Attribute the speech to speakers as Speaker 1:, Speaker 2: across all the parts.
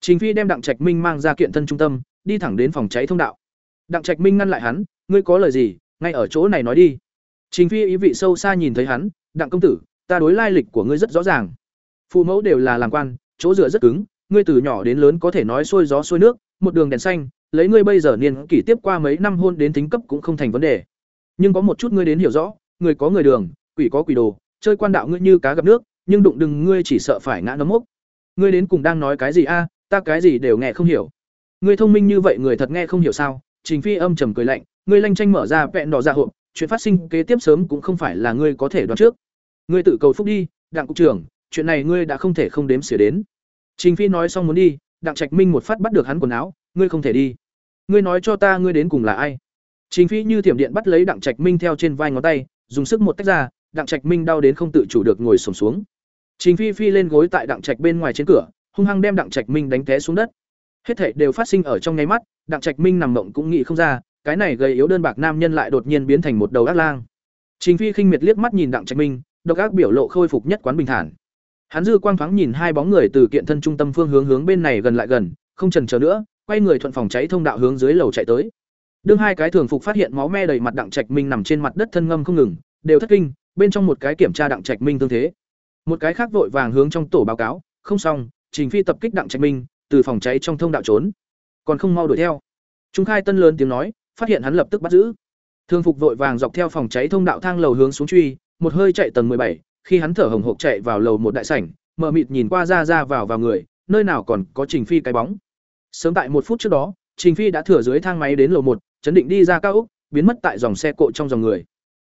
Speaker 1: Trình Phi đem Đặng Trạch Minh mang ra kiện thân trung tâm, đi thẳng đến phòng cháy thông đạo. Đặng Trạch Minh ngăn lại hắn, "Ngươi có lời gì, ngay ở chỗ này nói đi." Trình Phi ý vị sâu xa nhìn thấy hắn, "Đặng công tử, ta đối lai lịch của ngươi rất rõ ràng. Phụ mẫu đều là làm quan, chỗ dựa rất cứng, ngươi từ nhỏ đến lớn có thể nói xuôi gió xuôi nước, một đường đèn xanh, lấy ngươi bây giờ niên kỷ tiếp qua mấy năm hôn đến tính cấp cũng không thành vấn đề. Nhưng có một chút ngươi đến hiểu rõ, người có người đường, quỷ có quỷ đồ, chơi quan đạo ngươi như cá gặp nước, nhưng đụng đừng ngươi chỉ sợ phải ngã nấm mốc. Ngươi đến cùng đang nói cái gì a? Ta cái gì đều nghe không hiểu. Ngươi thông minh như vậy người thật nghe không hiểu sao? Trình Phi âm trầm cười lạnh, ngươi lanh tranh mở ra vẹn đỏ ra hộp, chuyện phát sinh kế tiếp sớm cũng không phải là ngươi có thể đoán trước. Ngươi tự cầu phúc đi, Đặng cục trưởng, chuyện này ngươi đã không thể không đếm xỉa đến. Trình Phi nói xong muốn đi, Đặng Trạch Minh một phát bắt được hắn quần áo, ngươi không thể đi. Ngươi nói cho ta ngươi đến cùng là ai? Trình Phi như thiểm điện bắt lấy Đặng Trạch Minh theo trên vai ngón tay, dùng sức một tách ra, Đặng Trạch Minh đau đến không tự chủ được ngồi xổm xuống. Trình Phi Phi lên gối tại Đặng Trạch bên ngoài trên cửa, hung hăng đem Đặng Trạch Minh đánh té xuống đất. Hết thảy đều phát sinh ở trong nháy mắt, Đặng Trạch Minh nằm mộng cũng nghĩ không ra, cái này gây yếu đơn bạc nam nhân lại đột nhiên biến thành một đầu ác lang. Trình Phi khinh miệt liếc mắt nhìn Đặng Trạch Minh, độc ác biểu lộ khôi phục nhất quán bình thản. Hắn dư quang thoáng nhìn hai bóng người từ kiện thân trung tâm phương hướng hướng bên này gần lại gần, không chần chờ nữa, quay người thuận phòng cháy thông đạo hướng dưới lầu chạy tới. Đương hai cái thường phục phát hiện máu me đầy mặt Đặng Trạch Minh nằm trên mặt đất thân ngâm không ngừng, đều thất kinh, bên trong một cái kiểm tra Đặng Trạch Minh tương thế. Một cái khác vội vàng hướng trong tổ báo cáo, không xong, Trình Phi tập kích Đặng Trạch Minh, từ phòng cháy trong thông đạo trốn, còn không mau đuổi theo. Trung khai tân lớn tiếng nói, phát hiện hắn lập tức bắt giữ. Thương phục vội vàng dọc theo phòng cháy thông đạo thang lầu hướng xuống truy, một hơi chạy tầng bảy, khi hắn thở hồng hộc chạy vào lầu một đại sảnh, mở mịt nhìn qua ra ra vào vào người, nơi nào còn có Trình Phi cái bóng. Sớm tại một phút trước đó, Trình Phi đã thừa dưới thang máy đến lầu một, chấn định đi ra cao ốc, biến mất tại dòng xe cộ trong dòng người.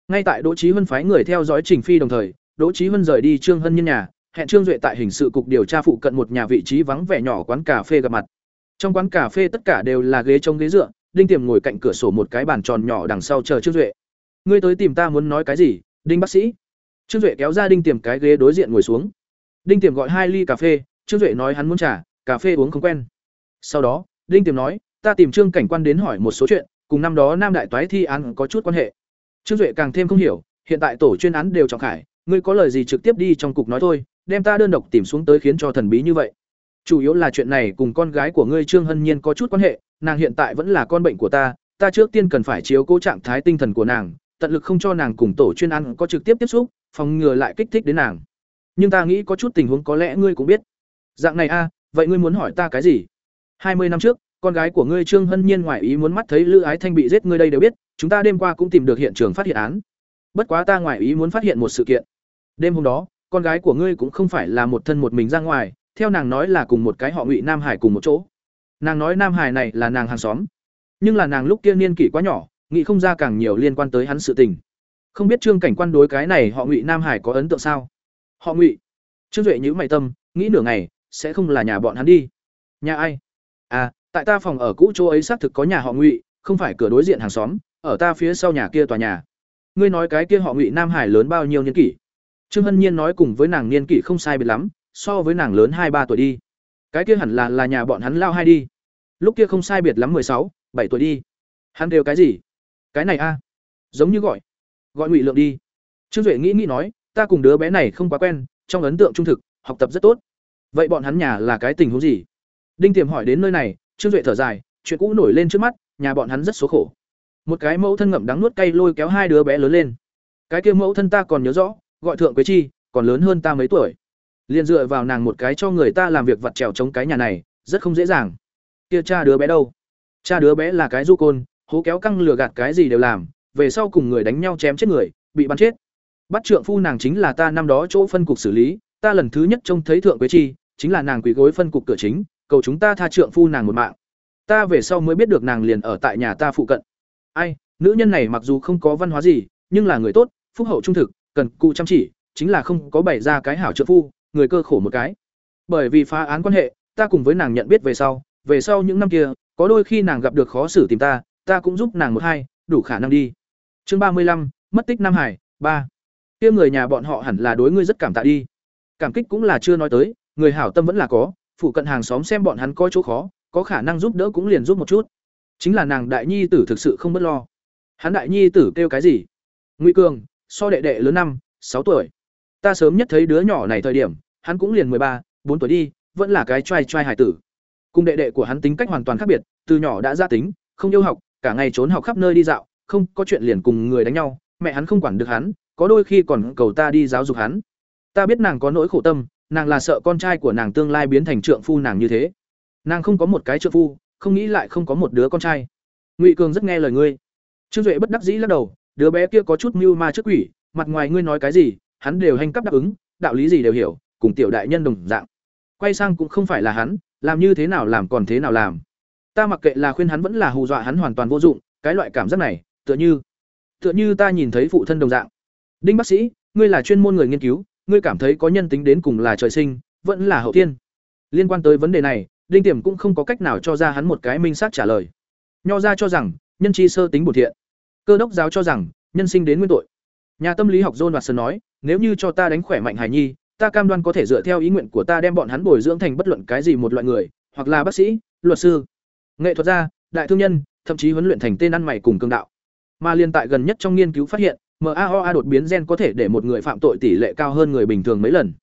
Speaker 1: Ngay tại Đỗ Chí Hân phái người theo dõi Trình Phi đồng thời, Đỗ Chí Hân rời đi Trương Hân nhân nhà, hẹn Trương Duệ tại hình sự cục điều tra phụ cận một nhà vị trí vắng vẻ nhỏ quán cà phê gặp mặt. Trong quán cà phê tất cả đều là ghế trông ghế dựa, Đinh Tiềm ngồi cạnh cửa sổ một cái bàn tròn nhỏ đằng sau chờ Trương Duệ. Ngươi tới tìm ta muốn nói cái gì? Đinh bác sĩ. Trương Duệ kéo ra Đinh Tiềm cái ghế đối diện ngồi xuống. Đinh Tiềm gọi hai ly cà phê, Trương Duệ nói hắn muốn trà, cà phê uống không quen. Sau đó, Đinh Tiềm nói, ta tìm Trương cảnh quan đến hỏi một số chuyện, cùng năm đó Nam đại toái thi án có chút quan hệ. Trương Duệ càng thêm không hiểu, hiện tại tổ chuyên án đều trọng khải, ngươi có lời gì trực tiếp đi trong cục nói thôi, đem ta đơn độc tìm xuống tới khiến cho thần bí như vậy. Chủ yếu là chuyện này cùng con gái của ngươi Trương Hân Nhiên có chút quan hệ, nàng hiện tại vẫn là con bệnh của ta, ta trước tiên cần phải chiếu cố trạng thái tinh thần của nàng, tận lực không cho nàng cùng tổ chuyên ăn có trực tiếp tiếp xúc, phòng ngừa lại kích thích đến nàng. Nhưng ta nghĩ có chút tình huống có lẽ ngươi cũng biết. Dạng này a, vậy ngươi muốn hỏi ta cái gì? Hai mươi năm trước, con gái của ngươi Trương Hân Nhiên ngoài ý muốn mắt thấy Lữ Ái Thanh bị giết ngươi đây đều biết, chúng ta đêm qua cũng tìm được hiện trường phát hiện án. Bất quá ta ngoài ý muốn phát hiện một sự kiện. Đêm hôm đó, con gái của ngươi cũng không phải là một thân một mình ra ngoài, theo nàng nói là cùng một cái họ Ngụy Nam Hải cùng một chỗ. Nàng nói Nam Hải này là nàng hàng xóm, nhưng là nàng lúc kia niên kỷ quá nhỏ, nghĩ không ra càng nhiều liên quan tới hắn sự tình. Không biết Trương cảnh quan đối cái này họ Ngụy Nam Hải có ấn tượng sao? Họ Ngụy? Trương Duệ nhữ mày tâm, nghĩ nửa ngày, sẽ không là nhà bọn hắn đi. Nhà ai? À, tại ta phòng ở cũ chỗ ấy xác thực có nhà họ Ngụy, không phải cửa đối diện hàng xóm, ở ta phía sau nhà kia tòa nhà. Ngươi nói cái kia họ Ngụy Nam Hải lớn bao nhiêu niên kỷ? Trương Hân Nhiên nói cùng với nàng niên kỷ không sai biệt lắm, so với nàng lớn hai ba tuổi đi. Cái kia hẳn là là nhà bọn hắn lao hai đi. Lúc kia không sai biệt lắm sáu, bảy tuổi đi. Hắn đều cái gì? Cái này a, giống như gọi gọi Ngụy Lượng đi. Trương Duệ nghĩ nghĩ nói, ta cùng đứa bé này không quá quen, trong ấn tượng trung thực, học tập rất tốt. Vậy bọn hắn nhà là cái tình huống gì? Đinh Tiềm hỏi đến nơi này, Trương Duệ thở dài, chuyện cũ nổi lên trước mắt, nhà bọn hắn rất số khổ. Một cái mẫu thân ngậm đắng nuốt cay lôi kéo hai đứa bé lớn lên. Cái kia mẫu thân ta còn nhớ rõ, gọi thượng Quế Chi, còn lớn hơn ta mấy tuổi. liền dựa vào nàng một cái cho người ta làm việc vặt trèo chống cái nhà này, rất không dễ dàng. Kia cha đứa bé đâu? Cha đứa bé là cái du côn, hố kéo căng lừa gạt cái gì đều làm, về sau cùng người đánh nhau chém chết người, bị bắn chết. Bắt trượng phu nàng chính là ta năm đó chỗ phân cục xử lý, ta lần thứ nhất trông thấy thượng Quế Chi, chính là nàng quỳ gối phân cục cửa chính, cầu chúng ta tha trượng phu nàng một mạng. Ta về sau mới biết được nàng liền ở tại nhà ta phụ cận. Ai, nữ nhân này mặc dù không có văn hóa gì, nhưng là người tốt, phúc hậu trung thực, cần cù chăm chỉ, chính là không có bày ra cái hảo trợ phu, người cơ khổ một cái. Bởi vì phá án quan hệ, ta cùng với nàng nhận biết về sau, về sau những năm kia, có đôi khi nàng gặp được khó xử tìm ta, ta cũng giúp nàng một hai, đủ khả năng đi. Chương ba mươi lăm mất tích Nam Hải, ba Kia người nhà bọn họ hẳn là đối ngươi rất cảm tạ đi. Cảm kích cũng là chưa nói tới, người hảo tâm vẫn là có, phụ cận hàng xóm xem bọn hắn có chỗ khó, có khả năng giúp đỡ cũng liền giúp một chút. Chính là nàng đại nhi tử thực sự không bất lo. Hắn đại nhi tử kêu cái gì? Ngụy Cường, so đệ đệ lớn năm, sáu tuổi. Ta sớm nhất thấy đứa nhỏ này thời điểm, hắn cũng liền ba bốn tuổi đi, vẫn là cái trai trai hải tử. cùng đệ đệ của hắn tính cách hoàn toàn khác biệt từ nhỏ đã gia tính không yêu học cả ngày trốn học khắp nơi đi dạo không có chuyện liền cùng người đánh nhau mẹ hắn không quản được hắn có đôi khi còn cầu ta đi giáo dục hắn ta biết nàng có nỗi khổ tâm nàng là sợ con trai của nàng tương lai biến thành trượng phu nàng như thế nàng không có một cái trượng phu không nghĩ lại không có một đứa con trai ngụy cường rất nghe lời ngươi trương duệ bất đắc dĩ lắc đầu đứa bé kia có chút mưu ma trước quỷ, mặt ngoài ngươi nói cái gì, hắn đều hành cấp đáp ứng, đạo lý gì đều hiểu, cùng tiểu đại nhân đồng dạng. Quay sang cũng không phải là hắn, làm như thế nào làm còn thế nào làm. Ta mặc kệ là khuyên hắn vẫn là hù dọa hắn hoàn toàn vô dụng, cái loại cảm giác này, tựa như tựa như ta nhìn thấy phụ thân đồng dạng. Đinh bác sĩ, ngươi là chuyên môn người nghiên cứu, ngươi cảm thấy có nhân tính đến cùng là trời sinh, vẫn là hậu thiên. Liên quan tới vấn đề này, đinh tiềm cũng không có cách nào cho ra hắn một cái minh xác trả lời. Nho ra cho rằng, nhân chi sơ tính bổn thiện cơ đốc giáo cho rằng nhân sinh đến nguyên tội nhà tâm lý học john watson nói nếu như cho ta đánh khỏe mạnh hải nhi ta cam đoan có thể dựa theo ý nguyện của ta đem bọn hắn bồi dưỡng thành bất luận cái gì một loại người hoặc là bác sĩ luật sư nghệ thuật gia đại thương nhân thậm chí huấn luyện thành tên ăn mày cùng cương đạo mà liên tại gần nhất trong nghiên cứu phát hiện MAOA đột biến gen có thể để một người phạm tội tỷ lệ cao hơn người bình thường mấy lần.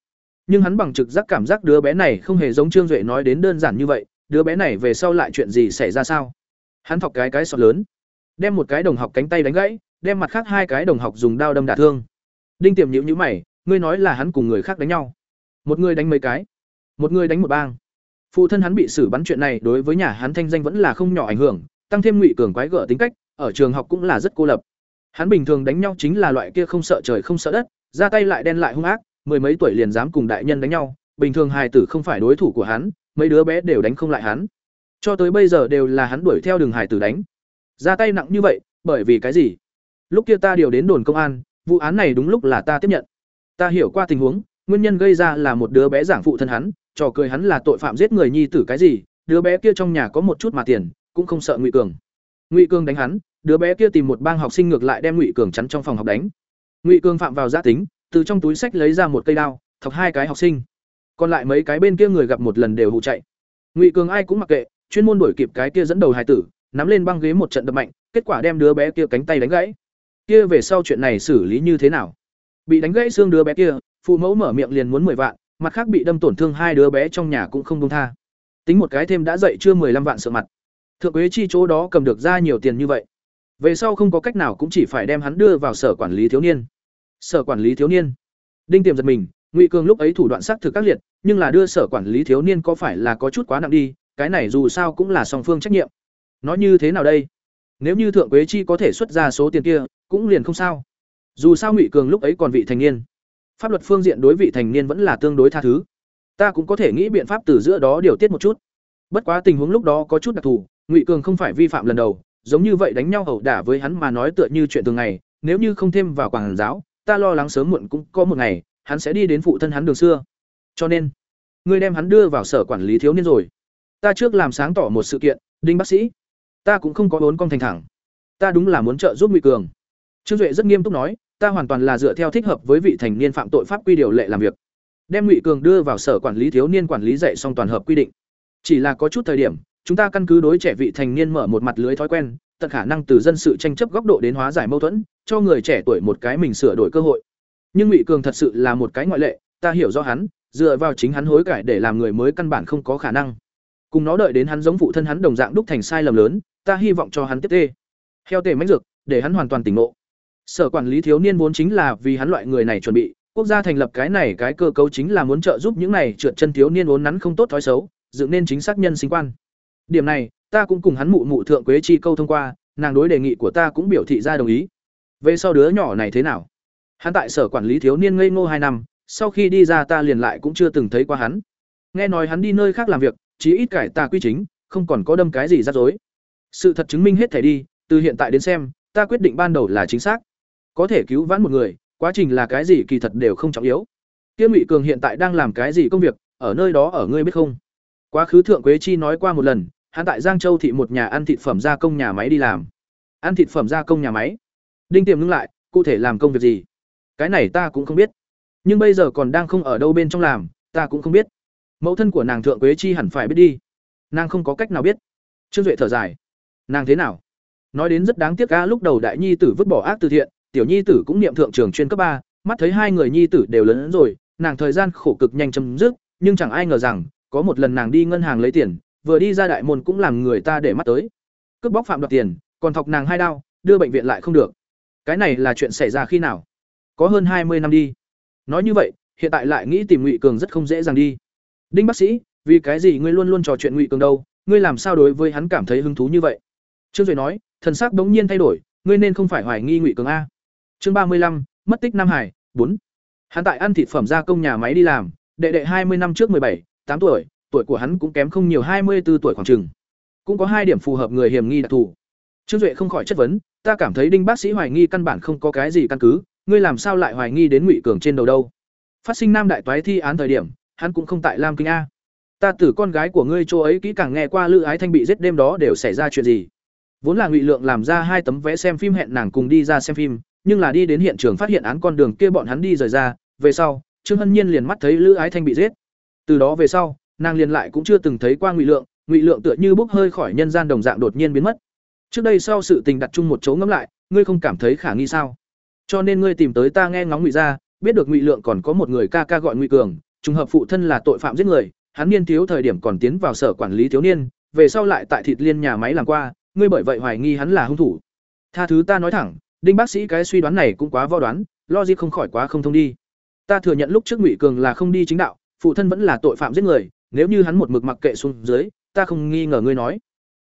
Speaker 1: Nhưng hắn bằng trực giác cảm giác đứa bé này không hề giống Trương Duệ nói đến đơn giản như vậy, đứa bé này về sau lại chuyện gì xảy ra sao? Hắn thọc cái cái sọt lớn, đem một cái đồng học cánh tay đánh gãy, đem mặt khác hai cái đồng học dùng dao đâm đả thương. Đinh Tiềm nhíu nhíu mày, ngươi nói là hắn cùng người khác đánh nhau. Một người đánh mấy cái, một người đánh một bang. Phụ thân hắn bị xử bắn chuyện này đối với nhà hắn thanh danh vẫn là không nhỏ ảnh hưởng, tăng thêm ngụy cường quái gở tính cách, ở trường học cũng là rất cô lập. Hắn bình thường đánh nhau chính là loại kia không sợ trời không sợ đất, ra tay lại đen lại hung ác, mười mấy tuổi liền dám cùng đại nhân đánh nhau, bình thường hài tử không phải đối thủ của hắn, mấy đứa bé đều đánh không lại hắn. Cho tới bây giờ đều là hắn đuổi theo đường hài tử đánh. Ra tay nặng như vậy, bởi vì cái gì? Lúc kia ta điều đến đồn công an, vụ án này đúng lúc là ta tiếp nhận. Ta hiểu qua tình huống, nguyên nhân gây ra là một đứa bé giảng phụ thân hắn, trò cười hắn là tội phạm giết người nhi tử cái gì, đứa bé kia trong nhà có một chút mà tiền, cũng không sợ Ngụy Cường. Ngụy Cường đánh hắn, đứa bé kia tìm một bang học sinh ngược lại đem ngụy cường chắn trong phòng học đánh ngụy cường phạm vào gia tính từ trong túi sách lấy ra một cây đao thọc hai cái học sinh còn lại mấy cái bên kia người gặp một lần đều hụ chạy ngụy cường ai cũng mặc kệ chuyên môn đuổi kịp cái kia dẫn đầu hải tử nắm lên băng ghế một trận đập mạnh, kết quả đem đứa bé kia cánh tay đánh gãy. Kia về sau chuyện này xử lý như thế nào? Bị đánh gãy xương đứa bé kia, phụ mẫu mở miệng liền muốn mười vạn, mặt khác bị đâm tổn thương hai đứa bé trong nhà cũng không công tha. Tính một cái thêm đã dậy chưa mười lăm vạn sợ mặt. Thượng quế chi chỗ đó cầm được ra nhiều tiền như vậy. Về sau không có cách nào cũng chỉ phải đem hắn đưa vào sở quản lý thiếu niên. Sở quản lý thiếu niên. Đinh tiềm giật mình, ngụy cường lúc ấy thủ đoạn xác thực các liệt, nhưng là đưa sở quản lý thiếu niên có phải là có chút quá nặng đi, cái này dù sao cũng là song phương trách nhiệm nói như thế nào đây? Nếu như thượng quế chi có thể xuất ra số tiền kia cũng liền không sao. Dù sao ngụy cường lúc ấy còn vị thành niên. Pháp luật phương diện đối vị thành niên vẫn là tương đối tha thứ. Ta cũng có thể nghĩ biện pháp từ giữa đó điều tiết một chút. Bất quá tình huống lúc đó có chút đặc thù ngụy cường không phải vi phạm lần đầu giống như vậy đánh nhau ẩu đả với hắn mà nói tựa như chuyện thường ngày, nếu như không thêm vào quảng giáo, ta lo lắng sớm muộn cũng có một ngày, hắn sẽ đi đến phụ thân hắn đường xưa. Cho nên, ngươi đem hắn đưa vào sở quản lý thiếu niên rồi. Ta trước làm sáng tỏ một sự kiện, Đinh bác sĩ, ta cũng không có bốn con thành thẳng. Ta đúng là muốn trợ giúp Ngụy Cường. Trương Duệ rất nghiêm túc nói, ta hoàn toàn là dựa theo thích hợp với vị thành niên phạm tội pháp quy điều lệ làm việc. Đem Ngụy Cường đưa vào sở quản lý thiếu niên quản lý dạy xong toàn hợp quy định. Chỉ là có chút thời điểm, chúng ta căn cứ đối trẻ vị thành niên mở một mặt lưới thói quen tận khả năng từ dân sự tranh chấp góc độ đến hóa giải mâu thuẫn cho người trẻ tuổi một cái mình sửa đổi cơ hội nhưng ngụy cường thật sự là một cái ngoại lệ ta hiểu rõ hắn dựa vào chính hắn hối cải để làm người mới căn bản không có khả năng cùng nó đợi đến hắn giống phụ thân hắn đồng dạng đúc thành sai lầm lớn ta hy vọng cho hắn tiếp tê heo tề mánh dược để hắn hoàn toàn tỉnh ngộ sở quản lý thiếu niên vốn chính là vì hắn loại người này chuẩn bị quốc gia thành lập cái này cái cơ cấu chính là muốn trợ giúp những này trượt chân thiếu niên vốn nắn không tốt thói xấu dựng nên chính xác nhân sinh quan Điểm này, ta cũng cùng hắn mụ mụ thượng quế chi câu thông qua, nàng đối đề nghị của ta cũng biểu thị ra đồng ý. Về sau đứa nhỏ này thế nào? Hắn tại sở quản lý thiếu niên ngây ngô hai năm, sau khi đi ra ta liền lại cũng chưa từng thấy qua hắn. Nghe nói hắn đi nơi khác làm việc, chí ít cải ta quy chính, không còn có đâm cái gì rắc rối. Sự thật chứng minh hết thể đi, từ hiện tại đến xem, ta quyết định ban đầu là chính xác. Có thể cứu vãn một người, quá trình là cái gì kỳ thật đều không trọng yếu. Kiêm Ngụy Cường hiện tại đang làm cái gì công việc, ở nơi đó ở ngươi biết không? Quá khứ thượng Quế Chi nói qua một lần, hắn tại Giang Châu thị một nhà ăn thịt phẩm gia công nhà máy đi làm. Ăn thịt phẩm gia công nhà máy. Đinh Tiềm ngưng lại, cụ thể làm công việc gì? Cái này ta cũng không biết. Nhưng bây giờ còn đang không ở đâu bên trong làm, ta cũng không biết. Mẫu thân của nàng thượng Quế Chi hẳn phải biết đi. Nàng không có cách nào biết. Trương Duệ thở dài. Nàng thế nào? Nói đến rất đáng tiếc ca lúc đầu đại nhi tử vứt bỏ ác từ thiện, tiểu nhi tử cũng niệm thượng trường chuyên cấp ba, mắt thấy hai người nhi tử đều lớn rồi, nàng thời gian khổ cực nhanh chấm dứt, nhưng chẳng ai ngờ rằng, có một lần nàng đi ngân hàng lấy tiền, vừa đi ra đại môn cũng làm người ta để mắt tới cướp bóc phạm đoạt tiền còn thọc nàng hai đao đưa bệnh viện lại không được cái này là chuyện xảy ra khi nào có hơn hai mươi năm đi nói như vậy hiện tại lại nghĩ tìm ngụy cường rất không dễ dàng đi đinh bác sĩ vì cái gì ngươi luôn luôn trò chuyện ngụy cường đâu? Ngươi làm sao đối với hắn cảm thấy hứng thú như vậy? Trương duệ nói thần sắc đống nhiên thay đổi ngươi nên không phải hoài nghi ngụy cường a. Chương ba mươi lăm mất tích nam hải bốn. Hắn tại ăn thịt phẩm gia công nhà máy đi làm đệ đệ hai mươi năm trước bảy, tám tuổi tuổi của hắn cũng kém không nhiều hai mươi 24 tuổi khoảng chừng. Cũng có hai điểm phù hợp người hiểm nghi đặc thù. Trương duệ không khỏi chất vấn ta cảm thấy đinh bác sĩ hoài nghi căn bản không có cái gì căn cứ ngươi làm sao lại hoài nghi đến ngụy cường trên đầu đâu? Phát sinh nam đại toái thi án thời điểm hắn cũng không tại lam kinh a. Ta tử con gái của ngươi chỗ ấy kỹ càng nghe qua lữ ái thanh bị giết đêm đó đều xảy ra chuyện gì. Vốn là ngụy lượng làm ra hai tấm vé xem phim hẹn nàng cùng đi ra xem phim, nhưng là đi đến hiện trường phát hiện án con đường kia bọn hắn đi rời ra, về sau, trương hân nhiên liền mắt thấy lữ ái thanh bị giết. Từ đó về sau, nàng liền lại cũng chưa từng thấy qua ngụy lượng ngụy lượng tựa như bốc hơi khỏi nhân gian đồng dạng đột nhiên biến mất. Trước đây sau sự tình đặt chung một chỗ ngẫm lại, ngươi không cảm thấy khả nghi sao? Cho nên ngươi tìm tới ta nghe ngóng ngụy ra, biết được ngụy lượng còn có một người ca ca gọi ngụy cường trùng hợp phụ thân là tội phạm giết người, hắn niên thiếu thời điểm còn tiến vào sở quản lý thiếu niên, về sau lại tại thịt liên nhà máy làm qua, ngươi bởi vậy hoài nghi hắn là hung thủ. Tha thứ ta nói thẳng, đinh bác sĩ cái suy đoán này cũng quá vo đoán lo gì không khỏi quá không thông đi. Ta thừa nhận lúc trước ngụy cường là không đi chính đạo, phụ thân vẫn là tội phạm giết người, nếu như hắn một mực mặc kệ xuống dưới, ta không nghi ngờ ngươi nói.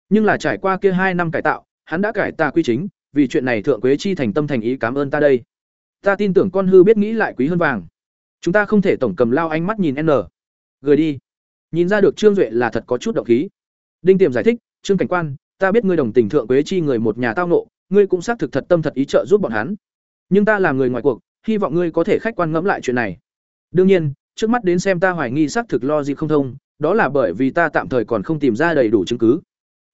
Speaker 1: Nhưng là trải qua kia hai năm cải tạo, hắn đã cải tà quy chính, vì chuyện này thượng quế chi thành tâm thành ý cảm ơn ta đây. Ta tin tưởng con hư biết nghĩ lại quý hơn vàng chúng ta không thể tổng cầm lao ánh mắt nhìn n. Gửi đi. Nhìn ra được trương duệ là thật có chút động khí. Đinh tiềm giải thích, trương cảnh quan, ta biết ngươi đồng tình thượng quế chi người một nhà tao nộ ngươi cũng xác thực thật tâm thật ý trợ giúp bọn hắn. Nhưng ta là người ngoài cuộc, hy vọng ngươi có thể khách quan ngẫm lại chuyện này. Đương nhiên, trước mắt đến xem ta hoài nghi xác thực lo gì không thông, đó là bởi vì ta tạm thời còn không tìm ra đầy đủ chứng cứ.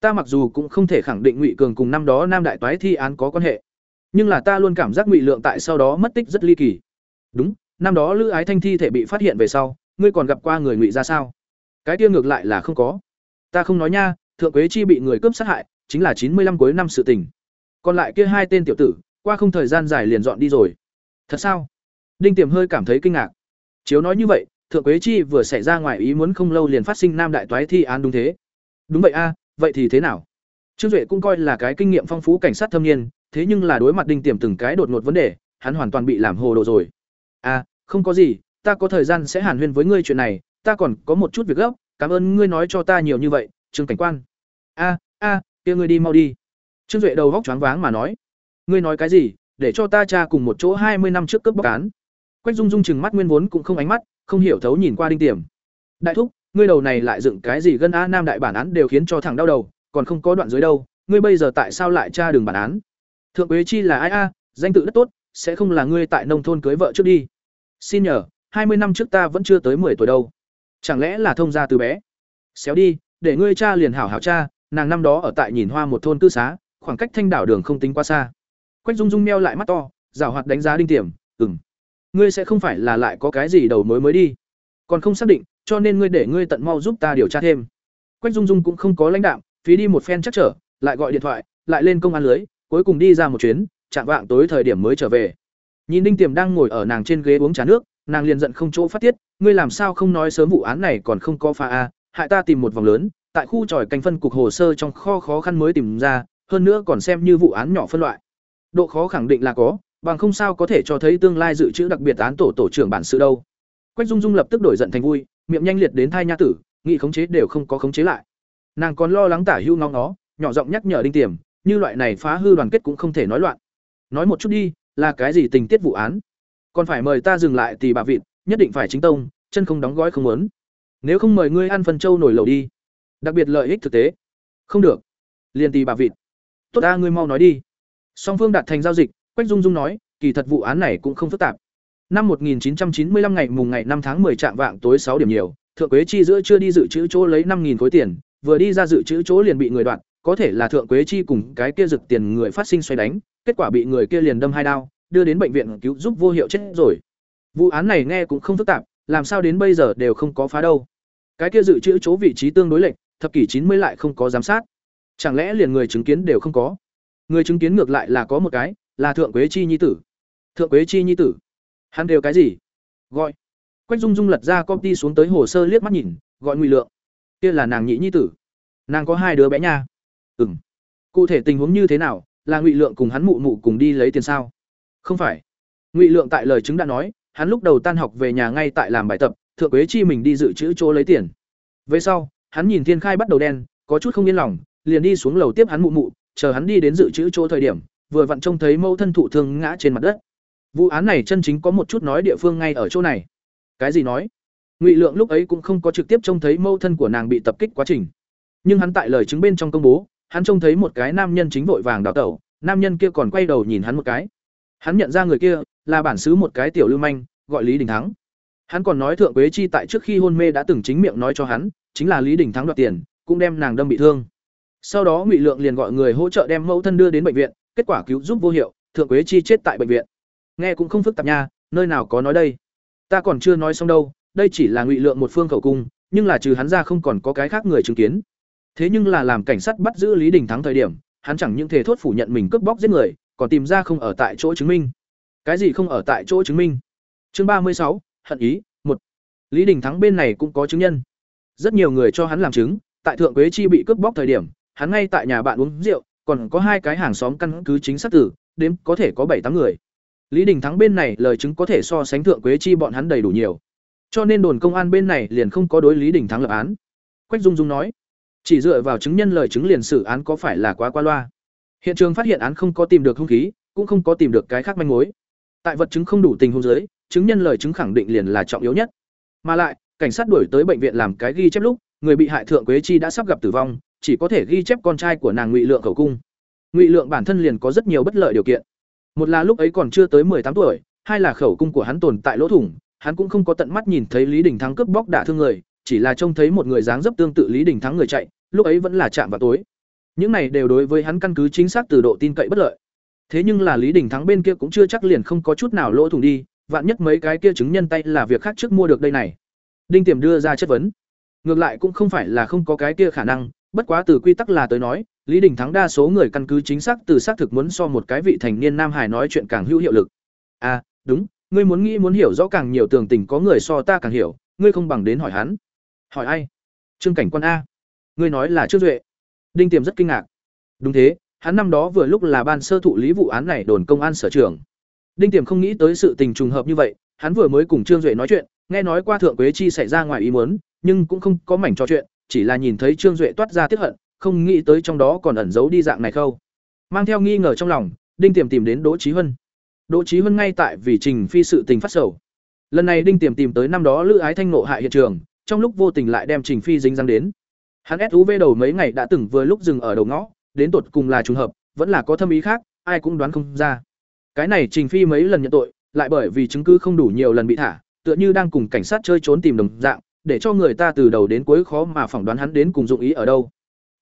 Speaker 1: Ta mặc dù cũng không thể khẳng định ngụy cường cùng năm đó nam đại toái thi án có quan hệ, nhưng là ta luôn cảm giác ngụy lượng tại sau đó mất tích rất ly kỳ. Đúng năm đó lữ ái thanh thi thể bị phát hiện về sau, ngươi còn gặp qua người ngụy ra sao? Cái kia ngược lại là không có. Ta không nói nha, thượng quế chi bị người cướp sát hại, chính là chín mươi năm cuối năm sự tình. Còn lại kia hai tên tiểu tử, qua không thời gian dài liền dọn đi rồi. Thật sao? Đinh tiềm hơi cảm thấy kinh ngạc. Chiếu nói như vậy, thượng quế chi vừa xảy ra ngoài ý muốn không lâu liền phát sinh nam đại toái thi án đúng thế. Đúng vậy a, vậy thì thế nào? Trương duệ cũng coi là cái kinh nghiệm phong phú cảnh sát thâm niên, thế nhưng là đối mặt đinh tiềm từng cái đột ngột vấn đề, hắn hoàn toàn bị làm hồ đồ rồi. À không có gì, ta có thời gian sẽ hàn huyên với ngươi chuyện này, ta còn có một chút việc gấp, cảm ơn ngươi nói cho ta nhiều như vậy, trương cảnh quan. A a, kia ngươi đi mau đi. Trương duệ đầu góc choáng váng mà nói. Ngươi nói cái gì, để cho ta cha cùng một chỗ hai mươi năm trước cướp bóc án. Quách dung dung chừng mắt nguyên vốn cũng không ánh mắt, không hiểu thấu nhìn qua đinh tiềm. Đại thúc, ngươi đầu này lại dựng cái gì gân a nam đại bản án đều khiến cho thằng đau đầu, còn không có đoạn dưới đâu, ngươi bây giờ tại sao lại tra đường bản án? Thượng quế chi là ai a, danh tự rất tốt, sẽ không là ngươi tại nông thôn cưới vợ trước đi xin nhờ, hai mươi năm trước ta vẫn chưa tới mười tuổi đâu. Chẳng lẽ là thông gia từ bé? Xéo đi, để ngươi cha liền hảo hảo cha, nàng năm đó ở tại nhìn hoa một thôn cư xá, khoảng cách thanh đảo đường không tính quá xa. Quách dung dung meo lại mắt to giảo hoạt đánh giá đinh tiềm ừng ngươi sẽ không phải là lại có cái gì đầu mối mới đi. Còn không xác định, cho nên ngươi để ngươi tận mau giúp ta điều tra thêm. Quách dung dung cũng không có lãnh đạm, phí đi một phen chắc trở, lại gọi điện thoại, lại lên công an lưới, cuối cùng đi ra một chuyến, chạm vạng tối thời điểm mới trở về nhìn ninh tiềm đang ngồi ở nàng trên ghế uống trà nước, nàng liền giận không chỗ phát tiết, ngươi làm sao không nói sớm vụ án này còn không có pha a à, hại ta tìm một vòng lớn, tại khu tròi canh phân cục hồ sơ trong kho khó khăn mới tìm ra, hơn nữa còn xem như vụ án nhỏ phân loại. Độ khó khẳng định là có, bằng không sao có thể cho thấy tương lai dự trữ đặc biệt án tổ tổ trưởng bản sự đâu. Quách dung dung lập tức đổi giận thành vui, miệng nhanh liệt đến thai nha tử, nghị khống chế đều không có khống chế lại. Nàng còn lo lắng tả hưu ngóng nó nhỏ giọng nhắc nhở đinh tiềm, như loại này phá hư đoàn kết cũng không thể nói loạn. Nói một chút đi là cái gì tình tiết vụ án? Còn phải mời ta dừng lại thì bà vịt, nhất định phải chính tông, chân không đóng gói không muốn. Nếu không mời ngươi ăn phần trâu nổi lầu đi. Đặc biệt lợi ích thực tế. Không được. Liền tì bà vịt. Tốt ta, ngươi mau nói đi. Song phương đạt thành giao dịch, quách dung dung nói, kỳ thật vụ án này cũng không phức tạp. Năm 1995 ngày mùng ngày 5 tháng 10 trạm vạng tối 6 điểm nhiều, thượng quế chi giữa chưa đi dự trữ chỗ lấy 5.000 khối tiền, vừa đi ra dự trữ chỗ liền bị người đoạn có thể là thượng quế chi cùng cái kia rực tiền người phát sinh xoay đánh kết quả bị người kia liền đâm hai đao, đưa đến bệnh viện cứu giúp vô hiệu chết rồi. Vụ án này nghe cũng không phức tạp, làm sao đến bây giờ đều không có phá đâu. Cái kia dự trữ chỗ vị trí tương đối lệch, thập kỷ chín mươi lại không có giám sát. Chẳng lẽ liền người chứng kiến đều không có? Người chứng kiến ngược lại là có một cái, là thượng quế chi nhi tử. Thượng quế chi nhi tử. Hắn đều cái gì? Gọi. Quách dung dung lật ra công ty xuống tới hồ sơ liếc mắt nhìn, gọi ngụy lượng. Kia là nàng nhị nhi tử. Nàng có hai đứa bé nha. Ừ m cụ thể tình huống như thế nào là ngụy lượng cùng hắn mụ mụ cùng đi lấy tiền sao? Không phải. Ngụy lượng tại lời chứng đã nói, hắn lúc đầu tan học về nhà ngay tại làm bài tập, thượng quế chi mình đi dự trữ chỗ lấy tiền. Về sau, hắn nhìn thiên khai bắt đầu đen, có chút không yên lòng, liền đi xuống lầu tiếp hắn mụ mụ, chờ hắn đi đến dự trữ chỗ thời điểm, vừa vặn trông thấy mẫu thân thụ thương ngã trên mặt đất. Vụ án này chân chính có một chút nói địa phương ngay ở chỗ này. Cái gì nói? Ngụy lượng lúc ấy cũng không có trực tiếp trông thấy mẫu thân của nàng bị tập kích quá trình. Nhưng hắn tại lời chứng bên trong công bố hắn trông thấy một cái nam nhân chính vội vàng đào tẩu, nam nhân kia còn quay đầu nhìn hắn một cái. Hắn nhận ra người kia là bản xứ một cái tiểu lưu manh, gọi lý đình thắng. Hắn còn nói thượng quế chi tại trước khi hôn mê đã từng chính miệng nói cho hắn, chính là lý đình thắng đoạt tiền, cũng đem nàng đâm bị thương. Sau đó ngụy lượng liền gọi người hỗ trợ đem mẫu thân đưa đến bệnh viện, kết quả cứu giúp vô hiệu, thượng quế chi chết tại bệnh viện. Nghe cũng không phức tạp nha, nơi nào có nói đây. Ta còn chưa nói xong đâu, đây chỉ là ngụy lượng một phương khẩu cung, nhưng là trừ hắn ra không còn có cái khác người chứng kiến thế nhưng là làm cảnh sát bắt giữ lý đình thắng thời điểm, hắn chẳng những thể thốt phủ nhận mình cướp bóc giết người, còn tìm ra không ở tại chỗ chứng minh. Cái gì không ở tại chỗ chứng minh? Chương ba mươi sáu, hận ý, một. Lý đình thắng bên này cũng có chứng nhân. Rất nhiều người cho hắn làm chứng, tại thượng quế chi bị cướp bóc thời điểm, hắn ngay tại nhà bạn uống rượu, còn có hai cái hàng xóm căn cứ chính xác tử, đếm có thể có bảy tám người. Lý đình thắng bên này lời chứng có thể so sánh thượng quế chi bọn hắn đầy đủ nhiều. Cho nên đồn công an bên này liền không có đối lý đình thắng lập án. Quách dung dung nói chỉ dựa vào chứng nhân lời chứng liền xử án có phải là quá qua loa? Hiện trường phát hiện án không có tìm được hung khí, cũng không có tìm được cái khác manh mối. Tại vật chứng không đủ tình huống giới chứng nhân lời chứng khẳng định liền là trọng yếu nhất. Mà lại, cảnh sát đuổi tới bệnh viện làm cái ghi chép lúc, người bị hại thượng quế chi đã sắp gặp tử vong, chỉ có thể ghi chép con trai của nàng ngụy lượng khẩu cung. Ngụy lượng bản thân liền có rất nhiều bất lợi điều kiện. Một là lúc ấy còn chưa tới tám tuổi, hai là khẩu cung của hắn tồn tại lỗ thủng, hắn cũng không có tận mắt nhìn thấy lý đình thắng cướp bóc đả thương người chỉ là trông thấy một người dáng dấp tương tự lý đình thắng người chạy, lúc ấy vẫn là chạm vào tối. Những này đều đối với hắn căn cứ chính xác từ độ tin cậy bất lợi. Thế nhưng là lý đình thắng bên kia cũng chưa chắc liền không có chút nào lỗ thủng đi, vạn nhất mấy cái kia chứng nhân tay là việc khác trước mua được đây này. Đinh tiềm đưa ra chất vấn. Ngược lại cũng không phải là không có cái kia khả năng, bất quá từ quy tắc là tới nói, lý đình thắng đa số người căn cứ chính xác từ xác thực muốn so một cái vị thành niên nam hải nói chuyện càng hữu hiệu lực. À đúng, ngươi muốn nghĩ muốn hiểu rõ càng nhiều tường tình có người so ta càng hiểu, ngươi không bằng đến hỏi hắn hỏi ai? Trương cảnh quan a. Ngươi nói là trương duệ. Đinh tiềm rất kinh ngạc. Đúng thế, hắn năm đó vừa lúc là ban sơ thụ lý vụ án này đồn công an sở trưởng đinh tiềm không nghĩ tới sự tình trùng hợp như vậy, hắn vừa mới cùng trương duệ nói chuyện, nghe nói qua thượng quế chi xảy ra ngoài ý muốn, nhưng cũng không có mảnh trò chuyện, chỉ là nhìn thấy trương duệ toát ra tiết hận, không nghĩ tới trong đó còn ẩn giấu đi dạng này khâu. Mang theo nghi ngờ trong lòng, đinh tiềm tìm đến đỗ trí huân. Đỗ trí huân ngay tại vì trình phi sự tình phát sầu. Lần này đinh tiềm tìm tới năm đó lữ ái thanh nộ hại hiện trường trong lúc vô tình lại đem trình phi dính dáng đến. Hắn suv đầu mấy ngày đã từng vừa lúc dừng ở đầu ngõ, đến tột cùng là trùng hợp, vẫn là có thâm ý khác, ai cũng đoán không ra. Cái này trình phi mấy lần nhận tội, lại bởi vì chứng cứ không đủ nhiều lần bị thả, tựa như đang cùng cảnh sát chơi trốn tìm đồng dạng, để cho người ta từ đầu đến cuối khó mà phỏng đoán hắn đến cùng dụng ý ở đâu.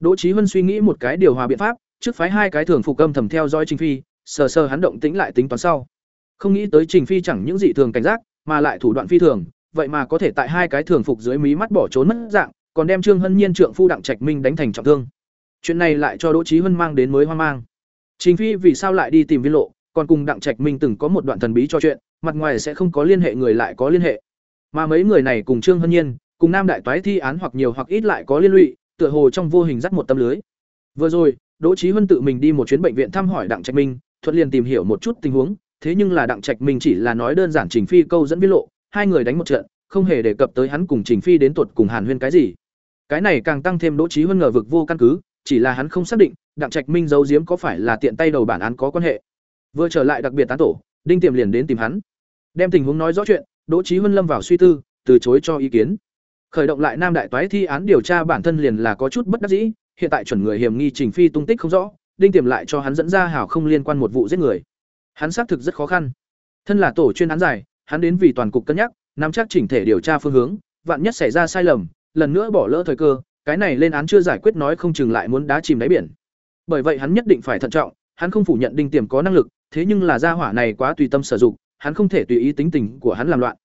Speaker 1: Đỗ Chí huân suy nghĩ một cái điều hòa biện pháp, trước phái hai cái thường phục âm thầm theo dõi trình phi, sờ sờ hắn động tĩnh lại tính toán sau. Không nghĩ tới trình phi chẳng những dị thường cảnh giác, mà lại thủ đoạn phi thường vậy mà có thể tại hai cái thường phục dưới mí mắt bỏ trốn mất dạng, còn đem trương hân nhiên trượng phu đặng trạch minh đánh thành trọng thương. Chuyện này lại cho đỗ trí hân mang đến mới hoang mang. Trình phi vì sao lại đi tìm viên lộ, còn cùng đặng trạch minh từng có một đoạn thần bí cho chuyện, mặt ngoài sẽ không có liên hệ người lại có liên hệ. Mà mấy người này cùng trương hân nhiên, cùng nam đại toái thi án hoặc nhiều hoặc ít lại có liên lụy, tựa hồ trong vô hình dắt một tâm lưới. Vừa rồi, đỗ trí hân tự mình đi một chuyến bệnh viện thăm hỏi đặng trạch minh, thuận liền tìm hiểu một chút tình huống, thế nhưng là đặng trạch minh chỉ là nói đơn giản trình phi câu dẫn viết lộ hai người đánh một trận, không hề đề cập tới hắn cùng trình phi đến tuột cùng hàn huyên cái gì. Cái này càng tăng thêm đỗ chí huân ngờ vực vô căn cứ, chỉ là hắn không xác định, đặng trạch minh giấu giếm có phải là tiện tay đầu bản án có quan hệ. Vừa trở lại đặc biệt tán tổ, đinh tiềm liền đến tìm hắn. Đem tình huống nói rõ chuyện, đỗ chí huân lâm vào suy tư, từ chối cho ý kiến. Khởi động lại nam đại toái thi án điều tra bản thân liền là có chút bất đắc dĩ, hiện tại chuẩn người hiểm nghi trình phi tung tích không rõ, đinh tiềm lại cho hắn dẫn ra hảo không liên quan một vụ giết người. Hắn xác thực rất khó khăn. Thân là tổ chuyên án giải hắn đến vì toàn cục cân nhắc, nắm chắc chỉnh thể điều tra phương hướng, vạn nhất xảy ra sai lầm, lần nữa bỏ lỡ thời cơ, cái này lên án chưa giải quyết nói không chừng lại muốn đá chìm đáy biển. Bởi vậy hắn nhất định phải thận trọng, hắn không phủ nhận đinh tiềm có năng lực, thế nhưng là gia hỏa này quá tùy tâm sử dụng, hắn không thể tùy ý tính tình của hắn làm loạn.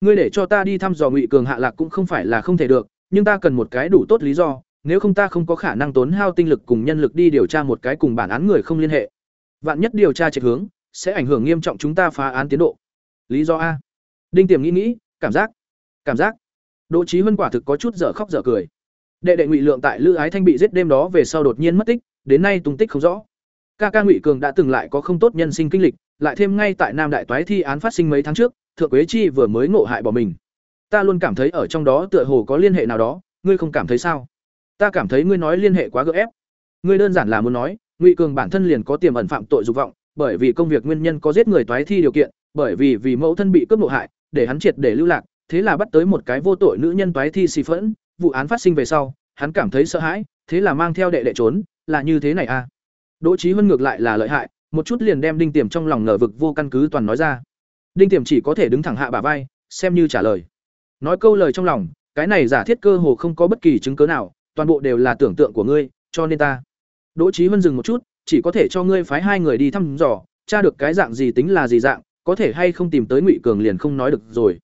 Speaker 1: Ngươi để cho ta đi thăm dò ngụy cường hạ lạc cũng không phải là không thể được, nhưng ta cần một cái đủ tốt lý do, nếu không ta không có khả năng tốn hao tinh lực cùng nhân lực đi điều tra một cái cùng bản án người không liên hệ. Vạn nhất điều tra trạch hướng, sẽ ảnh hưởng nghiêm trọng chúng ta phá án tiến độ lý do a? Đinh tiềm nghĩ nghĩ, cảm giác cảm giác. Đỗ trí huân quả thực có chút dở khóc dở cười. Đệ đệ ngụy lượng tại lữ ái thanh bị giết đêm đó về sau đột nhiên mất tích, đến nay tung tích không rõ. Ca ca ngụy cường đã từng lại có không tốt nhân sinh kinh lịch, lại thêm ngay tại nam đại toái thi án phát sinh mấy tháng trước, thượng quế chi vừa mới ngộ hại bỏ mình. Ta luôn cảm thấy ở trong đó tựa hồ có liên hệ nào đó, ngươi không cảm thấy sao? Ta cảm thấy ngươi nói liên hệ quá gợ ép. Ngươi đơn giản là muốn nói, ngụy cường bản thân liền có tiềm ẩn phạm tội dục vọng, bởi vì công việc nguyên nhân có giết người toái thi điều kiện bởi vì vì mẫu thân bị cướp nộ hại, để hắn triệt để lưu lạc, thế là bắt tới một cái vô tội nữ nhân toái thi xì phẫn, vụ án phát sinh về sau, hắn cảm thấy sợ hãi, thế là mang theo đệ đệ trốn, là như thế này à? Đỗ trí huân ngược lại là lợi hại, một chút liền đem đinh tiềm trong lòng ngờ vực vô căn cứ toàn nói ra. Đinh tiềm chỉ có thể đứng thẳng hạ bả vai, xem như trả lời. Nói câu lời trong lòng, cái này giả thiết cơ hồ không có bất kỳ chứng cứ nào, toàn bộ đều là tưởng tượng của ngươi, cho nên ta. Đỗ trí huân dừng một chút, chỉ có thể cho ngươi phái hai người đi thăm dò, tra được cái dạng gì tính là gì dạng có thể hay không tìm tới ngụy cường liền không nói được rồi.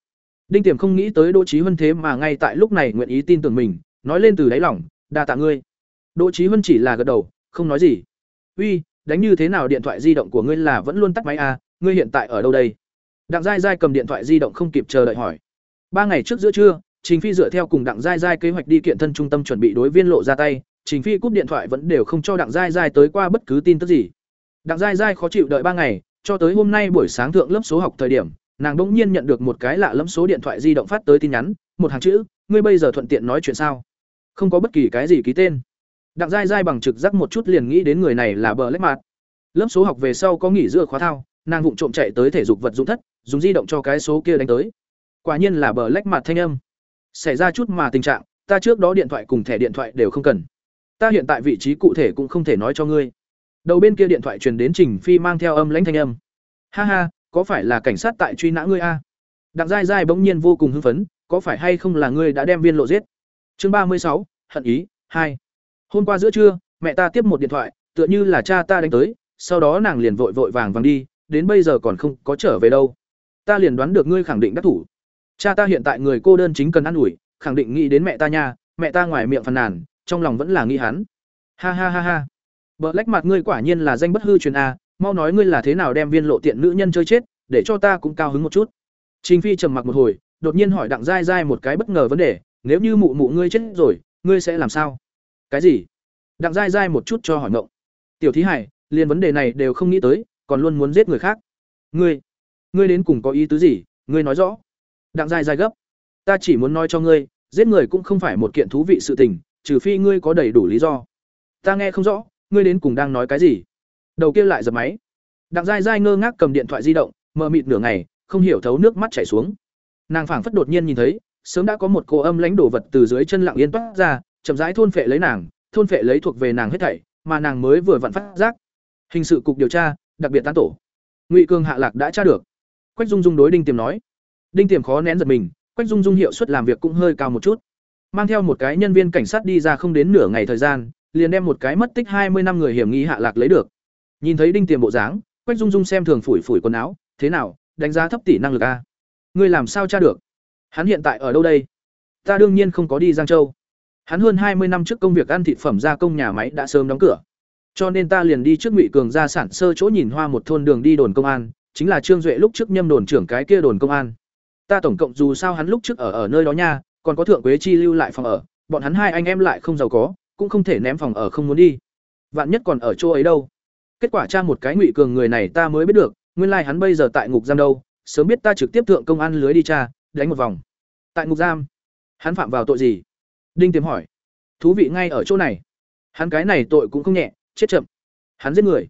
Speaker 1: Đinh tiềm không nghĩ tới đỗ trí huân thế mà ngay tại lúc này nguyện ý tin tưởng mình, nói lên từ đáy lòng, đa tạ ngươi. Đỗ trí huân chỉ là gật đầu, không nói gì. Uy, đánh như thế nào điện thoại di động của ngươi là vẫn luôn tắt máy à ngươi hiện tại ở đâu đây? Đặng giai giai cầm điện thoại di động không kịp chờ đợi hỏi. Ba ngày trước giữa trưa, trình phi dựa theo cùng đặng giai giai kế hoạch đi kiện thân trung tâm chuẩn bị đối viên lộ ra tay, trình phi cúp điện thoại vẫn đều không cho đặng giai giai tới qua bất cứ tin tức gì. Đặng giai giai khó chịu đợi ba ngày cho tới hôm nay buổi sáng thượng lớp số học thời điểm, nàng đ ỗ n g nhiên nhận được một cái lạ lẫm số điện thoại di động phát tới tin nhắn, một hàng chữ, ngươi bây giờ thuận tiện nói chuyện sao? Không có bất kỳ cái gì ký tên. Đặng giai giai bằng trực giác một chút liền nghĩ đến người này là bờ lách mạt. Lớp số học về sau có nghỉ giữa khóa thao, nàng vụng trộm chạy tới thể dục vật dụng thất, dùng di động cho cái số kia đánh tới. Quả nhiên là bờ lách mặt thanh âm. Xảy ra chút mà tình trạng, ta trước đó điện thoại cùng thẻ điện thoại đều không cần. Ta hiện tại vị trí cụ thể cũng không thể nói cho ngươi đầu bên kia điện thoại truyền đến trình phi mang theo âm lãnh thanh âm. Ha ha, có phải là cảnh sát tại truy nã ngươi a? Đặng dai dai bỗng nhiên vô cùng hưng phấn, có phải hay không là ngươi đã đem viên lộ giết? Chương ba mươi sáu, hận ý, hai. Hôm qua giữa trưa, mẹ ta tiếp một điện thoại, tựa như là cha ta đánh tới, sau đó nàng liền vội vội vàng vàng đi, đến bây giờ còn không có trở về đâu. Ta liền đoán được ngươi khẳng định đắc thủ. Cha ta hiện tại người cô đơn chính cần ă n ủi, khẳng định nghĩ đến mẹ ta nha, mẹ ta ngoài miệng phàn nàn, trong lòng vẫn là nghĩ hắn. Ha ha ha ha bờ lách mặt ngươi quả nhiên là danh bất hư truyền a mau nói ngươi là thế nào đem viên lộ tiện nữ nhân chơi chết, để cho ta cũng cao hứng một chút. Trình phi trầm mặc một hồi, đột nhiên hỏi đặng dai dai một cái bất ngờ vấn đề, nếu như mụ mụ ngươi chết rồi, ngươi sẽ làm sao? Cái gì? Đặng dai dai một chút cho hỏi ngộng. Tiểu thí hải, liền vấn đề này đều không nghĩ tới, còn luôn muốn giết người khác. Ngươi ngươi đến cùng có ý tứ gì? Ngươi nói rõ. Đặng dai dai gấp. Ta chỉ muốn nói cho ngươi, giết người cũng không phải một kiện thú vị sự tình, trừ phi ngươi có đầy đủ lý do. Ta nghe không rõ ngươi đến cùng đang nói cái gì? Đầu kia lại giật máy. Đặng dai dai ngơ ngác cầm điện thoại di động, mờ mịt nửa ngày, không hiểu thấu nước mắt chảy xuống. Nàng phảng phất đột nhiên nhìn thấy, sớm đã có một cô âm lãnh đổ vật từ dưới chân lặng yên toát ra, chậm rãi thôn phệ lấy nàng, thôn phệ lấy thuộc về nàng hết thảy, mà nàng mới vừa vặn phát giác. Hình sự cục điều tra, đặc biệt tán tổ. Ngụy cương hạ lạc đã tra được. Quách dung dung đối đinh tiềm nói. Đinh tiềm khó nén giật mình, quách dung dung hiệu suất làm việc cũng hơi cao một chút. Mang theo một cái nhân viên cảnh sát đi ra không đến nửa ngày thời gian liền đem một cái mất tích hai mươi năm người hiểm nghi hạ lạc lấy được. Nhìn thấy đinh tiềm bộ dáng, quách dung dung xem thường phủi phủi quần áo, thế nào, đánh giá thấp tỷ năng lực a? Ngươi làm sao tra được? Hắn hiện tại ở đâu đây? Ta đương nhiên không có đi giang châu. Hắn hơn hai mươi năm trước công việc ăn thịt phẩm gia công nhà máy đã sớm đóng cửa. Cho nên ta liền đi trước ngụy cường gia sản sơ chỗ nhìn hoa một thôn đường đi đồn công an, chính là trương duệ lúc trước nhâm đồn trưởng cái kia đồn công an. Ta tổng cộng dù sao hắn lúc trước ở ở nơi đó nha, còn có thượng quế chi lưu lại phòng ở, bọn hắn hai anh em lại không giàu có cũng không thể ném phòng ở không muốn đi. Vạn nhất còn ở chỗ ấy đâu. Kết quả tra một cái ngụy cường người này ta mới biết được, nguyên lai hắn bây giờ tại ngục giam đâu, sớm biết ta trực tiếp thượng công an lưới đi tra, đánh một vòng. Tại ngục giam? Hắn phạm vào tội gì? Đinh tiềm hỏi. Thú vị ngay ở chỗ này. Hắn cái này tội cũng không nhẹ, chết chậm. Hắn giết người.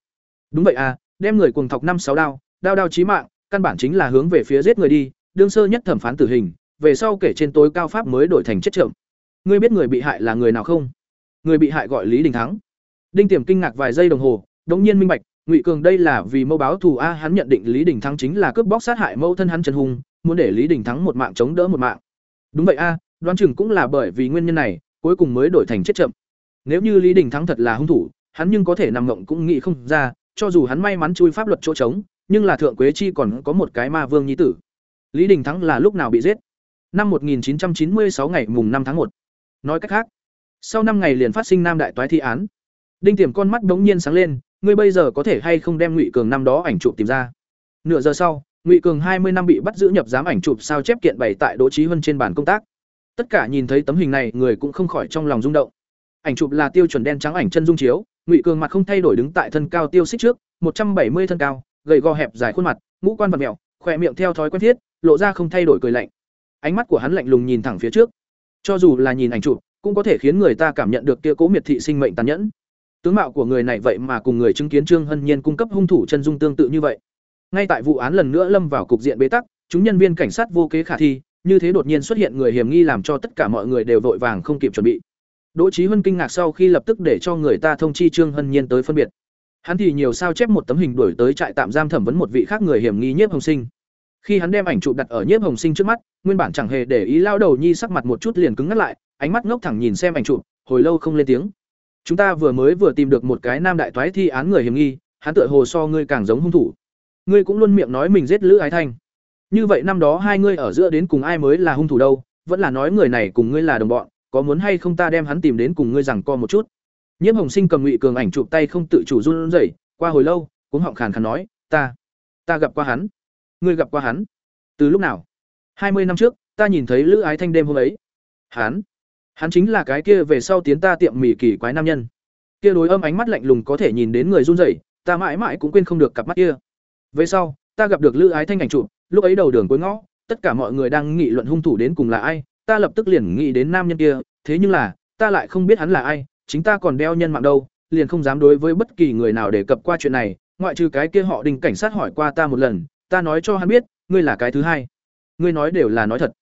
Speaker 1: Đúng vậy à đem người cùng thọc năm sáu đao đao đao chí mạng, căn bản chính là hướng về phía giết người đi, đương sơ nhất thẩm phán tử hình, về sau kể trên tối cao pháp mới đổi thành chết chậm. Ngươi biết người bị hại là người nào không? Người bị hại gọi lý đình thắng. Đinh tiềm kinh ngạc vài giây đồng hồ, đống nhiên minh bạch, ngụy cường đây là vì mâu báo thù a, hắn nhận định lý đình thắng chính là cướp bóc sát hại mâu thân hắn trần hùng, muốn để lý đình thắng một mạng chống đỡ một mạng. Đúng vậy a, đoán chừng cũng là bởi vì nguyên nhân này, cuối cùng mới đổi thành chết chậm. Nếu như lý đình thắng thật là hung thủ, hắn nhưng có thể nằm ngộng cũng nghĩ không ra, cho dù hắn may mắn chui pháp luật chỗ trống, nhưng là thượng quế chi còn có một cái ma vương nhi tử. Lý đình thắng là lúc nào bị giết? Năm 1996 ngày mùng năm tháng một. Nói cách khác sau năm ngày liền phát sinh nam đại toái thi án. Đinh tiềm con mắt đống nhiên sáng lên, ngươi bây giờ có thể hay không đem ngụy cường năm đó ảnh chụp tìm ra? Nửa giờ sau, ngụy cường hai mươi năm bị bắt giữ nhập giám ảnh chụp sao chép kiện bày tại đỗ trí huân trên bàn công tác. Tất cả nhìn thấy tấm hình này, người cũng không khỏi trong lòng rung động. Ảnh chụp là tiêu chuẩn đen trắng ảnh chân dung chiếu, ngụy cường mặt không thay đổi đứng tại thân cao tiêu xích trước, một trăm bảy mươi thân cao, gầy gò hẹp dài khuôn mặt, ngũ quan vật mèo khỏe miệng theo thói quen thiết, lộ ra không thay đổi cười lạnh. Ánh mắt của hắn lạnh lùng nhìn thẳng phía trước. Cho dù là nhìn ảnh chụp cũng có thể khiến người ta cảm nhận được kia cố miệt thị sinh mệnh tàn nhẫn. Tướng mạo của người này vậy mà cùng người chứng kiến trương hân nhiên cung cấp hung thủ chân dung tương tự như vậy. Ngay tại vụ án lần nữa lâm vào cục diện bế tắc, chúng nhân viên cảnh sát vô kế khả thi, như thế đột nhiên xuất hiện người hiểm nghi làm cho tất cả mọi người đều vội vàng không kịp chuẩn bị. Đỗ trí huân kinh ngạc sau khi lập tức để cho người ta thông chi trương hân nhiên tới phân biệt. Hắn thì nhiều sao chép một tấm hình đuổi tới trại tạm giam thẩm vấn một vị khác người hiểm nghi nhiếp hồng sinh. Khi hắn đem ảnh chụp đặt ở nhiếp hồng sinh trước mắt, nguyên bản chẳng hề để ý lao đầu nhi sắc mặt một chút liền cứng ngắt lại ánh mắt ngốc thẳng nhìn xem ảnh chụp, hồi lâu không lên tiếng. Chúng ta vừa mới vừa tìm được một cái nam đại toái thi án người hiểm nghi, hắn tựa hồ so ngươi càng giống hung thủ. Ngươi cũng luôn miệng nói mình giết lữ ái thanh. Như vậy năm đó hai ngươi ở giữa đến cùng ai mới là hung thủ đâu, vẫn là nói người này cùng ngươi là đồng bọn, có muốn hay không ta đem hắn tìm đến cùng ngươi rằng co một chút. Nhiễm hồng sinh cầm ngụy cường ảnh chụp tay không tự chủ run rẩy, qua hồi lâu cũng họng khàn khàn nói, ta ta gặp qua hắn. Ngươi gặp qua hắn? Từ lúc nào? Hai mươi năm trước, ta nhìn thấy lữ ái thanh đêm hôm ấy. Hắn? Hắn chính là cái kia về sau tiến ta tiệm mì kỳ quái nam nhân. Kia đối âm ánh mắt lạnh lùng có thể nhìn đến người run rẩy, ta mãi mãi cũng quên không được cặp mắt kia. Về sau, ta gặp được lữ ái thanh ảnh chụp, lúc ấy đầu đường cuối ngõ, tất cả mọi người đang nghị luận hung thủ đến cùng là ai, ta lập tức liền nghĩ đến nam nhân kia, thế nhưng là, ta lại không biết hắn là ai, chính ta còn đeo nhân mạng đâu, liền không dám đối với bất kỳ người nào đề cập qua chuyện này, ngoại trừ cái kia họ đình cảnh sát hỏi qua ta một lần, ta nói cho hắn biết, ngươi là cái thứ hai. Ngươi nói đều là nói thật.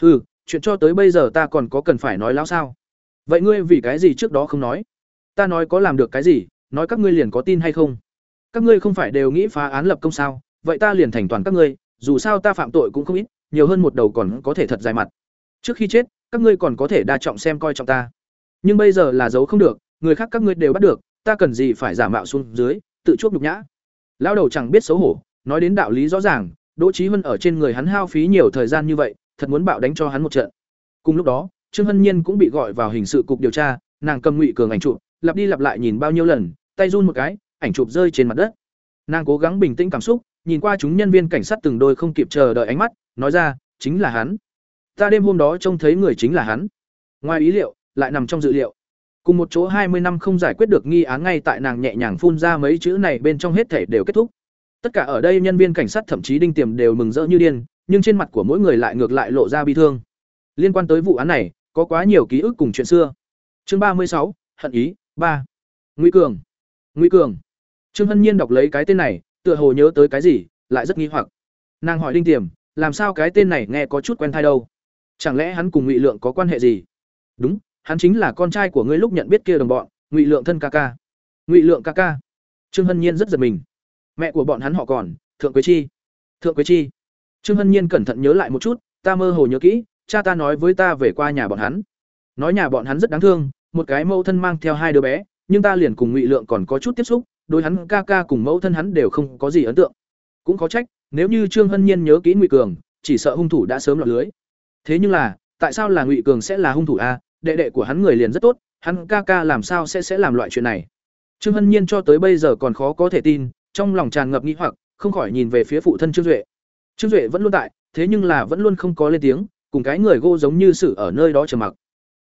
Speaker 1: Ừ chuyện cho tới bây giờ ta còn có cần phải nói lão sao? Vậy ngươi vì cái gì trước đó không nói? Ta nói có làm được cái gì, nói các ngươi liền có tin hay không? Các ngươi không phải đều nghĩ phá án lập công sao? Vậy ta liền thành toàn các ngươi, dù sao ta phạm tội cũng không ít, nhiều hơn một đầu còn có thể thật dài mặt. Trước khi chết, các ngươi còn có thể đa trọng xem coi trọng ta. Nhưng bây giờ là giấu không được, người khác các ngươi đều bắt được, ta cần gì phải giả mạo xuống dưới, tự chuốc nhục nhã? Lão đầu chẳng biết xấu hổ, nói đến đạo lý rõ ràng, đỗ trí huân ở trên người hắn hao phí nhiều thời gian như vậy thật muốn bạo đánh cho hắn một trận. Cùng lúc đó, trương hân nhiên cũng bị gọi vào hình sự cục điều tra, nàng cầm ngụy cường ảnh chụp, lặp đi lặp lại nhìn bao nhiêu lần, tay run một cái, ảnh chụp rơi trên mặt đất. Nàng cố gắng bình tĩnh cảm xúc, nhìn qua chúng nhân viên cảnh sát từng đôi không kịp chờ đợi ánh mắt, nói ra, chính là hắn. Ta đêm hôm đó trông thấy người chính là hắn. Ngoài ý liệu, lại nằm trong dự liệu. Cùng một chỗ hai mươi năm không giải quyết được nghi án ngay tại nàng nhẹ nhàng phun ra mấy chữ này bên trong hết thể đều kết thúc. Tất cả ở đây nhân viên cảnh sát thậm chí đinh tiềm đều mừng rỡ như điên nhưng trên mặt của mỗi người lại ngược lại lộ ra bi thương. Liên quan tới vụ án này, có quá nhiều ký ức cùng chuyện xưa. Chương ba mươi sáu, hận ý, ba. Nguy cường. Nguy cường. Trương hân nhiên đọc lấy cái tên này, tựa hồ nhớ tới cái gì, lại rất nghi hoặc. Nàng hỏi đinh tiềm, làm sao cái tên này nghe có chút quen tai đâu? Chẳng lẽ hắn cùng ngụy lượng có quan hệ gì? Đúng, hắn chính là con trai của ngươi lúc nhận biết kia đồng bọn, ngụy lượng thân ca ca. Ngụy lượng ca ca. Trương hân nhiên rất giật mình. Mẹ của bọn hắn họ còn, thượng quế chi. Thượng quế chi trương hân nhiên cẩn thận nhớ lại một chút, ta mơ hồ nhớ kỹ, cha ta nói với ta về qua nhà bọn hắn. Nói nhà bọn hắn rất đáng thương, một cái mẫu thân mang theo hai đứa bé, nhưng ta liền cùng ngụy lượng còn có chút tiếp xúc, đối hắn ca ca cùng mẫu thân hắn đều không có gì ấn tượng. Cũng có trách, nếu như trương hân nhiên nhớ kỹ ngụy cường, chỉ sợ hung thủ đã sớm lọt lưới. Thế nhưng là, tại sao là ngụy cường sẽ là hung thủ a? Đệ đệ của hắn người liền rất tốt, hắn ca ca làm sao sẽ sẽ làm loại chuyện này? Trương hân nhiên cho tới bây giờ còn khó có thể tin, trong lòng tràn ngập nghi hoặc, không khỏi nhìn về phía phụ thân trương duệ trương duệ vẫn luôn tại, thế nhưng là vẫn luôn không có lên tiếng, cùng cái người gô giống như sự ở nơi đó trầm mặc.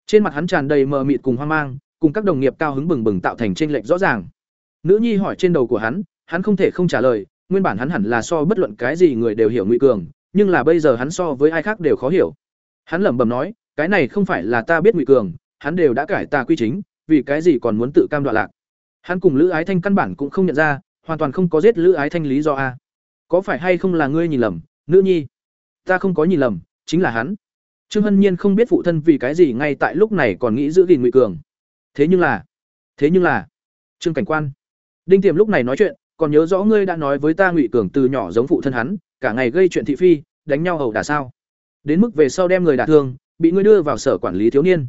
Speaker 1: Trên mặt hắn tràn đầy mờ mịt cùng hoang mang, cùng các đồng nghiệp cao hứng bừng bừng tạo thành tranh lệch rõ ràng. Nữ nhi hỏi trên đầu của hắn hắn không thể không trả lời, nguyên bản hắn hẳn là so bất luận cái gì người đều hiểu ngụy cường, nhưng là bây giờ hắn so với ai khác đều khó hiểu. Hắn lẩm bẩm nói, cái này không phải là ta biết ngụy cường, hắn đều đã cải tà quy chính, vì cái gì còn muốn tự cam đoạn lạc? Hắn cùng lữ ái thanh căn bản cũng không nhận ra, hoàn toàn không có giết lữ ái thanh lý do a có phải hay không là ngươi nhìn lầm, nữ nhi? Ta không có nhìn lầm, chính là hắn. Trương hân nhiên không biết phụ thân vì cái gì ngay tại lúc này còn nghĩ giữ gìn ngụy cường. Thế nhưng là, thế nhưng là, trương cảnh quan, đinh tiềm lúc này nói chuyện, còn nhớ rõ ngươi đã nói với ta ngụy cường từ nhỏ giống phụ thân hắn, cả ngày gây chuyện thị phi, đánh nhau hầu đả sao. Đến mức về sau đem người đả thương, bị ngươi đưa vào sở quản lý thiếu niên.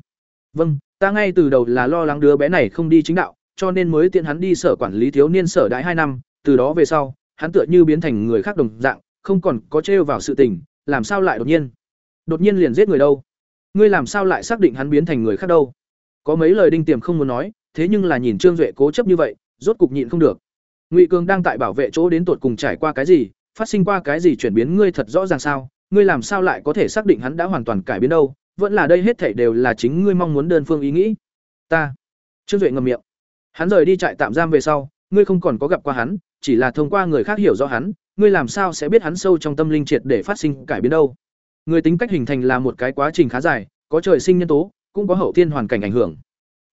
Speaker 1: Vâng ta ngay từ đầu là lo lắng đứa bé này không đi chính đạo, cho nên mới tiện hắn đi sở quản lý thiếu niên sở đại hai năm, từ đó về sau hắn tựa như biến thành người khác đồng dạng, không còn có trêu vào sự tình, làm sao lại đột nhiên? Đột nhiên liền giết người đâu? Ngươi làm sao lại xác định hắn biến thành người khác đâu? Có mấy lời đinh tiềm không muốn nói, thế nhưng là nhìn trương duệ cố chấp như vậy, rốt cục nhịn không được. Ngụy cường đang tại bảo vệ chỗ đến tột cùng trải qua cái gì, phát sinh qua cái gì chuyển biến ngươi thật rõ ràng sao? Ngươi làm sao lại có thể xác định hắn đã hoàn toàn cải biến đâu? Vẫn là đây hết thảy đều là chính ngươi mong muốn đơn phương ý nghĩ. Ta. Trương duệ ngậm miệng. Hắn rời đi trại tạm giam về sau, ngươi không còn có gặp qua hắn chỉ là thông qua người khác hiểu rõ hắn ngươi làm sao sẽ biết hắn sâu trong tâm linh triệt để phát sinh cải biến đâu? Người tính cách hình thành là một cái quá trình khá dài có trời sinh nhân tố cũng có hậu thiên hoàn cảnh ảnh hưởng.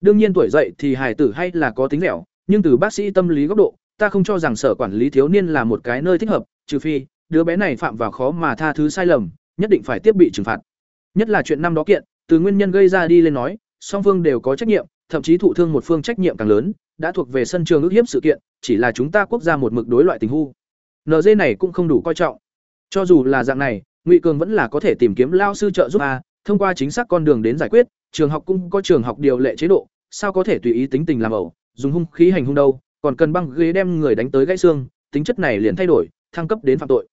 Speaker 1: Đương nhiên tuổi dậy thì hài tử hay là có tính lẻo, nhưng từ bác sĩ tâm lý góc độ ta không cho rằng sở quản lý thiếu niên là một cái nơi thích hợp trừ phi đứa bé này phạm vào khó mà tha thứ sai lầm nhất định phải tiếp bị trừng phạt. Nhất là chuyện năm đó kiện từ nguyên nhân gây ra đi lên nói song phương đều có trách nhiệm thậm chí thụ thương một phương trách nhiệm càng lớn đã thuộc về sân trường ước hiếp sự kiện chỉ là chúng ta quốc gia một mực đối loại tình hu nd này cũng không đủ coi trọng. Cho dù là dạng này, ngụy cường vẫn là có thể tìm kiếm lao sư trợ giúp a, thông qua chính xác con đường đến giải quyết, trường học cũng có trường học điều lệ chế độ, sao có thể tùy ý tính tình làm ẩu, dùng hung khí hành hung đâu, còn cần băng ghế đem người đánh tới gãy xương, tính chất này liền thay đổi, thăng cấp đến phạm tội.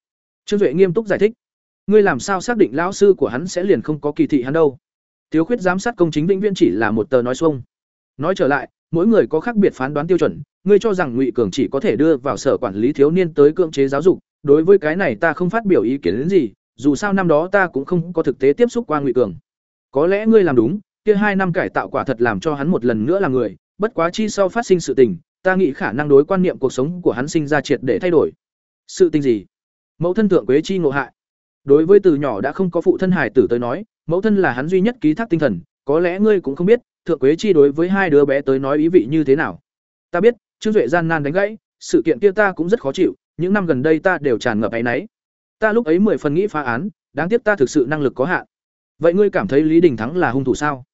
Speaker 1: Trương duệ nghiêm túc giải thích. Ngươi làm sao xác định lão sư của hắn sẽ liền không có kỳ thị hắn đâu? Thiếu khuyết giám sát công chính vĩnh viễn chỉ là một tờ nói xuông. Nói trở lại, mỗi người có khác biệt phán đoán tiêu chuẩn ngươi cho rằng ngụy cường chỉ có thể đưa vào sở quản lý thiếu niên tới cưỡng chế giáo dục, đối với cái này ta không phát biểu ý kiến đến gì, dù sao năm đó ta cũng không có thực tế tiếp xúc qua ngụy cường. Có lẽ ngươi làm đúng, kia hai năm cải tạo quả thật làm cho hắn một lần nữa là người, bất quá chi sau phát sinh sự tình, ta nghĩ khả năng đối quan niệm cuộc sống của hắn sinh ra triệt để thay đổi. Sự tình gì? Mẫu thân thượng quế chi ngộ hại. Đối với từ nhỏ đã không có phụ thân hải tử tới nói, mẫu thân là hắn duy nhất ký thác tinh thần, có lẽ ngươi cũng không biết, thượng quế chi đối với hai đứa bé tới nói ý vị như thế nào. Ta biết trương duệ gian nan đánh gãy, sự kiện kia ta cũng rất khó chịu, những năm gần đây ta đều tràn ngập áy náy. Ta lúc ấy mười phần nghĩ phá án, đáng tiếc ta thực sự năng lực có hạn. Vậy ngươi cảm thấy lý đình thắng là hung thủ sao?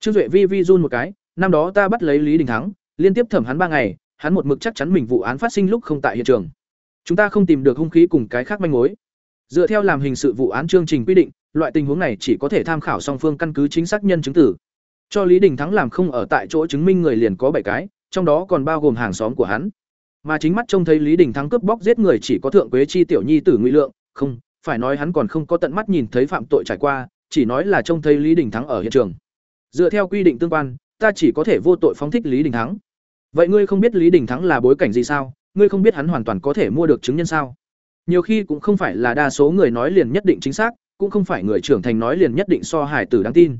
Speaker 1: Trương duệ vi vi run một cái, năm đó ta bắt lấy lý đình thắng, liên tiếp thẩm hắn ba ngày, hắn một mực chắc chắn mình vụ án phát sinh lúc không tại hiện trường. Chúng ta không tìm được hung khí cùng cái khác manh mối. Dựa theo làm hình sự vụ án chương trình quy định, loại tình huống này chỉ có thể tham khảo song phương căn cứ chính xác nhân chứng tử. Cho lý đình thắng làm không ở tại chỗ chứng minh người liền có bảy cái trong đó còn bao gồm hàng xóm của hắn. Mà chính mắt trông thấy lý đình thắng cướp bóc giết người chỉ có thượng quế chi tiểu nhi tử ngụy lượng, không, phải nói hắn còn không có tận mắt nhìn thấy phạm tội trải qua, chỉ nói là trông thấy lý đình thắng ở hiện trường. Dựa theo quy định tương quan, ta chỉ có thể vô tội phóng thích lý đình thắng. Vậy ngươi không biết lý đình thắng là bối cảnh gì sao? Ngươi không biết hắn hoàn toàn có thể mua được chứng nhân sao? Nhiều khi cũng không phải là đa số người nói liền nhất định chính xác, cũng không phải người trưởng thành nói liền nhất định so hải tử đáng tin.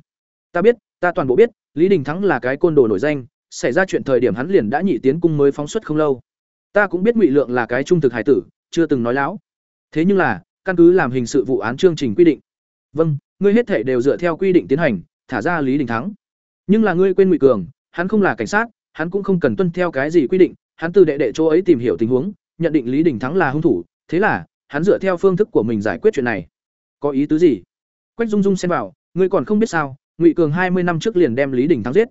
Speaker 1: Ta biết, ta toàn bộ biết, lý đình thắng là cái côn đồ nổi danh xảy ra chuyện thời điểm hắn liền đã nhị tiến cung mới phóng xuất không lâu. Ta cũng biết ngụy lượng là cái trung thực hải tử, chưa từng nói láo. Thế nhưng là, căn cứ làm hình sự vụ án chương trình quy định. Vâng ngươi hết thể đều dựa theo quy định tiến hành, thả ra lý đình thắng. Nhưng là ngươi quên ngụy cường, hắn không là cảnh sát, hắn cũng không cần tuân theo cái gì quy định, hắn từ đệ đệ chỗ ấy tìm hiểu tình huống, nhận định lý đình thắng là hung thủ, thế là, hắn dựa theo phương thức của mình giải quyết chuyện này. Có ý tứ gì? Quách dung dung xem vào, ngươi còn không biết sao, ngụy cường hai mươi năm trước liền đem lý đình thắng giết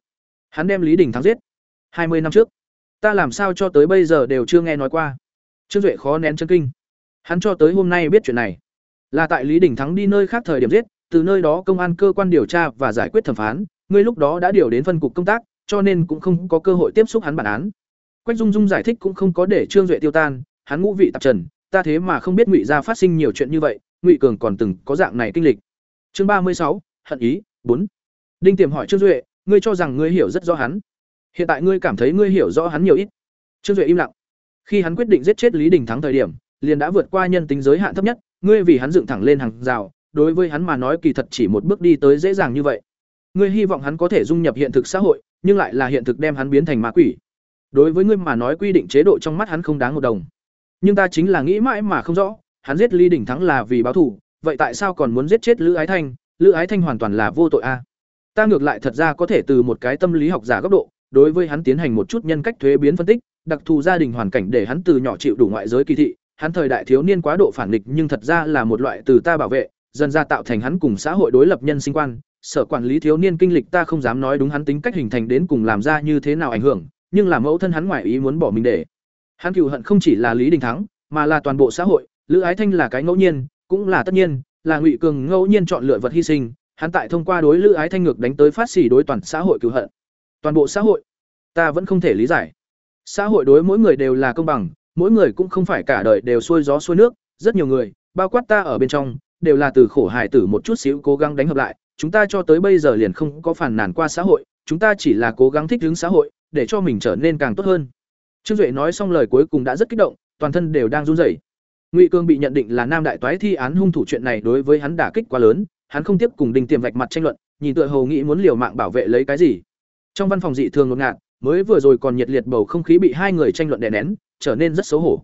Speaker 1: hắn đem lý đình thắng giết. Hai mươi năm trước, ta làm sao cho tới bây giờ đều chưa nghe nói qua. Trương duệ khó nén chân kinh. Hắn cho tới hôm nay biết chuyện này. Là tại lý đình thắng đi nơi khác thời điểm giết, từ nơi đó công an cơ quan điều tra và giải quyết thẩm phán, ngươi lúc đó đã điều đến phân cục công tác, cho nên cũng không có cơ hội tiếp xúc hắn bản án. Quách dung dung giải thích cũng không có để trương duệ tiêu tan, hắn ngũ vị tạp trần, ta thế mà không biết ngụy gia phát sinh nhiều chuyện như vậy, ngụy cường còn từng có dạng này kinh lịch. Chương ba mươi sáu, hận ý, bốn. Đinh tiềm hỏi trương duệ ngươi cho rằng ngươi hiểu rất rõ hắn. Hiện tại ngươi cảm thấy ngươi hiểu rõ hắn nhiều ít. Trương duệ im lặng. Khi hắn quyết định giết chết lý đình thắng thời điểm, liền đã vượt qua nhân tính giới hạn thấp nhất, ngươi vì hắn dựng thẳng lên hàng rào, đối với hắn mà nói kỳ thật chỉ một bước đi tới dễ dàng như vậy. Ngươi hy vọng hắn có thể dung nhập hiện thực xã hội, nhưng lại là hiện thực đem hắn biến thành ma quỷ. Đối với ngươi mà nói quy định chế độ trong mắt hắn không đáng một đồng. Nhưng ta chính là nghĩ mãi mà không rõ, hắn giết Lý đình thắng là vì báo thù, vậy tại sao còn muốn giết chết lữ ái thanh? Lữ ái thanh hoàn toàn là vô tội a ta ngược lại thật ra có thể từ một cái tâm lý học giả góc độ, đối với hắn tiến hành một chút nhân cách thuế biến phân tích, đặc thù gia đình hoàn cảnh để hắn từ nhỏ chịu đủ ngoại giới kỳ thị, hắn thời đại thiếu niên quá độ phản nghịch nhưng thật ra là một loại từ ta bảo vệ, dần ra tạo thành hắn cùng xã hội đối lập nhân sinh quan, sở quản lý thiếu niên kinh lịch ta không dám nói đúng hắn tính cách hình thành đến cùng làm ra như thế nào ảnh hưởng, nhưng là mẫu thân hắn ngoại ý muốn bỏ mình để. Hắn cựu hận không chỉ là lý đình thắng, mà là toàn bộ xã hội, lữ ái thanh là cái ngẫu nhiên, cũng là tất nhiên, là ngụy cường ngẫu nhiên chọn lựa vật hy sinh hắn tại thông qua đối lữ ái thanh ngược đánh tới phát xỉ đối toàn xã hội cựu hận. Toàn bộ xã hội, ta vẫn không thể lý giải. Xã hội đối mỗi người đều là công bằng, mỗi người cũng không phải cả đời đều xuôi gió xuôi nước. Rất nhiều người, bao quát ta ở bên trong, đều là từ khổ hải tử một chút xíu cố gắng đánh hợp lại. Chúng ta cho tới bây giờ liền không có phản nàn qua xã hội, chúng ta chỉ là cố gắng thích ứng xã hội, để cho mình trở nên càng tốt hơn. Trương duệ nói xong lời cuối cùng đã rất kích động, toàn thân đều đang run rẩy. Ngụy cương bị nhận định là nam đại toái thi án hung thủ chuyện này đối với hắn đả kích quá lớn hắn không tiếp cùng đinh tiềm vạch mặt tranh luận, nhìn tựa hồ nghĩ muốn liều mạng bảo vệ lấy cái gì. Trong văn phòng dị thường ngột ngạt, mới vừa rồi còn nhiệt liệt bầu không khí bị hai người tranh luận đè nén, trở nên rất xấu hổ.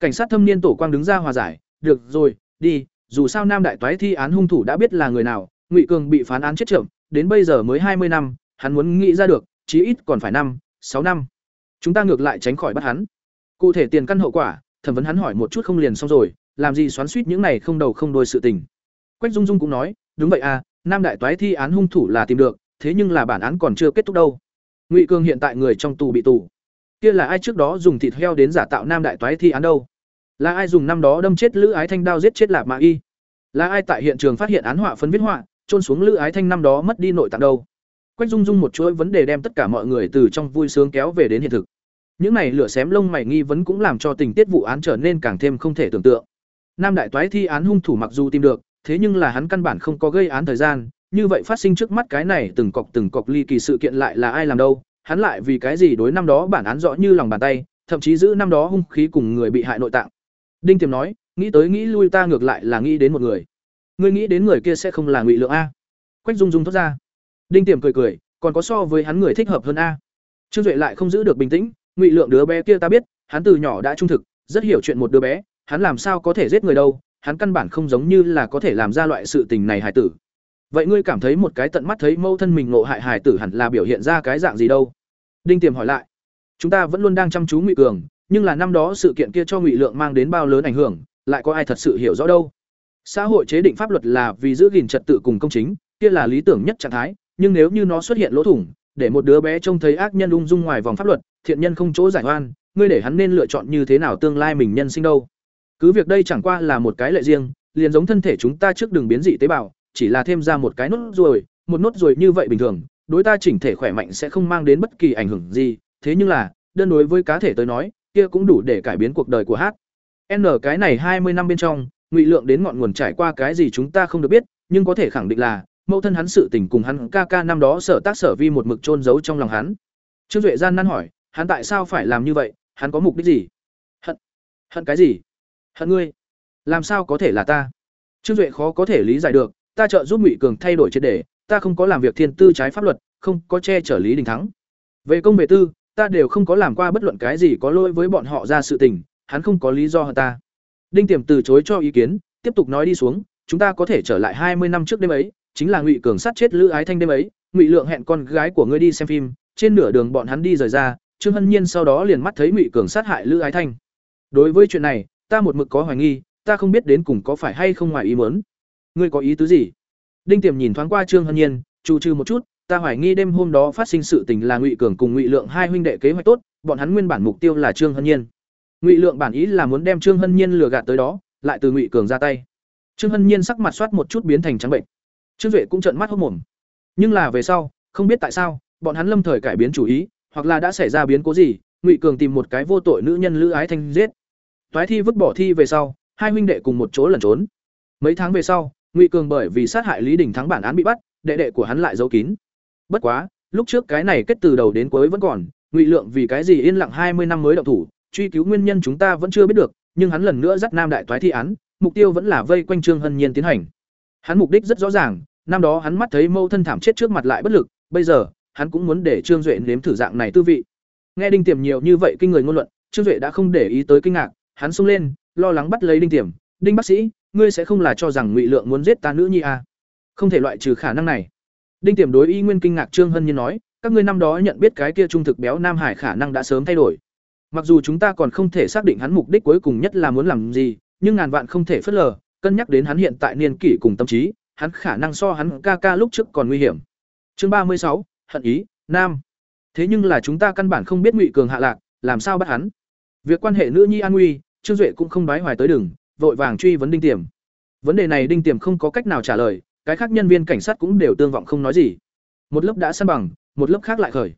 Speaker 1: Cảnh sát thâm niên tổ quang đứng ra hòa giải, được rồi, đi, dù sao nam đại toái thi án hung thủ đã biết là người nào, ngụy cường bị phán án chết chậm đến bây giờ mới hai mươi năm, hắn muốn nghĩ ra được, chí ít còn phải năm, sáu năm. Chúng ta ngược lại tránh khỏi bắt hắn. Cụ thể tiền căn hậu quả, thẩm vấn hắn hỏi một chút không liền xong rồi, làm gì xoắn suýt những này không đầu không đôi sự tình? Quách dung dung cũng nói, đúng vậy à nam đại toái thi án hung thủ là tìm được, thế nhưng là bản án còn chưa kết thúc đâu. Ngụy Cương hiện tại người trong tù bị tù. Kia là ai trước đó dùng thịt heo đến giả tạo nam đại toái thi án đâu? Là ai dùng năm đó đâm chết lữ ái thanh đao giết chết lạp mã y? Là ai tại hiện trường phát hiện án họa phấn viết họa trôn xuống lữ ái thanh năm đó mất đi nội tạng đâu? Quách dung dung một chuỗi vấn đề đem tất cả mọi người từ trong vui sướng kéo về đến hiện thực. Những này lửa xém lông mày nghi vấn cũng làm cho tình tiết vụ án trở nên càng thêm không thể tưởng tượng. Nam đại toái thi án hung thủ mặc dù tìm được thế nhưng là hắn căn bản không có gây án thời gian, như vậy phát sinh trước mắt cái này từng cọc từng cọc ly kỳ sự kiện lại là ai làm đâu, hắn lại vì cái gì đối năm đó bản án rõ như lòng bàn tay, thậm chí giữ năm đó hung khí cùng người bị hại nội tạng. Đinh tiềm nói, nghĩ tới nghĩ lui ta ngược lại là nghĩ đến một người. Ngươi nghĩ đến người kia sẽ không là ngụy lượng a. Quách dung dung thoát ra. Đinh tiềm cười cười, còn có so với hắn người thích hợp hơn a. Trương duệ lại không giữ được bình tĩnh, ngụy lượng đứa bé kia ta biết, hắn từ nhỏ đã trung thực, rất hiểu chuyện một đứa bé, hắn làm sao có thể giết người đâu hắn căn bản không giống như là có thể làm ra loại sự tình này hải tử. Vậy ngươi cảm thấy một cái tận mắt thấy mâu thân mình ngộ hại hải tử hẳn là biểu hiện ra cái dạng gì đâu? Đinh tiềm hỏi lại. Chúng ta vẫn luôn đang chăm chú ngụy cường, nhưng là năm đó sự kiện kia cho ngụy lượng mang đến bao lớn ảnh hưởng, lại có ai thật sự hiểu rõ đâu? Xã hội chế định pháp luật là vì giữ gìn trật tự cùng công chính, kia là lý tưởng nhất trạng thái, nhưng nếu như nó xuất hiện lỗ thủng, để một đứa bé trông thấy ác nhân ung dung ngoài vòng pháp luật, thiện nhân không chỗ giải oan, ngươi để hắn nên lựa chọn như thế nào tương lai mình nhân sinh đâu? Cứ việc đây chẳng qua là một cái lệ riêng, liền giống thân thể chúng ta trước đường biến dị tế bào, chỉ là thêm ra một cái nốt ruồi, một nốt ruồi như vậy bình thường, đối ta chỉnh thể khỏe mạnh sẽ không mang đến bất kỳ ảnh hưởng gì, thế nhưng là, đơn đối với cá thể tới nói, kia cũng đủ để cải biến cuộc đời của hát. N cái này hai mươi năm bên trong, ngụy lượng đến ngọn nguồn trải qua cái gì chúng ta không được biết, nhưng có thể khẳng định là, mẫu thân hắn sự tình cùng hắn ca ca năm đó sở tác sở vi một mực trôn giấu trong lòng hắn. Trương duệ gian năn hỏi, hắn tại sao phải làm như vậy, hắn có mục đích gì? Hận. Hận cái gì? Hận ngươi. Làm sao có thể là ta? Trương duệ khó có thể lý giải được, ta trợ giúp ngụy cường thay đổi triệt đề ta không có làm việc thiên tư trái pháp luật, không có che chở lý đình thắng. Về công về tư, ta đều không có làm qua bất luận cái gì có lỗi với bọn họ ra sự tình, hắn không có lý do hơn ta. Đinh tiềm từ chối cho ý kiến, tiếp tục nói đi xuống, chúng ta có thể trở lại hai mươi năm trước đêm ấy, chính là ngụy cường sát chết lữ ái thanh đêm ấy, ngụy lượng hẹn con gái của ngươi đi xem phim, trên nửa đường bọn hắn đi rời ra, trương hân nhiên sau đó liền mắt thấy ngụy cường sát hại lữ ái thanh. Đối với chuyện này ta một mực có hoài nghi, ta không biết đến cùng có phải hay không ngoài ý muốn. Ngươi có ý tứ gì? Đinh tiềm nhìn thoáng qua trương hân nhiên, chủ trừ một chút, ta hoài nghi đêm hôm đó phát sinh sự tình là ngụy cường cùng ngụy lượng hai huynh đệ kế hoạch tốt, bọn hắn nguyên bản mục tiêu là trương hân nhiên. Ngụy lượng bản ý là muốn đem trương hân nhiên lừa gạt tới đó, lại từ ngụy cường ra tay. Trương hân nhiên sắc mặt soát một chút biến thành trắng bệnh. Trương duệ cũng trợn mắt hốt mồm. Nhưng là về sau, không biết tại sao, bọn hắn lâm thời cải biến chủ ý, hoặc là đã xảy ra biến cố gì, ngụy cường tìm một cái vô tội nữ nhân lữ ái thanh giết toái thi vứt bỏ thi về sau, hai huynh đệ cùng một chỗ lẩn trốn. Mấy tháng về sau, ngụy cường bởi vì sát hại lý đình thắng bản án bị bắt, đệ đệ của hắn lại giấu kín. Bất quá, lúc trước cái này kết từ đầu đến cuối vẫn còn, ngụy lượng vì cái gì yên lặng hai mươi năm mới động thủ, truy cứu nguyên nhân chúng ta vẫn chưa biết được, nhưng hắn lần nữa dắt nam đại toái thi án, mục tiêu vẫn là vây quanh trương hân nhiên tiến hành. Hắn mục đích rất rõ ràng, năm đó hắn mắt thấy mâu thân thảm chết trước mặt lại bất lực, bây giờ, hắn cũng muốn để trương duệ nếm thử dạng này tư vị. Nghe đinh tiềm nhiều như vậy kinh người ngôn luận, trương duệ đã không để ý tới kinh ngạc hắn xông lên, lo lắng bắt lấy đinh tiềm. Đinh bác sĩ, ngươi sẽ không là cho rằng ngụy lượng muốn giết ta nữ nhi à? không thể loại trừ khả năng này. Đinh tiềm đối y nguyên kinh ngạc trương hân nhiên nói, các ngươi năm đó nhận biết cái kia trung thực béo nam hải khả năng đã sớm thay đổi. Mặc dù chúng ta còn không thể xác định hắn mục đích cuối cùng nhất là muốn làm gì, nhưng ngàn vạn không thể phớt lờ, cân nhắc đến hắn hiện tại niên kỷ cùng tâm trí, hắn khả năng so hắn ca ca lúc trước còn nguy hiểm. Chương ba mươi sáu, hận ý, nam. Thế nhưng là chúng ta căn bản không biết ngụy cường hạ lạc, làm sao bắt hắn? Việc quan hệ nữ nhi an nguy trương duệ cũng không đoái hoài tới đường, vội vàng truy vấn đinh tiềm. Vấn đề này đinh tiềm không có cách nào trả lời cái khác nhân viên cảnh sát cũng đều tương vọng không nói gì. Một lớp đã săn bằng một lớp khác lại khởi.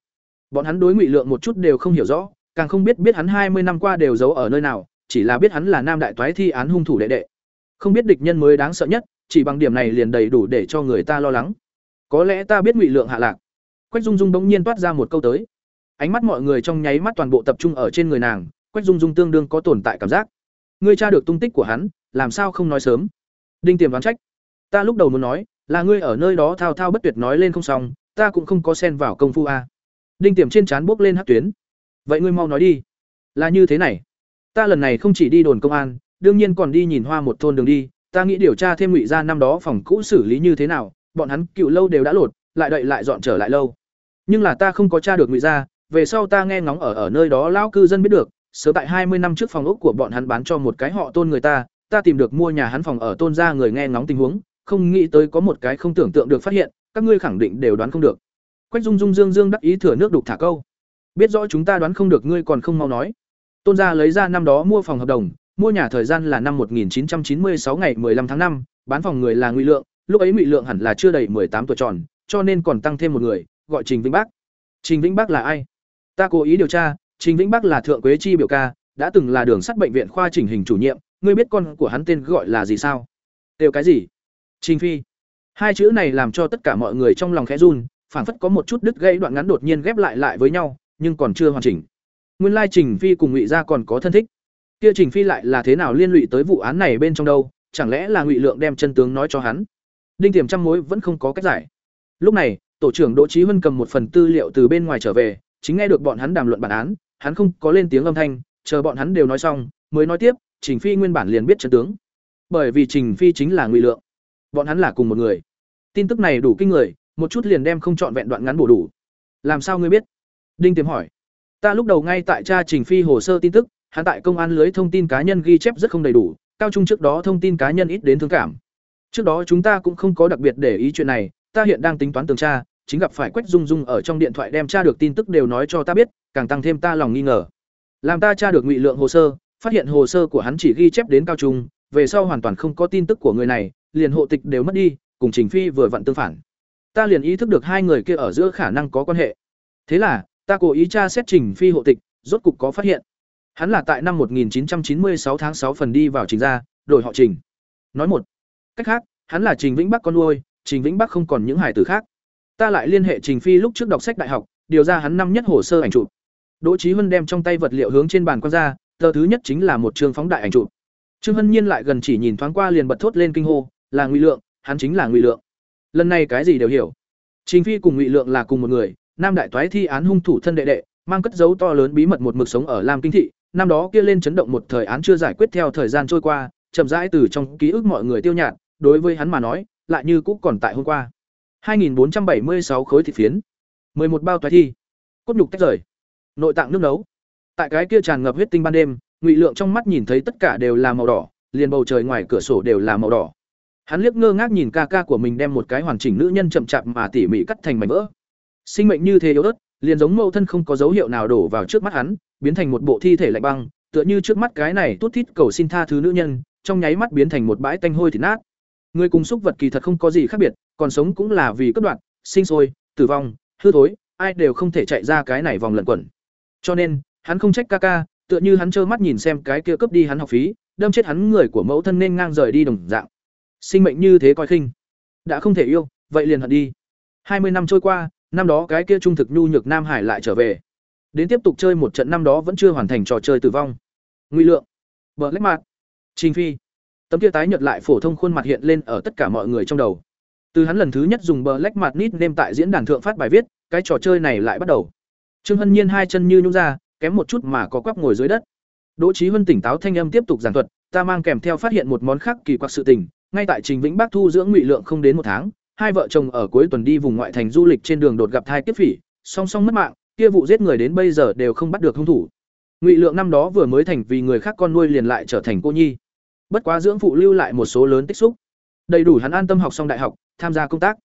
Speaker 1: Bọn hắn đối ngụy lượng một chút đều không hiểu rõ càng không biết biết hắn hai mươi năm qua đều giấu ở nơi nào chỉ là biết hắn là nam đại toái thi án hung thủ đệ đệ. Không biết địch nhân mới đáng sợ nhất chỉ bằng điểm này liền đầy đủ để cho người ta lo lắng. Có lẽ ta biết ngụy lượng hạ lạc. Quách dung dung bỗng nhiên toát ra một câu tới. Ánh mắt mọi người trong nháy mắt toàn bộ tập trung ở trên người nàng quách dung dung tương đương có tồn tại cảm giác. Ngươi tra được tung tích của hắn, làm sao không nói sớm? Đinh tiềm đoán trách. Ta lúc đầu muốn nói, là ngươi ở nơi đó thao thao bất tuyệt nói lên không xong, ta cũng không có xen vào công phu a. Đinh tiềm trên trán bước lên hát tuyến. Vậy ngươi mau nói đi. Là như thế này. Ta lần này không chỉ đi đồn công an, đương nhiên còn đi nhìn hoa một thôn đường đi. Ta nghĩ điều tra thêm ngụy ra năm đó phòng cũ xử lý như thế nào, bọn hắn cựu lâu đều đã lột, lại đậy lại dọn trở lại lâu. Nhưng là ta không có tra được ngụy ra về sau ta nghe ngóng ở ở nơi đó lão cư dân biết được sớm tại hai mươi năm trước phòng ốc của bọn hắn bán cho một cái họ tôn người ta ta tìm được mua nhà hắn phòng ở tôn gia người nghe ngóng tình huống không nghĩ tới có một cái không tưởng tượng được phát hiện các ngươi khẳng định đều đoán không được quách dung dung dương dương đắc ý thừa nước đục thả câu biết rõ chúng ta đoán không được ngươi còn không mau nói tôn gia lấy ra năm đó mua phòng hợp đồng mua nhà thời gian là năm 1996 ngày 15 tháng 5, bán phòng người là Ngụy Lượng, lúc ấy Ngụy Lượng hẳn là chưa đầy 18 tuổi tròn, cho nên còn tăng thêm một người, gọi Trình Vĩnh Bắc. Trình Vĩnh Bắc là ai? Ta cố ý điều tra, Trình Vĩnh Bắc là thượng quế chi biểu ca, đã từng là đường sắt bệnh viện khoa chỉnh hình chủ nhiệm, ngươi biết con của hắn tên gọi là gì sao? Đều cái gì? Trình Phi. Hai chữ này làm cho tất cả mọi người trong lòng khẽ run, phảng phất có một chút đứt gãy đoạn ngắn đột nhiên ghép lại lại với nhau, nhưng còn chưa hoàn chỉnh. Nguyên lai Trình Phi cùng Ngụy gia còn có thân thích. Kia Trình Phi lại là thế nào liên lụy tới vụ án này bên trong đâu? Chẳng lẽ là Ngụy Lượng đem chân tướng nói cho hắn? Đinh Tiềm trăm mối vẫn không có cách giải. Lúc này, tổ trưởng Đỗ Chí Hân cầm một phần tư liệu từ bên ngoài trở về, chính nghe được bọn hắn đàm luận bản án, hắn không có lên tiếng âm thanh, chờ bọn hắn đều nói xong, mới nói tiếp, Trình Phi nguyên bản liền biết trận tướng. Bởi vì Trình Phi chính là Ngụy Lượng. Bọn hắn là cùng một người. Tin tức này đủ kinh người, một chút liền đem không chọn vẹn đoạn ngắn bổ đủ. Làm sao ngươi biết? Đinh Tiềm hỏi. Ta lúc đầu ngay tại tra Trình Phi hồ sơ tin tức, hắn tại công an lưới thông tin cá nhân ghi chép rất không đầy đủ, cao trung trước đó thông tin cá nhân ít đến thương cảm. Trước đó chúng ta cũng không có đặc biệt để ý chuyện này, ta hiện đang tính toán tường tra, chính gặp phải Quách Dung Dung ở trong điện thoại đem tra được tin tức đều nói cho ta biết, càng tăng thêm ta lòng nghi ngờ. Làm ta tra được ngụy lượng hồ sơ, phát hiện hồ sơ của hắn chỉ ghi chép đến cao trung, về sau hoàn toàn không có tin tức của người này, liền hộ tịch đều mất đi, cùng Trình Phi vừa vặn tương phản. Ta liền ý thức được hai người kia ở giữa khả năng có quan hệ. Thế là, ta cố ý tra xét Trình Phi hộ tịch, rốt cục có phát hiện. Hắn là tại năm 1996 tháng 6 phần đi vào Trình gia, đổi họ Trình. Nói một cách khác, hắn là Trình Vĩnh Bắc con nuôi, Trình Vĩnh Bắc không còn những hài tử khác. Ta lại liên hệ Trình Phi lúc trước đọc sách đại học, điều ra hắn năm nhất hồ sơ ảnh chụp. Đỗ Chí Hân đem trong tay vật liệu hướng trên bàn quan ra, tờ thứ nhất chính là một trường phóng đại ảnh chụp. Trương Hân Nhiên lại gần chỉ nhìn thoáng qua liền bật thốt lên kinh hô, là Ngụy Lượng, hắn chính là Ngụy Lượng. Lần này cái gì đều hiểu. Trình Phi cùng Ngụy Lượng là cùng một người, nam đại toái thi án hung thủ thân đệ đệ, mang cất dấu to lớn bí mật một mực sống ở Lam Kinh thị, năm đó kia lên chấn động một thời án chưa giải quyết theo thời gian trôi qua, chậm rãi từ trong ký ức mọi người tiêu nhạt, đối với hắn mà nói, lại như cũ còn tại hôm qua. 2476 khối thịt phiến, 11 bao toái thi, cốt nhục tách rời, nội tạng nước nấu. Tại cái kia tràn ngập huyết tinh ban đêm, Ngụy Lượng trong mắt nhìn thấy tất cả đều là màu đỏ, liền bầu trời ngoài cửa sổ đều là màu đỏ. Hắn liếc ngơ ngác nhìn ca ca của mình đem một cái hoàn chỉnh nữ nhân chậm chạp mà tỉ mỉ cắt thành mảnh vỡ. Sinh mệnh như thế yếu ớt, liền giống mâu thân không có dấu hiệu nào đổ vào trước mắt hắn, biến thành một bộ thi thể lạnh băng, tựa như trước mắt cái này tuốt thít cầu xin tha thứ nữ nhân, trong nháy mắt biến thành một bãi tanh hôi thịt nát. Người cùng xúc vật kỳ thật không có gì khác biệt, còn sống cũng là vì cất đoạn, sinh sôi, tử vong, hư thối, ai đều không thể chạy ra cái này vòng lẩn quẩn. Cho nên, hắn không trách ca ca, tựa như hắn trơ mắt nhìn xem cái kia cướp đi hắn học phí, đâm chết hắn người của mẫu thân nên ngang rời đi đồng dạng. Sinh mệnh như thế coi khinh, đã không thể yêu, vậy liền hận đi. Hai mươi năm trôi qua, năm đó cái kia trung thực nhu nhược Nam Hải lại trở về. Đến tiếp tục chơi một trận năm đó vẫn chưa hoàn thành trò chơi tử vong. Nguy lượng, bờ lách Mạt, Trình Phi. Tấm kia tái nhợt lại phổ thông khuôn mặt hiện lên ở tất cả mọi người trong đầu. Từ hắn lần thứ nhất dùng bờ lách Mạt nít nêm tại diễn đàn thượng phát bài viết, cái trò chơi này lại bắt đầu. Trương Hân Nhiên hai chân như nhũ ra, kém một chút mà có quắp ngồi dưới đất. Đỗ Chí Hân tỉnh táo thanh âm tiếp tục giảng thuật, ta mang kèm theo phát hiện một món khác kỳ quặc sự tình, ngay tại Trình Vĩnh Bắc thu dưỡng ngụy lượng không đến một tháng, hai vợ chồng ở cuối tuần đi vùng ngoại thành du lịch trên đường đột gặp thai kiếp phỉ, song song mất mạng, kia vụ giết người đến bây giờ đều không bắt được hung thủ. Ngụy Lượng năm đó vừa mới thành vì người khác con nuôi liền lại trở thành cô nhi. Bất quá dưỡng phụ lưu lại một số lớn tích xúc, đầy đủ hắn an tâm học xong đại học, tham gia công tác.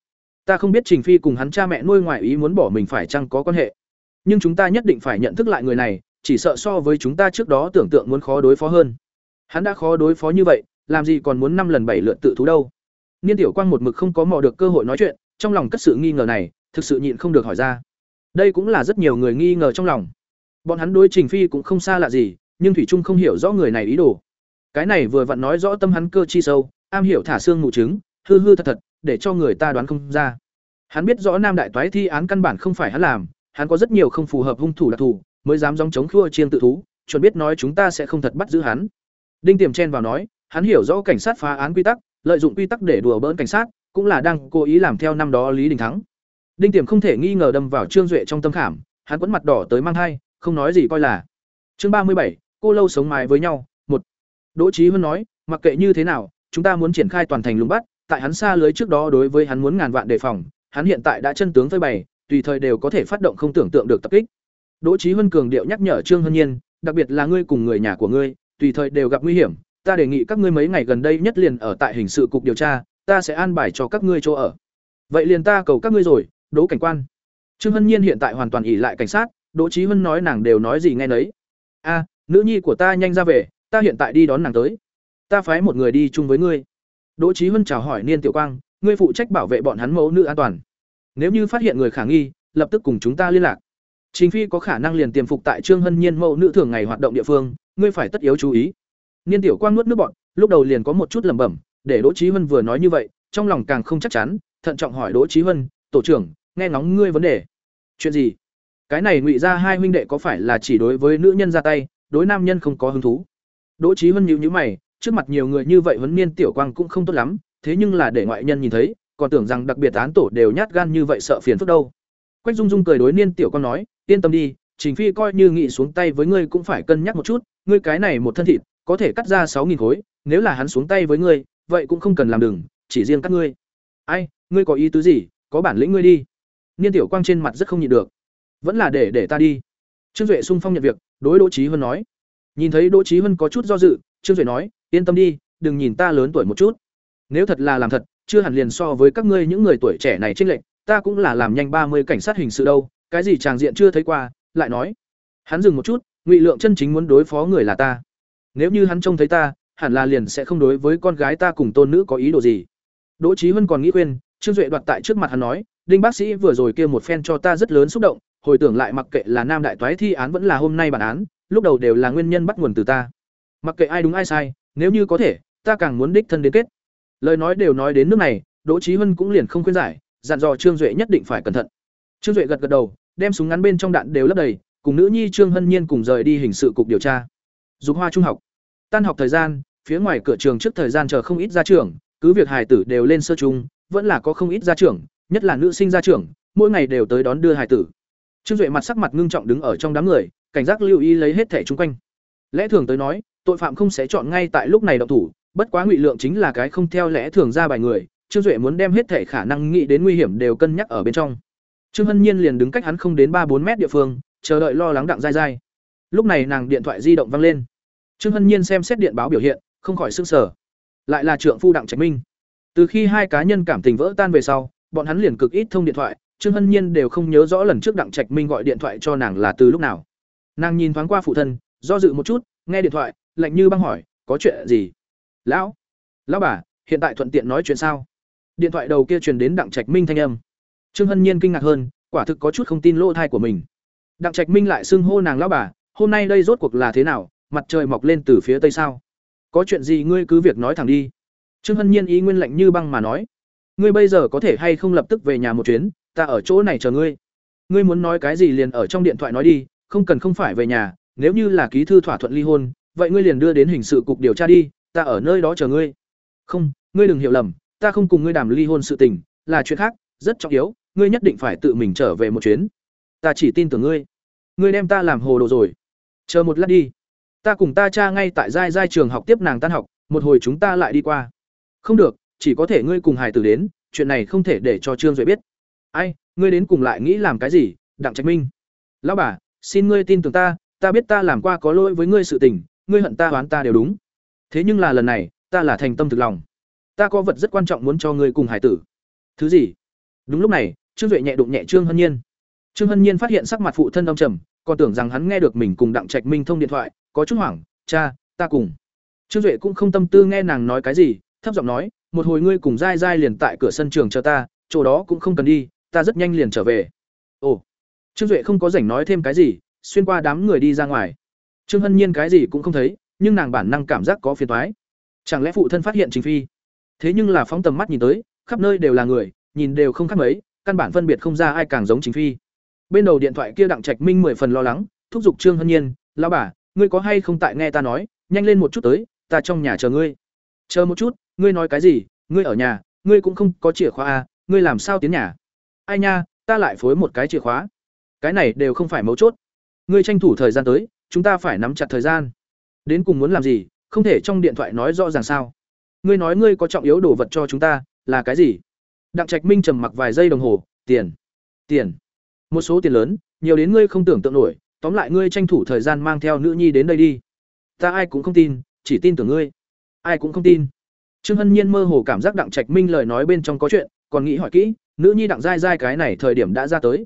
Speaker 1: Ta không biết Trình Phi cùng hắn cha mẹ nuôi ngoại ý muốn bỏ mình phải chăng có quan hệ, nhưng chúng ta nhất định phải nhận thức lại người này, chỉ sợ so với chúng ta trước đó tưởng tượng muốn khó đối phó hơn. Hắn đã khó đối phó như vậy, làm gì còn muốn năm lần bảy lượt tự thú đâu? Niên Tiểu Quang một mực không có mò được cơ hội nói chuyện, trong lòng cất sự nghi ngờ này, thực sự nhịn không được hỏi ra. Đây cũng là rất nhiều người nghi ngờ trong lòng. Bọn hắn đối Trình Phi cũng không xa lạ gì, nhưng thủy trung không hiểu rõ người này ý đồ. Cái này vừa vặn nói rõ tâm hắn cơ chi sâu, am hiểu thả xương ngụ chứng, hư hư thật thật, để cho người ta đoán không ra. Hắn biết rõ Nam đại toái thi án căn bản không phải hắn làm, hắn có rất nhiều không phù hợp hung thủ đặc thù, mới dám dòng chống khua chiên tự thú, chuẩn biết nói chúng ta sẽ không thật bắt giữ hắn. Đinh Tiềm chen vào nói, hắn hiểu rõ cảnh sát phá án quy tắc, lợi dụng quy tắc để đùa bỡn cảnh sát, cũng là đang cố ý làm theo năm đó lý đình thắng. Đinh tiềm không thể nghi ngờ đâm vào trương duệ trong tâm khảm hắn quẫn mặt đỏ tới mang thai, không nói gì coi là. Chương ba mươi bảy cô lâu sống mái với nhau một. Đỗ trí huân nói mặc kệ như thế nào chúng ta muốn triển khai toàn thành lùng bắt tại hắn xa lưới trước đó đối với hắn muốn ngàn vạn đề phòng hắn hiện tại đã chân tướng phơi bày tùy thời đều có thể phát động không tưởng tượng được tập kích. Đỗ Chí huân cường điệu nhắc nhở trương hân nhiên, đặc biệt là ngươi cùng người nhà của ngươi, tùy thời đều gặp nguy hiểm, ta đề nghị các ngươi mấy ngày gần đây nhất liền ở tại hình sự cục điều tra, ta sẽ an bài cho các ngươi chỗ ở. Vậy liền ta cầu các ngươi rồi, đỗ cảnh quan. Trương hân nhiên hiện tại hoàn toàn ỉ lại cảnh sát, đỗ Chí huân nói nàng đều nói gì nghe nấy. A, nữ nhi của ta nhanh ra về, ta hiện tại đi đón nàng tới. Ta phái một người đi chung với ngươi. Đỗ Chí huân chào hỏi niên tiểu quang, ngươi phụ trách bảo vệ bọn hắn mẫu nữ an toàn nếu như phát hiện người khả nghi lập tức cùng chúng ta liên lạc chính Phi có khả năng liền tiềm phục tại Trương Hân Nhiên mẫu nữ thường ngày hoạt động địa phương, ngươi phải tất yếu chú ý. Niên Tiểu Quang nuốt nước bọt, lúc đầu liền có một chút lẩm bẩm, để Đỗ Chí Hân vừa nói như vậy, trong lòng càng không chắc chắn, thận trọng hỏi Đỗ Chí Hân, "Tổ trưởng, nghe ngóng ngươi vấn đề." "Chuyện gì?" Cái này ngụy ra hai huynh đệ có phải là chỉ đối với nữ nhân ra tay, đối nam nhân không có hứng thú? Đỗ Chí Hân nhíu nhíu mày, trước mặt nhiều người như vậy huấn niên Tiểu Quang cũng không tốt lắm, thế nhưng là để ngoại nhân nhìn thấy, còn tưởng rằng đặc biệt án tổ đều nhát gan như vậy sợ phiền phức đâu. Quách Dung Dung cười đối niên Tiểu Quang nói, yên tâm đi, Trình Phi coi như nghị xuống tay với ngươi cũng phải cân nhắc một chút, ngươi cái này một thân thịt, có thể cắt ra sáu nghìn khối, nếu là hắn xuống tay với ngươi, vậy cũng không cần làm đừng, chỉ riêng cắt ngươi. Ai, ngươi có ý tứ gì, có bản lĩnh ngươi đi. Niên Tiểu Quang trên mặt rất không nhịn được. Vẫn là để để ta đi. Trương Duệ sung phong nhận việc, đối Đỗ Chí hân nói. Nhìn thấy Đỗ Chí hân có chút do dự, Trương Duệ nói, yên tâm đi, đừng nhìn ta lớn tuổi một chút. Nếu thật là làm thật, chưa hẳn liền so với các ngươi những người tuổi trẻ này chênh lệch, ta cũng là làm nhanh ba mươi cảnh sát hình sự đâu, cái gì chàng diện chưa thấy qua, lại nói. Hắn dừng một chút ngụy lượng chân chính muốn đối phó người là ta. Nếu như hắn trông thấy ta hẳn là liền sẽ không đối với con gái ta cùng tôn nữ có ý đồ gì. Đỗ chí huân còn nghĩ quên trương duệ đoạt tại trước mặt hắn nói đinh bác sĩ vừa rồi kia một phen cho ta rất lớn xúc động hồi tưởng lại mặc kệ là nam đại toái thi án vẫn là hôm nay bản án lúc đầu đều là nguyên nhân bắt nguồn từ ta. Mặc kệ ai đúng ai sai nếu như có thể ta càng muốn đích thân đến kết lời nói đều nói đến nước này đỗ trí huân cũng liền không khuyên giải dặn dò trương duệ nhất định phải cẩn thận trương duệ gật gật đầu đem súng ngắn bên trong đạn đều lấp đầy, cùng nữ nhi Trương Hân Nhiên cùng rời đi hình sự cục điều tra. Dục Hoa trung học. Tan học thời gian, phía ngoài cửa trường trước thời gian chờ không ít gia trưởng, cứ việc hài tử đều lên sơ trung, vẫn là có không ít gia trưởng, nhất là nữ sinh gia trưởng, mỗi ngày đều tới đón đưa hài tử. Trương Duệ mặt sắc mặt ngưng trọng đứng ở trong đám người, cảnh giác lưu ý lấy hết thẻ chung quanh. Lẽ thường tới nói, tội phạm không sẽ chọn ngay tại lúc này động thủ, bất quá ngụy lượng chính là cái không theo lẽ thường ra bài người, Trương Duệ muốn đem hết thể khả năng nghĩ đến nguy hiểm đều cân nhắc ở bên trong. Trương Hân Nhiên liền đứng cách hắn không đến ba bốn mét địa phương, chờ đợi lo lắng đặng dai dai. Lúc này nàng điện thoại di động vang lên. Trương Hân Nhiên xem xét điện báo biểu hiện, không khỏi sửng sở. Lại là trượng phu đặng Trạch Minh. Từ khi hai cá nhân cảm tình vỡ tan về sau, bọn hắn liền cực ít thông điện thoại, Trương Hân Nhiên đều không nhớ rõ lần trước đặng Trạch Minh gọi điện thoại cho nàng là từ lúc nào. Nàng nhìn thoáng qua phụ thân, do dự một chút, nghe điện thoại, lạnh như băng hỏi, có chuyện gì? Lão, lão bà, hiện tại thuận tiện nói chuyện sao? Điện thoại đầu kia truyền đến đặng Trạch Minh thanh âm. Trương Hân Nhiên kinh ngạc hơn, quả thực có chút không tin lỗ thai của mình. Đặng Trạch Minh lại xưng hô nàng lão bà, hôm nay đây rốt cuộc là thế nào, mặt trời mọc lên từ phía tây sao? Có chuyện gì ngươi cứ việc nói thẳng đi. Trương Hân Nhiên ý nguyên lạnh như băng mà nói, ngươi bây giờ có thể hay không lập tức về nhà một chuyến, ta ở chỗ này chờ ngươi. Ngươi muốn nói cái gì liền ở trong điện thoại nói đi, không cần không phải về nhà, nếu như là ký thư thỏa thuận ly hôn, vậy ngươi liền đưa đến hình sự cục điều tra đi, ta ở nơi đó chờ ngươi. Không, ngươi đừng hiểu lầm, ta không cùng ngươi đàm ly hôn sự tình, là chuyện khác, rất trọng yếu, ngươi nhất định phải tự mình trở về một chuyến. Ta chỉ tin tưởng ngươi. Ngươi đem ta làm hồ đồ rồi. Chờ một lát đi. Ta cùng ta cha ngay tại giai giai trường học tiếp nàng tan học, một hồi chúng ta lại đi qua. Không được, chỉ có thể ngươi cùng Hải Tử đến, chuyện này không thể để cho Trương Duệ biết. Ai, ngươi đến cùng lại nghĩ làm cái gì? Đặng Trạch Minh. Lão bà, xin ngươi tin tưởng ta, ta biết ta làm qua có lỗi với ngươi sự tình, ngươi hận ta oán ta đều đúng. Thế nhưng là lần này, ta là thành tâm thực lòng. Ta có vật rất quan trọng muốn cho ngươi cùng Hải Tử. Thứ gì? Đúng lúc này, Trương Duệ nhẹ đụng nhẹ Trương Hân Nhiên. Trương Hân Nhiên phát hiện sắc mặt phụ thân âm trầm, còn tưởng rằng hắn nghe được mình cùng Đặng Trạch Minh thông điện thoại, có chút hoảng, "Cha, ta cùng." Trương Duệ cũng không tâm tư nghe nàng nói cái gì, thấp giọng nói, "Một hồi ngươi cùng dai dai liền tại cửa sân trường chờ ta, chỗ đó cũng không cần đi, ta rất nhanh liền trở về." Ồ. Trương Duệ không có rảnh nói thêm cái gì, xuyên qua đám người đi ra ngoài. Trương Hân Nhiên cái gì cũng không thấy, nhưng nàng bản năng cảm giác có phiền toái. Chẳng lẽ phụ thân phát hiện Trình Phi? Thế nhưng là phóng tầm mắt nhìn tới, khắp nơi đều là người, nhìn đều không khác mấy, căn bản phân biệt không ra ai càng giống chính phi. Bên đầu điện thoại kia Đặng Trạch Minh mười phần lo lắng, thúc giục Trương Hân Nhiên, "Lão bà, ngươi có hay không tại nghe ta nói, nhanh lên một chút tới, ta trong nhà chờ ngươi." "Chờ một chút, ngươi nói cái gì? Ngươi ở nhà, ngươi cũng không có chìa khóa à, ngươi làm sao tiến nhà? Ai nha, ta lại phối một cái chìa khóa. Cái này đều không phải mấu chốt. Ngươi tranh thủ thời gian tới, chúng ta phải nắm chặt thời gian. Đến cùng muốn làm gì, không thể trong điện thoại nói rõ ràng sao? Ngươi nói ngươi có trọng yếu đồ vật cho chúng ta, là cái gì? Đặng Trạch Minh trầm mặc vài giây đồng hồ, tiền, tiền, một số tiền lớn, nhiều đến ngươi không tưởng tượng nổi, tóm lại ngươi tranh thủ thời gian mang theo nữ nhi đến đây đi. Ta ai cũng không tin, chỉ tin tưởng ngươi. Ai cũng không tin. Trương Hân Nhiên mơ hồ cảm giác Đặng Trạch Minh lời nói bên trong có chuyện, còn nghĩ hỏi kỹ, nữ nhi Đặng Giai Giai cái này thời điểm đã ra tới.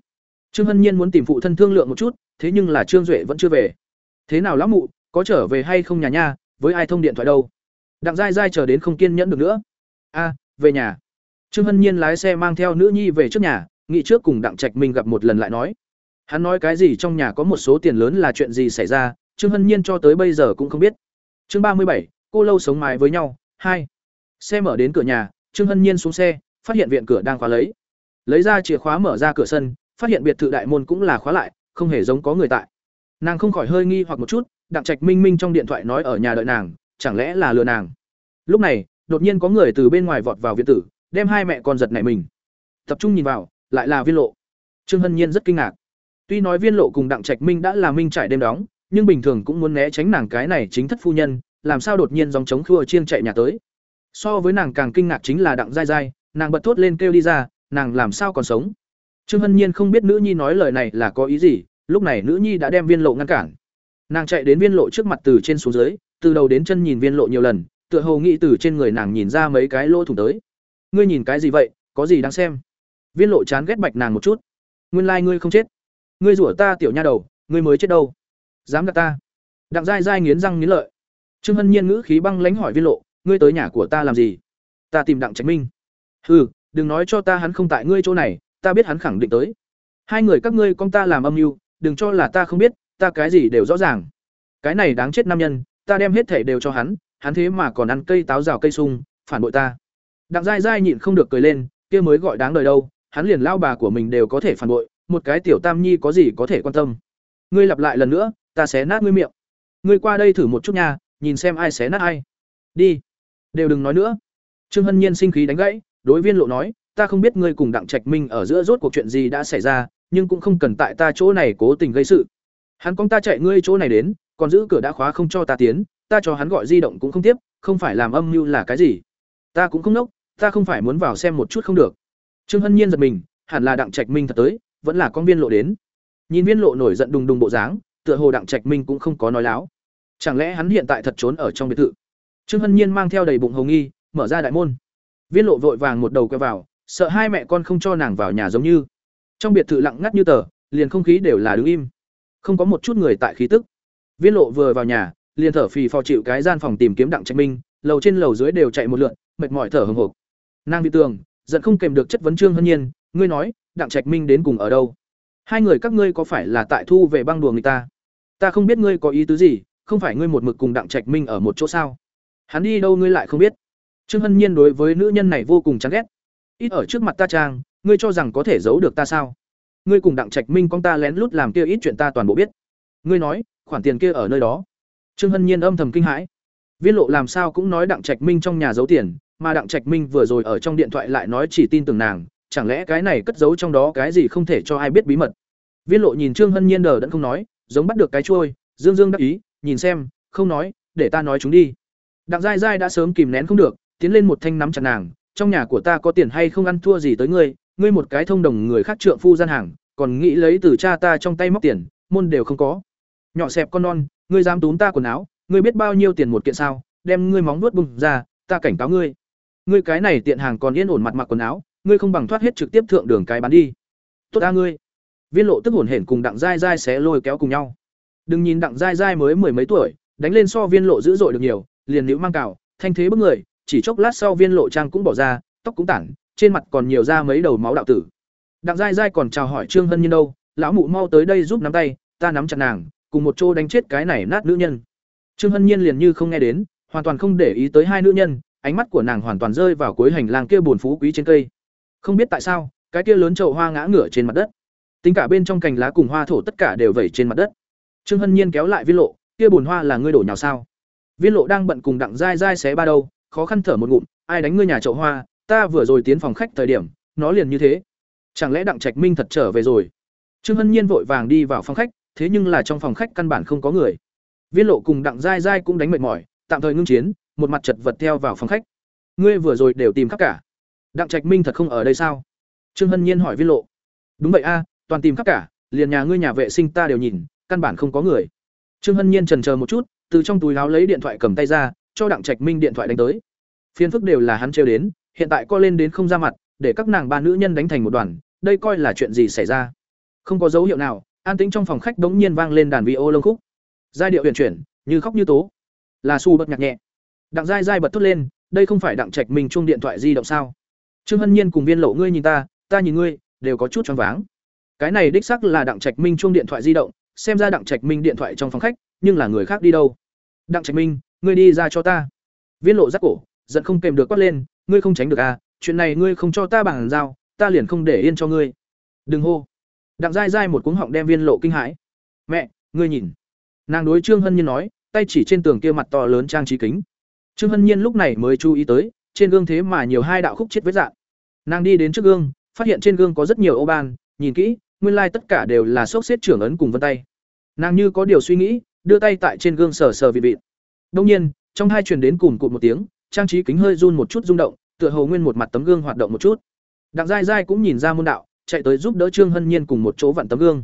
Speaker 1: Trương Hân Nhiên muốn tìm phụ thân thương lượng một chút, thế nhưng là Trương Duệ vẫn chưa về. Thế nào lão mụ, có trở về hay không nhà nha, với ai thông điện thoại đâu? Đặng dai dai chờ đến không kiên nhẫn được nữa. A, về nhà. Trương Hân Nhiên lái xe mang theo nữ nhi về trước nhà, nghĩ trước cùng Đặng Trạch Minh gặp một lần lại nói. Hắn nói cái gì trong nhà có một số tiền lớn là chuyện gì xảy ra, Trương Hân Nhiên cho tới bây giờ cũng không biết. Chương ba mươi bảy, cô lâu sống mái với nhau, hai. Xe mở đến cửa nhà, Trương Hân Nhiên xuống xe, phát hiện viện cửa đang khóa lấy. Lấy ra chìa khóa mở ra cửa sân, phát hiện biệt thự đại môn cũng là khóa lại, không hề giống có người tại. Nàng không khỏi hơi nghi hoặc một chút, Đặng Trạch Minh Minh trong điện thoại nói ở nhà đợi nàng, chẳng lẽ là lừa nàng. Lúc này, đột nhiên có người từ bên ngoài vọt vào viện tử, đem hai mẹ con giật nảy mình. Tập trung nhìn vào, lại là Viên Lộ. Trương Hân Nhiên rất kinh ngạc. Tuy nói Viên Lộ cùng Đặng Trạch Minh đã là minh trải đêm đóng, nhưng bình thường cũng muốn né tránh nàng cái này chính thất phu nhân, làm sao đột nhiên dòng chống khua chiên chạy nhà tới. So với nàng càng kinh ngạc chính là Đặng dai dai, nàng bật thốt lên kêu đi ra, nàng làm sao còn sống. Trương Hân Nhiên không biết nữ nhi nói lời này là có ý gì, lúc này nữ nhi đã đem Viên Lộ ngăn cản. Nàng chạy đến Viên Lộ trước mặt từ trên xuống dưới, từ đầu đến chân nhìn Viên Lộ nhiều lần, tựa hồ nghĩ từ trên người nàng nhìn ra mấy cái lỗ thủng tới. Ngươi nhìn cái gì vậy, có gì đáng xem? Viên Lộ chán ghét bạch nàng một chút. Nguyên lai ngươi không chết. Ngươi rủa ta tiểu nha đầu, ngươi mới chết đâu? Dám gạt ta? Đặng dai dai nghiến răng nghiến lợi. Trương Hân Nhiên ngữ khí băng lãnh hỏi Viên Lộ, ngươi tới nhà của ta làm gì? Ta tìm Đặng Trạch Minh. Hừ, đừng nói cho ta hắn không tại ngươi chỗ này, ta biết hắn khẳng định tới. Hai người các ngươi con ta làm âm mưu, đừng cho là ta không biết, ta cái gì đều rõ ràng. Cái này đáng chết nam nhân, ta đem hết thể đều cho hắn, hắn thế mà còn ăn cây táo rào cây sung, phản bội ta. Đặng Gai Gai nhịn không được cười lên, kia mới gọi đáng đời đâu, hắn liền lao bà của mình đều có thể phản bội, một cái tiểu tam nhi có gì có thể quan tâm. Ngươi lặp lại lần nữa, ta xé nát ngươi miệng. Ngươi qua đây thử một chút nha, nhìn xem ai xé nát ai. Đi. Đều đừng nói nữa. Trương Hân Nhiên sinh khí đánh gãy, đối viên lộ nói, ta không biết ngươi cùng Đặng Trạch Minh ở giữa rốt cuộc chuyện gì đã xảy ra, nhưng cũng không cần tại ta chỗ này cố tình gây sự. Hắn con ta chạy ngươi chỗ này đến, còn giữ cửa đã khóa không cho ta tiến, ta cho hắn gọi di động cũng không tiếp, không phải làm âm mưu là cái gì? Ta cũng không nốc, ta không phải muốn vào xem một chút không được. Trương Hân Nhiên giật mình, hẳn là Đặng Trạch Minh thật tới, vẫn là con viên lộ đến. Nhìn viên lộ nổi giận đùng đùng bộ dáng, tựa hồ Đặng Trạch Minh cũng không có nói láo. Chẳng lẽ hắn hiện tại thật trốn ở trong biệt thự? Trương Hân Nhiên mang theo đầy bụng hồng nghi, mở ra đại môn. Viên lộ vội vàng một đầu quay vào, sợ hai mẹ con không cho nàng vào nhà giống như. Trong biệt thự lặng ngắt như tờ, liền không khí đều là đứng im. Không có một chút người tại khí tức. Viên lộ vừa vào nhà, liền thở phì phò chịu cái gian phòng tìm kiếm Đặng Trạch Minh, lầu trên lầu dưới đều chạy một lượn, mệt mỏi thở hổn hộc. Nàng bị tường, giận không kèm được chất vấn Trương Hân Nhiên, ngươi nói, Đặng Trạch Minh đến cùng ở đâu? Hai người các ngươi có phải là tại thu về băng đùa người ta? Ta không biết ngươi có ý tứ gì, không phải ngươi một mực cùng Đặng Trạch Minh ở một chỗ sao? Hắn đi đâu ngươi lại không biết? Trương Hân Nhiên đối với nữ nhân này vô cùng chán ghét. Ít ở trước mặt ta trang, ngươi cho rằng có thể giấu được ta sao? Ngươi cùng Đặng Trạch Minh con ta lén lút làm kia ít chuyện ta toàn bộ biết. Ngươi nói, khoản tiền kia ở nơi đó. Trương Hân Nhiên âm thầm kinh hãi. Viên Lộ làm sao cũng nói Đặng Trạch Minh trong nhà giấu tiền, mà Đặng Trạch Minh vừa rồi ở trong điện thoại lại nói chỉ tin tưởng nàng, chẳng lẽ cái này cất giấu trong đó cái gì không thể cho ai biết bí mật. Viên Lộ nhìn Trương Hân Nhiên đờ đẫn không nói, giống bắt được cái chuôi, dương dương đắc ý, nhìn xem, không nói, để ta nói chúng đi. Đặng dai dai đã sớm kìm nén không được, tiến lên một thanh nắm chặt nàng, trong nhà của ta có tiền hay không ăn thua gì tới ngươi, ngươi một cái thông đồng người khác trượng phu gian hàng, còn nghĩ lấy từ cha ta trong tay móc tiền, môn đều không có. Nhỏ xẹp con non, ngươi dám túm ta quần áo, ngươi biết bao nhiêu tiền một kiện sao, đem ngươi móng vuốt bung ra, ta cảnh cáo ngươi. Ngươi cái này tiện hàng còn yên ổn mặt mặc quần áo, ngươi không bằng thoát hết trực tiếp thượng đường cái bán đi. Tốt a ngươi. Viên Lộ tức hồn hển cùng Đặng Giai Giai xé lôi kéo cùng nhau. Đừng nhìn Đặng Giai Giai mới mười mấy tuổi, đánh lên so Viên Lộ dữ dội được nhiều, liền nữ mang cào, thanh thế bức người, chỉ chốc lát sau Viên Lộ trang cũng bỏ ra, tóc cũng tản, trên mặt còn nhiều ra mấy đầu máu đạo tử. Đặng dai dai còn chào hỏi Trương Hân Nhiên đâu, lão mụ mau tới đây giúp nắm tay, ta nắm chặt nàng, cùng một chỗ đánh chết cái này nát nữ nhân. Trương Hân Nhiên liền như không nghe đến, hoàn toàn không để ý tới hai nữ nhân, ánh mắt của nàng hoàn toàn rơi vào cuối hành lang kia buồn phú quý trên cây. Không biết tại sao, cái kia lớn chậu hoa ngã ngửa trên mặt đất. Tính cả bên trong cành lá cùng hoa thổ tất cả đều vẩy trên mặt đất. Trương Hân Nhiên kéo lại Viên Lộ, kia buồn hoa là ngươi đổ nhào sao? Viên Lộ đang bận cùng Đặng dai dai xé ba đâu, khó khăn thở một ngụm, ai đánh ngươi nhà chậu hoa, ta vừa rồi tiến phòng khách thời điểm nó liền như thế chẳng lẽ đặng trạch minh thật trở về rồi? Trương hân nhiên vội vàng đi vào phòng khách, thế nhưng là trong phòng khách căn bản không có người. Viên lộ cùng đặng dai dai cũng đánh mệt mỏi, tạm thời ngưng chiến, một mặt chật vật theo vào phòng khách. Ngươi vừa rồi đều tìm khắp cả. Đặng trạch minh thật không ở đây sao? Trương hân nhiên hỏi viên lộ. Đúng vậy a, toàn tìm khắp cả, liền nhà ngươi nhà vệ sinh ta đều nhìn, căn bản không có người. Trương hân nhiên trần chờ một chút, từ trong túi áo lấy điện thoại cầm tay ra, cho đặng trạch minh điện thoại đánh tới. Phiền phức đều là hắn trêu đến, hiện tại co lên đến không ra mặt để các nàng ba nữ nhân đánh thành một đoàn, đây coi là chuyện gì xảy ra? Không có dấu hiệu nào, an tĩnh trong phòng khách bỗng nhiên vang lên đàn vi ô lông khúc. Giai điệu huyền chuyển, như khóc như tố. Là su bật nhạc nhẹ. Đặng giai giai bật thốt lên, đây không phải đặng trạch minh chung điện thoại di động sao? Trương hân nhiên cùng viên lộ ngươi nhìn ta ta nhìn ngươi, đều có chút choáng váng. Cái này đích sắc là đặng trạch minh chung điện thoại di động, xem ra đặng trạch minh điện thoại trong phòng khách, nhưng là người khác đi đâu? Đặng trạch minh, ngươi đi ra cho ta. Viên lộ rắc cổ, giận không kèm được quát lên, ngươi không tránh được à chuyện này ngươi không cho ta bằng giao, ta liền không để yên cho ngươi. Đừng hô. Đặng dai dai một cuống họng đem viên lộ kinh hãi. Mẹ, ngươi nhìn. Nàng đối trương hân nhiên nói, tay chỉ trên tường kia mặt to lớn trang trí kính. Trương hân nhiên lúc này mới chú ý tới, trên gương thế mà nhiều hai đạo khúc chết vết dạng nàng đi đến trước gương, phát hiện trên gương có rất nhiều ô ban, nhìn kỹ, nguyên lai tất cả đều là xốc xếp trưởng ấn cùng vân tay. Nàng như có điều suy nghĩ, đưa tay tại trên gương sờ sờ vị vị. Đông nhiên, trong hai truyền đến cùng cụt một tiếng, trang trí kính hơi run một chút rung động tựa hồ nguyên một mặt tấm gương hoạt động một chút. Đặng dai dai cũng nhìn ra môn đạo, chạy tới giúp đỡ trương hân nhiên cùng một chỗ vặn tấm gương.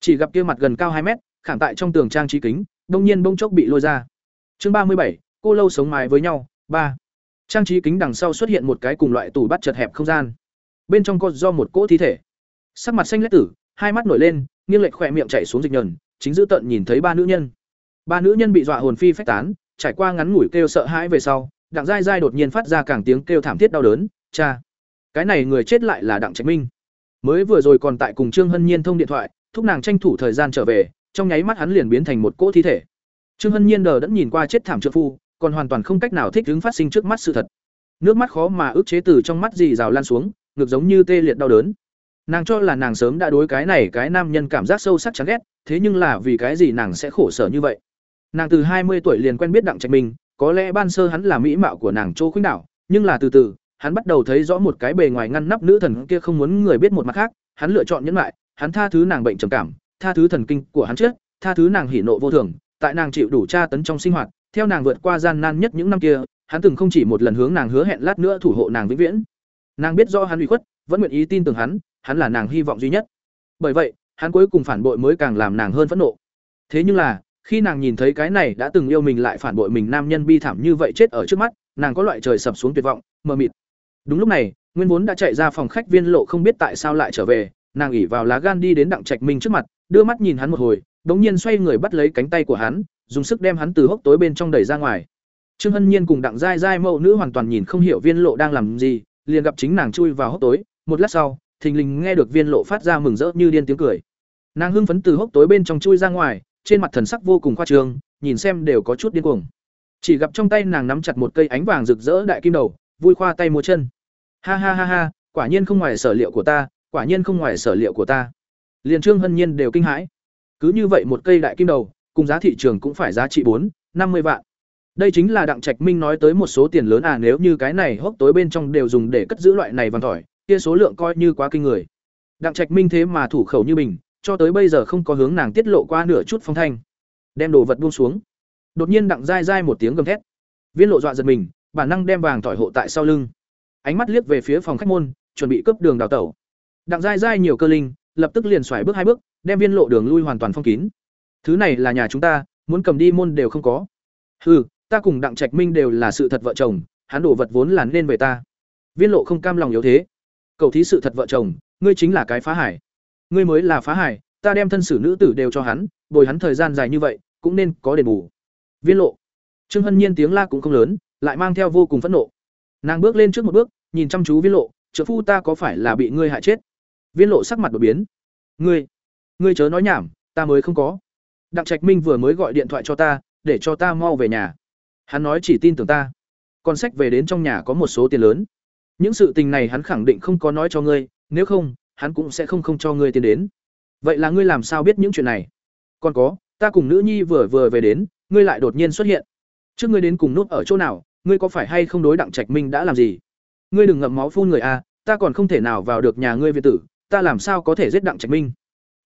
Speaker 1: Chỉ gặp kia mặt gần cao hai mét, khảm tại trong tường trang trí kính, đông nhiên bông chốc bị lôi ra. Chương ba mươi bảy, cô lâu sống mái với nhau, ba. Trang trí kính đằng sau xuất hiện một cái cùng loại tủ bắt chật hẹp không gian. Bên trong có do một cỗ thi thể. Sắc mặt xanh lét tử, hai mắt nổi lên, nghiêng lệch khỏe miệng chảy xuống dịch nhờn, chính giữ tận nhìn thấy ba nữ nhân. Ba nữ nhân bị dọa hồn phi phách tán, trải qua ngắn ngủi kêu sợ hãi về sau đặng dai dai đột nhiên phát ra càng tiếng kêu thảm thiết đau đớn, cha, cái này người chết lại là đặng trạch minh. Mới vừa rồi còn tại cùng trương hân nhiên thông điện thoại, thúc nàng tranh thủ thời gian trở về, trong nháy mắt hắn liền biến thành một cỗ thi thể. Trương hân nhiên đờ đẫn nhìn qua chết thảm trợ phu, còn hoàn toàn không cách nào thích ứng phát sinh trước mắt sự thật. Nước mắt khó mà ức chế từ trong mắt dì rào lan xuống ngược giống như tê liệt đau đớn. Nàng cho là nàng sớm đã đối cái này cái nam nhân cảm giác sâu sắc chán ghét, thế nhưng là vì cái gì nàng sẽ khổ sở như vậy? Nàng từ hai mươi tuổi liền quen biết đặng trạch minh có lẽ ban sơ hắn là mỹ mạo của nàng chỗ khuynh đảo, nhưng là từ từ, hắn bắt đầu thấy rõ một cái bề ngoài ngăn nắp nữ thần kia không muốn người biết một mặt khác. Hắn lựa chọn nhẫn lại, hắn tha thứ nàng bệnh trầm cảm, tha thứ thần kinh của hắn trước tha thứ nàng hỉ nộ vô thường, tại nàng chịu đủ tra tấn trong sinh hoạt, theo nàng vượt qua gian nan nhất những năm kia, hắn từng không chỉ một lần hướng nàng hứa hẹn lát nữa thủ hộ nàng vĩnh viễn. Nàng biết do hắn ủy khuất, vẫn nguyện ý tin tưởng hắn hắn là nàng hy vọng duy nhất. Bởi vậy, hắn cuối cùng phản bội mới càng làm nàng hơn phẫn nộ. Thế nhưng là khi nàng nhìn thấy cái này đã từng yêu mình lại phản bội mình nam nhân bi thảm như vậy chết ở trước mắt, nàng có loại trời sập xuống tuyệt vọng, mờ mịt. Đúng lúc này, nguyên vốn đã chạy ra phòng khách viên lộ không biết tại sao lại trở về, nàng ỉ vào lá gan đi đến đặng trạch minh trước mặt, đưa mắt nhìn hắn một hồi đ ỗ n g nhiên xoay người bắt lấy cánh tay của hắn, dùng sức đem hắn từ hốc tối bên trong đẩy ra ngoài. Trương hân nhiên cùng đặng giai giai mẫu nữ hoàn toàn nhìn không hiểu viên lộ đang làm gì, liền gặp chính nàng chui vào hốc tối, một lát sau, thình lình nghe được viên lộ phát ra mừng rỡ như điên tiếng cười. Nàng hưng phấn từ hốc tối bên trong chui ra ngoài trên mặt thần sắc vô cùng khoa trương, nhìn xem đều có chút điên cuồng. Chỉ gặp trong tay nàng nắm chặt một cây ánh vàng rực rỡ đại kim đầu, vui khoa tay múa chân. Ha ha ha ha, quả nhiên không ngoài sở liệu của ta, quả nhiên không ngoài sở liệu của ta. liền Trương Hân Nhiên đều kinh hãi. Cứ như vậy một cây đại kim đầu, cùng giá thị trường cũng phải giá trị bốn, năm mươi vạn. Đây chính là Đặng Trạch Minh nói tới một số tiền lớn à nếu như cái này hốc tối bên trong đều dùng để cất giữ loại này vàng tỏi, kia số lượng coi như quá kinh người. Đặng Trạch Minh thế mà thủ khẩu như mình, cho tới bây giờ không có hướng nàng tiết lộ qua nửa chút phong thanh. Đem đồ vật buông xuống. Đột nhiên đặng dai dai một tiếng gầm thét. Viên lộ dọa giật mình, bản năng đem vàng tỏi hộ tại sau lưng. Ánh mắt liếc về phía phòng khách môn, chuẩn bị cướp đường đào tẩu. Đặng dai dai nhiều cơ linh, lập tức liền xoài bước hai bước, đem viên lộ đường lui hoàn toàn phong kín. Thứ này là nhà chúng ta, muốn cầm đi môn đều không có. Hừ, ta cùng đặng trạch minh đều là sự thật vợ chồng, hắn đổ vật vốn là nên về ta. Viên lộ không cam lòng yếu thế. Cầu thí sự thật vợ chồng, ngươi chính là cái phá hải ngươi mới là phá hải ta đem thân sử nữ tử đều cho hắn, bồi hắn thời gian dài như vậy, cũng nên có đền bù. Viên lộ. Trương hân nhiên tiếng la cũng không lớn, lại mang theo vô cùng phẫn nộ. Nàng bước lên trước một bước, nhìn chăm chú viên lộ, trợ phu ta có phải là bị ngươi hại chết? Viên lộ sắc mặt đột biến. Ngươi ngươi chớ nói nhảm, ta mới không có. Đặng trạch minh vừa mới gọi điện thoại cho ta, để cho ta mau về nhà. Hắn nói chỉ tin tưởng ta. Còn sách về đến trong nhà có một số tiền lớn. Những sự tình này hắn khẳng định không có nói cho ngươi, nếu không hắn cũng sẽ không không cho ngươi tiền đến. Vậy là ngươi làm sao biết những chuyện này? Còn có, ta cùng nữ nhi vừa vừa về đến, ngươi lại đột nhiên xuất hiện. Trước ngươi đến cùng núp ở chỗ nào, ngươi có phải hay không đối đặng trạch minh đã làm gì? Ngươi đừng ngậm máu phun người a ta còn không thể nào vào được nhà ngươi việt tử, ta làm sao có thể giết đặng trạch minh?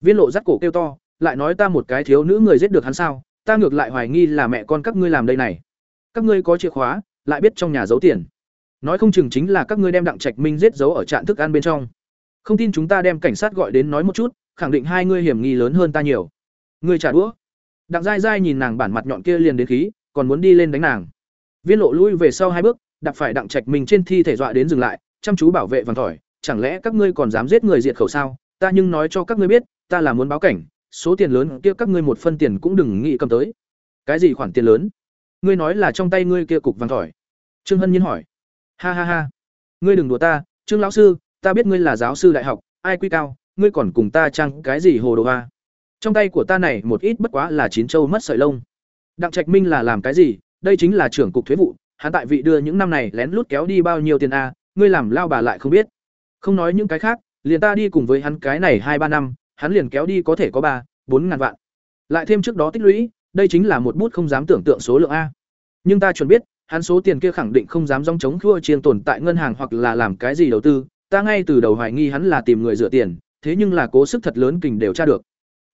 Speaker 1: Viên lộ dắt cổ kêu to, lại nói ta một cái thiếu nữ người giết được hắn sao, ta ngược lại hoài nghi là mẹ con các ngươi làm đây này. Các ngươi có chìa khóa, lại biết trong nhà giấu tiền. Nói không chừng chính là các ngươi đem đặng trạch minh giết giấu ở trạm thức ăn bên trong không tin chúng ta đem cảnh sát gọi đến nói một chút, khẳng định hai ngươi hiểm nghi lớn hơn ta nhiều. Ngươi trả đũa. Đặng dai dai nhìn nàng bản mặt nhọn kia liền đến khí, còn muốn đi lên đánh nàng. Viên lộ lui về sau hai bước, đạp phải đặng trạch mình trên thi thể dọa đến dừng lại, chăm chú bảo vệ vàng tỏi chẳng lẽ các ngươi còn dám giết người diệt khẩu sao? Ta nhưng nói cho các ngươi biết, ta là muốn báo cảnh, số tiền lớn kia các ngươi một phân tiền cũng đừng nghĩ cầm tới. Cái gì khoản tiền lớn? Ngươi nói là trong tay ngươi kia cục vàng tỏi trương hân nhiên hỏi. Ha ha ha. Ngươi đừng đùa ta, trương lão sư ta biết ngươi là giáo sư đại học, ai quy cao, ngươi còn cùng ta trang cái gì hồ đồ a? Trong tay của ta này một ít bất quá là chín châu mất sợi lông. Đặng trạch minh là làm cái gì? Đây chính là trưởng cục thuế vụ, hắn tại vị đưa những năm này lén lút kéo đi bao nhiêu tiền a, ngươi làm lao bà lại không biết. Không nói những cái khác, liền ta đi cùng với hắn cái này hai ba năm, hắn liền kéo đi có thể có ba, bốn ngàn vạn. Lại thêm trước đó tích lũy, đây chính là một bút không dám tưởng tượng số lượng a. Nhưng ta chuẩn biết, hắn số tiền kia khẳng định không dám dòng chống khua chiên tồn tại ngân hàng hoặc là làm cái gì đầu tư ta ngay từ đầu hoài nghi hắn là tìm người rửa tiền, thế nhưng là cố sức thật lớn kình đều tra được.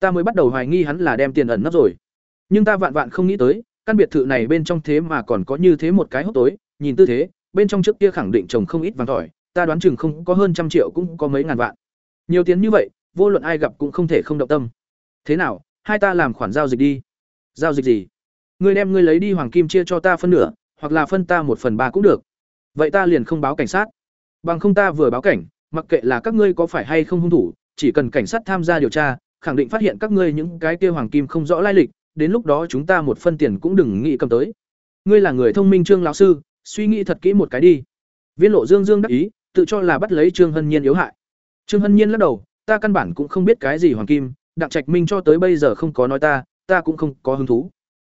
Speaker 1: Ta mới bắt đầu hoài nghi hắn là đem tiền ẩn nấp rồi. Nhưng ta vạn vạn không nghĩ tới, căn biệt thự này bên trong thế mà còn có như thế một cái hốc tối, nhìn tư thế, bên trong trước kia khẳng định chồng không ít vàng tỏi, ta đoán chừng không có hơn trăm triệu cũng có mấy ngàn vạn. Nhiều tiền như vậy, vô luận ai gặp cũng không thể không động tâm. Thế nào, hai ta làm khoản giao dịch đi. Giao dịch gì? Ngươi đem ngươi lấy đi hoàng kim chia cho ta phân nửa, hoặc là phân ta một phần ba cũng được. Vậy ta liền không báo cảnh sát bằng không ta vừa báo cảnh, mặc kệ là các ngươi có phải hay không hung thủ, chỉ cần cảnh sát tham gia điều tra, khẳng định phát hiện các ngươi những cái kia hoàng kim không rõ lai lịch, đến lúc đó chúng ta một phân tiền cũng đừng nghĩ cầm tới. Ngươi là người thông minh trương lão sư, suy nghĩ thật kỹ một cái đi. Viên lộ dương dương đắc ý, tự cho là bắt lấy trương hân nhiên yếu hại. Trương hân nhiên lắc đầu, ta căn bản cũng không biết cái gì hoàng kim, đặng trạch minh cho tới bây giờ không có nói ta ta cũng không có hứng thú.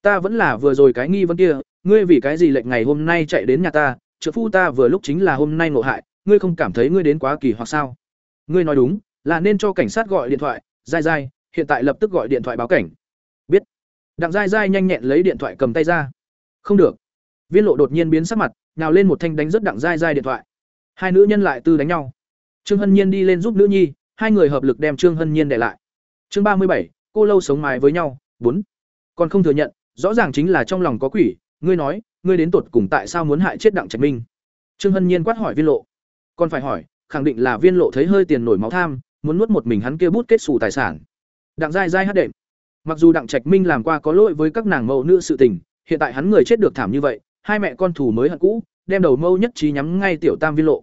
Speaker 1: Ta vẫn là vừa rồi cái nghi vấn kia, ngươi vì cái gì lệnh ngày hôm nay chạy đến nhà ta, trợ phu ta vừa lúc chính là hôm nay ngộ hại ngươi không cảm thấy ngươi đến quá kỳ hoặc sao? Ngươi nói đúng, là nên cho cảnh sát gọi điện thoại dai dai hiện tại lập tức gọi điện thoại báo cảnh. Biết. Đặng dai dai nhanh nhẹn lấy điện thoại cầm tay ra. Không được. Viên lộ đột nhiên biến sắc mặt nào lên một thanh đánh rất đặng dai dai điện thoại. Hai nữ nhân lại tư đánh nhau. Trương hân nhiên đi lên giúp nữ nhi, hai người hợp lực đem trương hân nhiên để lại. Chương ba mươi bảy, cô lâu sống mái với nhau, bốn. Còn không thừa nhận, rõ ràng chính là trong lòng có quỷ, ngươi nói, ngươi đến tột cùng tại sao muốn hại chết đặng trạch minh? Trương hân nhiên quát hỏi viên lộ còn phải hỏi, khẳng định là viên lộ thấy hơi tiền nổi máu tham, muốn nuốt một mình hắn kia bút kết sủ tài sản. Đặng dai dai hát đệm. Mặc dù đặng trạch minh làm qua có lỗi với các nàng mẫu nữ sự tình, hiện tại hắn người chết được thảm như vậy, hai mẹ con thủ mới hận cũ, đem đầu mâu nhất trí nhắm ngay tiểu tam viên lộ.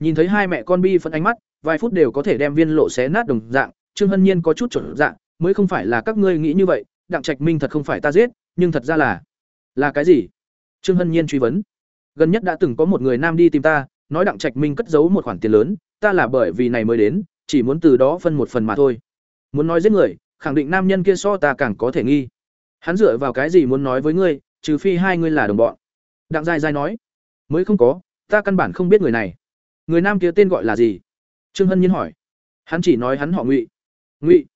Speaker 1: Nhìn thấy hai mẹ con bi phấn ánh mắt, vài phút đều có thể đem viên lộ xé nát đồng dạng, trương hân nhiên có chút chột dạng mới không phải là các ngươi nghĩ như vậy, đặng trạch minh thật không phải ta giết, nhưng thật ra là là cái gì? Trương hân nhiên truy vấn. Gần nhất đã từng có một người nam đi tìm ta nói đặng trạch minh cất giấu một khoản tiền lớn, ta là bởi vì này mới đến, chỉ muốn từ đó phân một phần mà thôi. Muốn nói giết người, khẳng định nam nhân kia so ta càng có thể nghi. Hắn dựa vào cái gì muốn nói với ngươi, trừ phi hai ngươi là đồng bọn. Đặng dài dài nói, mới không có, ta căn bản không biết người này. Người nam kia tên gọi là gì? Trương hân nhiên hỏi. Hắn chỉ nói hắn họ ngụy. Ngụy.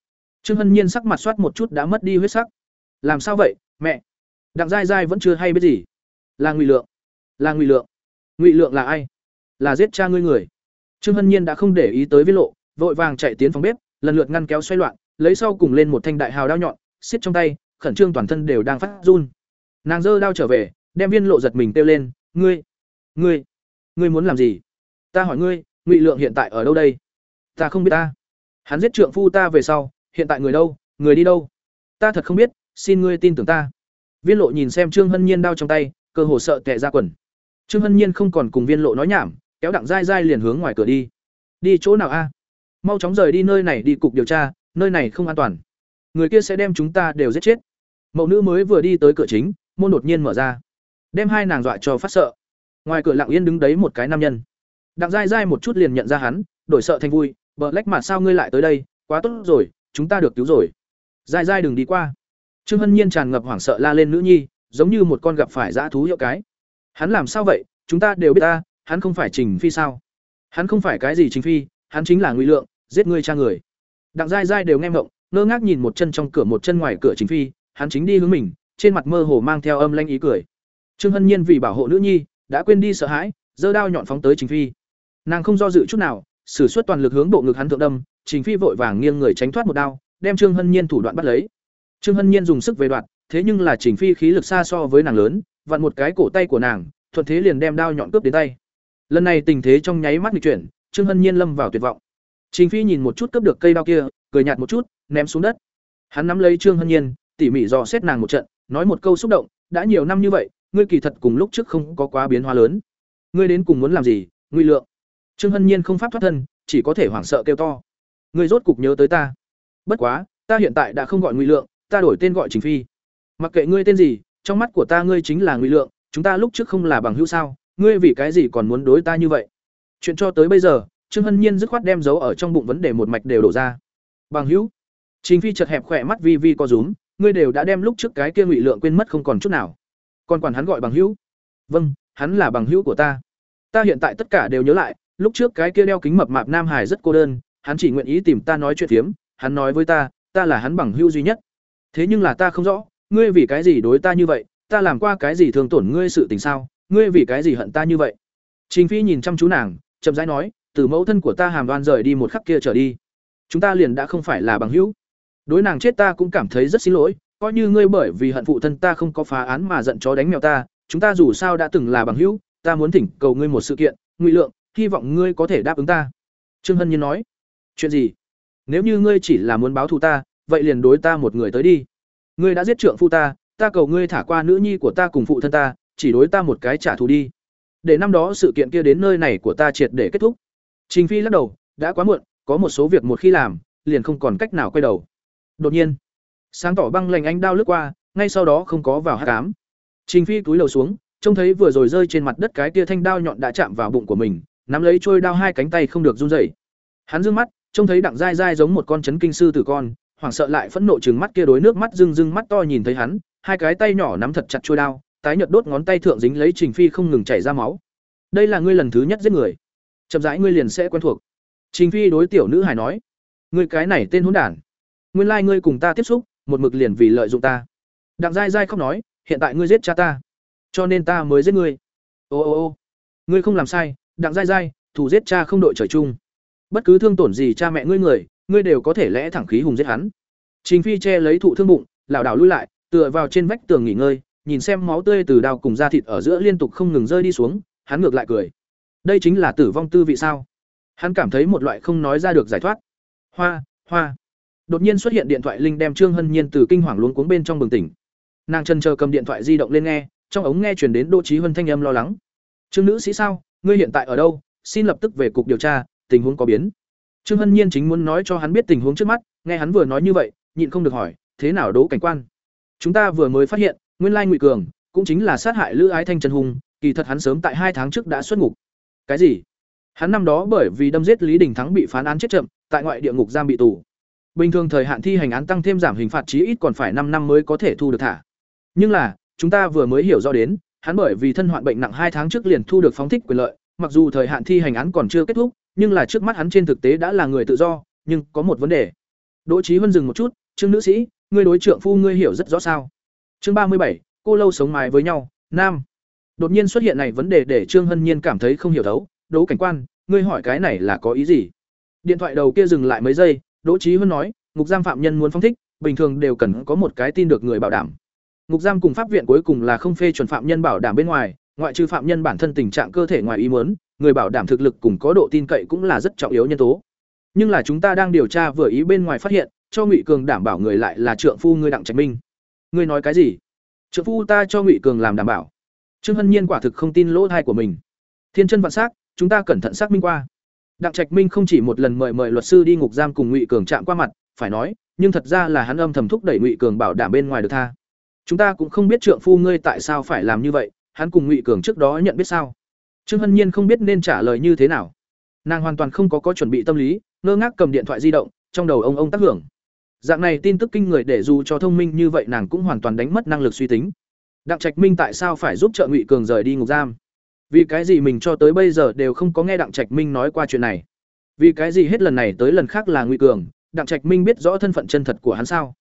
Speaker 1: Trương hân nhiên sắc mặt soát một chút đã mất đi huyết sắc. Làm sao vậy, mẹ? Đặng giai giai vẫn chưa hay biết gì. Là ngụy lượng. Là ngụy lượng. Ngụy lượng là ai? Là giết cha ngươi người. Trương hân nhiên đã không để ý tới viết lộ, vội vàng chạy tiến phòng bếp, lần lượt ngăn kéo xoay loạn, lấy sau cùng lên một thanh đại hào đao nhọn, xiết trong tay, khẩn trương toàn thân đều đang phát run. Nàng giơ đao trở về, đem viên lộ giật mình kêu lên, ngươi ngươi ngươi muốn làm gì? Ta hỏi ngươi, ngụy lượng hiện tại ở đâu đây? Ta không biết ta. Hắn giết trượng phu ta về sau, hiện tại người đâu, người đi đâu? Ta thật không biết, xin ngươi tin tưởng ta. Viên lộ nhìn xem trương hân nhiên đao trong tay, cơ hồ sợ tệ ra quần. Trương hân nhiên không còn cùng viên lộ nói nhảm kéo đặng dai dai liền hướng ngoài cửa đi. Đi chỗ nào a? Mau chóng rời đi nơi này đi cục điều tra, nơi này không an toàn. Người kia sẽ đem chúng ta đều giết chết. Mẫu nữ mới vừa đi tới cửa chính, môn đột nhiên mở ra. Đem hai nàng dọa cho phát sợ. Ngoài cửa lặng yên đứng đấy một cái nam nhân. Đặng dai dai một chút liền nhận ra hắn, đổi sợ thành vui bờ lách mà sao ngươi lại tới đây? Quá tốt rồi, chúng ta được cứu rồi. Dai dai đừng đi qua. Trương hân nhiên tràn ngập hoảng sợ la lên nữ nhi, giống như một con gặp phải dã thú hiệu cái. Hắn làm sao vậy? Chúng ta đều biết ta hắn không phải trình phi sao? Hắn không phải cái gì trình phi, hắn chính là ngụy lượng, giết ngươi cha người. Đặng dai dai đều nghe mộng ngơ ngác nhìn một chân trong cửa một chân ngoài cửa trình phi, hắn chính đi hướng mình, trên mặt mơ hồ mang theo âm lanh ý cười. Trương hân nhiên vì bảo hộ nữ nhi, đã quên đi sợ hãi, giơ đao nhọn phóng tới trình phi. Nàng không do dự chút nào, sử suất toàn lực hướng bộ ngực hắn thượng đâm, trình phi vội vàng nghiêng người tránh thoát một đao, đem trương hân nhiên thủ đoạn bắt lấy. Trương hân nhiên dùng sức về đoạn, thế nhưng là trình phi khí lực xa so với nàng lớn, vặn một cái cổ tay của nàng, thuận thế liền đem đao nhọn cướp đến tay lần này tình thế trong nháy mắt nghịch chuyển, trương hân nhiên lâm vào tuyệt vọng. Trình phi nhìn một chút cướp được cây đao kia, cười nhạt một chút, ném xuống đất. Hắn nắm lấy trương hân nhiên, tỉ mỉ dò xét nàng một trận, nói một câu xúc động, đã nhiều năm như vậy, ngươi kỳ thật cùng lúc trước không có quá biến hóa lớn. Ngươi đến cùng muốn làm gì nguy lượng? Trương hân nhiên không pháp thoát thân, chỉ có thể hoảng sợ kêu to. Ngươi rốt cục nhớ tới ta. Bất quá, ta hiện tại đã không gọi nguy lượng, ta đổi tên gọi trình phi. Mặc kệ ngươi tên gì, trong mắt của ta ngươi chính là nguy lượng, chúng ta lúc trước không là bằng hữu sao? Ngươi vì cái gì còn muốn đối ta như vậy? Chuyện cho tới bây giờ, trương hân nhiên dứt khoát đem giấu ở trong bụng vấn đề một mạch đều đổ ra. Bằng hữu chính phi chật hẹp khỏe mắt vi vi co rúm, ngươi đều đã đem lúc trước cái kia ngụy lượng quên mất không còn chút nào. Còn quản hắn gọi bằng hữu? Vâng hắn là bằng hữu của ta. Ta hiện tại tất cả đều nhớ lại, lúc trước cái kia đeo kính mập mạp nam hải rất cô đơn, hắn chỉ nguyện ý tìm ta nói chuyện phiếm, hắn nói với ta ta là hắn bằng hữu duy nhất. Thế nhưng là ta không rõ, ngươi vì cái gì đối ta như vậy, ta làm qua cái gì thường tổn ngươi sự tình sao? Ngươi vì cái gì hận ta như vậy? Trình phi nhìn chăm chú nàng, chậm rãi nói, từ mẫu thân của ta hàm đoan rời đi một khắc kia trở đi. Chúng ta liền đã không phải là bằng hữu. Đối nàng chết ta cũng cảm thấy rất xin lỗi, coi như ngươi bởi vì hận phụ thân ta không có phá án mà giận chó đánh mèo ta, chúng ta dù sao đã từng là bằng hữu, ta muốn thỉnh cầu ngươi một sự kiện, ngụy lượng, hy vọng ngươi có thể đáp ứng ta. Trương hân nhiên nói, chuyện gì? Nếu như ngươi chỉ là muốn báo thù ta, vậy liền đối ta một người tới đi. Ngươi đã giết trượng phu ta ta cầu ngươi thả qua nữ nhi của ta cùng phụ thân ta chỉ đối ta một cái trả thù đi. Để năm đó sự kiện kia đến nơi này của ta triệt để kết thúc. Trình phi lắc đầu, đã quá muộn, có một số việc một khi làm, liền không còn cách nào quay đầu. Đột nhiên, sáng tỏ băng lạnh ánh đao lướt qua, ngay sau đó không có vào hát cám trình phi túi đầu xuống, trông thấy vừa rồi rơi trên mặt đất cái tia thanh đao nhọn đã chạm vào bụng của mình, nắm lấy trôi đao hai cánh tay không được run rẩy. Hắn dương mắt, trông thấy đặng dai dai giống một con chấn kinh sư tử con, hoảng sợ lại phẫn nộ chừng mắt kia đối nước mắt rưng rưng mắt to nhìn thấy hắn, hai cái tay nhỏ nắm thật chặt trôi đao tái nhợt đốt ngón tay thượng dính lấy trình phi không ngừng chảy ra máu. Đây là ngươi lần thứ nhất giết người. Chậm rãi ngươi liền sẽ quen thuộc. Trình phi đối tiểu nữ hải nói. Ngươi cái này tên hỗn đản. Nguyên lai ngươi cùng ta tiếp xúc, một mực liền vì lợi dụng ta. Đặng dai dai khóc nói, hiện tại ngươi giết cha ta. Cho nên ta mới giết ngươi. Ô ô ô. Ngươi không làm sai, đặng dai dai thủ giết cha không đội trời chung. Bất cứ thương tổn gì cha mẹ ngươi người, ngươi đều có thể lẽ thẳng khí hùng giết hắn. Trình phi che lấy thụ thương bụng, lảo đảo lui lại, tựa vào trên vách tường nghỉ ngơi nhìn xem máu tươi từ đao cùng da thịt ở giữa liên tục không ngừng rơi đi xuống, hắn ngược lại cười. Đây chính là tử vong tư vị sao? Hắn cảm thấy một loại không nói ra được giải thoát. Hoa hoa. Đột nhiên xuất hiện điện thoại linh đem trương hân nhiên từ kinh hoàng luống cuống bên trong bừng tỉnh. Nàng chân chờ cầm điện thoại di động lên nghe, trong ống nghe truyền đến đỗ trí huân thanh âm lo lắng. Trương nữ sĩ sao? Ngươi hiện tại ở đâu? Xin lập tức về cục điều tra, tình huống có biến. Trương hân nhiên chính muốn nói cho hắn biết tình huống trước mắt, nghe hắn vừa nói như vậy, nhịn không được hỏi, thế nào đỗ cảnh quan? Chúng ta vừa mới phát hiện nguyên lai ngụy cường cũng chính là sát hại lữ ái thanh trần hùng, kỳ thật hắn sớm tại hai tháng trước đã xuất ngục. Cái gì? Hắn năm đó bởi vì đâm giết lý đình thắng bị phán án chết chậm, tại ngoại địa ngục giam bị tù. Bình thường thời hạn thi hành án tăng thêm giảm hình phạt chí ít còn phải năm năm mới có thể thu được thả. Nhưng là, chúng ta vừa mới hiểu rõ đến, hắn bởi vì thân hoạn bệnh nặng hai tháng trước liền thu được phóng thích quyền lợi, mặc dù thời hạn thi hành án còn chưa kết thúc, nhưng là trước mắt hắn trên thực tế đã là người tự do, nhưng có một vấn đề. Đỗ trí huân dừng một chút, trương nữ sĩ, ngươi đối trượng phu ngươi hiểu rất rõ sao? Chương ba mươi bảy, cô lâu sống mái với nhau, nam. Đột nhiên xuất hiện này vấn đề để trương hân nhiên cảm thấy không hiểu thấu. Đỗ cảnh quan, ngươi hỏi cái này là có ý gì? Điện thoại đầu kia dừng lại mấy giây, đỗ trí huân nói, ngục giam phạm nhân muốn phóng thích, bình thường đều cần có một cái tin được người bảo đảm. Ngục giam cùng pháp viện cuối cùng là không phê chuẩn phạm nhân bảo đảm bên ngoài, ngoại trừ phạm nhân bản thân tình trạng cơ thể ngoài ý muốn, người bảo đảm thực lực cùng có độ tin cậy cũng là rất trọng yếu nhân tố. Nhưng là chúng ta đang điều tra vừa ý bên ngoài phát hiện, cho ngụy cường đảm bảo người lại là trượng phu ngươi đặng trạch minh ngươi nói cái gì? Trợ phu ta cho ngụy cường làm đảm bảo. Trương hân nhiên quả thực không tin lỗ thai của mình. Thiên chân vạn s á c chúng ta cẩn thận xác minh qua. Đặng trạch minh không chỉ một lần mời mời luật sư đi ngục giam cùng ngụy cường chạm qua mặt, phải nói, nhưng thật ra là hắn âm thầm thúc đẩy ngụy cường bảo đảm bên ngoài được tha. Chúng ta cũng không biết trượng phu ngươi tại sao phải làm như vậy, hắn cùng ngụy cường trước đó nhận biết sao? Trương hân nhiên không biết nên trả lời như thế nào. Nàng hoàn toàn không có có chuẩn bị tâm lý, ngơ ngác cầm điện thoại di động, trong đầu ông ông tác hưởng dạng này tin tức kinh người để dù cho thông minh như vậy nàng cũng hoàn toàn đánh mất năng lực suy tính. Đặng trạch minh tại sao phải giúp trợ ngụy cường rời đi ngục giam? Vì cái gì mình cho tới bây giờ đều không có nghe đặng trạch minh nói qua chuyện này? Vì cái gì hết lần này tới lần khác là ngụy cường? Đặng trạch minh biết rõ thân phận chân thật của hắn sao?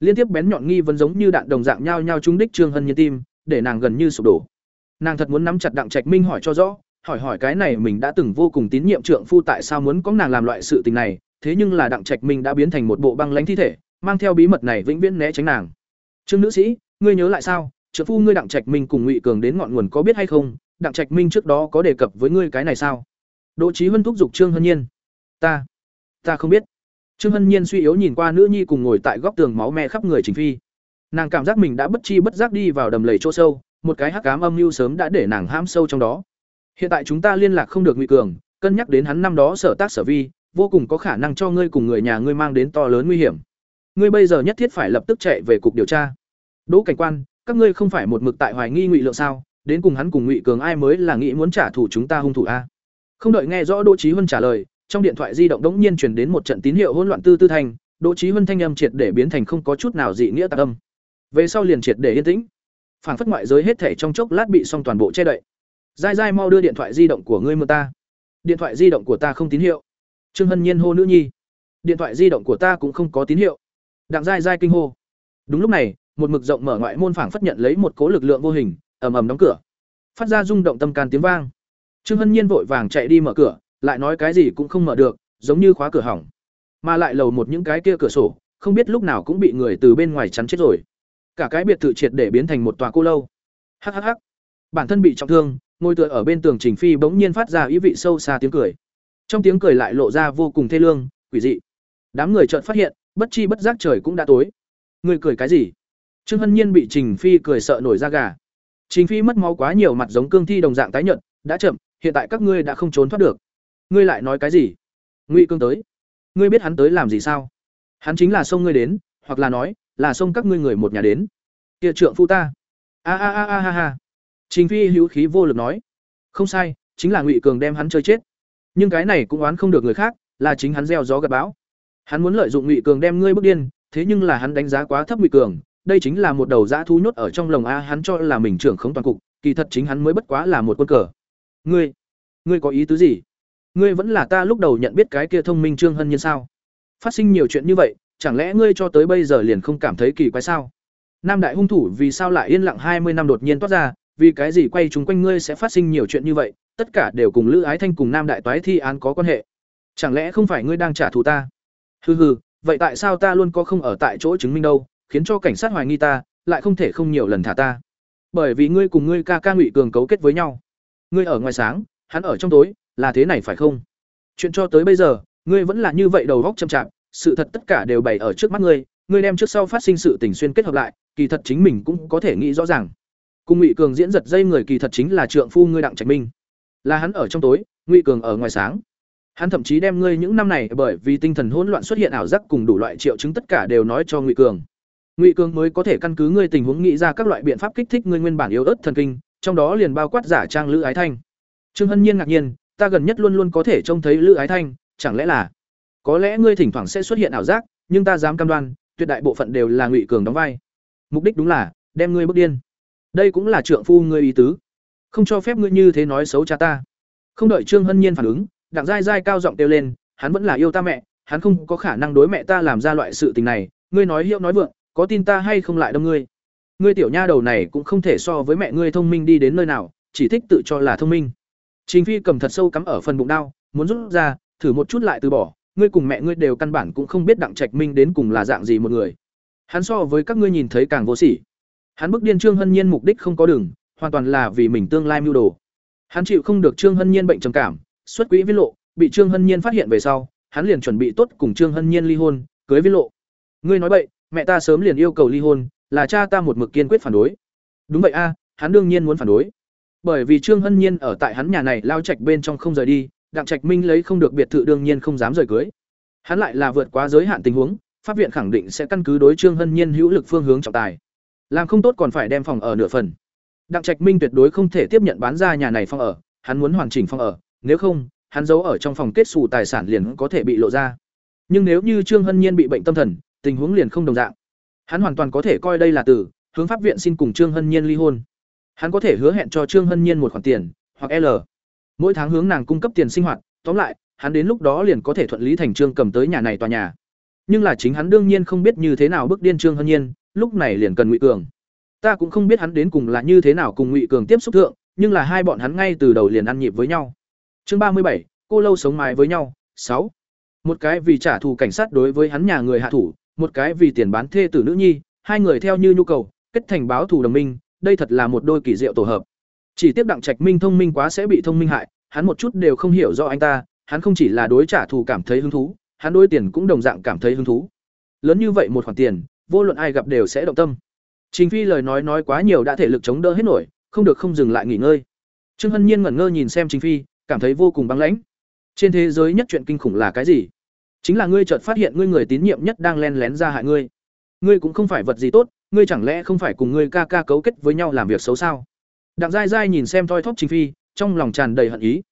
Speaker 1: Liên tiếp bén nhọn nghi vấn giống như đạn đồng dạng nhau nhau trúng đích trương hân nhiên tim để nàng gần như sụp đổ. Nàng thật muốn nắm chặt đặng trạch minh hỏi cho rõ hỏi hỏi cái này mình đã từng vô cùng tín nhiệm trượng phu tại sao muốn có nàng làm loại sự tình này, thế nhưng là Đặng Trạch Minh đã biến thành một bộ băng lãnh thi thể, mang theo bí mật này vĩnh viễn né tránh nàng. Trương nữ sĩ, ngươi nhớ lại sao? trợ phu ngươi Đặng Trạch Minh cùng Ngụy Cường đến ngọn nguồn có biết hay không? Đặng Trạch Minh trước đó có đề cập với ngươi cái này sao? Đỗ trí Hân thúc giục Trương Hân Nhiên. Ta, ta không biết. Trương Hân Nhiên suy yếu nhìn qua nữ nhi cùng ngồi tại góc tường máu me khắp người chính Phi. Nàng cảm giác mình đã bất chi bất giác đi vào đầm lầy chỗ sâu, một cái hắc ám âm mưu sớm đã để nàng ham sâu trong đó. Hiện tại chúng ta liên lạc không được Ngụy Cường, cân nhắc đến hắn năm đó sở tác sở vi, vô cùng có khả năng cho ngươi cùng người nhà ngươi mang đến to lớn nguy hiểm. Ngươi bây giờ nhất thiết phải lập tức chạy về cục điều tra. Đỗ cảnh quan, các ngươi không phải một mực tại hoài nghi Ngụy Lượng sao? Đến cùng hắn cùng Ngụy Cường ai mới là nghĩ muốn trả thù chúng ta hung thủ a? Không đợi nghe rõ Đỗ Chí Huân trả lời, trong điện thoại di động đống nhiên truyền đến một trận tín hiệu hỗn loạn tư tư thành, Đỗ Chí Huân thanh âm triệt để biến thành không có chút nào dị nghĩa tạc âm. Về sau liền triệt để yên tĩnh. Phản phất ngoại giới hết thể trong chốc lát bị xong toàn bộ che đậy. Dai dai mau đưa điện thoại di động của ngươi mượn ta. Điện thoại di động của ta không tín hiệu. Trương Hân Nhiên hô nữ nhi. Điện thoại di động của ta cũng không có tín hiệu. Đặng dai dai kinh hô. Đúng lúc này, một mực rộng mở ngoại môn phảng phất nhận lấy một cố lực lượng vô hình, ầm ầm đóng cửa. Phát ra rung động tâm can tiếng vang. Trương Hân Nhiên vội vàng chạy đi mở cửa, lại nói cái gì cũng không mở được, giống như khóa cửa hỏng. Mà lại lầu một những cái kia cửa sổ, không biết lúc nào cũng bị người từ bên ngoài chắn chết rồi. Cả cái biệt thự triệt để biến thành một tòa cô lâu. Hắc hắc hắc. Bản thân bị trọng thương, ngồi tựa ở bên tường Trình Phi bỗng nhiên phát ra ý vị sâu xa tiếng cười. Trong tiếng cười lại lộ ra vô cùng thê lương, quỷ dị. Đám người chợt phát hiện, bất chi bất giác trời cũng đã tối. Người cười cái gì? Trương Hân Nhiên bị Trình Phi cười sợ nổi da gà. Trình Phi mất máu quá nhiều mặt giống cương thi đồng dạng tái nhợt, đã chậm, hiện tại các ngươi đã không trốn thoát được. Ngươi lại nói cái gì? Ngụy Cương tới. Ngươi biết hắn tới làm gì sao? Hắn chính là xông ngươi đến, hoặc là nói, là xông các ngươi người một nhà đến. Kia trượng phu ta. A a a a ha ha. Trình Phi hữu khí vô lực nói, không sai, chính là Ngụy Cường đem hắn chơi chết. Nhưng cái này cũng oán không được người khác, là chính hắn gieo gió gặp bão. Hắn muốn lợi dụng Ngụy Cường đem ngươi bức điên, thế nhưng là hắn đánh giá quá thấp Ngụy Cường, đây chính là một đầu dã thú nhốt ở trong lồng a, hắn cho là mình trưởng không toàn cục, kỳ thật chính hắn mới bất quá là một quân cờ. Ngươi, ngươi có ý tứ gì? Ngươi vẫn là ta lúc đầu nhận biết cái kia thông minh Trương Hân Nhiên sao? Phát sinh nhiều chuyện như vậy, chẳng lẽ ngươi cho tới bây giờ liền không cảm thấy kỳ quái sao? Nam đại hung thủ vì sao lại yên lặng hai mươi năm đột nhiên toát ra, vì cái gì quay chúng quanh ngươi sẽ phát sinh nhiều chuyện như vậy tất cả đều cùng lữ ái thanh cùng nam đại toái thi án có quan hệ. Chẳng lẽ không phải ngươi đang trả thù ta? Hừ hừ, vậy tại sao ta luôn có không ở tại chỗ chứng minh đâu, khiến cho cảnh sát hoài nghi ta, lại không thể không nhiều lần thả ta? Bởi vì ngươi cùng ngươi ca ca ngụy cường cấu kết với nhau. Ngươi ở ngoài sáng, hắn ở trong tối, là thế này phải không? Chuyện cho tới bây giờ, ngươi vẫn là như vậy đầu góc chậm chạp, sự thật tất cả đều bày ở trước mắt ngươi ngươi đem trước sau phát sinh sự tình xuyên kết hợp lại, kỳ thật chính mình cũng có thể nghĩ rõ ràng. Cùng ngụy cường diễn giật dây người kỳ thật chính là trượng phu ngươi đặng trạch minh là hắn ở trong tối, ngụy cường ở ngoài sáng. Hắn thậm chí đem ngươi những năm này bởi vì tinh thần hỗn loạn xuất hiện ảo giác cùng đủ loại triệu chứng tất cả đều nói cho ngụy cường. Ngụy cường mới có thể căn cứ ngươi tình huống nghĩ ra các loại biện pháp kích thích ngươi nguyên bản yếu ớt thần kinh, trong đó liền bao quát giả trang lữ ái thanh. Trương hân nhiên ngạc nhiên, ta gần nhất luôn luôn có thể trông thấy lữ ái thanh, chẳng lẽ là? Có lẽ ngươi thỉnh thoảng sẽ xuất hiện ảo giác, nhưng ta dám cam đoan, tuyệt đại bộ phận đều là ngụy cường đóng vai. Mục đích đúng là, đem ngươi bước điên. Đây cũng là trượng phu ngươi ý tứ không cho phép ngươi như thế nói xấu cha ta. Không đợi trương hân nhiên phản ứng đặng dai dai cao giọng kêu lên hắn vẫn là yêu ta mẹ hắn không có khả năng đối mẹ ta làm ra loại sự tình này ngươi nói hiệu nói vượng có tin ta hay không lại đâm ngươi. Ngươi tiểu nha đầu này cũng không thể so với mẹ ngươi thông minh đi đến nơi nào chỉ thích tự cho là thông minh. Trình phi cầm thật sâu cắm ở phần bụng đau muốn rút ra thử một chút lại từ bỏ ngươi cùng mẹ ngươi đều căn bản cũng không biết đặng trạch minh đến cùng là dạng gì một người. Hắn so với các ngươi nhìn thấy càng vô sỉ. Hắn bức điên Trương Hân Nhiên mục đích không có đường, hoàn toàn là vì mình tương lai mưu đồ. Hắn chịu không được Trương Hân Nhiên bệnh trầm cảm, xuất quỹ viết lộ, bị Trương Hân Nhiên phát hiện về sau, hắn liền chuẩn bị tốt cùng Trương Hân Nhiên ly hôn, cưới viết lộ. Ngươi nói bậy, mẹ ta sớm liền yêu cầu ly hôn, là cha ta một mực kiên quyết phản đối. Đúng vậy a, hắn đương nhiên muốn phản đối. Bởi vì Trương Hân Nhiên ở tại hắn nhà này lao trạch bên trong không rời đi, Đặng Trạch Minh lấy không được biệt thự đương nhiên không dám rời cưới. Hắn lại là vượt quá giới hạn tình huống, pháp viện khẳng định sẽ căn cứ đối Trương Hân Nhiên hữu lực phương hướng trọng tài làm không tốt còn phải đem phòng ở nửa phần đặng trạch minh tuyệt đối không thể tiếp nhận bán ra nhà này phòng ở hắn muốn hoàn chỉnh phòng ở nếu không hắn giấu ở trong phòng kết sủ tài sản liền có thể bị lộ ra. Nhưng nếu như trương hân nhiên bị bệnh tâm thần tình huống liền không đồng dạng. Hắn hoàn toàn có thể coi đây là tử, hướng pháp viện xin cùng trương hân nhiên ly hôn. Hắn có thể hứa hẹn cho trương hân nhiên một khoản tiền hoặc l. Mỗi tháng hướng nàng cung cấp tiền sinh hoạt tóm lại hắn đến lúc đó liền có thể thuận lý thành trương cầm tới nhà này tòa nhà. Nhưng là chính hắn đương nhiên không biết như thế nào bước điên trương hân nhiên lúc này liền cần ngụy cường ta cũng không biết hắn đến cùng là như thế nào cùng ngụy cường tiếp xúc thượng nhưng là hai bọn hắn ngay từ đầu liền ăn nhịp với nhau. Chương ba mươi bảy, cô lâu sống mái với nhau, sáu. Một cái vì trả thù cảnh sát đối với hắn nhà người hạ thủ, một cái vì tiền bán thê tử nữ nhi, hai người theo như nhu cầu, kết thành báo thù đồng minh, đây thật là một đôi kỳ diệu tổ hợp. Chỉ tiếp đặng Trạch Minh thông minh quá sẽ bị thông minh hại, hắn một chút đều không hiểu do anh ta, hắn không chỉ là đối trả thù cảm thấy hứng thú, hắn đối tiền cũng đồng dạng cảm thấy hứng thú. Lớn như vậy một khoản tiền, vô luận ai gặp đều sẽ động tâm. Trình Phi lời nói nói quá nhiều đã thể lực chống đỡ hết nổi, không được không dừng lại nghỉ ngơi. Trương Hân Nhiên ngẩn ngơ nhìn xem Trình Phi, cảm thấy vô cùng băng lãnh. Trên thế giới nhất chuyện kinh khủng là cái gì? Chính là ngươi chợt phát hiện ngươi người tín nhiệm nhất đang len lén ra hại ngươi. Ngươi cũng không phải vật gì tốt, ngươi chẳng lẽ không phải cùng ngươi ca ca cấu kết với nhau làm việc xấu sao? Đặng Gai Gai nhìn xem thoi thóp Trình Phi, trong lòng tràn đầy hận ý.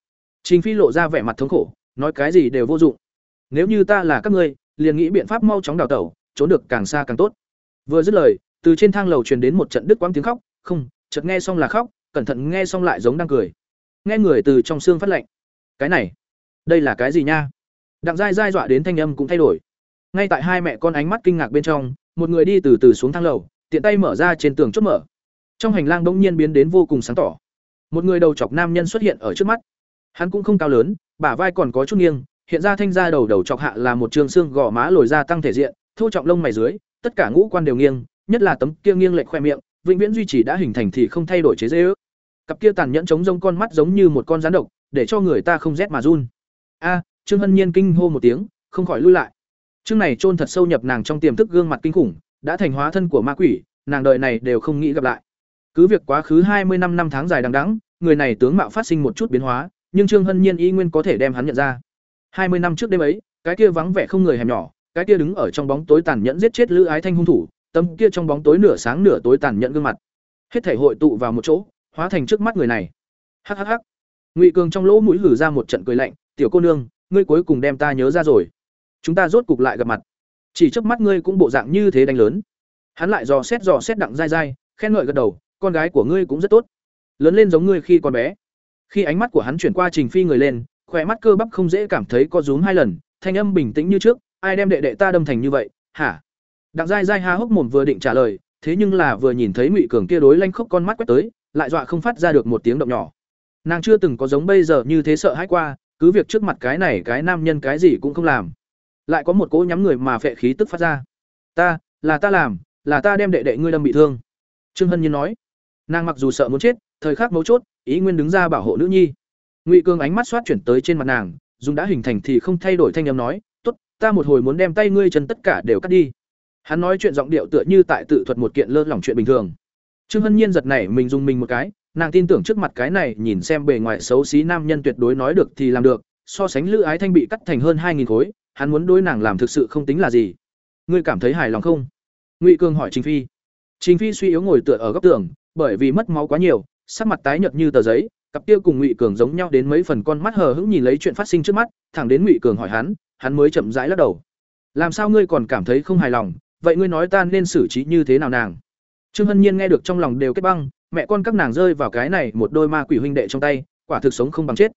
Speaker 1: Trình Phi lộ ra vẻ mặt thống khổ, nói cái gì đều vô dụng. Nếu như ta là các ngươi, liền nghĩ biện pháp mau chóng đào tẩu, trốn được càng xa càng tốt. Vừa dứt lời, từ trên thang lầu truyền đến một trận đứt quãng tiếng khóc, không, chợt nghe xong là khóc, cẩn thận nghe xong lại giống đang cười. Nghe người từ trong xương phát lạnh. Cái này, đây là cái gì nha? Đặng dai dai dọa đến thanh âm cũng thay đổi. Ngay tại hai mẹ con ánh mắt kinh ngạc bên trong, một người đi từ từ xuống thang lầu, tiện tay mở ra trên tường chốt mở. Trong hành lang bỗng nhiên biến đến vô cùng sáng tỏ. Một người đầu chọc nam nhân xuất hiện ở trước mắt. Hắn cũng không cao lớn, bả vai còn có chút nghiêng, hiện ra thanh ra đầu đầu chọc hạ là một trường xương gò má lồi ra tăng thể diện, thu trọng lông mày dưới, tất cả ngũ quan đều nghiêng, nhất là tấm kia nghiêng lệch khoe miệng, vĩnh viễn duy trì đã hình thành thì không thay đổi chế giễu. Cặp kia tàn nhẫn chống rông con mắt giống như một con rắn độc, để cho người ta không rét mà run. A, Trương Hân Nhiên kinh hô một tiếng, không khỏi lui lại. Trương này chôn thật sâu nhập nàng trong tiềm thức gương mặt kinh khủng, đã thành hóa thân của ma quỷ, nàng đời này đều không nghĩ gặp lại. Cứ việc quá khứ hai mươi năm năm tháng dài đằng đẵng, người này tướng mạo phát sinh một chút biến hóa, nhưng Trương Hân Nhiên y nguyên có thể đem hắn nhận ra. Hai mươi năm trước đêm ấy, cái kia vắng vẻ không người hẻm nhỏ, cái kia đứng ở trong bóng tối tàn nhẫn giết chết Lữ Ái Thanh hung thủ, tấm kia trong bóng tối nửa sáng nửa tối tàn nhẫn gương mặt. Hết thể hội tụ vào một chỗ, hóa thành trước mắt người này. Hắc hắc hắc. Ngụy Cường trong lỗ mũi lử ra một trận cười lạnh, "Tiểu cô nương, ngươi cuối cùng đem ta nhớ ra rồi. Chúng ta rốt cục lại gặp mặt. Chỉ trước mắt ngươi cũng bộ dạng như thế đánh lớn." Hắn lại dò xét dò xét đặng dai dai, khen ngợi gật đầu, "Con gái của ngươi cũng rất tốt. Lớn lên giống ngươi khi còn bé." Khi ánh mắt của hắn chuyển qua Trình Phi người lên, khỏe mắt cơ bắp không dễ cảm thấy có rúm hai lần, thanh âm bình tĩnh như trước, "Ai đem đệ đệ ta đâm thành như vậy, hả?" Đặng dai dai há hốc mồm vừa định trả lời, thế nhưng là vừa nhìn thấy Ngụy Cường kia đối lanh khốc con mắt quét tới, lại dọa không phát ra được một tiếng động nhỏ. Nàng chưa từng có giống bây giờ như thế sợ hãi qua, cứ việc trước mặt cái này cái nam nhân cái gì cũng không làm. Lại có một cỗ nhắm người mà phệ khí tức phát ra. "Ta, là ta làm, là ta đem đệ đệ ngươi đâm bị thương." Trương Hân Nhiên nói. Nàng mặc dù sợ muốn chết, thời khắc mấu chốt, ý nguyên đứng ra bảo hộ nữ nhi. Ngụy Cường ánh mắt xoát chuyển tới trên mặt nàng, dùng đã hình thành thì không thay đổi thanh âm nói, "Tốt, ta một hồi muốn đem tay ngươi chân tất cả đều cắt đi." Hắn nói chuyện giọng điệu tựa như tại tự thuật một kiện lơ lỏng chuyện bình thường. Trương Hân Nhiên giật nảy mình dùng mình một cái, nàng tin tưởng trước mặt cái này nhìn xem bề ngoài xấu xí nam nhân tuyệt đối nói được thì làm được, so sánh Lữ Ái Thanh bị cắt thành hơn hai nghìn khối, hắn muốn đối nàng làm thực sự không tính là gì. Ngươi cảm thấy hài lòng không? Ngụy Cương hỏi Trình Phi. Trình Phi suy yếu ngồi tựa ở góc tường, bởi vì mất máu quá nhiều, sắc mặt tái nhợt như tờ giấy, cặp kia cùng Ngụy Cường giống nhau đến mấy phần con mắt hờ hững nhìn lấy chuyện phát sinh trước mắt, thẳng đến Ngụy Cường hỏi hắn, hắn mới chậm rãi lắc đầu. Làm sao ngươi còn cảm thấy không hài lòng, vậy ngươi nói ta nên xử trí như thế nào nàng? Trương hân nhiên nghe được trong lòng đều kết băng, mẹ con các nàng rơi vào cái này một đôi ma quỷ huynh đệ trong tay, quả thực sống không bằng chết.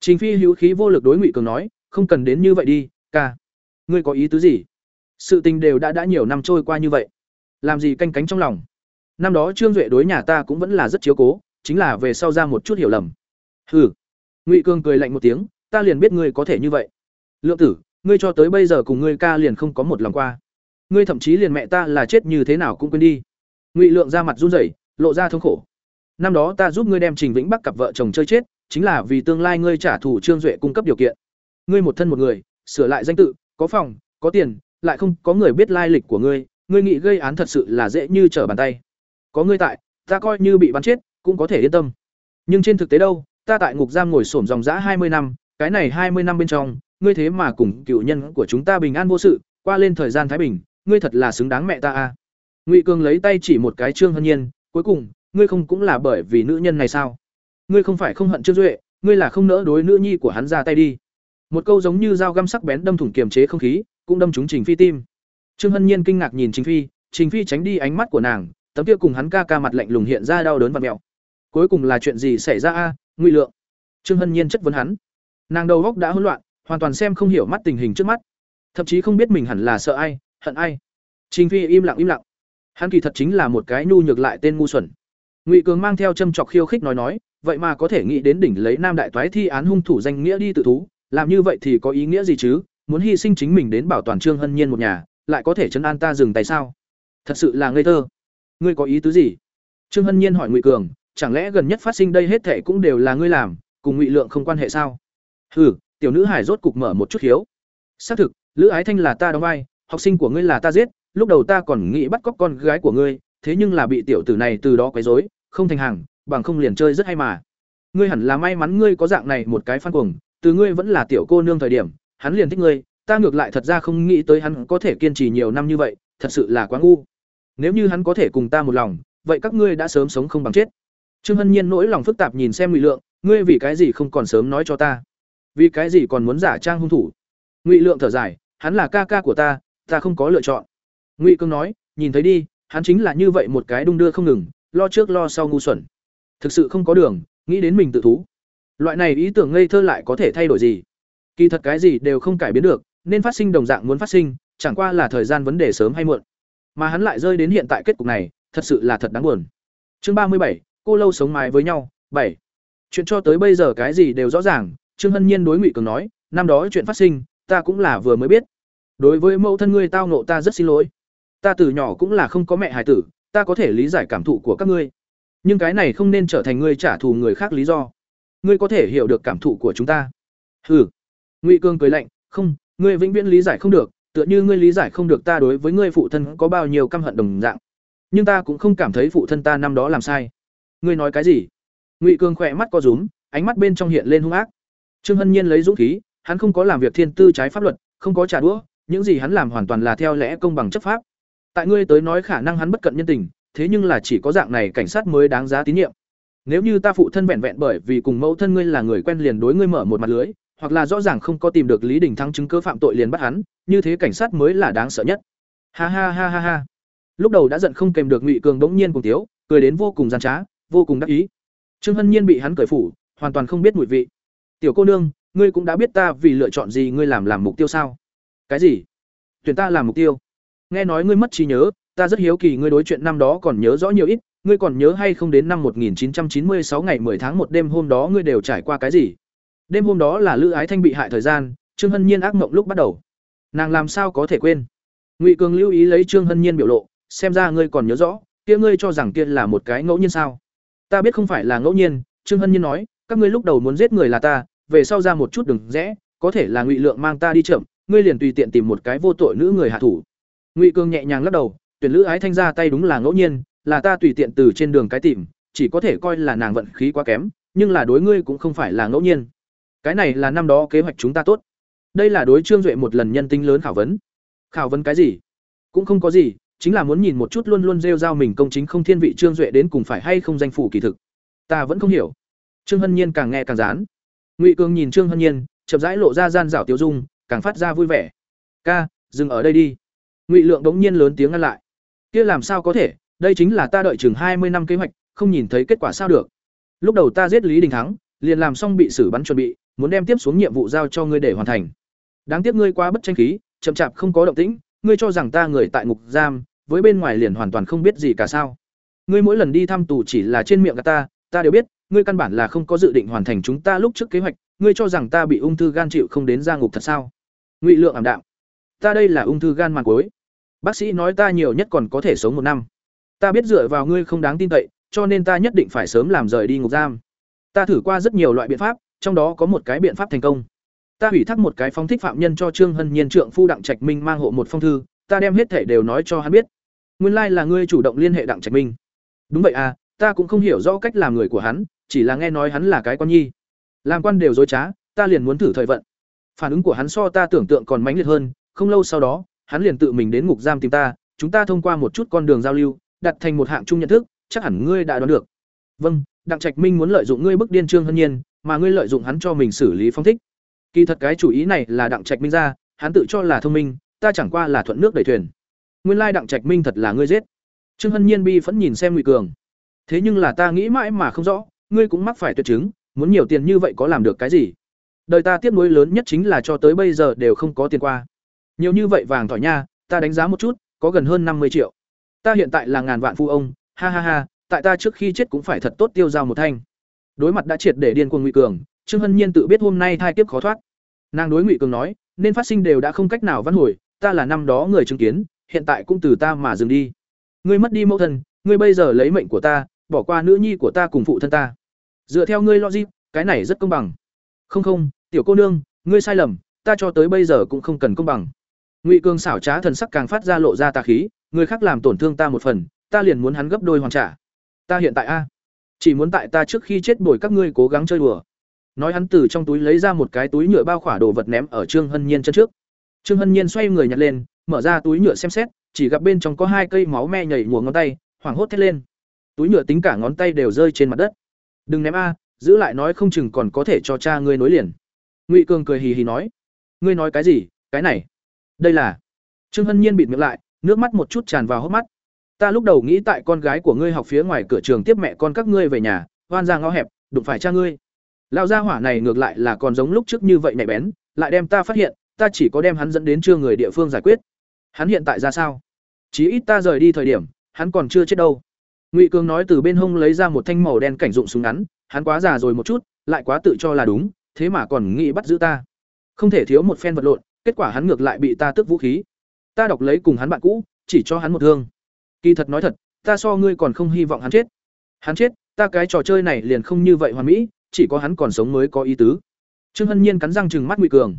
Speaker 1: Chính phi hữu khí vô lực đối ngụy cường nói, không cần đến như vậy đi, ca. Ngươi có ý tứ gì? Sự tình đều đã đã nhiều năm trôi qua như vậy. Làm gì canh cánh trong lòng? Năm đó trương duệ đối nhà ta cũng vẫn là rất chiếu cố, chính là về sau ra một chút hiểu lầm. Hừ. Ngụy cường cười lạnh một tiếng, ta liền biết ngươi có thể như vậy. Lượng tử, ngươi cho tới bây giờ cùng ngươi ca liền không có một lòng qua ngươi thậm chí liền mẹ ta là chết như thế nào cũng quên đi. Ngụy lượng ra mặt run rẩy, lộ ra thống khổ. Năm đó ta giúp ngươi đem trình vĩnh bắc cặp vợ chồng chơi chết, chính là vì tương lai ngươi trả thù trương duệ cung cấp điều kiện. Ngươi một thân một người, sửa lại danh tự, có phòng, có tiền, lại không có người biết lai lịch của ngươi ngươi nghĩ gây án thật sự là dễ như trở bàn tay. Có ngươi tại, ta coi như bị bắn chết, cũng có thể yên tâm. Nhưng trên thực tế đâu, ta tại ngục giam ngồi sổm dòng dã hai mươi năm, cái này hai mươi năm bên trong, ngươi thế mà cùng cựu nhân của chúng ta bình an vô sự, qua lên thời gian thái bình ngươi thật là xứng đáng mẹ ta a. Ngụy cường lấy tay chỉ một cái trương hân nhiên, cuối cùng, ngươi không cũng là bởi vì nữ nhân này sao? Ngươi không phải không hận trương duệ, ngươi là không nỡ đối nữ nhi của hắn ra tay đi. Một câu giống như dao găm sắc bén đâm thủng kiềm chế không khí, cũng đâm trúng trình phi tim. Trương hân nhiên kinh ngạc nhìn trình phi trình phi tránh đi ánh mắt của nàng, tấm kia cùng hắn ca ca mặt lạnh lùng hiện ra đau đớn và mẹo cuối cùng là chuyện gì xảy ra a, ngụy lượng? Trương hân nhiên chất vấn hắn. Nàng đầu góc đã hỗn loạn, hoàn toàn xem không hiểu mắt tình hình trước mắt. Thậm chí không biết mình hẳn là sợ ai hận ai? Trình phi im lặng im lặng. Hắn kỳ thật chính là một cái nhu nhược lại tên ngu xuẩn. Ngụy cường mang theo châm chọc khiêu khích nói nói, vậy mà có thể nghĩ đến đỉnh lấy nam đại toái thi án hung thủ danh nghĩa đi tự thú, làm như vậy thì có ý nghĩa gì chứ? Muốn hy sinh chính mình đến bảo toàn trương hân nhiên một nhà, lại có thể chấn an ta dừng tay sao? Thật sự là ngây thơ. Ngươi có ý tứ gì? Trương hân nhiên hỏi ngụy cường, chẳng lẽ gần nhất phát sinh đây hết thệ cũng đều là ngươi làm, cùng ngụy lượng không quan hệ sao? Hừ, tiểu nữ hải rốt cục mở một chút hiếu. Xác thực, lữ ái thanh là ta đóng vai học sinh của ngươi là ta giết, lúc đầu ta còn nghĩ bắt cóc con gái của ngươi, thế nhưng là bị tiểu tử này từ đó quấy rối, không thành hàng, bằng không liền chơi rất hay mà. Ngươi hẳn là may mắn ngươi có dạng này một cái phan cuồng, từ ngươi vẫn là tiểu cô nương thời điểm, hắn liền thích ngươi, ta ngược lại thật ra không nghĩ tới hắn có thể kiên trì nhiều năm như vậy, thật sự là quá ngu. Nếu như hắn có thể cùng ta một lòng, vậy các ngươi đã sớm sống không bằng chết. Trương hân nhiên nỗi lòng phức tạp nhìn xem ngụy lượng, ngươi vì cái gì không còn sớm nói cho ta? Vì cái gì còn muốn giả trang hung thủ? Ngụy lượng thở dài, hắn là ca ca của ta ta không có lựa chọn. Ngụy cương nói, nhìn thấy đi, hắn chính là như vậy một cái đung đưa không ngừng, lo trước lo sau ngu xuẩn. Thực sự không có đường, nghĩ đến mình tự thú. Loại này ý tưởng ngây thơ lại có thể thay đổi gì? Kỳ thật cái gì đều không cải biến được, nên phát sinh đồng dạng muốn phát sinh, chẳng qua là thời gian vấn đề sớm hay muộn. Mà hắn lại rơi đến hiện tại kết cục này, thật sự là thật đáng buồn. Chương ba mươi bảy, cô lâu sống mái với nhau, bảy. Chuyện cho tới bây giờ cái gì đều rõ ràng, trương hân nhiên đối ngụy cường nói, năm đó chuyện phát sinh, ta cũng là vừa mới biết đối với mẫu thân ngươi tao nộ ta rất xin lỗi. Ta từ nhỏ cũng là không có mẹ hài tử, ta có thể lý giải cảm thụ của các ngươi. Nhưng cái này không nên trở thành ngươi trả thù người khác lý do. Ngươi có thể hiểu được cảm thụ của chúng ta. Hừ. Ngụy cương cười lạnh, không, ngươi vĩnh viễn lý giải không được, tựa như ngươi lý giải không được ta đối với ngươi phụ thân có bao nhiêu căm hận đồng dạng. Nhưng ta cũng không cảm thấy phụ thân ta năm đó làm sai. Ngươi nói cái gì? Ngụy cương khỏe mắt co rúm, ánh mắt bên trong hiện lên hung ác. Trương hân nhiên lấy dũng khí, hắn không có làm việc thiên tư trái pháp luật, không có trả đũa những gì hắn làm hoàn toàn là theo lẽ công bằng chấp pháp. Tại ngươi tới nói khả năng hắn bất cận nhân tình, thế nhưng là chỉ có dạng này cảnh sát mới đáng giá tín nhiệm. Nếu như ta phụ thân vẹn vẹn bởi vì cùng mẫu thân ngươi là người quen liền đối ngươi mở một mặt lưới, hoặc là rõ ràng không có tìm được lý đình thắng chứng cứ phạm tội liền bắt hắn, như thế cảnh sát mới là đáng sợ nhất. Ha ha ha ha ha. Lúc đầu đã giận không kèm được ngụy cường bỗng nhiên cùng tiếu, cười đến vô cùng gian trá, vô cùng đắc ý. Trương hân nhiên bị hắn cởi phủ, hoàn toàn không biết mùi vị. Tiểu cô nương, ngươi cũng đã biết ta vì lựa chọn gì ngươi làm làm mục tiêu sao? Cái gì? Tuyển ta làm mục tiêu. Nghe nói ngươi mất trí nhớ, ta rất hiếu kỳ ngươi đối chuyện năm đó còn nhớ rõ nhiều ít, ngươi còn nhớ hay không đến năm 1996 ngày 10 tháng một đêm hôm đó ngươi đều trải qua cái gì? Đêm hôm đó là lữ ái thanh bị hại thời gian, trương hân nhiên ác mộng lúc bắt đầu. Nàng làm sao có thể quên? Ngụy cường lưu ý lấy trương hân nhiên biểu lộ, xem ra ngươi còn nhớ rõ, kia ngươi cho rằng kia là một cái ngẫu nhiên sao? Ta biết không phải là ngẫu nhiên, trương hân nhiên nói, các ngươi lúc đầu muốn giết người là ta, về sau ra một chút đừng rẽ, có thể là ngụy lượng mang ta đi chậm ngươi liền tùy tiện tìm một cái vô tội nữ người hạ thủ. Ngụy Cương nhẹ nhàng lắc đầu, tuyển lữ ái thanh ra tay đúng là ngẫu nhiên, là ta tùy tiện từ trên đường cái tìm, chỉ có thể coi là nàng vận khí quá kém, nhưng là đối ngươi cũng không phải là ngẫu nhiên. Cái này là năm đó kế hoạch chúng ta tốt. Đây là đối trương duệ một lần nhân tính lớn khảo vấn. Khảo vấn cái gì? Cũng không có gì, chính là muốn nhìn một chút luôn luôn rêu rao mình công chính không thiên vị trương duệ đến cùng phải hay không danh phủ kỳ thực. Ta vẫn không hiểu. Trương hân nhiên càng nghe càng dán ngụy cường nhìn trương hân nhiên, chậm rãi lộ ra gian rảo tiêu dung càng phát ra vui vẻ. Ca, dừng ở đây đi. Ngụy lượng đống nhiên lớn tiếng ngăn lại. Kia làm sao có thể? Đây chính là ta đợi chừng hai mươi năm kế hoạch, không nhìn thấy kết quả sao được. Lúc đầu ta giết lý đình thắng, liền làm xong bị xử bắn chuẩn bị, muốn đem tiếp xuống nhiệm vụ giao cho ngươi để hoàn thành. Đáng tiếc ngươi quá bất tranh khí, chậm chạp không có động tĩnh, ngươi cho rằng ta người tại ngục giam, với bên ngoài liền hoàn toàn không biết gì cả sao. Ngươi mỗi lần đi thăm tù chỉ là trên miệng ta ta đều biết, ngươi căn bản là không có dự định hoàn thành chúng ta lúc trước kế hoạch ngươi cho rằng ta bị ung thư gan chịu không đến ra ngục thật sao? Ngụy lượng ảm đạm. Ta đây là ung thư gan màn cuối. Bác sĩ nói ta nhiều nhất còn có thể sống một năm. Ta biết dựa vào ngươi không đáng tin cậy, cho nên ta nhất định phải sớm làm rời đi ngục giam. Ta thử qua rất nhiều loại biện pháp, trong đó có một cái biện pháp thành công. Ta hủy thác một cái phong thích phạm nhân cho trương hân nhiên trượng phu đặng trạch minh mang hộ một phong thư, ta đem hết thể đều nói cho hắn biết. Nguyên lai là ngươi chủ động liên hệ đặng trạch minh. Đúng vậy à ta cũng không hiểu rõ cách làm người của hắn, chỉ là nghe nói hắn là cái con nhi làm quan đều dối trá, ta liền muốn thử thời vận. Phản ứng của hắn so ta tưởng tượng còn mãnh liệt hơn, không lâu sau đó, hắn liền tự mình đến ngục giam tìm ta, chúng ta thông qua một chút con đường giao lưu, đặt thành một hạng chung nhận thức, chắc hẳn ngươi đã đoán được. Vâng đặng trạch minh muốn lợi dụng ngươi bức điên trương hân nhiên, mà ngươi lợi dụng hắn cho mình xử lý phong thích. Kỳ thật cái chủ ý này là đặng trạch minh ra, hắn tự cho là thông minh, ta chẳng qua là thuận nước đẩy thuyền. Nguyên lai đặng trạch minh thật là ngươi giết. Trương hân nhiên bi vẫn nhìn xem ngụy cường. Thế nhưng là ta nghĩ mãi mà không rõ, ngươi cũng mắc phải tuyệt chứng muốn nhiều tiền như vậy có làm được cái gì? Đời ta tiếp nối lớn nhất chính là cho tới bây giờ đều không có tiền qua. Nhiều như vậy vàng thỏi nha, ta đánh giá một chút, có gần hơn năm mươi triệu. Ta hiện tại là ngàn vạn phu ông, ha ha ha, tại ta trước khi chết cũng phải thật tốt tiêu dao một thanh. Đối mặt đã triệt để điên cuồng ngụy cường, trương hân nhiên tự biết hôm nay thai kiếp khó thoát. Nàng đối ngụy cường nói, nên phát sinh đều đã không cách nào văn hồi, ta là năm đó người chứng kiến, hiện tại cũng từ ta mà dừng đi. Ngươi mất đi mẫu thân, ngươi bây giờ lấy mệnh của ta, bỏ qua nữ nhi của ta cùng phụ thân ta dựa theo ngươi logic, cái này rất công bằng. Không không, tiểu cô nương, ngươi sai lầm, ta cho tới bây giờ cũng không cần công bằng. Ngụy cường xảo trá thần sắc càng phát ra lộ ra tà khí, người khác làm tổn thương ta một phần, ta liền muốn hắn gấp đôi hoàn trả. Ta hiện tại a, chỉ muốn tại ta trước khi chết bồi các ngươi cố gắng chơi đùa. Nói hắn từ trong túi lấy ra một cái túi nhựa bao khỏa đồ vật ném ở trương hân nhiên chân trước. Trương hân nhiên xoay người nhặt lên, mở ra túi nhựa xem xét, chỉ gặp bên trong có hai cây máu me nhảy mùa ngón tay, hoảng hốt thét lên. Túi nhựa tính cả ngón tay đều rơi trên mặt đất đừng ném a, giữ lại nói không chừng còn có thể cho cha ngươi nối liền. Ngụy cường cười hì hì nói. Ngươi nói cái gì, cái này? Đây là. Trương hân nhiên bịt miệng lại, nước mắt một chút tràn vào hốc mắt. Ta lúc đầu nghĩ tại con gái của ngươi học phía ngoài cửa trường tiếp mẹ con các ngươi về nhà, hoan ra ngõ hẹp, đụng phải cha ngươi. Lão gia hỏa này ngược lại là còn giống lúc trước như vậy nhạy bén, lại đem ta phát hiện, ta chỉ có đem hắn dẫn đến trưa người địa phương giải quyết. Hắn hiện tại ra sao? Chí ít ta rời đi thời điểm, hắn còn chưa chết đâu ngụy cường nói từ bên hông lấy ra một thanh màu đen cảnh dụng súng ngắn, hắn quá già rồi một chút, lại quá tự cho là đúng, thế mà còn nghĩ bắt giữ ta. Không thể thiếu một phen vật lộn, kết quả hắn ngược lại bị ta tước vũ khí. Ta đọc lấy cùng hắn bạn cũ, chỉ cho hắn một thương. Kỳ thật nói thật, ta so ngươi còn không hy vọng hắn chết. Hắn chết, ta cái trò chơi này liền không như vậy hoàn mỹ, chỉ có hắn còn sống mới có ý tứ. Trương hân nhiên cắn răng chừng mắt ngụy cường.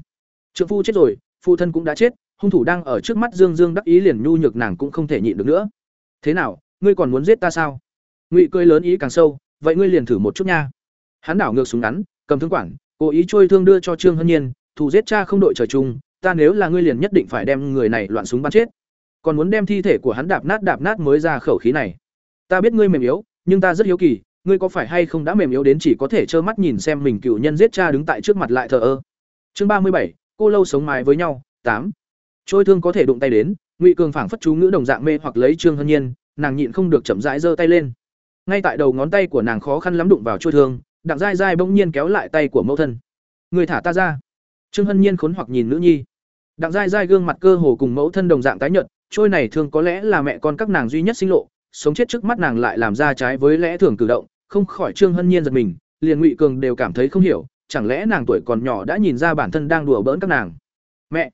Speaker 1: Trượng phu chết rồi, phụ thân cũng đã chết, hung thủ đang ở trước mắt dương dương đắc ý liền nhu nhược nàng cũng không thể nhịn được nữa. Thế nào ngươi còn muốn giết ta sao? Ngụy cười lớn ý càng sâu, vậy ngươi liền thử một chút nha. Hắn đảo ngược súng ngắn, cầm thương quản, cố ý trôi thương đưa cho trương hân nhiên, thù giết cha không đội trời chung, ta nếu là ngươi liền nhất định phải đem người này loạn súng bắn chết. Còn muốn đem thi thể của hắn đạp nát đạp nát mới ra khẩu khí này. Ta biết ngươi mềm yếu, nhưng ta rất hiếu kỳ, ngươi có phải hay không đã mềm yếu đến chỉ có thể trơ mắt nhìn xem mình cựu nhân giết cha đứng tại trước mặt lại thờ ơ? Chương ba mươi bảy, cô lâu sống mái với nhau, tám. Trôi thương có thể đụng tay đến, ngụy cường phảng phất chú ngữ đồng dạng mê hoặc lấy trương hân nhiên nàng nhịn không được chậm rãi giơ tay lên. Ngay tại đầu ngón tay của nàng khó khăn lắm đụng vào chuôi thương, đặng dai dai bỗng nhiên kéo lại tay của mẫu thân. Người thả ta ra. Trương hân nhiên khốn hoặc nhìn nữ nhi. Đặng dai dai gương mặt cơ hồ cùng mẫu thân đồng dạng tái nhợt trôi này thường có lẽ là mẹ con các nàng duy nhất sinh lộ, sống chết trước mắt nàng lại làm ra trái với lẽ thường cử động, không khỏi trương hân nhiên giật mình, liền ngụy cường đều cảm thấy không hiểu, chẳng lẽ nàng tuổi còn nhỏ đã nhìn ra bản thân đang đùa bỡn các nàng? Mẹ!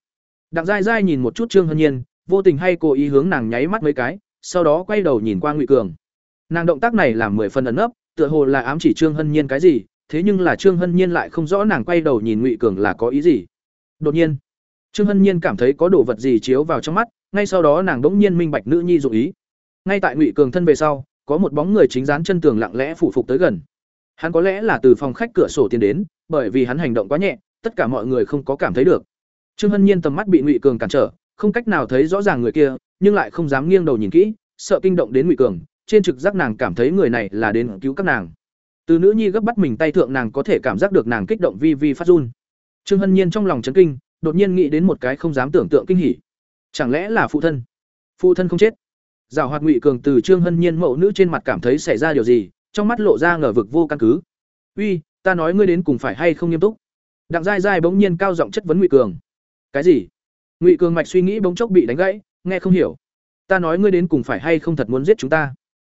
Speaker 1: Đặng dai dai nhìn một chút trương hân nhiên, vô tình hay cố ý hướng nàng nháy mắt mấy cái sau đó quay đầu nhìn qua ngụy cường. Nàng động tác này làm mười phần ẩn nấp, tựa hồ là ám chỉ trương hân nhiên cái gì, thế nhưng là trương hân nhiên lại không rõ nàng quay đầu nhìn ngụy cường là có ý gì. Đột nhiên, trương hân nhiên cảm thấy có đồ vật gì chiếu vào trong mắt, ngay sau đó nàng đỗng nhiên minh bạch nữ nhi dụ ý. Ngay tại ngụy cường thân về sau, có một bóng người chính dán chân tường lặng lẽ phủ phục tới gần. Hắn có lẽ là từ phòng khách cửa sổ tiến đến, bởi vì hắn hành động quá nhẹ, tất cả mọi người không có cảm thấy được. Trương hân nhiên tầm mắt bị ngụy cường cản trở, không cách nào thấy rõ ràng người kia nhưng lại không dám nghiêng đầu nhìn kỹ, sợ kinh động đến ngụy cường, trên trực giác nàng cảm thấy người này là đến cứu các nàng. Từ nữ nhi gấp bắt mình tay thượng nàng có thể cảm giác được nàng kích động vi vi phát run. Trương hân nhiên trong lòng chấn kinh, đột nhiên nghĩ đến một cái không dám tưởng tượng kinh hỉ. Chẳng lẽ là phụ thân? Phụ thân không chết? Giảo hoạt ngụy cường từ trương hân nhiên mẫu nữ trên mặt cảm thấy xảy ra điều gì, trong mắt lộ ra ngờ vực vô căn cứ. Uy, ta nói ngươi đến cùng phải hay không nghiêm túc? Đặng dai dai bỗng nhiên cao giọng chất vấn ngụy cường. Cái gì? Ngụy cường mạch suy nghĩ bỗng chốc bị đánh gãy nghe không hiểu. Ta nói ngươi đến cùng phải hay không thật muốn giết chúng ta?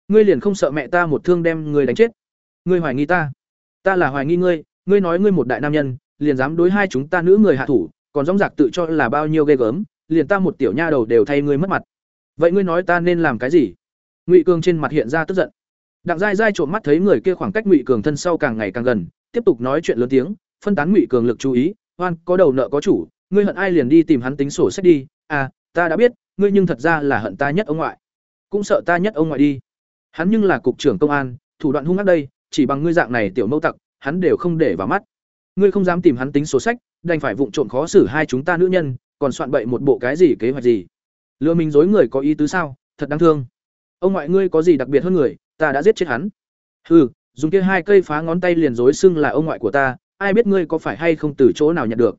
Speaker 1: Ngươi liền không sợ mẹ ta một thương đem ngươi đánh chết? Ngươi hoài nghi ta? Ta là hoài nghi ngươi ngươi nói ngươi một đại nam nhân, liền dám đối hai chúng ta nữ người hạ thủ, còn dõng dạc tự cho là bao nhiêu ghê gớm, liền ta một tiểu nha đầu đều thay ngươi mất mặt. Vậy ngươi nói ta nên làm cái gì? Ngụy cường trên mặt hiện ra tức giận. Đặng dai dai trộm mắt thấy người kia khoảng cách ngụy cường thân sau càng ngày càng gần, tiếp tục nói chuyện lớn tiếng, phân tán ngụy cường lực chú ý hoan có đầu nợ có chủ, ngươi hận ai liền đi tìm hắn tính sổ sách đi. À ta đã biết ngươi nhưng thật ra là hận ta nhất ông ngoại. Cũng sợ ta nhất ông ngoại đi. Hắn nhưng là cục trưởng công an, thủ đoạn hung ác đây, chỉ bằng ngươi dạng này tiểu mâu tặc, hắn đều không để vào mắt. Ngươi không dám tìm hắn tính sổ sách, đành phải vụng trộm khó xử hai chúng ta nữ nhân, còn soạn bậy một bộ cái gì kế hoạch gì. Lừa mình dối người có ý tứ sao, thật đáng thương. Ông ngoại ngươi có gì đặc biệt hơn người, ta đã giết chết hắn. Hừ, dùng kia hai cây phá ngón tay liền dối xưng là ông ngoại của ta, ai biết ngươi có phải hay không từ chỗ nào nhận được.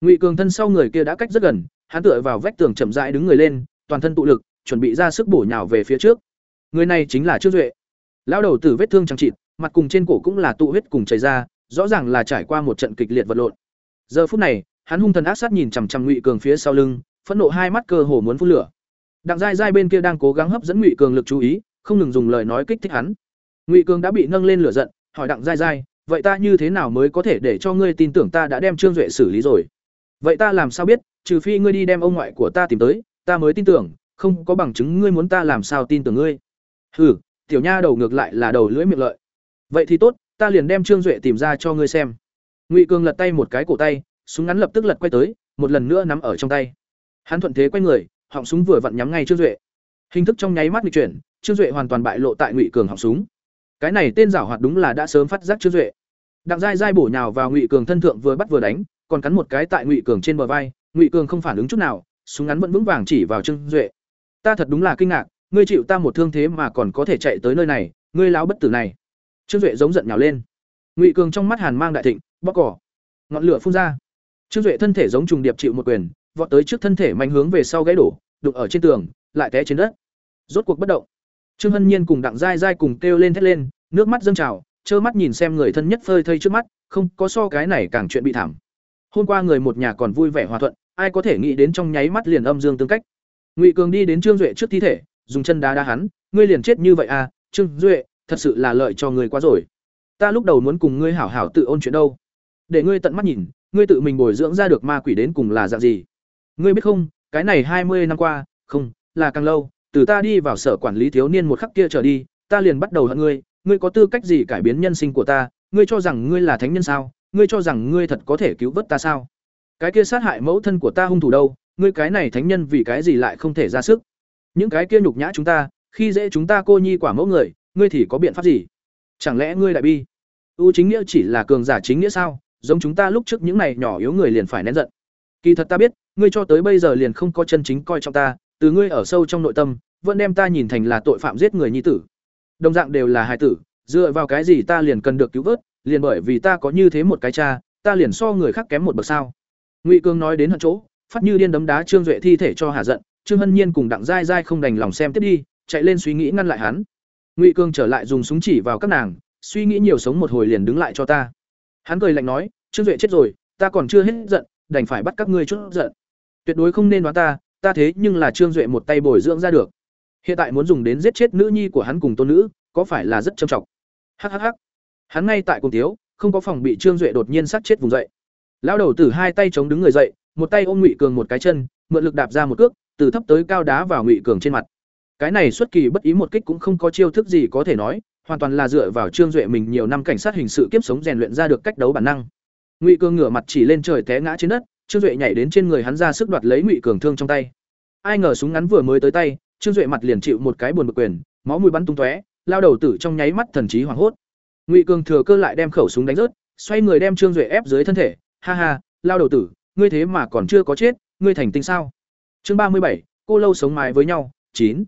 Speaker 1: Ngụy cường thân sau người kia đã cách rất gần hắn tựa vào vách tường chậm rãi đứng người lên, toàn thân tụ lực, chuẩn bị ra sức bổ nhào về phía trước. Người này chính là trương duệ. Lao đầu tử vết thương chẳng trịt mặt cùng trên cổ cũng là tụ huyết cùng chảy ra, rõ ràng là trải qua một trận kịch liệt vật lộn. Giờ phút này, hắn hung thần ác sát nhìn chằm chằm ngụy cường phía sau lưng, phẫn nộ hai mắt cơ hồ muốn phun lửa. Đặng dai dai bên kia đang cố gắng hấp dẫn ngụy cường lực chú ý, không ngừng dùng lời nói kích thích hắn. Ngụy cường đã bị nâng lên lửa giận, hỏi đặng dai dai vậy ta như thế nào mới có thể để cho ngươi tin tưởng ta đã đem trương duệ xử lý rồi? Vậy ta làm sao biết, trừ phi ngươi đi đem ông ngoại của ta tìm tới, ta mới tin tưởng, không có bằng chứng ngươi muốn ta làm sao tin tưởng ngươi. Hừ, tiểu nha đầu ngược lại là đầu lưỡi miệng lợi. Vậy thì tốt, ta liền đem trương duệ tìm ra cho ngươi xem. Ngụy cường lật tay một cái cổ tay, súng ngắn lập tức lật quay tới, một lần nữa nắm ở trong tay. Hắn thuận thế quay người, họng súng vừa vặn nhắm ngay trương duệ. Hình thức trong nháy mắt bị chuyển, trương duệ hoàn toàn bại lộ tại ngụy cường họng súng. Cái này tên giảo hoạt đúng là đã sớm phát giác trương duệ. Đặng dai dai bổ nhào vào ngụy cường thân thượng vừa bắt vừa đánh còn cắn một cái tại ngụy cường trên bờ vai, ngụy cường không phản ứng chút nào, súng ngắn vẫn vững vàng chỉ vào trương duệ. Ta thật đúng là kinh ngạc, ngươi chịu ta một thương thế mà còn có thể chạy tới nơi này, ngươi láo bất tử này. Trương duệ giống giận nhào lên. Ngụy cường trong mắt hàn mang đại thịnh, bóc cỏ. Ngọn lửa phun ra. Trương duệ thân thể giống trùng điệp chịu một quyền, vọt tới trước thân thể mạnh hướng về sau gãy đổ, đụng ở trên tường, lại té trên đất. Rốt cuộc bất động. Trương hân nhiên cùng đặng dai dai cùng kêu lên thét lên, nước mắt dâng trào, trơ mắt nhìn xem người thân nhất phơi thây trước mắt, không có so cái này càng chuyện bị thảm hôm qua người một nhà còn vui vẻ hòa thuận, ai có thể nghĩ đến trong nháy mắt liền âm dương tương cách. Ngụy cường đi đến trương duệ trước thi thể, dùng chân đá đá hắn, ngươi liền chết như vậy à trương duệ, thật sự là lợi cho ngươi quá rồi. Ta lúc đầu muốn cùng ngươi hảo hảo tự ôn chuyện đâu. Để ngươi tận mắt nhìn, ngươi tự mình bồi dưỡng ra được ma quỷ đến cùng là dạng gì. Ngươi biết không, cái này hai mươi năm qua, không, là càng lâu, từ ta đi vào sở quản lý thiếu niên một khắc kia trở đi, ta liền bắt đầu hận ngươi ngươi có tư cách gì cải biến nhân sinh của ta, ngươi cho rằng ngươi là thánh nhân sao? Ngươi cho rằng ngươi thật có thể cứu vớt ta sao? Cái kia sát hại mẫu thân của ta hung thủ đâu? Ngươi cái này thánh nhân vì cái gì lại không thể ra sức? Những cái kia nhục nhã chúng ta, khi dễ chúng ta cô nhi quả mẫu người, ngươi thì có biện pháp gì? Chẳng lẽ ngươi đại bi? U chính nghĩa chỉ là cường giả chính nghĩa sao? Giống chúng ta lúc trước những này nhỏ yếu người liền phải nén giận. Kỳ thật ta biết, ngươi cho tới bây giờ liền không có chân chính coi trọng ta, từ ngươi ở sâu trong nội tâm, vẫn đem ta nhìn thành là tội phạm giết người nhi tử. Đồng dạng đều là hài tử dựa vào cái gì ta liền cần được cứu vớt, liền bởi vì ta có như thế một cái cha, ta liền so người khác kém một bậc sao? Ngụy cương nói đến hận chỗ, phát như điên đấm đá trương duệ thi thể cho hà giận, trương hân nhiên cùng đặng dai dai không đành lòng xem tiếp đi, chạy lên suy nghĩ ngăn lại hắn. Ngụy cương trở lại dùng súng chỉ vào các nàng, suy nghĩ nhiều sống một hồi liền đứng lại cho ta. Hắn cười lạnh nói, trương duệ chết rồi, ta còn chưa hết giận, đành phải bắt các ngươi chút giận. Tuyệt đối không nên đoán ta ta thế nhưng là trương duệ một tay bồi dưỡng ra được. Hiện tại muốn dùng đến giết chết nữ nhi của hắn cùng tôn nữ, có phải là rất trầm trọng? Hhh hắn ngay tại cùng tiếu, không có phòng bị trương duệ đột nhiên sát chết vùng dậy. Lão đầu tử hai tay chống đứng người dậy, một tay ôm ngụy cường một cái chân, mượn lực đạp ra một cước, từ thấp tới cao đá vào ngụy cường trên mặt. Cái này xuất kỳ bất ý một kích cũng không có chiêu thức gì có thể nói, hoàn toàn là dựa vào trương duệ mình nhiều năm cảnh sát hình sự kiếp sống rèn luyện ra được cách đấu bản năng. Ngụy cường ngửa mặt chỉ lên trời té ngã trên đất, trương duệ nhảy đến trên người hắn ra sức đoạt lấy ngụy cường thương trong tay. Ai ngờ súng ngắn vừa mới tới tay, trương duệ mặt liền chịu một cái buồn bực quyền, máu mùi bắn tung tóe lao đầu tử trong nháy mắt thần trí hoảng hốt. Ngụy cường thừa cơ lại đem khẩu súng đánh rớt, xoay người đem trương duệ ép dưới thân thể. Ha ha, lao đầu tử, ngươi thế mà còn chưa có chết, ngươi thành tinh sao? Chương ba mươi bảy, cô lâu sống mái với nhau, chín.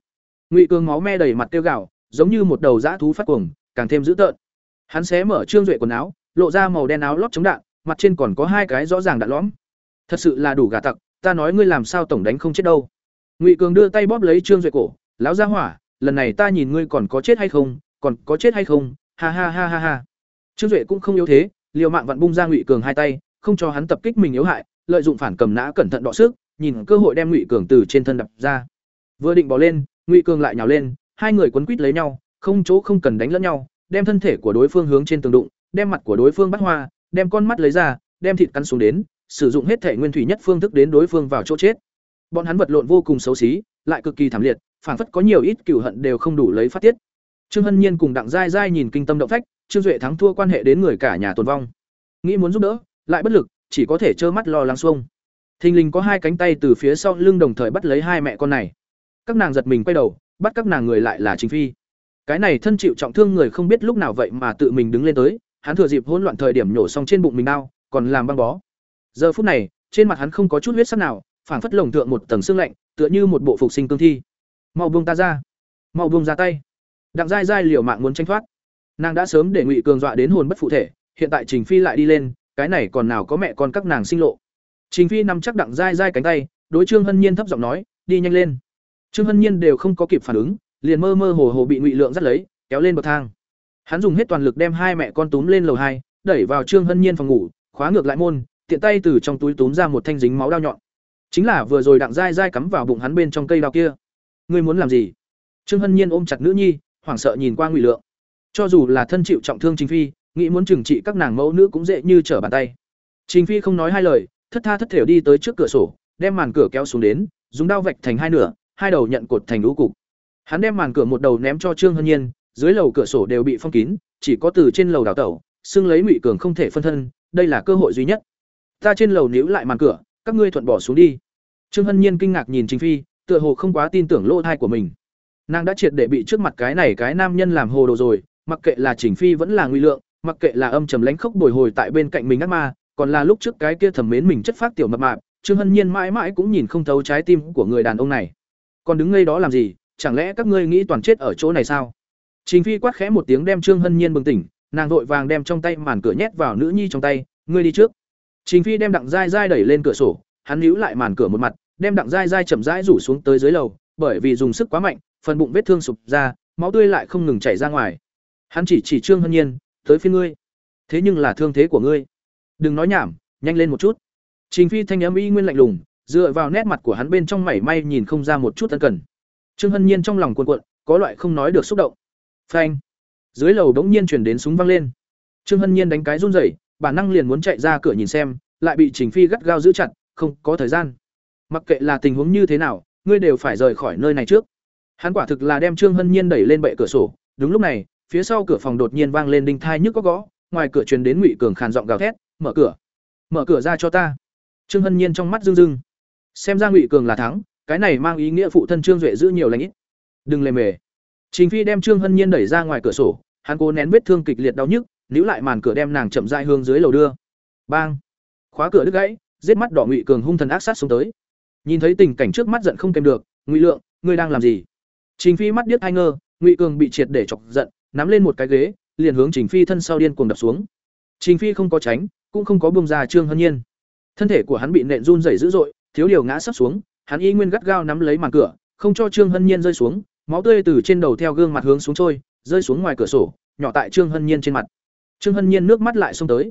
Speaker 1: Ngụy cường máu me đầy mặt tiêu gạo, giống như một đầu dã thú phát cuồng, càng thêm dữ tợn. Hắn xé mở trương duệ quần áo, lộ ra màu đen áo lót chống đạn, mặt trên còn có hai cái rõ ràng đạn lõm. Thật sự là đủ gà tặc, ta nói ngươi làm sao tổng đánh không chết đâu. Ngụy cường đưa tay bóp lấy trương duệ cổ láo ra hỏa lần này ta nhìn ngươi còn có chết hay không, còn có chết hay không, ha ha ha ha ha. Trương duệ cũng không yếu thế, liều mạng vặn bung ra ngụy cường hai tay, không cho hắn tập kích mình yếu hại, lợi dụng phản cầm nã cẩn thận đọ sức, nhìn cơ hội đem ngụy cường từ trên thân đập ra. Vừa định bỏ lên, ngụy cường lại nhào lên, hai người quấn quít lấy nhau, không chỗ không cần đánh lẫn nhau, đem thân thể của đối phương hướng trên tường đụng, đem mặt của đối phương bắt hoa, đem con mắt lấy ra, đem thịt cắn xuống đến, sử dụng hết thể nguyên thủy nhất phương thức đến đối phương vào chỗ chết. Bọn hắn vật lộn vô cùng xấu xí lại cực kỳ thảm liệt phản phất có nhiều ít cừu hận đều không đủ lấy phát tiết. Trương hân nhiên cùng đặng giai giai nhìn kinh tâm động phách, trương duệ thắng thua quan hệ đến người cả nhà tồn vong. Nghĩ muốn giúp đỡ, lại bất lực, chỉ có thể trơ mắt lo lắng xuông. Thình lình có hai cánh tay từ phía sau lưng đồng thời bắt lấy hai mẹ con này. Các nàng giật mình quay đầu, bắt các nàng người lại là chính phi. Cái này thân chịu trọng thương người không biết lúc nào vậy mà tự mình đứng lên tới, hắn thừa dịp hỗn loạn thời điểm nhổ xong trên bụng mình đau, còn làm băng bó. Giờ phút này, trên mặt hắn không có chút huyết sắc nào, phảng phất lồng thượng một tầng xương lạnh tựa như một bộ phục sinh cương thi. Mau buông ta ra. Mau buông ra tay. Đặng dai dai liều mạng muốn tranh thoát. Nàng đã sớm để ngụy cường dọa đến hồn bất phụ thể, hiện tại trình phi lại đi lên, cái này còn nào có mẹ con các nàng sinh lộ. Trình phi nằm chắc đặng dai dai cánh tay, đối trương hân nhiên thấp giọng nói, đi nhanh lên. Trương hân nhiên đều không có kịp phản ứng, liền mơ mơ hồ hồ bị ngụy lượng dắt lấy, kéo lên bậc thang. Hắn dùng hết toàn lực đem hai mẹ con túm lên lầu hai, đẩy vào trương hân nhiên phòng ngủ, khóa ngược lại môn, tiện tay từ trong túi túm ra một thanh dính máu đao nhọn chính là vừa rồi đặng dai dai cắm vào bụng hắn bên trong cây đao kia. Ngươi muốn làm gì? Trương hân nhiên ôm chặt nữ nhi, hoảng sợ nhìn qua ngụy lượng. Cho dù là thân chịu trọng thương chính phi, nghĩ muốn trừng trị các nàng mẫu nữ cũng dễ như trở bàn tay. Trình phi không nói hai lời, thất tha thất thểu đi tới trước cửa sổ, đem màn cửa kéo xuống đến, dùng đao vạch thành hai nửa, hai đầu nhận cột thành lũ cục. Hắn đem màn cửa một đầu ném cho trương hân nhiên, dưới lầu cửa sổ đều bị phong kín, chỉ có từ trên lầu đào tẩu, xưng lấy ngụy cường không thể phân thân, đây là cơ hội duy nhất. Ta trên lầu níu lại màn cửa các ngươi thuận bỏ xuống đi. Trương hân nhiên kinh ngạc nhìn trình phi, tựa hồ không quá tin tưởng lỗ thai của mình. Nàng đã triệt để bị trước mặt cái này cái nam nhân làm hồ đồ rồi, mặc kệ là trình phi vẫn là nguy lượng, mặc kệ là âm trầm lánh khốc bồi hồi tại bên cạnh mình ác ma, còn là lúc trước cái kia thầm mến mình chất phát tiểu mập mạp, trương hân nhiên mãi mãi cũng nhìn không thấu trái tim của người đàn ông này. Còn đứng ngay đó làm gì? Chẳng lẽ các ngươi nghĩ toàn chết ở chỗ này sao? Trình phi quát khẽ một tiếng đem trương hân nhiên bừng tỉnh, nàng vội vàng đem trong tay màn cửa nhét vào nữ nhi trong tay, ngươi đi trước trình phi đem đặng dai giai đẩy lên cửa sổ, hắn níu lại màn cửa một mặt, đem đặng dai giai chậm rãi rủ xuống tới dưới lầu, bởi vì dùng sức quá mạnh, phần bụng vết thương sụp ra, máu tươi lại không ngừng chảy ra ngoài. Hắn chỉ chỉ trương hân nhiên, tới phía ngươi. Thế nhưng là thương thế của ngươi. Đừng nói nhảm, nhanh lên một chút. Trình phi thanh âm y nguyên lạnh lùng, dựa vào nét mặt của hắn bên trong mảy may nhìn không ra một chút ân cần. Trương hân nhiên trong lòng cuộn cuộn, có loại không nói được xúc động. Phanh. Dưới lầu đống nhiên truyền đến súng vang lên. Trương hân nhiên đánh cái run rẩy bản năng liền muốn chạy ra cửa nhìn xem, lại bị trình phi gắt gao giữ chặt, không có thời gian. Mặc kệ là tình huống như thế nào, ngươi đều phải rời khỏi nơi này trước. Hắn quả thực là đem trương hân nhiên đẩy lên bệ cửa sổ. Đúng lúc này, phía sau cửa phòng đột nhiên vang lên đinh thai nhức có gõ, ngoài cửa truyền đến ngụy cường khàn giọng gào thét, mở cửa mở cửa ra cho ta. Trương hân nhiên trong mắt rưng rưng. Xem ra ngụy cường là thắng, cái này mang ý nghĩa phụ thân trương duệ giữ nhiều lành ít. Đừng lề mề. Trình phi đem trương hân nhiên đẩy ra ngoài cửa sổ, hắn cố nén vết thương kịch liệt đau nhức níu lại màn cửa đem nàng chậm rãi hướng dưới lầu đưa. Bang. Khóa cửa đứt gãy, giết mắt đỏ ngụy cường hung thần ác sát xuống tới. Nhìn thấy tình cảnh trước mắt giận không kèm được, ngụy lượng, ngươi đang làm gì? Trình phi mắt điếc hai ngơ, ngụy cường bị triệt để chọc giận, nắm lên một cái ghế, liền hướng trình phi thân sau điên cuồng đập xuống. Trình phi không có tránh, cũng không có buông ra trương hân nhiên. Thân thể của hắn bị nện run rẩy dữ dội, thiếu điều ngã sấp xuống, hắn y nguyên gắt gao nắm lấy màn cửa, không cho trương hân nhiên rơi xuống, máu tươi từ trên đầu theo gương mặt hướng xuống trôi, rơi xuống ngoài cửa sổ, nhỏ tại trương hân nhiên trên mặt trương hân nhiên nước mắt lại xông tới.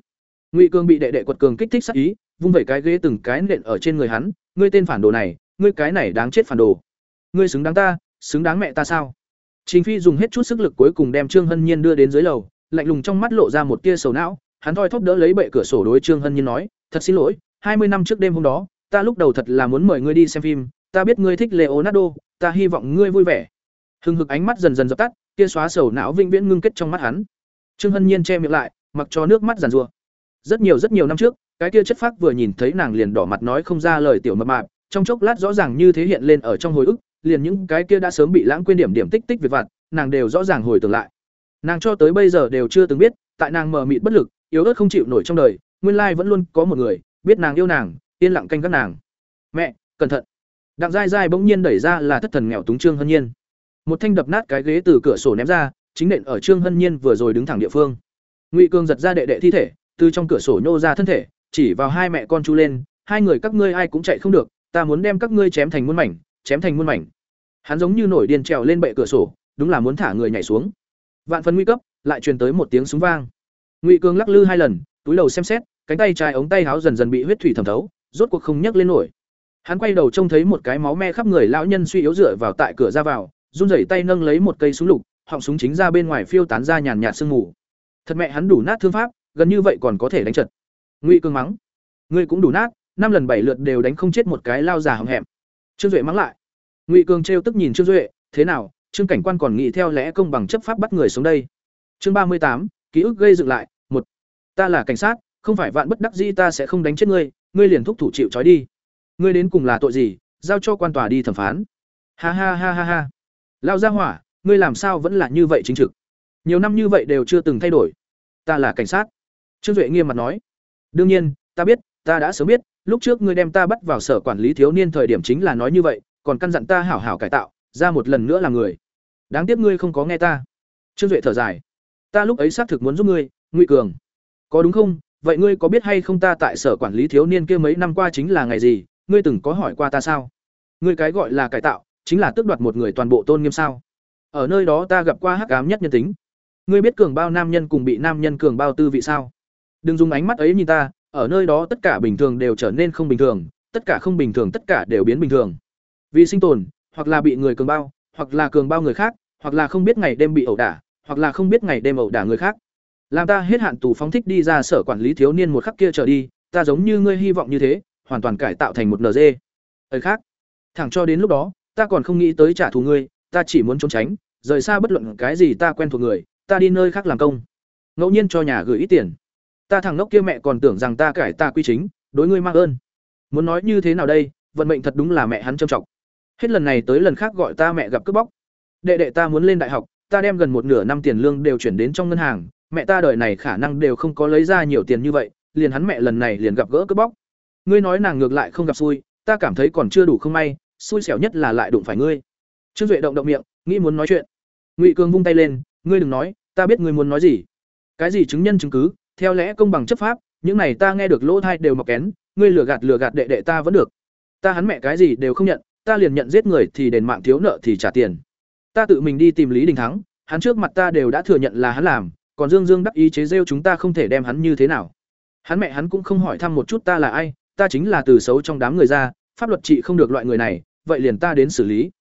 Speaker 1: Ngụy cường bị đệ đệ quật cường kích thích sắc ý, vung vẩy cái ghế từng cái nện ở trên người hắn, ngươi tên phản đồ này, ngươi cái này đáng chết phản đồ. Ngươi xứng đáng ta, xứng đáng mẹ ta sao? Trình phi dùng hết chút sức lực cuối cùng đem trương hân nhiên đưa đến dưới lầu, lạnh lùng trong mắt lộ ra một tia sầu não, hắn thoi thóp đỡ lấy bệ cửa sổ đối trương hân nhiên nói, thật xin lỗi, hai mươi năm trước đêm hôm đó, ta lúc đầu thật là muốn mời ngươi đi xem phim, ta biết ngươi thích leonardo, ta hy vọng ngươi vui vẻ. Hừng hực ánh mắt dần dần dập tắt kia xóa sầu não vĩnh viễn ngưng kết trong mắt hắn trương hân nhiên che miệng lại, mặc cho nước mắt giàn rùa rất nhiều rất nhiều năm trước, cái kia chất phác vừa nhìn thấy nàng liền đỏ mặt nói không ra lời tiểu mập mạp, trong chốc lát rõ ràng như thế hiện lên ở trong hồi ức, liền những cái kia đã sớm bị lãng quên điểm điểm tích tích về vặt, nàng đều rõ ràng hồi tưởng lại. Nàng cho tới bây giờ đều chưa từng biết, tại nàng mờ mịt bất lực, yếu ớt không chịu nổi trong đời, nguyên lai vẫn luôn có một người, biết nàng yêu nàng, yên lặng canh các nàng. Mẹ, cẩn thận. Đặng dai dai bỗng nhiên đẩy ra là thất thần nghèo túng trương hân nhiên. Một thanh đập nát cái ghế từ cửa sổ ném ra chính nện ở trương hân nhiên vừa rồi đứng thẳng địa phương. Ngụy cương giật ra đệ đệ thi thể, từ trong cửa sổ nhô ra thân thể, chỉ vào hai mẹ con chu lên, hai người các ngươi ai cũng chạy không được, ta muốn đem các ngươi chém thành muôn mảnh, chém thành muôn mảnh. Hắn giống như nổi điên trèo lên bệ cửa sổ, đúng là muốn thả người nhảy xuống. Vạn phần nguy cấp, lại truyền tới một tiếng súng vang. Ngụy cương lắc lư hai lần, túi đầu xem xét, cánh tay trái ống tay áo dần dần bị huyết thủy thẩm thấu, rốt cuộc không nhấc lên nổi. Hắn quay đầu trông thấy một cái máu me khắp người, lão nhân suy yếu dựa vào tại cửa ra vào, run rẩy tay nâng lấy một cây súng lục họng súng chính ra bên ngoài phiêu tán ra nhàn nhạt sương mù. Thật mẹ hắn đủ nát thương pháp, gần như vậy còn có thể đánh trật ngụy cương mắng, ngươi cũng đủ nát, năm lần bảy lượt đều đánh không chết một cái lao già hầm hẹm. Trương duệ mắng lại, ngụy cường trêu tức nhìn trương duệ, thế nào, trương cảnh quan còn nghĩ theo lẽ công bằng chấp pháp bắt người xuống đây? Chương ba mươi tám, ký ức gây dựng lại, một, ta là cảnh sát, không phải vạn bất đắc dĩ ta sẽ không đánh chết ngươi ngươi liền thúc thủ chịu trói đi. Ngươi đến cùng là tội gì, giao cho quan tòa đi thẩm phán. Ha ha ha ha ha. Lao ra hỏa ngươi làm sao vẫn là như vậy chính trực? Nhiều năm như vậy đều chưa từng thay đổi. Ta là cảnh sát. Trương duệ nghiêm mặt nói. Đương nhiên, ta biết, ta đã sớm biết, lúc trước ngươi đem ta bắt vào sở quản lý thiếu niên thời điểm chính là nói như vậy, còn căn dặn ta hảo hảo cải tạo, ra một lần nữa là người. Đáng tiếc ngươi không có nghe ta. Trương duệ thở dài. Ta lúc ấy xác thực muốn giúp ngươi, ngụy cường. Có đúng không? Vậy ngươi có biết hay không ta tại sở quản lý thiếu niên kia mấy năm qua chính là ngày gì? Ngươi từng có hỏi qua ta sao? Ngươi cái gọi là cải tạo, chính là tước đoạt một người toàn bộ tôn nghiêm sao? Ở nơi đó ta gặp qua hắc ám nhất nhân tính. Ngươi biết cường bao nam nhân cùng bị nam nhân cường bao tư vị sao? Đừng dùng ánh mắt ấy nhìn ta, ở nơi đó tất cả bình thường đều trở nên không bình thường, tất cả không bình thường tất cả đều biến bình thường. Vì sinh tồn, hoặc là bị người cường bao, hoặc là cường bao người khác, hoặc là không biết ngày đêm bị ẩu đả, hoặc là không biết ngày đêm ẩu đả người khác. Làm ta hết hạn tù phóng thích đi ra sở quản lý thiếu niên một khắc kia trở đi, ta giống như ngươi hy vọng như thế, hoàn toàn cải tạo thành một nd thời khác thẳng cho đến lúc đó, ta còn không nghĩ tới trả thù ngươi, ta chỉ muốn trốn tránh rời xa bất luận cái gì ta quen thuộc người, ta đi nơi khác làm công. Ngẫu nhiên cho nhà gửi ít tiền. Ta thằng ngốc kia mẹ còn tưởng rằng ta cải ta quy chính, đối ngươi mang ơn. Muốn nói như thế nào đây, vận mệnh thật đúng là mẹ hắn trầm trọng hết lần này tới lần khác gọi ta mẹ gặp cướp bóc. Đệ đệ ta muốn lên đại học, ta đem gần một nửa năm tiền lương đều chuyển đến trong ngân hàng, mẹ ta đời này khả năng đều không có lấy ra nhiều tiền như vậy, liền hắn mẹ lần này liền gặp gỡ cướp bóc. Ngươi nói nàng ngược lại không gặp xui, ta cảm thấy còn chưa đủ không may, xui xẻo nhất là lại đụng phải ngươi trương duệ động động miệng, nghĩ muốn nói chuyện. Ngụy cường vung tay lên, ngươi đừng nói, ta biết ngươi muốn nói gì. Cái gì chứng nhân chứng cứ? Theo lẽ công bằng chấp pháp, những này ta nghe được lỗ thai đều mọc kén, ngươi lừa gạt lừa gạt đệ đệ ta vẫn được. Ta hắn mẹ cái gì đều không nhận, ta liền nhận giết người thì đền mạng thiếu nợ thì trả tiền. Ta tự mình đi tìm lý đình thắng, hắn trước mặt ta đều đã thừa nhận là hắn làm, còn dương dương đắc ý chế rêu chúng ta không thể đem hắn như thế nào. Hắn mẹ hắn cũng không hỏi thăm một chút ta là ai, ta chính là từ xấu trong đám người ra, pháp luật trị không được loại người này, vậy liền ta đến xử lý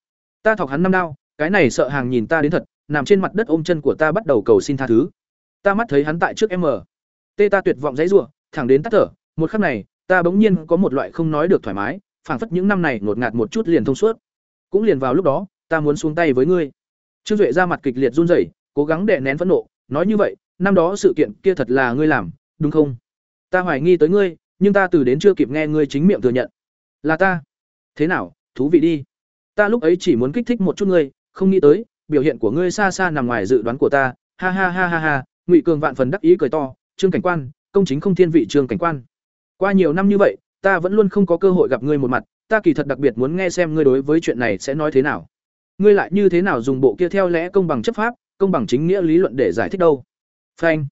Speaker 1: ta thọc hắn năm đao, cái này sợ hàng nhìn ta đến thật, nằm trên mặt đất ôm chân của ta bắt đầu cầu xin tha thứ. Ta mắt thấy hắn tại trước em mở tê ta tuyệt vọng dãy rủa, thẳng đến tắt thở, một khắc này, ta bỗng nhiên có một loại không nói được thoải mái, phảng phất những năm này ngột ngạt một chút liền thông suốt. Cũng liền vào lúc đó, ta muốn xuống tay với ngươi. Trương duệ ra mặt kịch liệt run rẩy, cố gắng đè nén phẫn nộ, nói như vậy, năm đó sự kiện kia thật là ngươi làm, đúng không? Ta hoài nghi tới ngươi, nhưng ta từ đến chưa kịp nghe ngươi chính miệng thừa nhận. Là ta. Thế nào, thú vị đi ta lúc ấy chỉ muốn kích thích một chút ngươi, không nghĩ tới, biểu hiện của ngươi xa xa nằm ngoài dự đoán của ta. Ha ha ha ha ha, ngụy cường vạn phần đắc ý cười to. Trương cảnh quan, công chính không thiên vị trương cảnh quan. Qua nhiều năm như vậy, ta vẫn luôn không có cơ hội gặp ngươi một mặt, ta kỳ thật đặc biệt muốn nghe xem ngươi đối với chuyện này sẽ nói thế nào. Ngươi lại như thế nào dùng bộ kia theo lẽ công bằng chấp pháp, công bằng chính nghĩa lý luận để giải thích đâu? Phanh.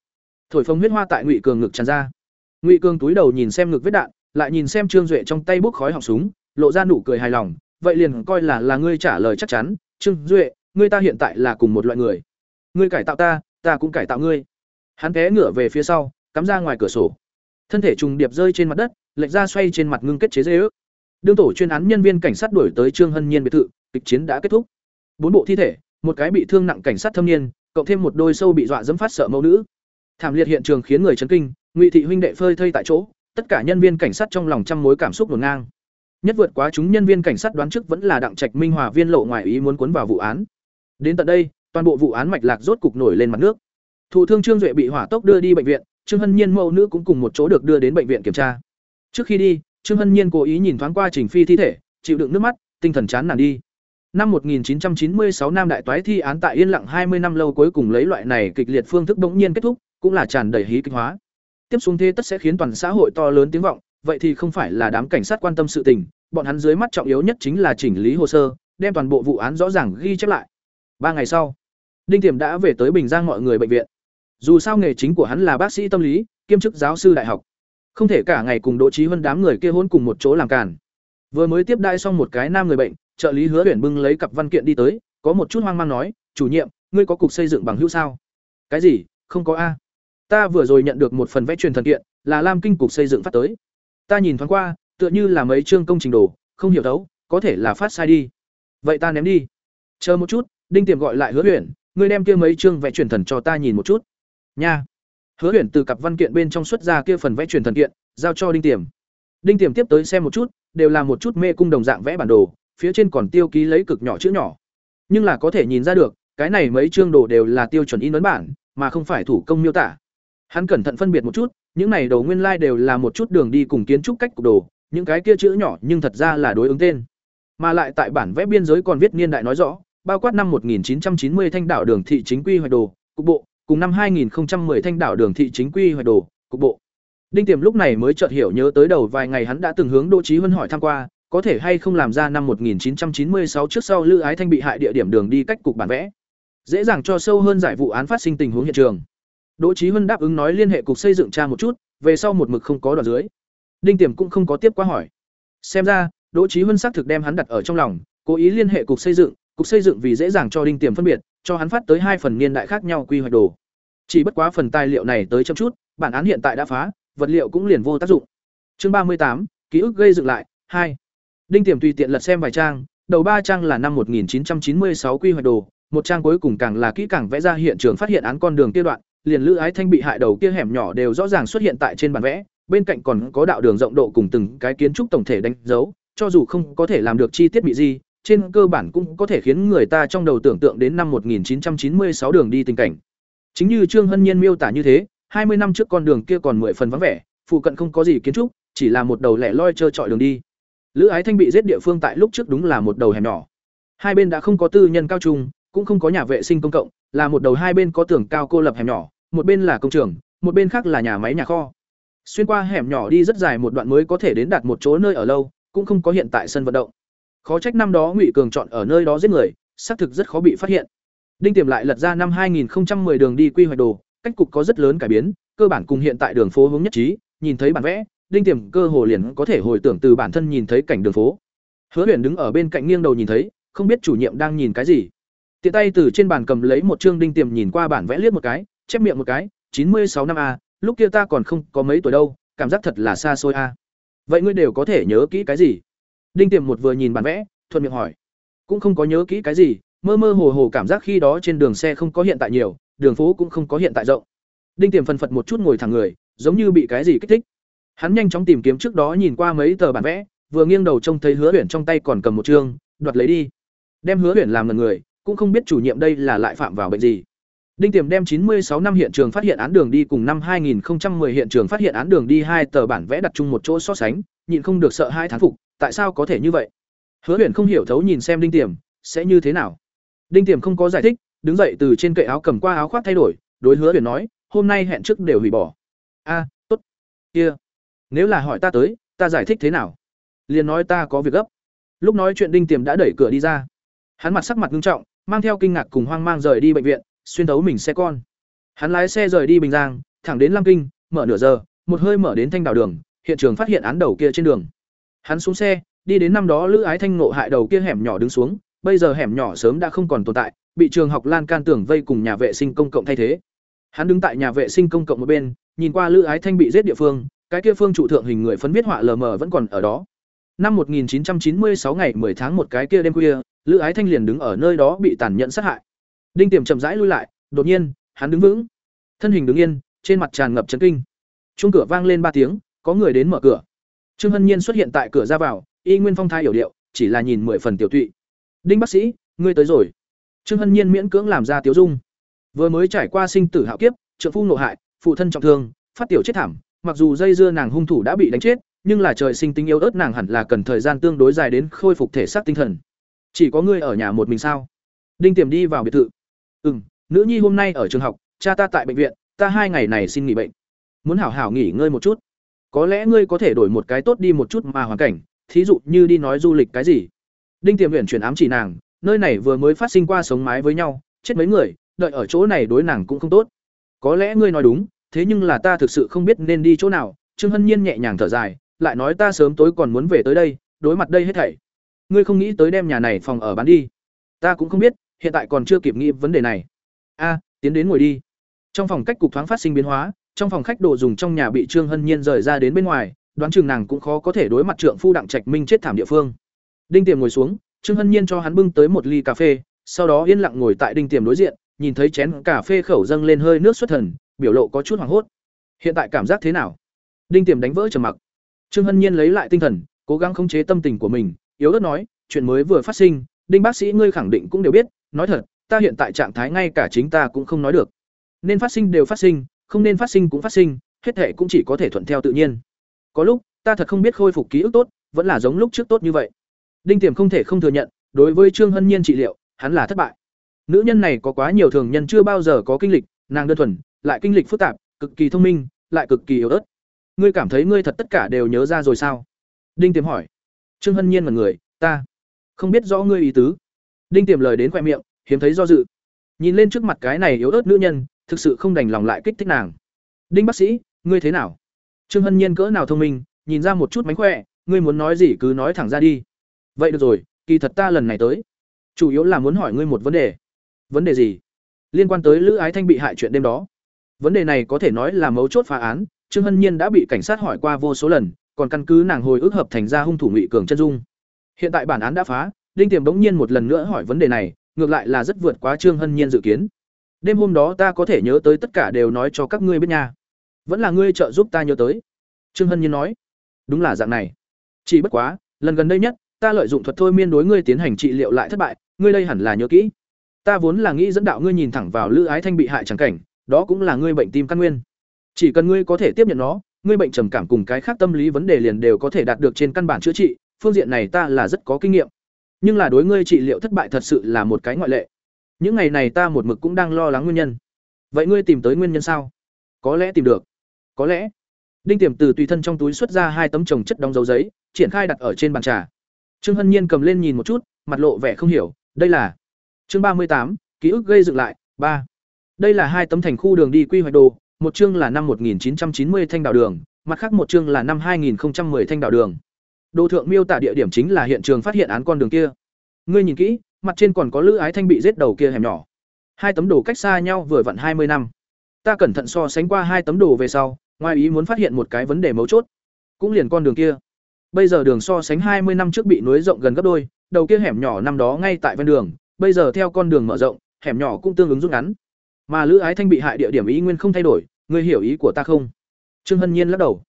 Speaker 1: Thổi phồng huyết hoa tại ngụy cường ngực tràn ra. Ngụy cường túi đầu nhìn xem ngực vết đạn, lại nhìn xem trương duệ trong tay bốc khói họng súng, lộ ra nụ cười hài lòng vậy liền coi là là ngươi trả lời chắc chắn, trương duệ, ngươi ta hiện tại là cùng một loại người. Ngươi cải tạo ta ta cũng cải tạo ngươi. Hắn té ngửa về phía sau, cắm ra ngoài cửa sổ. Thân thể trùng điệp rơi trên mặt đất, lệch ra xoay trên mặt ngưng kết chế dê ước. Đương tổ chuyên án nhân viên cảnh sát đuổi tới trương hân nhiên biệt thự, kịch chiến đã kết thúc. Bốn bộ thi thể, một cái bị thương nặng cảnh sát thâm niên, cộng thêm một đôi sâu bị dọa dẫm phát sợ mẫu nữ. Thảm liệt hiện trường khiến người chấn kinh, ngụy thị huynh đệ phơi thây tại chỗ, tất cả nhân viên cảnh sát trong lòng trăm mối cảm xúc ngổn ngang nhất vượt quá chúng nhân viên cảnh sát đoán trước vẫn là đặng trạch minh hòa viên lộ ngoài ý muốn cuốn vào vụ án. Đến tận đây, toàn bộ vụ án mạch lạc rốt cục nổi lên mặt nước. Thủ thương trương duệ bị hỏa tốc đưa đi bệnh viện, trương hân nhiên mẫu nữ cũng cùng một chỗ được đưa đến bệnh viện kiểm tra. Trước khi đi, trương hân nhiên cố ý nhìn thoáng qua trình phi thi thể, chịu đựng nước mắt, tinh thần chán nản đi. Năm 1996 nam đại toái thi án tại yên lặng 20 năm lâu cuối cùng lấy loại này kịch liệt phương thức bỗng nhiên kết thúc, cũng là tràn đầy hí kịch hóa. Tiếp xuống thế tất sẽ khiến toàn xã hội to lớn tiếng vọng vậy thì không phải là đám cảnh sát quan tâm sự tình, bọn hắn dưới mắt trọng yếu nhất chính là chỉnh lý hồ sơ, đem toàn bộ vụ án rõ ràng ghi chép lại. Ba ngày sau, đinh tiềm đã về tới bình giang mọi người bệnh viện. Dù sao nghề chính của hắn là bác sĩ tâm lý, kiêm chức giáo sư đại học. Không thể cả ngày cùng đỗ trí hơn đám người kia hôn cùng một chỗ làm càn. Vừa mới tiếp đai xong một cái nam người bệnh, trợ lý hứa Uyển bưng lấy cặp văn kiện đi tới, có một chút hoang mang nói, chủ nhiệm, ngươi có cục xây dựng bằng hữu sao? Cái gì? Không có a. Ta vừa rồi nhận được một phần vẽ truyền thần kiện, là lam kinh cục xây dựng phát tới ta nhìn thoáng qua, tựa như là mấy chương công trình đồ, không hiểu đấu có thể là phát sai đi. Vậy ta ném đi. Chờ một chút, đinh tiềm gọi lại hứa huyền ngươi đem kia mấy chương vẽ truyền thần cho ta nhìn một chút. Nha. Hứa huyền từ cặp văn kiện bên trong xuất ra kia phần vẽ truyền thần kiện, giao cho đinh tiềm. Đinh tiềm tiếp tới xem một chút, đều là một chút mê cung đồng dạng vẽ bản đồ, phía trên còn tiêu ký lấy cực nhỏ chữ nhỏ. Nhưng là có thể nhìn ra được, cái này mấy chương đồ đều là tiêu chuẩn in ấn bản, mà không phải thủ công miêu tả. Hắn cẩn thận phân biệt một chút những này đồ nguyên lai like đều là một chút đường đi cùng kiến trúc cách cục đồ, những cái kia chữ nhỏ nhưng thật ra là đối ứng tên mà lại tại bản vẽ biên giới còn viết niên đại nói rõ, bao quát năm 1990 thanh đảo đường thị chính quy hoạch đồ, cục bộ, cùng năm 2010 thanh đảo đường thị chính quy hoạch đồ, cục bộ đinh tiềm lúc này mới chợt hiểu nhớ tới đầu vài ngày hắn đã từng hướng đỗ trí huân hỏi tham qua, có thể hay không làm ra năm 1996 trước sau Lữ Ái Thanh bị hại địa điểm đường đi cách cục bản vẽ. Dễ dàng cho sâu hơn giải vụ án phát sinh tình huống hiện trường. Đỗ Chí Hân đáp ứng nói liên hệ cục xây dựng tra một chút, về sau một mực không có đoạn dưới. Đinh Tiềm cũng không có tiếp qua hỏi. Xem ra, Đỗ Chí Hân xác thực đem hắn đặt ở trong lòng, cố ý liên hệ cục xây dựng, cục xây dựng vì dễ dàng cho Đinh Tiềm phân biệt, cho hắn phát tới hai phần niên đại khác nhau quy hoạch đồ. Chỉ bất quá phần tài liệu này tới chậm chút, bản án hiện tại đã phá, vật liệu cũng liền vô tác dụng. Chương ba mươi tám ký ức gây dựng lại, hai Đinh Tiềm tùy tiện lật xem vài trang, đầu ba trang là năm 1996 quy hoạch đồ, một trang cuối cùng càng là kỹ càng vẽ ra hiện trường phát hiện án con đường kia đoạn, liền lữ ái thanh bị hại đầu kia hẻm nhỏ đều rõ ràng xuất hiện tại trên bản vẽ, bên cạnh còn có đạo đường rộng độ cùng từng cái kiến trúc tổng thể đánh dấu, cho dù không có thể làm được chi tiết bị gì, trên cơ bản cũng có thể khiến người ta trong đầu tưởng tượng đến năm 1996 đường đi tình cảnh. Chính như trương hân nhiên miêu tả như thế, hai mươi năm trước con đường kia còn mười phần vắng vẻ, phụ cận không có gì kiến trúc, chỉ là một đầu lẻ loi trơ trọi đường đi. Lữ ái thanh bị giết địa phương tại lúc trước đúng là một đầu hẻm nhỏ. Hai bên đã không có tư nhân cao trung, cũng không có nhà vệ sinh công cộng, là một đầu hai bên có tường cao cô lập hẻm nhỏ một bên là công trường, một bên khác là nhà máy nhà kho. Xuyên qua hẻm nhỏ đi rất dài một đoạn mới có thể đến đạt một chỗ nơi ở lâu, cũng không có hiện tại sân vận động. Khó trách năm đó ngụy cường chọn ở nơi đó giết người, xác thực rất khó bị phát hiện. Đinh tiềm lại lật ra năm 2010 đường đi quy hoạch đồ, cách cục có rất lớn cải biến, cơ bản cùng hiện tại đường phố hướng nhất trí, nhìn thấy bản vẽ, đinh tiềm cơ hồ liền có thể hồi tưởng từ bản thân nhìn thấy cảnh đường phố. Hứa huyền đứng ở bên cạnh nghiêng đầu nhìn thấy, không biết chủ nhiệm đang nhìn cái gì. Tiện tay từ trên bàn cầm lấy một chương đinh tiềm nhìn qua bản vẽ liếc một cái chép miệng một cái, chín mươi sáu năm a, lúc kia ta còn không có mấy tuổi đâu, cảm giác thật là xa xôi a. Vậy ngươi đều có thể nhớ kỹ cái gì? Đinh tiềm một vừa nhìn bản vẽ, thuận miệng hỏi. Cũng không có nhớ kỹ cái gì, mơ mơ hồ hồ cảm giác khi đó trên đường xe không có hiện tại nhiều, đường phố cũng không có hiện tại rộng. Đinh tiềm phần phật một chút ngồi thẳng người, giống như bị cái gì kích thích. Hắn nhanh chóng tìm kiếm trước đó nhìn qua mấy tờ bản vẽ, vừa nghiêng đầu trông thấy hứa huyền trong tay còn cầm một chương, đoạt lấy đi. Đem hứa huyền làm ngần người, cũng không biết chủ nhiệm đây là lại phạm vào bệnh gì. Đinh Tiềm đem 96 năm hiện trường phát hiện án đường đi cùng năm 2010 hiện trường phát hiện án đường đi hai tờ bản vẽ đặt chung một chỗ so sánh, nhịn không được sợ hai thán phục, tại sao có thể như vậy? Hứa Huyền không hiểu thấu nhìn xem Đinh Tiềm, sẽ như thế nào? Đinh Tiềm không có giải thích, đứng dậy từ trên kệ áo cầm qua áo khoác thay đổi, đối Hứa Huyền nói, hôm nay hẹn trước đều hủy bỏ. A, tốt. Kia, nếu là hỏi ta tới, ta giải thích thế nào? Liền nói ta có việc gấp. Lúc nói chuyện Đinh Tiềm đã đẩy cửa đi ra. Hắn mặt sắc mặt nghiêm trọng, mang theo kinh ngạc cùng hoang mang rời đi bệnh viện, xuyên thấu mình xe con. Hắn lái xe rời đi Bình Giang, thẳng đến Lam Kinh, mở nửa giờ, một hơi mở đến Thanh Đào đường, hiện trường phát hiện án đầu kia trên đường. Hắn xuống xe, đi đến năm đó Lữ Ái Thanh ngộ hại đầu kia hẻm nhỏ đứng xuống, bây giờ hẻm nhỏ sớm đã không còn tồn tại, bị trường học lan can tưởng vây cùng nhà vệ sinh công cộng thay thế. Hắn đứng tại nhà vệ sinh công cộng một bên, nhìn qua Lữ Ái Thanh bị giết địa phương, cái kia phương trụ thượng hình người phấn viết họa lờ mờ vẫn còn ở đó. Năm 1996 ngày 10 tháng một cái kia đêm khuya, Lữ Ái Thanh liền đứng ở nơi đó bị tàn nhẫn sát hại. Đinh Tiềm chậm rãi lui lại, đột nhiên, hắn đứng vững, thân hình đứng yên, trên mặt tràn ngập chấn kinh. Chuông cửa vang lên ba tiếng, có người đến mở cửa. Trương Hân Nhiên xuất hiện tại cửa ra vào, y nguyên phong thái hiểu điệu, chỉ là nhìn mười phần tiểu tụy. "Đinh bác sĩ, ngươi tới rồi." Trương Hân Nhiên miễn cưỡng làm ra tiểu dung. Vừa mới trải qua sinh tử hạo kiếp, trợ phu nộ hại, phụ thân trọng thương, phát tiểu chết thảm, mặc dù dây dưa nàng hung thủ đã bị đánh chết, nhưng là trời sinh tính yếu ớt nàng hẳn là cần thời gian tương đối dài đến khôi phục thể xác tinh thần. Chỉ có ngươi ở nhà một mình sao? Đinh Tiềm đi vào biệt thự. "Ừm, nữ nhi hôm nay ở trường học, cha ta tại bệnh viện, ta hai ngày này xin nghỉ bệnh. Muốn hảo hảo nghỉ ngơi một chút. Có lẽ ngươi có thể đổi một cái tốt đi một chút mà hoàn cảnh, thí dụ như đi nói du lịch cái gì." Đinh Tiềm Uyển chuyển ám chỉ nàng, nơi này vừa mới phát sinh qua sống mái với nhau, chết mấy người, đợi ở chỗ này đối nàng cũng không tốt. Có lẽ ngươi nói đúng, thế nhưng là ta thực sự không biết nên đi chỗ nào. Trương Hân Nhiên nhẹ nhàng thở dài, lại nói ta sớm tối còn muốn về tới đây, đối mặt đây hết thảy. Ngươi không nghĩ tới đem nhà này phòng ở bán đi? Ta cũng không biết, hiện tại còn chưa kịp nghĩ vấn đề này. A, tiến đến ngồi đi. Trong phòng cách cục thoáng phát sinh biến hóa, trong phòng khách đồ dùng trong nhà bị Trương Hân Nhiên rời ra đến bên ngoài, đoán chừng nàng cũng khó có thể đối mặt trượng phu Đặng Trạch Minh chết thảm địa phương. Đinh Tiềm ngồi xuống, Trương Hân Nhiên cho hắn bưng tới một ly cà phê, sau đó yên lặng ngồi tại Đinh Tiềm đối diện, nhìn thấy chén cà phê khẩu dâng lên hơi nước xuất thần, biểu lộ có chút hoảng hốt. Hiện tại cảm giác thế nào? Đinh Tiềm đánh vỡ trầm mặc. Trương Hân Nhiên lấy lại tinh thần, cố gắng khống chế tâm tình của mình, yếu ớt nói, chuyện mới vừa phát sinh, Đinh bác sĩ ngươi khẳng định cũng đều biết, nói thật, ta hiện tại trạng thái ngay cả chính ta cũng không nói được. Nên phát sinh đều phát sinh, không nên phát sinh cũng phát sinh, hết thảy cũng chỉ có thể thuận theo tự nhiên. Có lúc, ta thật không biết khôi phục ký ức tốt, vẫn là giống lúc trước tốt như vậy. Đinh Tiềm không thể không thừa nhận, đối với Trương Hân Nhiên trị liệu, hắn là thất bại. Nữ nhân này có quá nhiều thường nhân chưa bao giờ có kinh lịch, nàng đơn thuần, lại kinh lịch phức tạp, cực kỳ thông minh, lại cực kỳ yếu ớt. Ngươi cảm thấy ngươi thật tất cả đều nhớ ra rồi sao? Đinh Tiềm hỏi. Trương Hân Nhiên mặt người, ta không biết rõ ngươi ý tứ. Đinh Tiềm lời đến khoe miệng, hiếm thấy do dự. Nhìn lên trước mặt cái này yếu ớt nữ nhân, thực sự không đành lòng lại kích thích nàng. Đinh bác sĩ, ngươi thế nào? Trương Hân Nhiên cỡ nào thông minh, nhìn ra một chút mánh khỏe, ngươi muốn nói gì cứ nói thẳng ra đi. Vậy được rồi, kỳ thật ta lần này tới, chủ yếu là muốn hỏi ngươi một vấn đề. Vấn đề gì? Liên quan tới Lữ Ái Thanh bị hại chuyện đêm đó. Vấn đề này có thể nói là mấu chốt phá án, Trương Hân Nhiên đã bị cảnh sát hỏi qua vô số lần, còn căn cứ nàng hồi ức hợp thành ra hung thủ Ngụy Cường chân dung. Hiện tại bản án đã phá, Đinh Tiềm bỗng nhiên một lần nữa hỏi vấn đề này, ngược lại là rất vượt quá Trương Hân Nhiên dự kiến. đêm hôm đó ta có thể nhớ tới tất cả đều nói cho các ngươi biết nha. Vẫn là ngươi trợ giúp ta nhớ tới. Trương hân nhiên nói. Đúng là dạng này. Chỉ bất quá lần gần đây nhất ta lợi dụng thuật thôi miên đối ngươi tiến hành trị liệu lại thất bại ngươi đây hẳn là nhớ kỹ. Ta vốn là nghĩ dẫn đạo ngươi nhìn thẳng vào lữ ái thanh bị hại chẳng cảnh đó cũng là ngươi bệnh tim căn nguyên. Chỉ cần ngươi có thể tiếp nhận nó ngươi bệnh trầm cảm cùng cái khác tâm lý vấn đề liền đều có thể đạt được trên căn bản chữa trị phương diện này ta là rất có kinh nghiệm nhưng là đối ngươi trị liệu thất bại thật sự là một cái ngoại lệ. Những ngày này ta một mực cũng đang lo lắng nguyên nhân. Vậy ngươi tìm tới nguyên nhân sao? Có lẽ tìm được. Có lẽ. Đinh tiềm từ tùy thân trong túi xuất ra hai tấm chồng chất đóng dấu giấy, triển khai đặt ở trên bàn trà. Trương hân nhiên cầm lên nhìn một chút, mặt lộ vẻ không hiểu, đây là chương ba mươi tám, ký ức gây dựng lại, ba. Đây là hai tấm thành khu đường đi quy hoạch đồ, một chương là năm 1990 thanh đảo đường, mặt khác một chương là năm 2010 thanh đảo đường đồ thượng miêu tả địa điểm chính là hiện trường phát hiện án con đường kia. Ngươi nhìn kỹ, mặt trên còn có lữ ái thanh bị giết đầu kia hẻm nhỏ. Hai tấm đồ cách xa nhau vừa vặn hai mươi năm. Ta cẩn thận so sánh qua hai tấm đồ về sau, ngoài ý muốn phát hiện một cái vấn đề mấu chốt. Cũng liền con đường kia. Bây giờ đường so sánh hai mươi năm trước bị núi rộng gần gấp đôi, đầu kia hẻm nhỏ năm đó ngay tại ven đường, bây giờ theo con đường mở rộng, hẻm nhỏ cũng tương ứng rút ngắn. Mà lữ ái thanh bị hại địa điểm ý nguyên không thay đổi, ngươi hiểu ý của ta không? Trương hân nhiên lắc đầu.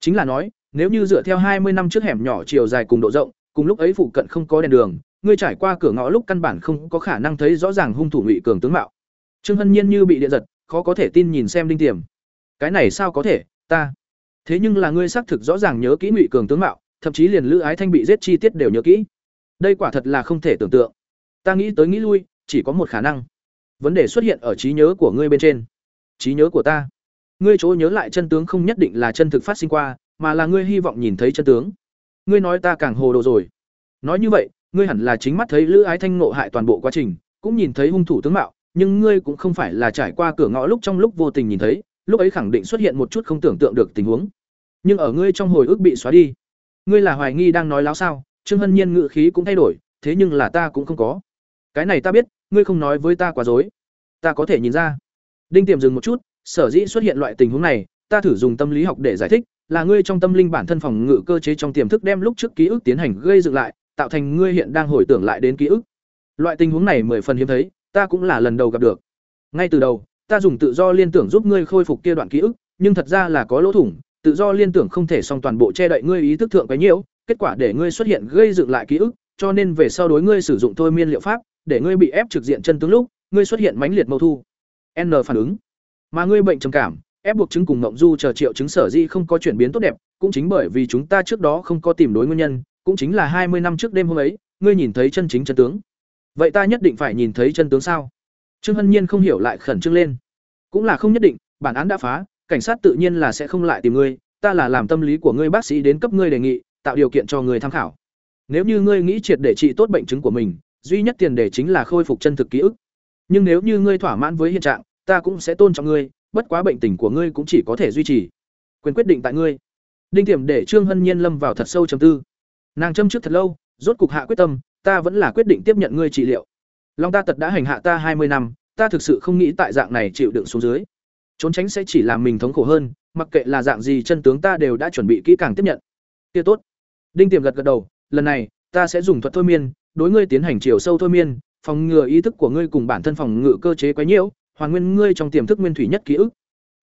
Speaker 1: Chính là nói nếu như dựa theo hai mươi năm trước hẻm nhỏ chiều dài cùng độ rộng, cùng lúc ấy phụ cận không có đèn đường, ngươi trải qua cửa ngõ lúc căn bản không có khả năng thấy rõ ràng hung thủ ngụy cường tướng mạo. Trương hân nhiên như bị điện giật, khó có thể tin nhìn xem đinh tiềm. Cái này sao có thể, ta? Thế nhưng là ngươi xác thực rõ ràng nhớ kỹ ngụy cường tướng mạo, thậm chí liền lữ ái thanh bị giết chi tiết đều nhớ kỹ. Đây quả thật là không thể tưởng tượng. Ta nghĩ tới nghĩ lui, chỉ có một khả năng. Vấn đề xuất hiện ở trí nhớ của ngươi bên trên. Trí nhớ của ta. Ngươi chỗ nhớ lại chân tướng không nhất định là chân thực phát sinh qua mà là ngươi hy vọng nhìn thấy chân tướng. Ngươi nói ta càng hồ đồ rồi. Nói như vậy, ngươi hẳn là chính mắt thấy lữ ái thanh ngộ hại toàn bộ quá trình, cũng nhìn thấy hung thủ tướng mạo, nhưng ngươi cũng không phải là trải qua cửa ngõ lúc trong lúc vô tình nhìn thấy, lúc ấy khẳng định xuất hiện một chút không tưởng tượng được tình huống. Nhưng ở ngươi trong hồi ức bị xóa đi, ngươi là hoài nghi đang nói láo sao, trương hân nhiên ngự khí cũng thay đổi, thế nhưng là ta cũng không có. Cái này ta biết, ngươi không nói với ta quá dối. Ta có thể nhìn ra. Đinh tiềm dừng một chút, sở dĩ xuất hiện loại tình huống này, ta thử dùng tâm lý học để giải thích là ngươi trong tâm linh bản thân phòng ngự cơ chế trong tiềm thức đem lúc trước ký ức tiến hành gây dựng lại, tạo thành ngươi hiện đang hồi tưởng lại đến ký ức. Loại tình huống này mười phần hiếm thấy, ta cũng là lần đầu gặp được. Ngay từ đầu, ta dùng tự do liên tưởng giúp ngươi khôi phục kia đoạn ký ức, nhưng thật ra là có lỗ thủng, tự do liên tưởng không thể xong toàn bộ che đậy ngươi ý thức thượng cái nhiễu, kết quả để ngươi xuất hiện gây dựng lại ký ức, cho nên về sau đối ngươi sử dụng thôi miên liệu pháp, để ngươi bị ép trực diện chân tướng lúc, ngươi xuất hiện mãnh liệt mâu thu. N phản ứng. Mà ngươi bệnh trầm cảm ép buộc chứng cùng ngộng du chờ triệu chứng sở di không có chuyển biến tốt đẹp, cũng chính bởi vì chúng ta trước đó không có tìm đối nguyên nhân, cũng chính là hai mươi năm trước đêm hôm ấy, ngươi nhìn thấy chân chính chân tướng. Vậy ta nhất định phải nhìn thấy chân tướng sao? Trương hân nhiên không hiểu lại khẩn trương lên. Cũng là không nhất định, bản án đã phá, cảnh sát tự nhiên là sẽ không lại tìm ngươi, ta là làm tâm lý của ngươi bác sĩ đến cấp ngươi đề nghị, tạo điều kiện cho người tham khảo. Nếu như ngươi nghĩ triệt để trị tốt bệnh chứng của mình, duy nhất tiền đề chính là khôi phục chân thực ký ức. Nhưng nếu như ngươi thỏa mãn với hiện trạng, ta cũng sẽ tôn trọng ngươi bất quá bệnh tình của ngươi cũng chỉ có thể duy trì. Quyền quyết định tại ngươi. Đinh tiềm để trương hân nhiên lâm vào thật sâu trầm tư. Nàng châm trước thật lâu, rốt cục hạ quyết tâm, ta vẫn là quyết định tiếp nhận ngươi trị liệu. Long ta tật đã hành hạ ta hai mươi năm, ta thực sự không nghĩ tại dạng này chịu đựng xuống dưới. Trốn tránh sẽ chỉ làm mình thống khổ hơn, mặc kệ là dạng gì chân tướng ta đều đã chuẩn bị kỹ càng tiếp nhận. Kia tốt. Đinh tiềm gật gật đầu, lần này, ta sẽ dùng thuật thôi miên, đối ngươi tiến hành chiều sâu thôi miên, phòng ngừa ý thức của ngươi cùng bản thân phòng ngự cơ chế quấy nhiễu hoàn nguyên, ngươi trong tiềm thức nguyên thủy nhất ký ức.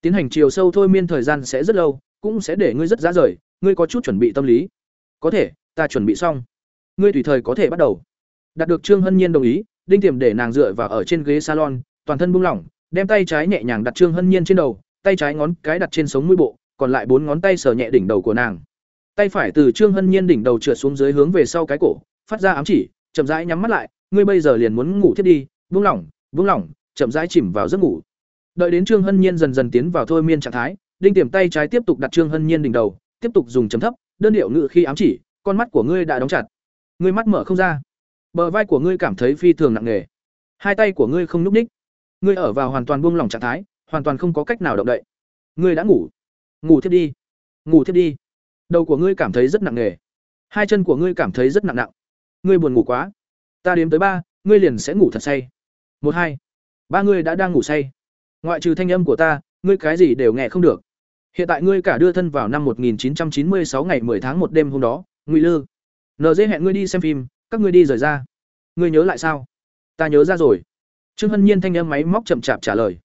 Speaker 1: Tiến hành chiều sâu thôi miên thời gian sẽ rất lâu, cũng sẽ để ngươi rất giá rời, ngươi có chút chuẩn bị tâm lý. Có thể, ta chuẩn bị xong. Ngươi tùy thời có thể bắt đầu. Đạt được trương hân nhiên đồng ý, đinh tiềm để nàng dựa vào ở trên ghế salon, toàn thân buông lỏng, đem tay trái nhẹ nhàng đặt trương hân nhiên trên đầu, tay trái ngón cái đặt trên sống mũi bộ, còn lại bốn ngón tay sờ nhẹ đỉnh đầu của nàng. Tay phải từ trương hân nhiên đỉnh đầu trượt xuống dưới hướng về sau cái cổ, phát ra ám chỉ, chậm rãi nhắm mắt lại, ngươi bây giờ liền muốn ngủ thiết đi, buông lỏng buông lỏng chậm rãi chìm vào giấc ngủ. Đợi đến trương hân nhiên dần dần tiến vào thôi miên trạng thái, đinh tiềm tay trái tiếp tục đặt trương hân nhiên đỉnh đầu, tiếp tục dùng chấm thấp, đơn điệu ngự khi ám chỉ, con mắt của ngươi đã đóng chặt. Ngươi mắt mở không ra. Bờ vai của ngươi cảm thấy phi thường nặng nề. Hai tay của ngươi không nhúc ních ngươi ở vào hoàn toàn buông lỏng trạng thái, hoàn toàn không có cách nào động đậy. Ngươi đã ngủ. Ngủ thiếp đi. Ngủ thiếp đi. Đầu của ngươi cảm thấy rất nặng nề. Hai chân của ngươi cảm thấy rất nặng nặng. Ngươi buồn ngủ quá. Ta đếm tới ba, ngươi liền sẽ ngủ thật say. Một hai ba ngươi đã đang ngủ say. Ngoại trừ thanh âm của ta, ngươi cái gì đều nghe không được. Hiện tại ngươi cả đưa thân vào năm 1996 ngày 10 tháng một đêm hôm đó, ngụy lư. Nd hẹn ngươi đi xem phim, các ngươi đi rời ra. Ngươi nhớ lại sao? Ta nhớ ra rồi. Trương hân nhiên thanh âm máy móc chậm chạp trả lời.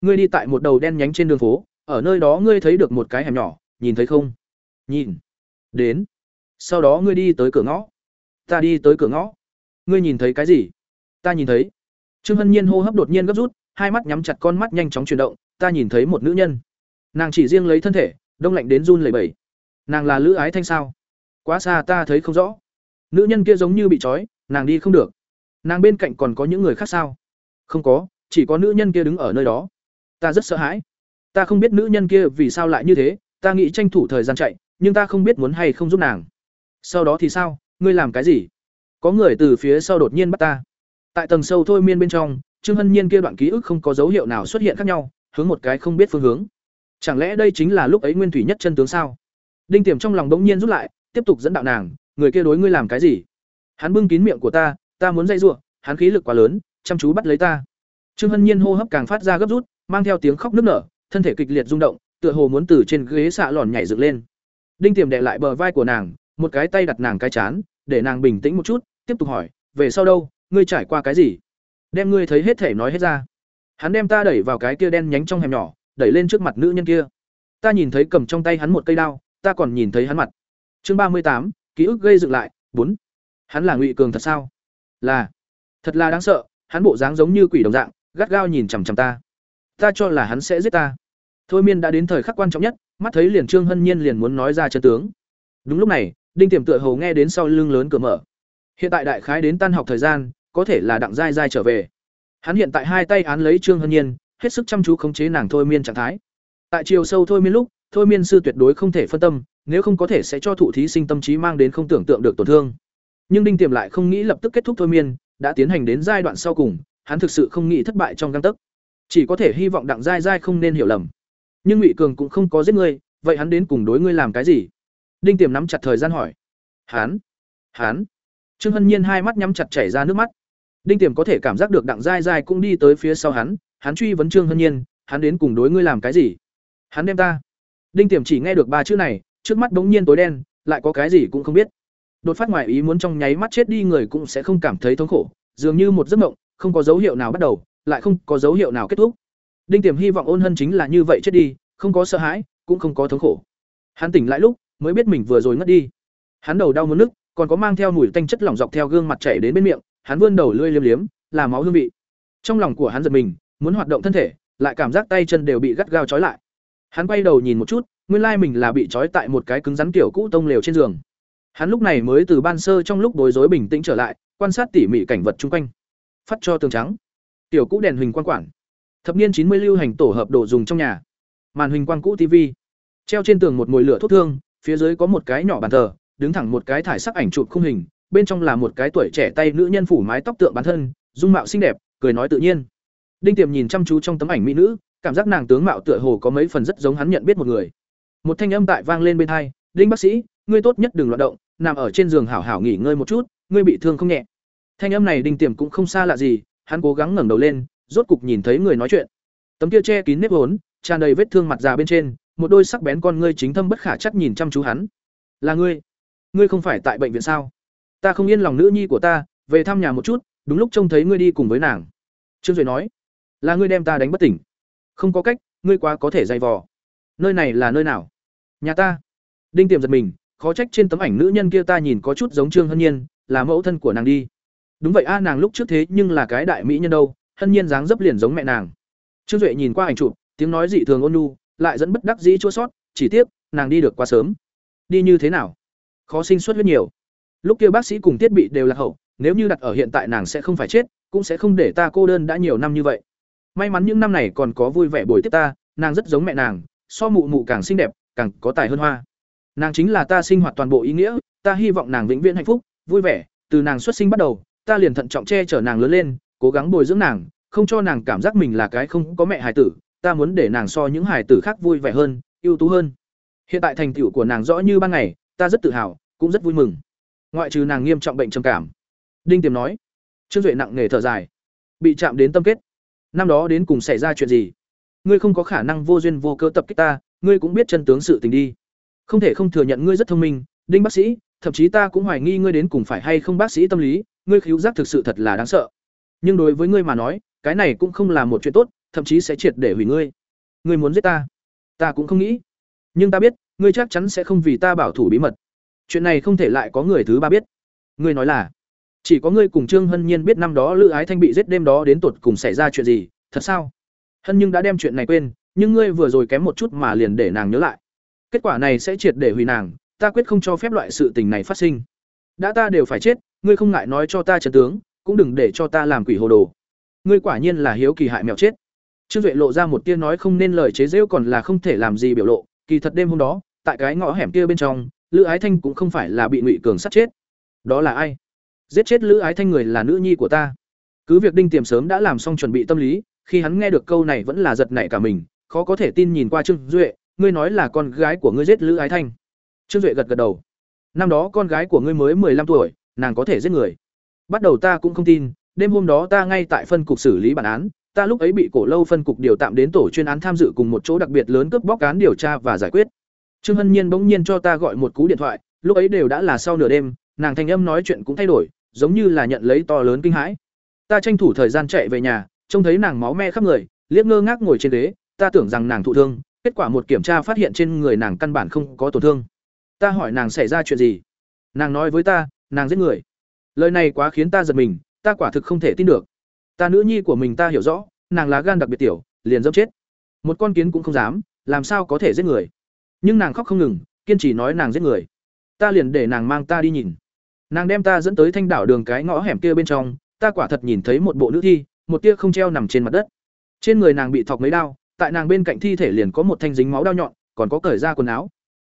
Speaker 1: Ngươi đi tại một đầu đen nhánh trên đường phố, ở nơi đó ngươi thấy được một cái hẻm nhỏ, nhìn thấy không? Nhìn. Đến. Sau đó ngươi đi tới cửa ngõ. Ta đi tới cửa ngõ. Ngươi nhìn thấy cái gì? Ta nhìn thấy trương hân nhiên hô hấp đột nhiên gấp rút, hai mắt nhắm chặt con mắt nhanh chóng chuyển động, ta nhìn thấy một nữ nhân. Nàng chỉ riêng lấy thân thể, đông lạnh đến run lẩy bẩy. Nàng là lữ ái thanh sao? Quá xa ta thấy không rõ. Nữ nhân kia giống như bị trói, nàng đi không được. Nàng bên cạnh còn có những người khác sao? Không có, chỉ có nữ nhân kia đứng ở nơi đó. Ta rất sợ hãi. Ta không biết nữ nhân kia vì sao lại như thế, ta nghĩ tranh thủ thời gian chạy, nhưng ta không biết muốn hay không giúp nàng. Sau đó thì sao? Ngươi làm cái gì? Có người từ phía sau đột nhiên bắt ta tại tầng sâu thôi miên bên trong, trương hân nhiên kia đoạn ký ức không có dấu hiệu nào xuất hiện khác nhau, hướng một cái không biết phương hướng. Chẳng lẽ đây chính là lúc ấy nguyên thủy nhất chân tướng sao? Đinh tiềm trong lòng bỗng nhiên rút lại, tiếp tục dẫn đạo nàng, người kia đối ngươi làm cái gì? Hắn bưng kín miệng của ta ta muốn dây giụa hắn khí lực quá lớn, chăm chú bắt lấy ta. Trương hân nhiên hô hấp càng phát ra gấp rút, mang theo tiếng khóc nức nở, thân thể kịch liệt rung động, tựa hồ muốn từ trên ghế xạ lòn nhảy dựng lên. Đinh tiềm đè lại bờ vai của nàng, một cái tay đặt nàng cái chán, để nàng bình tĩnh một chút, tiếp tục hỏi, về sau đâu? Ngươi trải qua cái gì? Đem ngươi thấy hết thể nói hết ra. Hắn đem ta đẩy vào cái kia đen nhánh trong hẻm nhỏ, đẩy lên trước mặt nữ nhân kia. Ta nhìn thấy cầm trong tay hắn một cây đao, ta còn nhìn thấy hắn mặt. Chương ba mươi tám, ký ức gây dựng lại, bốn. Hắn là ngụy cường thật sao? Là. Thật là đáng sợ, hắn bộ dáng giống như quỷ đồng dạng, gắt gao nhìn chằm chằm ta. Ta cho là hắn sẽ giết ta. Thôi miên đã đến thời khắc quan trọng nhất, mắt thấy liền trương hân nhiên liền muốn nói ra chân tướng. Đúng lúc này, đinh tiềm tựa hồ nghe đến sau lưng lớn cửa mở hiện tại đại khái đến tan học thời gian, có thể là đặng dai dai trở về. Hắn hiện tại hai tay án lấy trương hân nhiên, hết sức chăm chú khống chế nàng thôi miên trạng thái. Tại chiều sâu thôi miên lúc, thôi miên sư tuyệt đối không thể phân tâm, nếu không có thể sẽ cho thụ thí sinh tâm trí mang đến không tưởng tượng được tổn thương. Nhưng đinh tiềm lại không nghĩ lập tức kết thúc thôi miên, đã tiến hành đến giai đoạn sau cùng, hắn thực sự không nghĩ thất bại trong găng tấc. Chỉ có thể hy vọng đặng dai dai không nên hiểu lầm. Nhưng ngụy cường cũng không có giết ngươi, vậy hắn đến cùng đối ngươi làm cái gì? Đinh tiềm nắm chặt thời gian hỏi. Hắn? Hắn? Trương hân nhiên hai mắt nhắm chặt chảy ra nước mắt. Đinh tiềm có thể cảm giác được đặng dai dai cũng đi tới phía sau hắn hắn truy vấn trương hân nhiên, hắn đến cùng đối ngươi làm cái gì? Hắn đem ta. Đinh tiềm chỉ nghe được ba chữ này, trước mắt bỗng nhiên tối đen, lại có cái gì cũng không biết. Đột phát ngoài ý muốn trong nháy mắt chết đi người cũng sẽ không cảm thấy thống khổ, dường như một giấc mộng, không có dấu hiệu nào bắt đầu, lại không có dấu hiệu nào kết thúc. Đinh tiềm hy vọng ôn hân chính là như vậy chết đi, không có sợ hãi, cũng không có thống khổ. Hắn tỉnh lại lúc, mới biết mình vừa rồi ngất đi. Hắn đầu đau muốn nức còn có mang theo mùi tanh chất lỏng dọc theo gương mặt chảy đến bên miệng, hắn vươn đầu lưỡi liếm liếm, là máu hương vị. Trong lòng của hắn giật mình, muốn hoạt động thân thể, lại cảm giác tay chân đều bị gắt gao trói lại. Hắn quay đầu nhìn một chút, nguyên lai mình là bị trói tại một cái cứng rắn tiểu cũ tông lều trên giường. Hắn lúc này mới từ ban sơ trong lúc bối rối bình tĩnh trở lại, quan sát tỉ mỉ cảnh vật xung quanh. Phát cho tường trắng. Tiểu cũ đèn hình quan quản. Thập niên chín mươi lưu hành tổ hợp đồ dùng trong nhà. Màn hình quang cũ tv treo trên tường một mồi lửa thuốc thương, phía dưới có một cái nhỏ bàn thờ đứng thẳng một cái thải sắc ảnh chụp khung hình bên trong là một cái tuổi trẻ tay nữ nhân phủ mái tóc tượng bản thân dung mạo xinh đẹp cười nói tự nhiên. Đinh tiềm nhìn chăm chú trong tấm ảnh mỹ nữ cảm giác nàng tướng mạo tựa hồ có mấy phần rất giống hắn nhận biết một người. Một thanh âm tại vang lên bên tai, đinh bác sĩ ngươi tốt nhất đừng loạn động nằm ở trên giường hảo hảo nghỉ ngơi một chút ngươi bị thương không nhẹ. Thanh âm này đinh tiềm cũng không xa lạ gì hắn cố gắng ngẩng đầu lên rốt cục nhìn thấy người nói chuyện. Tấm kia che kín nếp hốn, tràn đầy vết thương mặt già bên trên một đôi sắc bén con ngươi chính thâm bất khả chắc nhìn chăm chú hắn. Là ngươi ngươi không phải tại bệnh viện sao? Ta không yên lòng nữ nhi của ta, về thăm nhà một chút, đúng lúc trông thấy ngươi đi cùng với nàng. Trương duệ nói, là ngươi đem ta đánh bất tỉnh. Không có cách, ngươi quá có thể dày vò. Nơi này là nơi nào? Nhà ta. Đinh tiềm giật mình, khó trách trên tấm ảnh nữ nhân kia ta nhìn có chút giống trương hân nhiên, là mẫu thân của nàng đi. Đúng vậy a, nàng lúc trước thế nhưng là cái đại mỹ nhân đâu, hân nhiên dáng dấp liền giống mẹ nàng. Trương duệ nhìn qua ảnh chụp, tiếng nói dị thường ôn nhu, lại dẫn bất đắc dĩ chua sót, chỉ tiếc, nàng đi được quá sớm. Đi như thế nào? Khó sinh xuất huyết nhiều. Lúc kia bác sĩ cùng thiết bị đều là hậu, nếu như đặt ở hiện tại nàng sẽ không phải chết, cũng sẽ không để ta cô đơn đã nhiều năm như vậy. May mắn những năm này còn có vui vẻ bồi tiếp ta, nàng rất giống mẹ nàng, so mụ mụ càng xinh đẹp, càng có tài hơn hoa. Nàng chính là ta sinh hoạt toàn bộ ý nghĩa, ta hy vọng nàng vĩnh viễn hạnh phúc, vui vẻ, từ nàng xuất sinh bắt đầu, ta liền thận trọng che chở nàng lớn lên, cố gắng bồi dưỡng nàng, không cho nàng cảm giác mình là cái không có mẹ hài tử, ta muốn để nàng so những hài tử khác vui vẻ hơn, ưu tú hơn. Hiện tại thành tựu của nàng rõ như ban ngày ta rất tự hào, cũng rất vui mừng. Ngoại trừ nàng nghiêm trọng bệnh trầm cảm. Đinh tiềm nói. Trương duệ nặng nề thở dài. Bị chạm đến tâm kết. Năm đó đến cùng xảy ra chuyện gì? Ngươi không có khả năng vô duyên vô cơ tập kích ta, ngươi cũng biết chân tướng sự tình đi. Không thể không thừa nhận ngươi rất thông minh, đinh bác sĩ, thậm chí ta cũng hoài nghi ngươi đến cùng phải hay không bác sĩ tâm lý, ngươi khiếu giác thực sự thật là đáng sợ. Nhưng đối với ngươi mà nói, cái này cũng không là một chuyện tốt, thậm chí sẽ triệt để hủy ngươi. Ngươi muốn giết ta? Ta cũng không nghĩ. Nhưng ta biết ngươi chắc chắn sẽ không vì ta bảo thủ bí mật. Chuyện này không thể lại có người thứ ba biết. Ngươi nói là, chỉ có ngươi cùng trương hân nhiên biết năm đó lữ ái thanh bị giết đêm đó đến tột cùng xảy ra chuyện gì, thật sao? Hân nhưng đã đem chuyện này quên, nhưng ngươi vừa rồi kém một chút mà liền để nàng nhớ lại. Kết quả này sẽ triệt để hủy nàng, ta quyết không cho phép loại sự tình này phát sinh. Đã ta đều phải chết, ngươi không ngại nói cho ta trần tướng, cũng đừng để cho ta làm quỷ hồ đồ. Ngươi quả nhiên là hiếu kỳ hại mèo chết. Trương duệ lộ ra một tia nói không nên lời chế giễu còn là không thể làm gì biểu lộ, kỳ thật đêm hôm đó tại cái ngõ hẻm kia bên trong, lữ ái thanh cũng không phải là bị ngụy cường sát chết. Đó là ai? Giết chết lữ ái thanh người là nữ nhi của ta. Cứ việc đinh tiềm sớm đã làm xong chuẩn bị tâm lý, khi hắn nghe được câu này vẫn là giật nảy cả mình, khó có thể tin nhìn qua trương duệ, ngươi nói là con gái của ngươi giết lữ ái thanh. Trương duệ gật gật đầu. Năm đó con gái của ngươi mới mười lăm tuổi, nàng có thể giết người. Bắt đầu ta cũng không tin, đêm hôm đó ta ngay tại phân cục xử lý bản án, ta lúc ấy bị cổ lâu phân cục điều tạm đến tổ chuyên án tham dự cùng một chỗ đặc biệt lớn cướp bóc án điều tra và giải quyết trương hân nhiên bỗng nhiên cho ta gọi một cú điện thoại, lúc ấy đều đã là sau nửa đêm, nàng thanh âm nói chuyện cũng thay đổi, giống như là nhận lấy to lớn kinh hãi. Ta tranh thủ thời gian chạy về nhà, trông thấy nàng máu me khắp người, liếc ngơ ngác ngồi trên ghế, ta tưởng rằng nàng thụ thương, kết quả một kiểm tra phát hiện trên người nàng căn bản không có tổn thương. Ta hỏi nàng xảy ra chuyện gì? Nàng nói với ta, nàng giết người. Lời này quá khiến ta giật mình, ta quả thực không thể tin được. Ta nữ nhi của mình ta hiểu rõ, nàng lá gan đặc biệt tiểu, liền dâm chết. Một con kiến cũng không dám, làm sao có thể giết người? Nhưng nàng khóc không ngừng, kiên trì nói nàng giết người. Ta liền để nàng mang ta đi nhìn. Nàng đem ta dẫn tới thanh đảo đường cái ngõ hẻm kia bên trong, ta quả thật nhìn thấy một bộ nữ thi, một tia không treo nằm trên mặt đất. Trên người nàng bị thọc mấy đao tại nàng bên cạnh thi thể liền có một thanh dính máu đao nhọn, còn có cởi ra quần áo.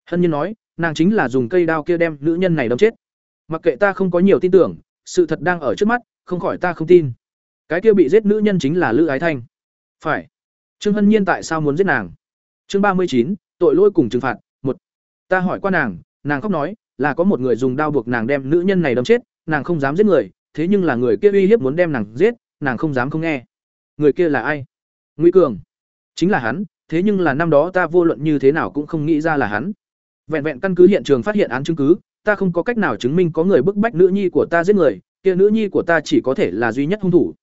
Speaker 1: Hân nhiên nói, nàng chính là dùng cây đao kia đem nữ nhân này đâm chết. Mặc kệ ta không có nhiều tin tưởng, sự thật đang ở trước mắt, không khỏi ta không tin. Cái kia bị giết nữ nhân chính là lữ ái thanh. Phải. Trương hân nhiên tại sao muốn giết nàng? Chương ba mươi chín tội lỗi cùng trừng phạt. Một, ta hỏi qua nàng nàng khóc nói, là có một người dùng đao buộc nàng đem nữ nhân này đâm chết, nàng không dám giết người, thế nhưng là người kia uy hiếp muốn đem nàng giết, nàng không dám không nghe. Người kia là ai? Ngụy cường. Chính là hắn, thế nhưng là năm đó ta vô luận như thế nào cũng không nghĩ ra là hắn. Vẹn vẹn căn cứ hiện trường phát hiện án chứng cứ, ta không có cách nào chứng minh có người bức bách nữ nhi của ta giết người, kia nữ nhi của ta chỉ có thể là duy nhất hung thủ.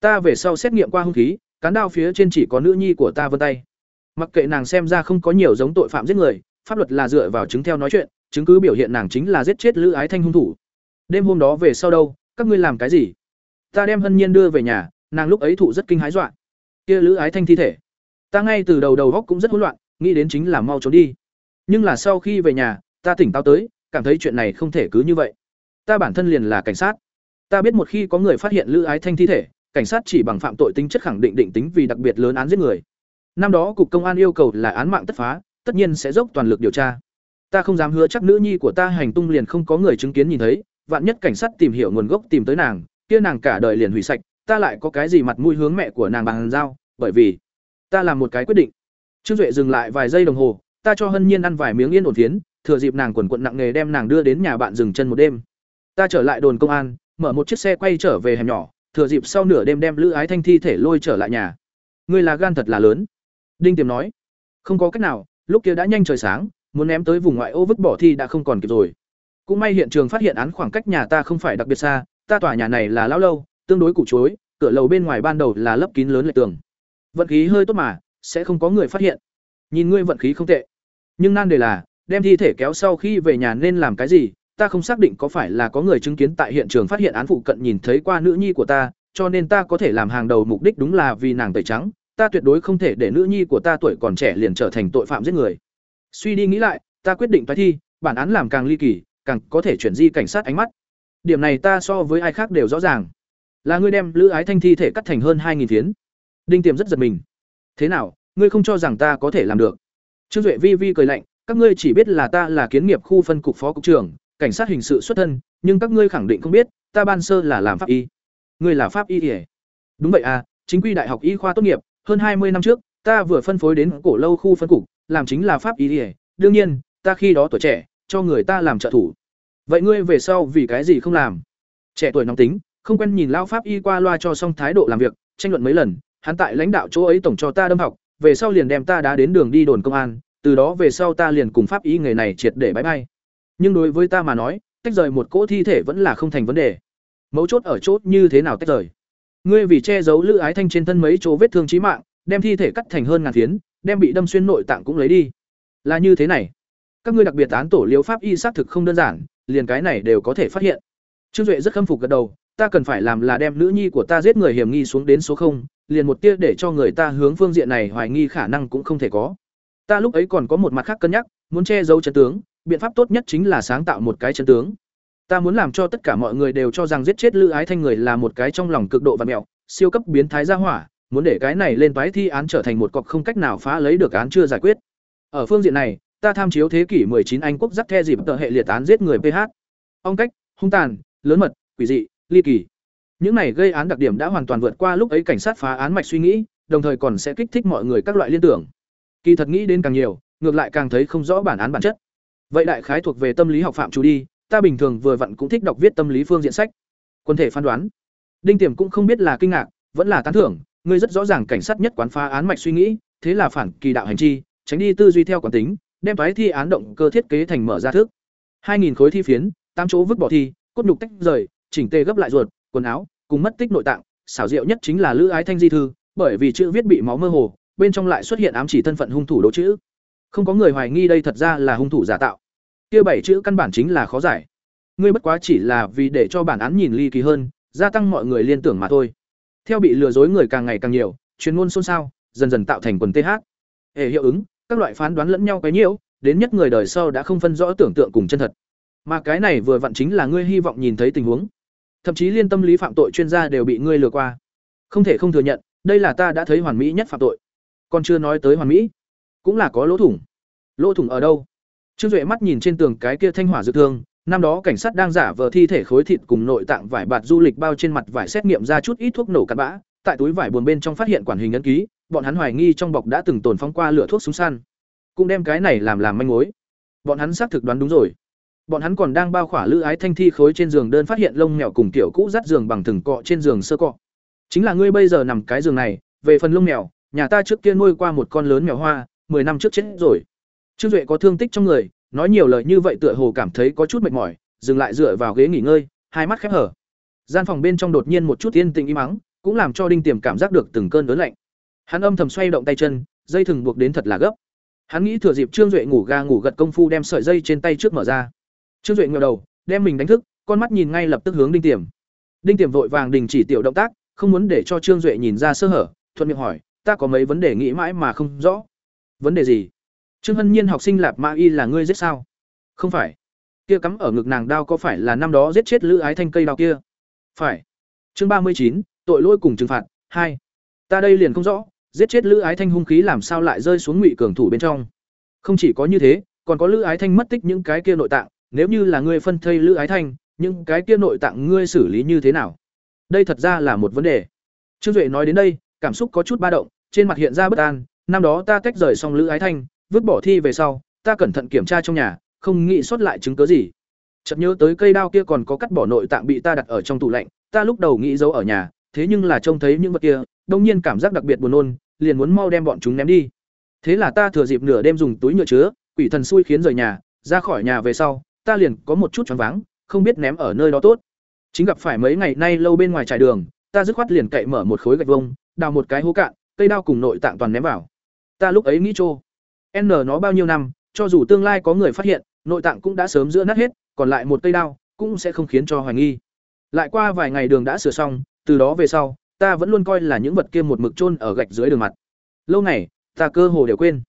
Speaker 1: Ta về sau xét nghiệm qua hung khí, cán đao phía trên chỉ có nữ nhi của ta vân tay mặc kệ nàng xem ra không có nhiều giống tội phạm giết người, pháp luật là dựa vào chứng theo nói chuyện, chứng cứ biểu hiện nàng chính là giết chết lữ ái thanh hung thủ. Đêm hôm đó về sau đâu, các ngươi làm cái gì? Ta đem hân nhiên đưa về nhà, nàng lúc ấy thụ rất kinh hái dọa. Kia lữ ái thanh thi thể. Ta ngay từ đầu đầu góc cũng rất hỗn loạn, nghĩ đến chính là mau trốn đi. Nhưng là sau khi về nhà, ta tỉnh táo tới, cảm thấy chuyện này không thể cứ như vậy. Ta bản thân liền là cảnh sát. Ta biết một khi có người phát hiện lữ ái thanh thi thể, cảnh sát chỉ bằng phạm tội tính chất khẳng định định tính vì đặc biệt lớn án giết người năm đó cục công an yêu cầu là án mạng tất phá, tất nhiên sẽ dốc toàn lực điều tra. Ta không dám hứa chắc nữ nhi của ta hành tung liền không có người chứng kiến nhìn thấy, vạn nhất cảnh sát tìm hiểu nguồn gốc tìm tới nàng, kia nàng cả đời liền hủy sạch, ta lại có cái gì mặt mũi hướng mẹ của nàng bằng giao, bởi vì ta làm một cái quyết định. Trương duệ dừng lại vài giây đồng hồ, ta cho hân nhiên ăn vài miếng yên ổn tiến thừa dịp nàng quần quận nặng nghề đem nàng đưa đến nhà bạn dừng chân một đêm. Ta trở lại đồn công an, mở một chiếc xe quay trở về hẻm nhỏ, thừa dịp sau nửa đêm đem lữ ái thanh thi thể lôi trở lại nhà. Ngươi là gan thật là lớn đinh tiềm nói, không có cách nào, lúc kia đã nhanh trời sáng, muốn ném tới vùng ngoại ô vứt bỏ thi đã không còn kịp rồi. Cũng may hiện trường phát hiện án khoảng cách nhà ta không phải đặc biệt xa, ta tòa nhà này là lão lâu, tương đối củ chuối, cửa lầu bên ngoài ban đầu là lấp kín lớn lệch tường. Vận khí hơi tốt mà, sẽ không có người phát hiện. Nhìn ngươi vận khí không tệ. Nhưng nan đề là, đem thi thể kéo sau khi về nhà nên làm cái gì, ta không xác định có phải là có người chứng kiến tại hiện trường phát hiện án phụ cận nhìn thấy qua nữ nhi của ta, cho nên ta có thể làm hàng đầu mục đích đúng là vì nàng tẩy trắng ta tuyệt đối không thể để nữ nhi của ta tuổi còn trẻ liền trở thành tội phạm giết người. Suy đi nghĩ lại, ta quyết định phải thi, bản án làm càng ly kỳ, càng có thể chuyển di cảnh sát ánh mắt. Điểm này ta so với ai khác đều rõ ràng. Là ngươi đem lữ ái thanh thi thể cắt thành hơn hai nghìn phiến. Đinh tiềm rất giật mình. Thế nào, ngươi không cho rằng ta có thể làm được? Trương duệ vi vi cười lạnh, các ngươi chỉ biết là ta là kiến nghiệp khu phân cục phó cục trưởng, cảnh sát hình sự xuất thân, nhưng các ngươi khẳng định không biết, ta ban sơ là làm pháp y. Ngươi là pháp y ỉa đúng vậy à chính quy đại học y khoa tốt nghiệp hơn hai mươi năm trước ta vừa phân phối đến cổ lâu khu phân cục làm chính là pháp y y, đương nhiên ta khi đó tuổi trẻ cho người ta làm trợ thủ. Vậy ngươi về sau vì cái gì không làm? Trẻ tuổi nóng tính không quen nhìn lão pháp y qua loa cho xong thái độ làm việc tranh luận mấy lần hắn tại lãnh đạo chỗ ấy tổng cho ta đâm học về sau liền đem ta đá đến đường đi đồn công an từ đó về sau ta liền cùng pháp y nghề này triệt để bãi bay. Nhưng đối với ta mà nói tách rời một cỗ thi thể vẫn là không thành vấn đề. Mấu chốt ở chốt như thế nào tách rời? Ngươi vì che giấu lữ ái thanh trên thân mấy chỗ vết thương chí mạng, đem thi thể cắt thành hơn ngàn phiến, đem bị đâm xuyên nội tạng cũng lấy đi. Là như thế này. Các ngươi đặc biệt án tổ liếu pháp y xác thực không đơn giản, liền cái này đều có thể phát hiện. Trương duệ rất khâm phục gật đầu, ta cần phải làm là đem nữ nhi của ta giết người hiểm nghi xuống đến số không, liền một tia để cho người ta hướng phương diện này hoài nghi khả năng cũng không thể có. Ta lúc ấy còn có một mặt khác cân nhắc, muốn che giấu chân tướng, biện pháp tốt nhất chính là sáng tạo một cái chân tướng ta muốn làm cho tất cả mọi người đều cho rằng giết chết lữ ái thanh người là một cái trong lòng cực độ và mẹo siêu cấp biến thái gia hỏa muốn để cái này lên toái thi án trở thành một cọc không cách nào phá lấy được án chưa giải quyết ở phương diện này ta tham chiếu thế kỷ 19 Anh quốc dắt the dịp tờ hệ liệt án giết người PH. Ông cách, hung tàn, lớn mật, quỷ dị, ly kỳ. Những này gây án đặc điểm đã hoàn toàn vượt qua lúc ấy cảnh sát phá án mạch suy nghĩ, đồng thời còn sẽ kích thích mọi người các loại liên tưởng. Kỳ thật nghĩ đến càng nhiều, ngược lại càng thấy không rõ bản án bản chất. Vậy đại khái thuộc về tâm lý học phạm chủ đi, ta bình thường vừa vặn cũng thích đọc viết tâm lý phương diện sách. Quân thể phán đoán. Đinh Tiềm cũng không biết là kinh ngạc, vẫn là tán thưởng, ngươi rất rõ ràng cảnh sát nhất quán phá án mạch suy nghĩ, thế là phản kỳ đạo hành chi, tránh đi tư duy theo quán tính, đem toái thi án động cơ thiết kế thành mở ra thức. 2000 khối thi phiến, tám chỗ vứt bỏ thi, cốt nhục tách rời, chỉnh tề gấp lại ruột, quần áo, cùng mất tích nội tạng, xảo diệu nhất chính là lữ ái thanh di thư, bởi vì chữ viết bị máu mơ hồ, bên trong lại xuất hiện ám chỉ thân phận hung thủ đố chữ. Không có người hoài nghi đây thật ra là hung thủ giả tạo. Kia bảy chữ căn bản chính là khó giải. Ngươi bất quá chỉ là vì để cho bản án nhìn ly kỳ hơn, gia tăng mọi người liên tưởng mà thôi. Theo bị lừa dối người càng ngày càng nhiều, chuyên ngôn xôn xao, dần dần tạo thành quần TH. Hệ hiệu ứng, các loại phán đoán lẫn nhau cái nhiễu, đến nhất người đời sau đã không phân rõ tưởng tượng cùng chân thật. Mà cái này vừa vặn chính là ngươi hy vọng nhìn thấy tình huống. Thậm chí liên tâm lý phạm tội chuyên gia đều bị ngươi lừa qua. Không thể không thừa nhận, đây là ta đã thấy hoàn mỹ nhất phạm tội. Còn chưa nói tới hoàn mỹ, cũng là có lỗ thủng. Lỗ thủng ở đâu? Trương Duệ mắt nhìn trên tường cái kia thanh hỏa dược thương, năm đó cảnh sát đang giả vờ thi thể khối thịt cùng nội tạng vải bạt du lịch bao trên mặt vải xét nghiệm ra chút ít thuốc nổ cặn bã, tại túi vải buồn bên trong phát hiện quản hình ấn ký, bọn hắn hoài nghi trong bọc đã từng tồn phóng qua lửa thuốc súng săn. Cũng đem cái này làm làm manh mối. Bọn hắn xác thực đoán đúng rồi. Bọn hắn còn đang bao khỏa lữ ái thanh thi khối trên giường đơn phát hiện lông mèo cùng kiểu cũ dắt giường bằng thừng cọ trên giường sơ cọ. Chính là ngươi bây giờ nằm cái giường này về phần lông mèo nhà ta trước kia nuôi qua một con lớn mèo hoa mười năm trước chết rồi trương duệ có thương tích trong người nói nhiều lời như vậy tựa hồ cảm thấy có chút mệt mỏi dừng lại dựa vào ghế nghỉ ngơi hai mắt khép hở gian phòng bên trong đột nhiên một chút yên tĩnh im mắng cũng làm cho đinh tiềm cảm giác được từng cơn đớn lạnh hắn âm thầm xoay động tay chân dây thừng buộc đến thật là gấp Hắn nghĩ thừa dịp Trương Duệ ngủ ga ngủ gật công phu đem sợi dây trên tay trước mở ra. Trương Duệ ngờ đầu, đem mình đánh thức, con mắt nhìn ngay lập tức hướng Đinh Tiềm. Đinh Tiềm vội vàng đình chỉ tiểu động tác, không muốn để cho Trương Duệ nhìn ra sơ hở, thuận miệng hỏi, "Ta có mấy vấn đề nghĩ mãi mà không rõ." "Vấn đề gì?" Trương Hân Nhiên học sinh Lạp Ma Y là ngươi giết sao? "Không phải." Kia cắm ở ngực nàng đao có phải là năm đó giết chết Lữ Ái Thanh cây đao kia? "Phải." Chương ba mươi chín tội lỗi cùng trừng phạt hai Ta đây liền không rõ, giết chết lữ ái thanh hung khí làm sao lại rơi xuống ngụy cường thủ bên trong không chỉ có như thế còn có lữ ái thanh mất tích những cái kia nội tạng nếu như là ngươi phân thây lữ ái thanh những cái kia nội tạng ngươi xử lý như thế nào đây thật ra là một vấn đề trương duệ nói đến đây cảm xúc có chút ba động trên mặt hiện ra bất an năm đó ta tách rời xong lữ ái thanh vứt bỏ thi về sau ta cẩn thận kiểm tra trong nhà không nghĩ xuất lại chứng cớ gì chợt nhớ tới cây đao kia còn có cắt bỏ nội tạng bị ta đặt ở trong tủ lạnh ta lúc đầu nghĩ giấu ở nhà thế nhưng là trông thấy những vật kia đông nhiên cảm giác đặc biệt buồn nôn liền muốn mau đem bọn chúng ném đi. Thế là ta thừa dịp nửa đêm dùng túi nhựa chứa, quỷ thần xui khiến rời nhà, ra khỏi nhà về sau, ta liền có một chút choáng váng, không biết ném ở nơi đó tốt. Chính gặp phải mấy ngày nay lâu bên ngoài trải đường, ta dứt khoát liền cậy mở một khối gạch vông, đào một cái hố cạn, cây đao cùng nội tạng toàn ném vào. Ta lúc ấy nghĩ trô, n nó bao nhiêu năm, cho dù tương lai có người phát hiện, nội tạng cũng đã sớm giữa nát hết, còn lại một cây đao cũng sẽ không khiến cho hoài nghi. Lại qua vài ngày đường đã sửa xong, từ đó về sau, ta vẫn luôn coi là những vật kia một mực chôn ở gạch dưới đường mặt. Lâu ngày, ta cơ hồ đều quên.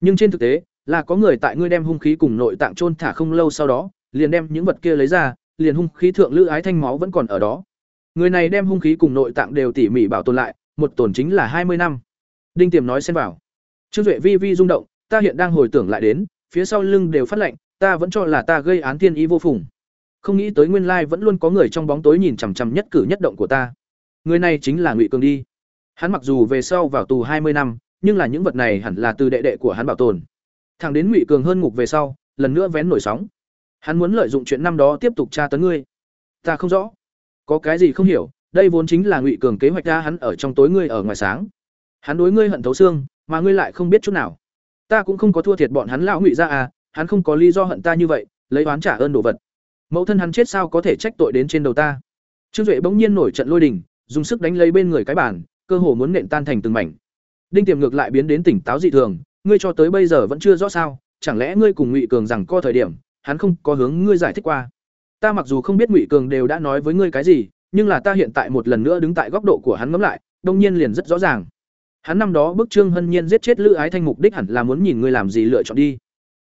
Speaker 1: Nhưng trên thực tế, là có người tại ngươi đem hung khí cùng nội tạng chôn thả không lâu sau đó, liền đem những vật kia lấy ra, liền hung khí thượng lữ ái thanh máu vẫn còn ở đó. Người này đem hung khí cùng nội tạng đều tỉ mỉ bảo tồn lại, một tổn chính là hai mươi năm. Đinh Tiềm nói xen vào. Trương Duệ vi vi rung động, ta hiện đang hồi tưởng lại đến, phía sau lưng đều phát lạnh, ta vẫn cho là ta gây án thiên ý vô phùng. Không nghĩ tới nguyên lai vẫn luôn có người trong bóng tối nhìn chằm chằm nhất cử nhất động của ta. Người này chính là ngụy cường đi. Hắn mặc dù về sau vào tù hai mươi năm nhưng là những vật này hẳn là từ đệ đệ của hắn bảo tồn. Thẳng đến ngụy cường hơn ngục về sau lần nữa vén nổi sóng. Hắn muốn lợi dụng chuyện năm đó tiếp tục tra tấn ngươi. Ta không rõ. Có cái gì không hiểu đây vốn chính là ngụy cường kế hoạch ra hắn ở trong tối ngươi ở ngoài sáng. Hắn đối ngươi hận thấu xương mà ngươi lại không biết chút nào ta cũng không có thua thiệt bọn hắn lão ngụy ra à hắn không có lý do hận ta như vậy, lấy oán trả ơn đồ vật. Mẫu thân hắn chết sao có thể trách tội đến trên đầu ta? Trương duệ bỗng nhiên nổi trận lôi đình, dùng sức đánh lấy bên người cái bàn, cơ hồ muốn nện tan thành từng mảnh. Đinh tiềm ngược lại biến đến tỉnh táo dị thường, ngươi cho tới bây giờ vẫn chưa rõ sao, chẳng lẽ ngươi cùng ngụy cường rằng co thời điểm, hắn không có hướng ngươi giải thích qua? Ta mặc dù không biết ngụy cường đều đã nói với ngươi cái gì, nhưng là ta hiện tại một lần nữa đứng tại góc độ của hắn ngẫm lại, đông nhiên liền rất rõ ràng hắn năm đó bức trương hân nhiên giết chết lữ ái thanh mục đích hẳn là muốn nhìn ngươi làm gì lựa chọn đi.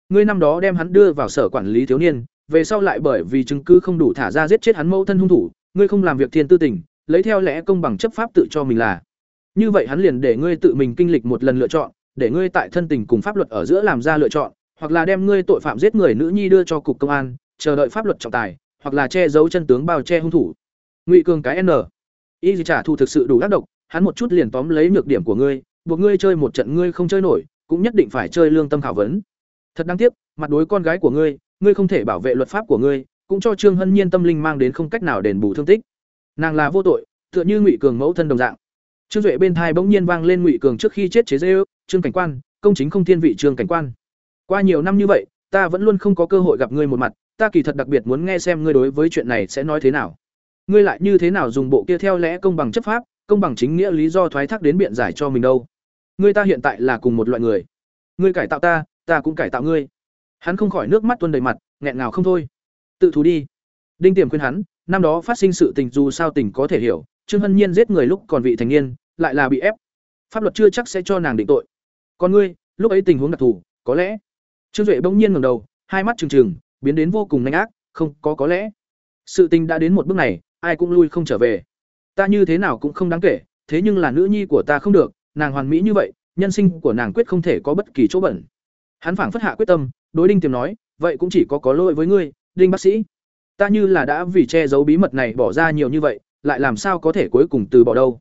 Speaker 1: Ngươi năm đó đem hắn đưa vào sở quản lý thiếu niên, về sau lại bởi vì chứng cứ không đủ thả ra giết chết hắn mẫu thân hung thủ, ngươi không làm việc thiên tư tình, lấy theo lẽ công bằng chấp pháp tự cho mình là. Như vậy hắn liền để ngươi tự mình kinh lịch một lần lựa chọn, để ngươi tại thân tình cùng pháp luật ở giữa làm ra lựa chọn, hoặc là đem ngươi tội phạm giết người nữ nhi đưa cho cục công an, chờ đợi pháp luật trọng tài, hoặc là che giấu chân tướng bao che hung thủ. Ngụy cường cái n. Y trả thù thực sự đủ ác độc hắn một chút liền tóm lấy nhược điểm của ngươi buộc ngươi chơi một trận ngươi không chơi nổi cũng nhất định phải chơi lương tâm khảo vấn. Thật đáng tiếc mặt đối con gái của ngươi ngươi không thể bảo vệ luật pháp của ngươi cũng cho trương hân nhiên tâm linh mang đến không cách nào đền bù thương tích. Nàng là vô tội tựa như ngụy cường mẫu thân đồng dạng. Trương duệ bên thai bỗng nhiên vang lên ngụy cường trước khi chết chế giễu, trương cảnh quan công chính không thiên vị trương cảnh quan. Qua nhiều năm như vậy ta vẫn luôn không có cơ hội gặp ngươi một mặt ta kỳ thật đặc biệt muốn nghe xem ngươi đối với chuyện này sẽ nói thế nào. Ngươi lại như thế nào dùng bộ kia theo lẽ công bằng chấp pháp công bằng chính nghĩa lý do thoái thác đến biện giải cho mình đâu. Ngươi ta hiện tại là cùng một loại người. Ngươi cải tạo ta ta cũng cải tạo ngươi. Hắn không khỏi nước mắt tuôn đầy mặt, nghẹn ngào không thôi. Tự thú đi. Đinh tiềm khuyên hắn, năm đó phát sinh sự tình dù sao tình có thể hiểu, trương hân nhiên giết người lúc còn vị thành niên, lại là bị ép. Pháp luật chưa chắc sẽ cho nàng định tội. Còn ngươi, lúc ấy tình huống đặc thù, có lẽ. Trương duệ bỗng nhiên ngẩng đầu, hai mắt trừng trừng, biến đến vô cùng nhanh ác, không, có có lẽ. Sự tình đã đến một bước này, ai cũng lui không trở về ta như thế nào cũng không đáng kể, thế nhưng là nữ nhi của ta không được, nàng hoàn mỹ như vậy, nhân sinh của nàng quyết không thể có bất kỳ chỗ bẩn. Hắn phảng phất hạ quyết tâm, đối đinh tiềm nói, vậy cũng chỉ có có lỗi với ngươi, đinh bác sĩ. Ta như là đã vì che giấu bí mật này bỏ ra nhiều như vậy, lại làm sao có thể cuối cùng từ bỏ đâu.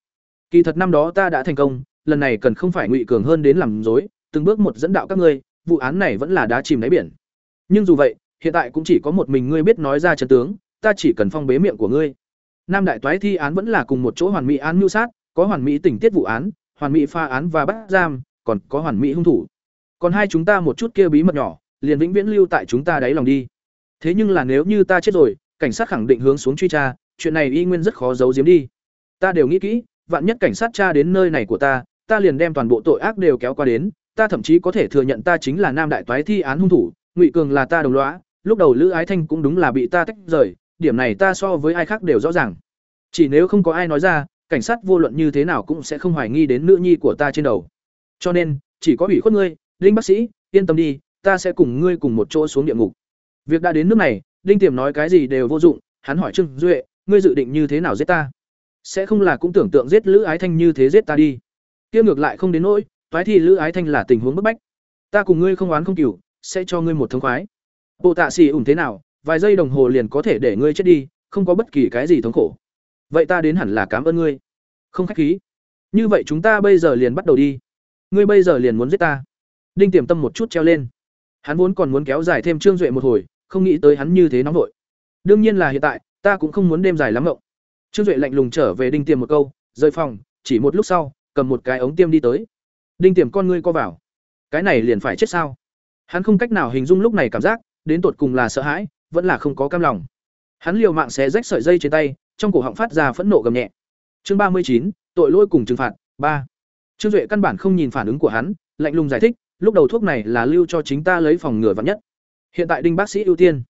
Speaker 1: Kỳ thật năm đó ta đã thành công, lần này cần không phải ngụy cường hơn đến làm dối, từng bước một dẫn đạo các ngươi, vụ án này vẫn là đá chìm đáy biển. Nhưng dù vậy, hiện tại cũng chỉ có một mình ngươi biết nói ra chân tướng, ta chỉ cần phong bế miệng của ngươi nam đại toái thi án vẫn là cùng một chỗ hoàn mỹ án mưu sát, có hoàn mỹ tình tiết vụ án, hoàn mỹ pha án và bắt giam, còn có hoàn mỹ hung thủ. Còn hai chúng ta một chút kia bí mật nhỏ, liền vĩnh viễn lưu tại chúng ta đáy lòng đi. Thế nhưng là nếu như ta chết rồi, cảnh sát khẳng định hướng xuống truy tra, chuyện này y nguyên rất khó giấu giếm đi. Ta đều nghĩ kỹ, vạn nhất cảnh sát tra đến nơi này của ta ta liền đem toàn bộ tội ác đều kéo qua đến, ta thậm chí có thể thừa nhận ta chính là nam đại toái thi án hung thủ, ngụy cường là ta đồng lõa, lúc đầu lữ ái thanh cũng đúng là bị ta tách rời điểm này ta so với ai khác đều rõ ràng. Chỉ nếu không có ai nói ra, cảnh sát vô luận như thế nào cũng sẽ không hoài nghi đến nữ nhi của ta trên đầu. Cho nên, chỉ có ủy khuất ngươi linh bác sĩ, yên tâm đi, ta sẽ cùng ngươi cùng một chỗ xuống địa ngục. Việc đã đến nước này, đinh tiềm nói cái gì đều vô dụng, hắn hỏi trương duệ, ngươi dự định như thế nào giết ta? Sẽ không là cũng tưởng tượng giết lữ ái thanh như thế giết ta đi. Kia ngược lại không đến nỗi, toái thì lữ ái thanh là tình huống bức bách. Ta cùng ngươi không oán không cừu, sẽ cho ngươi một thống khoái. Bộ tạ xì ủn thế nào vài giây đồng hồ liền có thể để ngươi chết đi, không có bất kỳ cái gì thống khổ. Vậy ta đến hẳn là cảm ơn ngươi. Không khách khí. Như vậy chúng ta bây giờ liền bắt đầu đi. Ngươi bây giờ liền muốn giết ta. Đinh tiềm tâm một chút treo lên. Hắn vốn còn muốn kéo dài thêm trương duệ một hồi, không nghĩ tới hắn như thế nóng vội. Đương nhiên là hiện tại, ta cũng không muốn đêm dài lắm ngộng. Trương duệ lạnh lùng trở về đinh tiềm một câu, rời phòng, chỉ một lúc sau, cầm một cái ống tiêm đi tới. Đinh tiềm con ngươi co vào. Cái này liền phải chết sao? Hắn không cách nào hình dung lúc này cảm giác, đến tột cùng là sợ hãi vẫn là không có cam lòng. Hắn liều mạng xé rách sợi dây trên tay, trong cổ họng phát ra phẫn nộ gầm nhẹ. Chương ba mươi chín, tội lỗi cùng trừng phạt, ba. Trương duệ căn bản không nhìn phản ứng của hắn, lạnh lùng giải thích, lúc đầu thuốc này là lưu cho chính ta lấy phòng ngừa vắn nhất. Hiện tại đinh bác sĩ ưu tiên.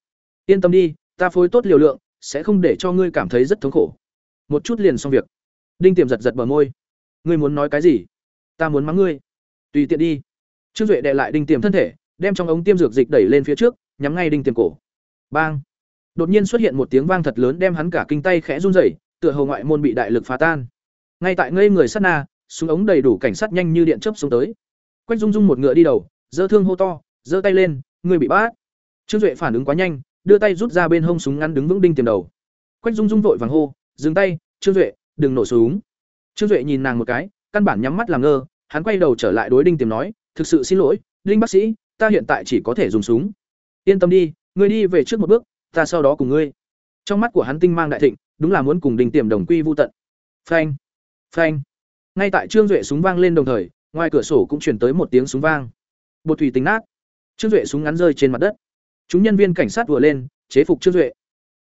Speaker 1: Yên tâm đi, ta phối tốt liều lượng, sẽ không để cho ngươi cảm thấy rất thống khổ. Một chút liền xong việc. Đinh tiềm giật giật bờ môi. Ngươi muốn nói cái gì? Ta muốn mắng ngươi. Tùy tiện đi. Trương duệ đệ lại đinh tiềm thân thể, đem trong ống tiêm dược dịch đẩy lên phía trước, nhắm ngay đinh tiềm cổ bang. Đột nhiên xuất hiện một tiếng vang thật lớn đem hắn cả kinh tay khẽ run rẩy, tựa hồ ngoại môn bị đại lực phá tan. Ngay tại ngây người sát na, súng ống đầy đủ cảnh sát nhanh như điện chớp xuống tới. Quách dung dung một ngựa đi đầu, giơ thương hô to, giơ tay lên người bị bắt. Trương duệ phản ứng quá nhanh, đưa tay rút ra bên hông súng ngắn đứng vững đinh tiềm đầu. Quách dung dung vội vàng hô, dừng tay, trương duệ, đừng nổ súng. Trương duệ nhìn nàng một cái, căn bản nhắm mắt làm ngơ, hắn quay đầu trở lại đối đinh tiềm nói, thực sự xin lỗi, đinh bác sĩ, ta hiện tại chỉ có thể dùng súng. Yên tâm đi ngươi đi về trước một bước, ta sau đó cùng ngươi. Trong mắt của hắn tinh mang đại thịnh, đúng là muốn cùng đinh tiềm đồng quy vu tận. Phanh phanh. Ngay tại trương duệ súng vang lên đồng thời, ngoài cửa sổ cũng chuyển tới một tiếng súng vang. Bột thủy tính nát. Trương duệ súng ngắn rơi trên mặt đất. Chúng nhân viên cảnh sát vừa lên, chế phục trương duệ.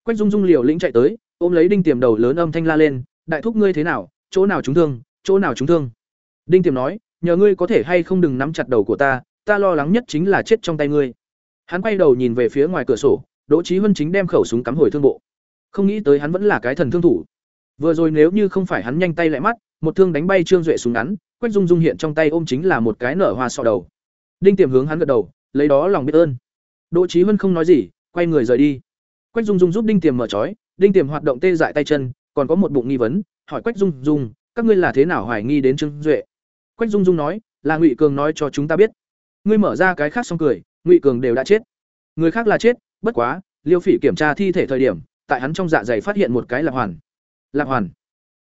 Speaker 1: Quách dung dung liều lĩnh chạy tới, ôm lấy đinh tiềm đầu lớn âm thanh la lên, đại thúc ngươi thế nào? Chỗ nào chúng thương? Chỗ nào chúng thương? Đinh tiềm nói, nhờ ngươi có thể hay không đừng nắm chặt đầu của ta ta lo lắng nhất chính là chết trong tay ngươi hắn quay đầu nhìn về phía ngoài cửa sổ, đỗ trí huân chính đem khẩu súng cắm hồi thương bộ. Không nghĩ tới hắn vẫn là cái thần thương thủ. Vừa rồi nếu như không phải hắn nhanh tay lại mắt, một thương đánh bay trương duệ súng ngắn, quách dung dung hiện trong tay ôm chính là một cái nở hoa sọ đầu. Đinh tiềm hướng hắn gật đầu, lấy đó lòng biết ơn. Đỗ trí huân không nói gì, quay người rời đi. Quách dung dung giúp đinh tiềm mở trói, đinh tiềm hoạt động tê dại tay chân, còn có một bụng nghi vấn, hỏi quách dung dung, các ngươi là thế nào hoài nghi đến trương duệ? Quách dung dung nói, là ngụy cường nói cho chúng ta biết. Ngươi mở ra cái khác xong cười ngụy cường đều đã chết. Người khác là chết, bất quá, liêu phỉ kiểm tra thi thể thời điểm, tại hắn trong dạ dày phát hiện một cái lạp hoàn. Lạp hoàn.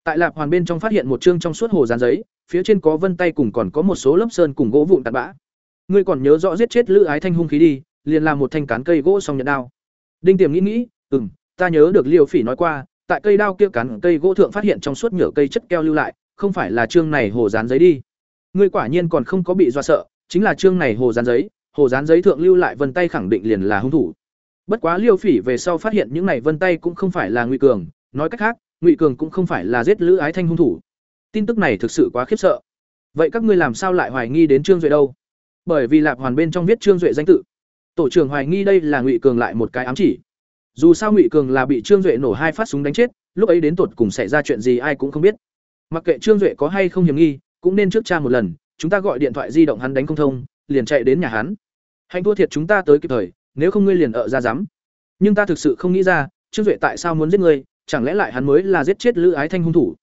Speaker 1: Tại lạp hoàn bên trong phát hiện một chương trong suốt hồ dán giấy, phía trên có vân tay cùng còn có một số lớp sơn cùng gỗ vụn tạt bã. Ngươi còn nhớ rõ giết chết lữ ái thanh hung khí đi, liền làm một thanh cán cây gỗ xong nhận đao. Đinh tiềm nghĩ nghĩ ừ m ta nhớ được liêu phỉ nói qua, tại cây đao kia cán cây gỗ thượng phát hiện trong suốt nhựa cây chất keo lưu lại, không phải là chương này hồ dán giấy đi. Ngươi quả nhiên còn không có bị do sợ, chính là chương này hồ dán giấy hồ dán giấy thượng lưu lại vân tay khẳng định liền là hung thủ. Bất quá liêu phỉ về sau phát hiện những này vân tay cũng không phải là ngụy cường, nói cách khác, ngụy cường cũng không phải là giết lữ ái thanh hung thủ. Tin tức này thực sự quá khiếp sợ. Vậy các ngươi làm sao lại hoài nghi đến trương duệ đâu? Bởi vì lạp hoàn bên trong viết trương duệ danh tự. Tổ trưởng hoài nghi đây là ngụy cường lại một cái ám chỉ. Dù sao ngụy cường là bị trương duệ nổ hai phát súng đánh chết, lúc ấy đến tột cùng xảy ra chuyện gì ai cũng không biết. Mặc kệ trương duệ có hay không hiểm nghi, cũng nên trước cha một lần, chúng ta gọi điện thoại di động hắn đánh không thông, liền chạy đến nhà hắn hạnh thua thiệt chúng ta tới kịp thời, nếu không ngươi liền ở ra dám. Nhưng ta thực sự không nghĩ ra, trương duệ tại sao muốn giết ngươi, chẳng lẽ lại hắn mới là giết chết lữ ái thanh hung thủ?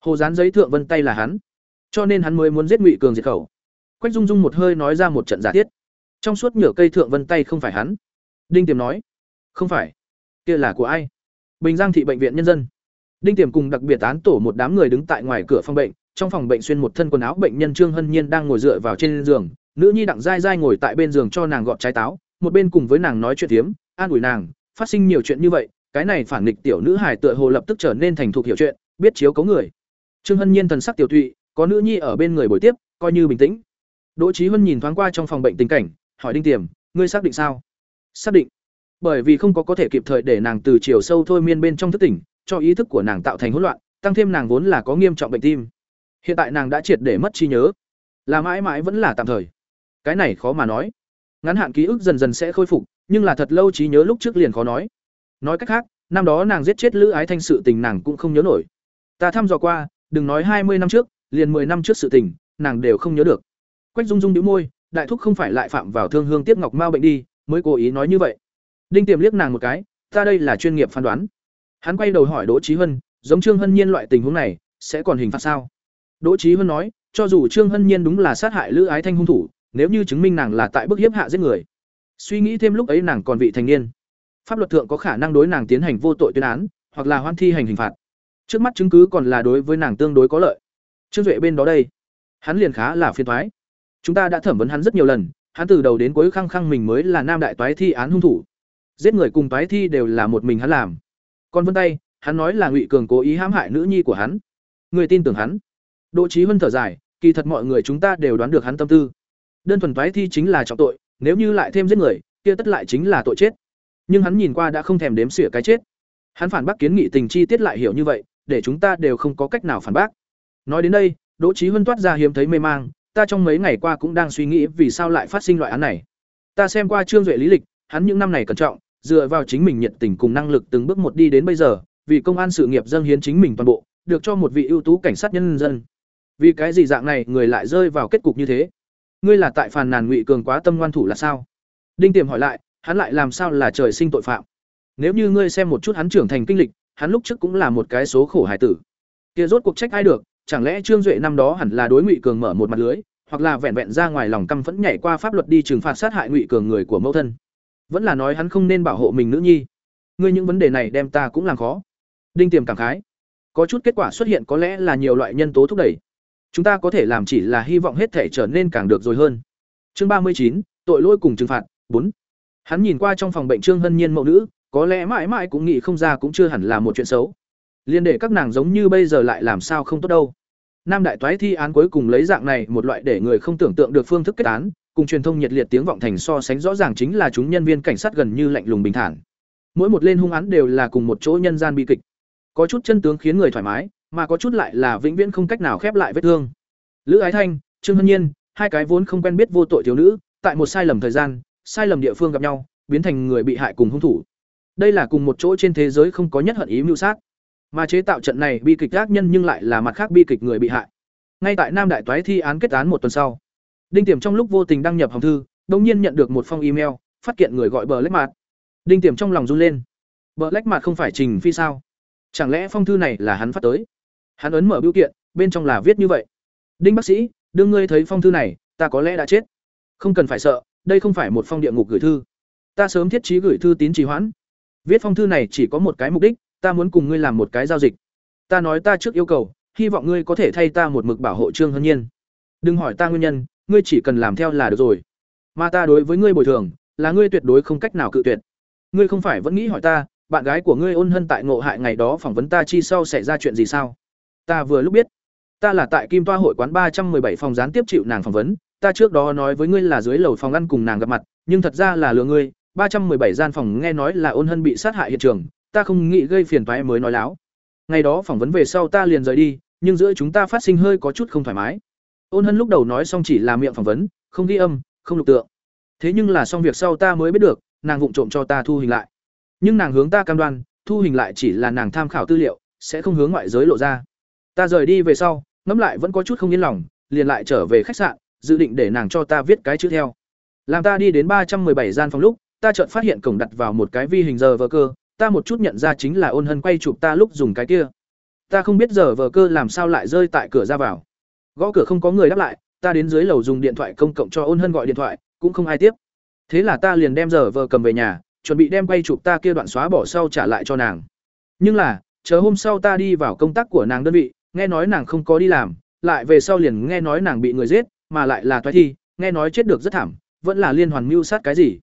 Speaker 1: Hồ dán giấy thượng vân tay là hắn. Cho nên hắn mới muốn giết ngụy cường diệt khẩu. Quách dung dung một hơi nói ra một trận giả thiết. Trong suốt nhựa cây thượng vân tay không phải hắn. Đinh tiềm nói, không phải. Kia là của ai? Bình giang thị bệnh viện nhân dân. Đinh tiềm cùng đặc biệt án tổ một đám người đứng tại ngoài cửa phòng bệnh, trong phòng bệnh xuyên một thân quần áo bệnh nhân trương hân nhiên đang ngồi dựa vào trên giường nữ nhi đặng dai dai ngồi tại bên giường cho nàng gọt trái táo, một bên cùng với nàng nói chuyện tiếm an ủi nàng, phát sinh nhiều chuyện như vậy, cái này phản nghịch tiểu nữ hải tựa hồ lập tức trở nên thành thục hiểu chuyện, biết chiếu cấu người. Trương hân nhiên thần sắc tiểu thụy có nữ nhi ở bên người buổi tiếp, coi như bình tĩnh. Đỗ trí hân nhìn thoáng qua trong phòng bệnh tình cảnh, hỏi đinh tiềm, ngươi xác định sao? Xác định. Bởi vì không có có thể kịp thời để nàng từ chiều sâu thôi miên bên trong thức tỉnh, cho ý thức của nàng tạo thành hỗn loạn, tăng thêm nàng vốn là có nghiêm trọng bệnh tim. Hiện tại nàng đã triệt để mất trí nhớ. Là mãi mãi vẫn là tạm thời cái này khó mà nói. Ngắn hạn ký ức dần dần sẽ khôi phục, nhưng là thật lâu trí nhớ lúc trước liền khó nói. Nói cách khác, năm đó nàng giết chết lữ ái thanh sự tình nàng cũng không nhớ nổi. Ta thăm dò qua, đừng nói hai mươi năm trước, liền 10 năm trước sự tình, nàng đều không nhớ được. Quách dung dung đĩu môi, đại thúc không phải lại phạm vào thương hương tiếp ngọc mao bệnh đi, mới cố ý nói như vậy. Đinh tiềm liếc nàng một cái, ta đây là chuyên nghiệp phán đoán. Hắn quay đầu hỏi đỗ trí hân, giống trương hân nhiên loại tình huống này, sẽ còn hình phạt sao? Đỗ trí hân nói, cho dù trương hân nhiên đúng là sát hại lữ ái thanh hung thủ nếu như chứng minh nàng là tại bức hiếp hạ giết người. Suy nghĩ thêm lúc ấy nàng còn vị thành niên. Pháp luật thượng có khả năng đối nàng tiến hành vô tội tuyên án, hoặc là hoan thi hành hình phạt. Trước mắt chứng cứ còn là đối với nàng tương đối có lợi. Trương duệ bên đó đây, hắn liền khá là phiền thoái chúng ta đã thẩm vấn hắn rất nhiều lần, hắn từ đầu đến cuối khăng khăng mình mới là nam đại toái thi án hung thủ. Giết người cùng toái thi đều là một mình hắn làm. Còn vân tay, hắn nói là ngụy cường cố ý hãm hại nữ nhi của hắn. Người tin tưởng hắn. Đỗ trí huân thở dài, kỳ thật mọi người chúng ta đều đoán được hắn tâm tư đơn thuần toái thi chính là trọng tội, nếu như lại thêm giết người, kia tất lại chính là tội chết. Nhưng hắn nhìn qua đã không thèm đếm xỉa cái chết. Hắn phản bác kiến nghị tình chi tiết lại hiểu như vậy, để chúng ta đều không có cách nào phản bác. Nói đến đây, đỗ trí huân toát ra hiếm thấy mê mang, ta trong mấy ngày qua cũng đang suy nghĩ vì sao lại phát sinh loại án này. Ta xem qua trương duệ lý lịch, hắn những năm này cẩn trọng, dựa vào chính mình nhiệt tình cùng năng lực từng bước một đi đến bây giờ, vì công an sự nghiệp dâng hiến chính mình toàn bộ, được cho một vị ưu tú cảnh sát nhân dân. Vì cái gì dạng này người lại rơi vào kết cục như thế? Ngươi là tại phàn nàn ngụy cường quá tâm ngoan thủ là sao? Đinh tiềm hỏi lại, hắn lại làm sao là trời sinh tội phạm? Nếu như ngươi xem một chút hắn trưởng thành kinh lịch, hắn lúc trước cũng là một cái số khổ hải tử. Kia rốt cuộc trách ai được, chẳng lẽ trương duệ năm đó hẳn là đối ngụy cường mở một mặt lưới, hoặc là vẹn vẹn ra ngoài lòng căm phẫn nhảy qua pháp luật đi trừng phạt sát hại ngụy cường người của mẫu thân? Vẫn là nói hắn không nên bảo hộ mình nữ nhi. Ngươi những vấn đề này đem ta cũng làm khó. Đinh tiềm cảm khái. Có chút kết quả xuất hiện có lẽ là nhiều loại nhân tố thúc đẩy chúng ta có thể làm chỉ là hy vọng hết thể trở nên càng được rồi hơn. Chương ba mươi chín, tội lỗi cùng trừng phạt, bốn. Hắn nhìn qua trong phòng bệnh trương hân nhiên mẫu nữ, có lẽ mãi mãi cũng nghĩ không ra cũng chưa hẳn là một chuyện xấu. Liên để các nàng giống như bây giờ lại làm sao không tốt đâu. Nam đại toái thi án cuối cùng lấy dạng này một loại để người không tưởng tượng được phương thức kết án, cùng truyền thông nhiệt liệt tiếng vọng thành so sánh rõ ràng chính là chúng nhân viên cảnh sát gần như lạnh lùng bình thản. Mỗi một lên hung án đều là cùng một chỗ nhân gian bi kịch. Có chút chân tướng khiến người thoải mái mà có chút lại là vĩnh viễn không cách nào khép lại vết thương. Lữ Ái Thanh, Trương Hân Nhiên, hai cái vốn không quen biết vô tội thiếu nữ, tại một sai lầm thời gian, sai lầm địa phương gặp nhau, biến thành người bị hại cùng hung thủ. Đây là cùng một chỗ trên thế giới không có nhất hận ý mưu sát. Mà chế tạo trận này bi kịch ác nhân nhưng lại là mặt khác bi kịch người bị hại. Ngay tại Nam Đại Toái thi án kết án một tuần sau, Đinh Tiềm trong lúc vô tình đăng nhập hồng thư, đột nhiên nhận được một phong email, phát kiện người gọi bờ lách mạt. Đinh Tiềm trong lòng run lên. Bờ lách mạt không phải Trình Phi sao? Chẳng lẽ phong thư này là hắn phát tới? Hắn ấn mở biểu kiện, bên trong là viết như vậy: "Đinh bác sĩ, đương ngươi thấy phong thư này, ta có lẽ đã chết. Không cần phải sợ, đây không phải một phong địa ngục gửi thư. Ta sớm thiết trí gửi thư tín trì hoãn. Viết phong thư này chỉ có một cái mục đích, ta muốn cùng ngươi làm một cái giao dịch. Ta nói ta trước yêu cầu, hy vọng ngươi có thể thay ta một mực bảo hộ Trương Hân Nhiên. Đừng hỏi ta nguyên nhân, ngươi chỉ cần làm theo là được rồi. Mà ta đối với ngươi bồi thường, là ngươi tuyệt đối không cách nào cự tuyệt. Ngươi không phải vẫn nghĩ hỏi ta, bạn gái của ngươi ôn hân tại ngộ hại ngày đó phỏng vấn ta chi sau xảy ra chuyện gì sao? Ta vừa lúc biết, ta là tại Kim Toa hội quán ba trăm bảy phòng gián tiếp chịu nàng phỏng vấn, ta trước đó nói với ngươi là dưới lầu phòng ăn cùng nàng gặp mặt, nhưng thật ra là lừa ngươi, ba trăm bảy gian phòng nghe nói là ôn hân bị sát hại hiện trường, ta không nghĩ gây phiền toái mới nói láo. Ngày đó phỏng vấn về sau ta liền rời đi, nhưng giữa chúng ta phát sinh hơi có chút không thoải mái. Ôn Hân lúc đầu nói xong chỉ là miệng phỏng vấn, không ghi âm, không lục tượng. Thế nhưng là xong việc sau ta mới biết được, nàng vụng trộm cho ta thu hình lại. Nhưng nàng hướng ta cam đoan, thu hình lại chỉ là nàng tham khảo tư liệu, sẽ không hướng ngoại giới lộ ra. Ta rời đi về sau, ngẫm lại vẫn có chút không yên lòng, liền lại trở về khách sạn, dự định để nàng cho ta viết cái chữ theo. Làm ta đi đến ba trăm bảy gian phòng lúc, ta chợt phát hiện cổng đặt vào một cái vi hình giờ vờ cơ, ta một chút nhận ra chính là Ôn Hân quay chụp ta lúc dùng cái kia. Ta không biết giờ vờ cơ làm sao lại rơi tại cửa ra vào. Gõ cửa không có người đáp lại, ta đến dưới lầu dùng điện thoại công cộng cho Ôn Hân gọi điện thoại, cũng không ai tiếp. Thế là ta liền đem giờ vờ cầm về nhà, chuẩn bị đem quay chụp ta kia đoạn xóa bỏ sau trả lại cho nàng. Nhưng là, chờ hôm sau ta đi vào công tác của nàng đơn vị, nghe nói nàng không có đi làm, lại về sau liền nghe nói nàng bị người giết, mà lại là toái thi, nghe nói chết được rất thảm, vẫn là liên hoàn mưu sát cái gì.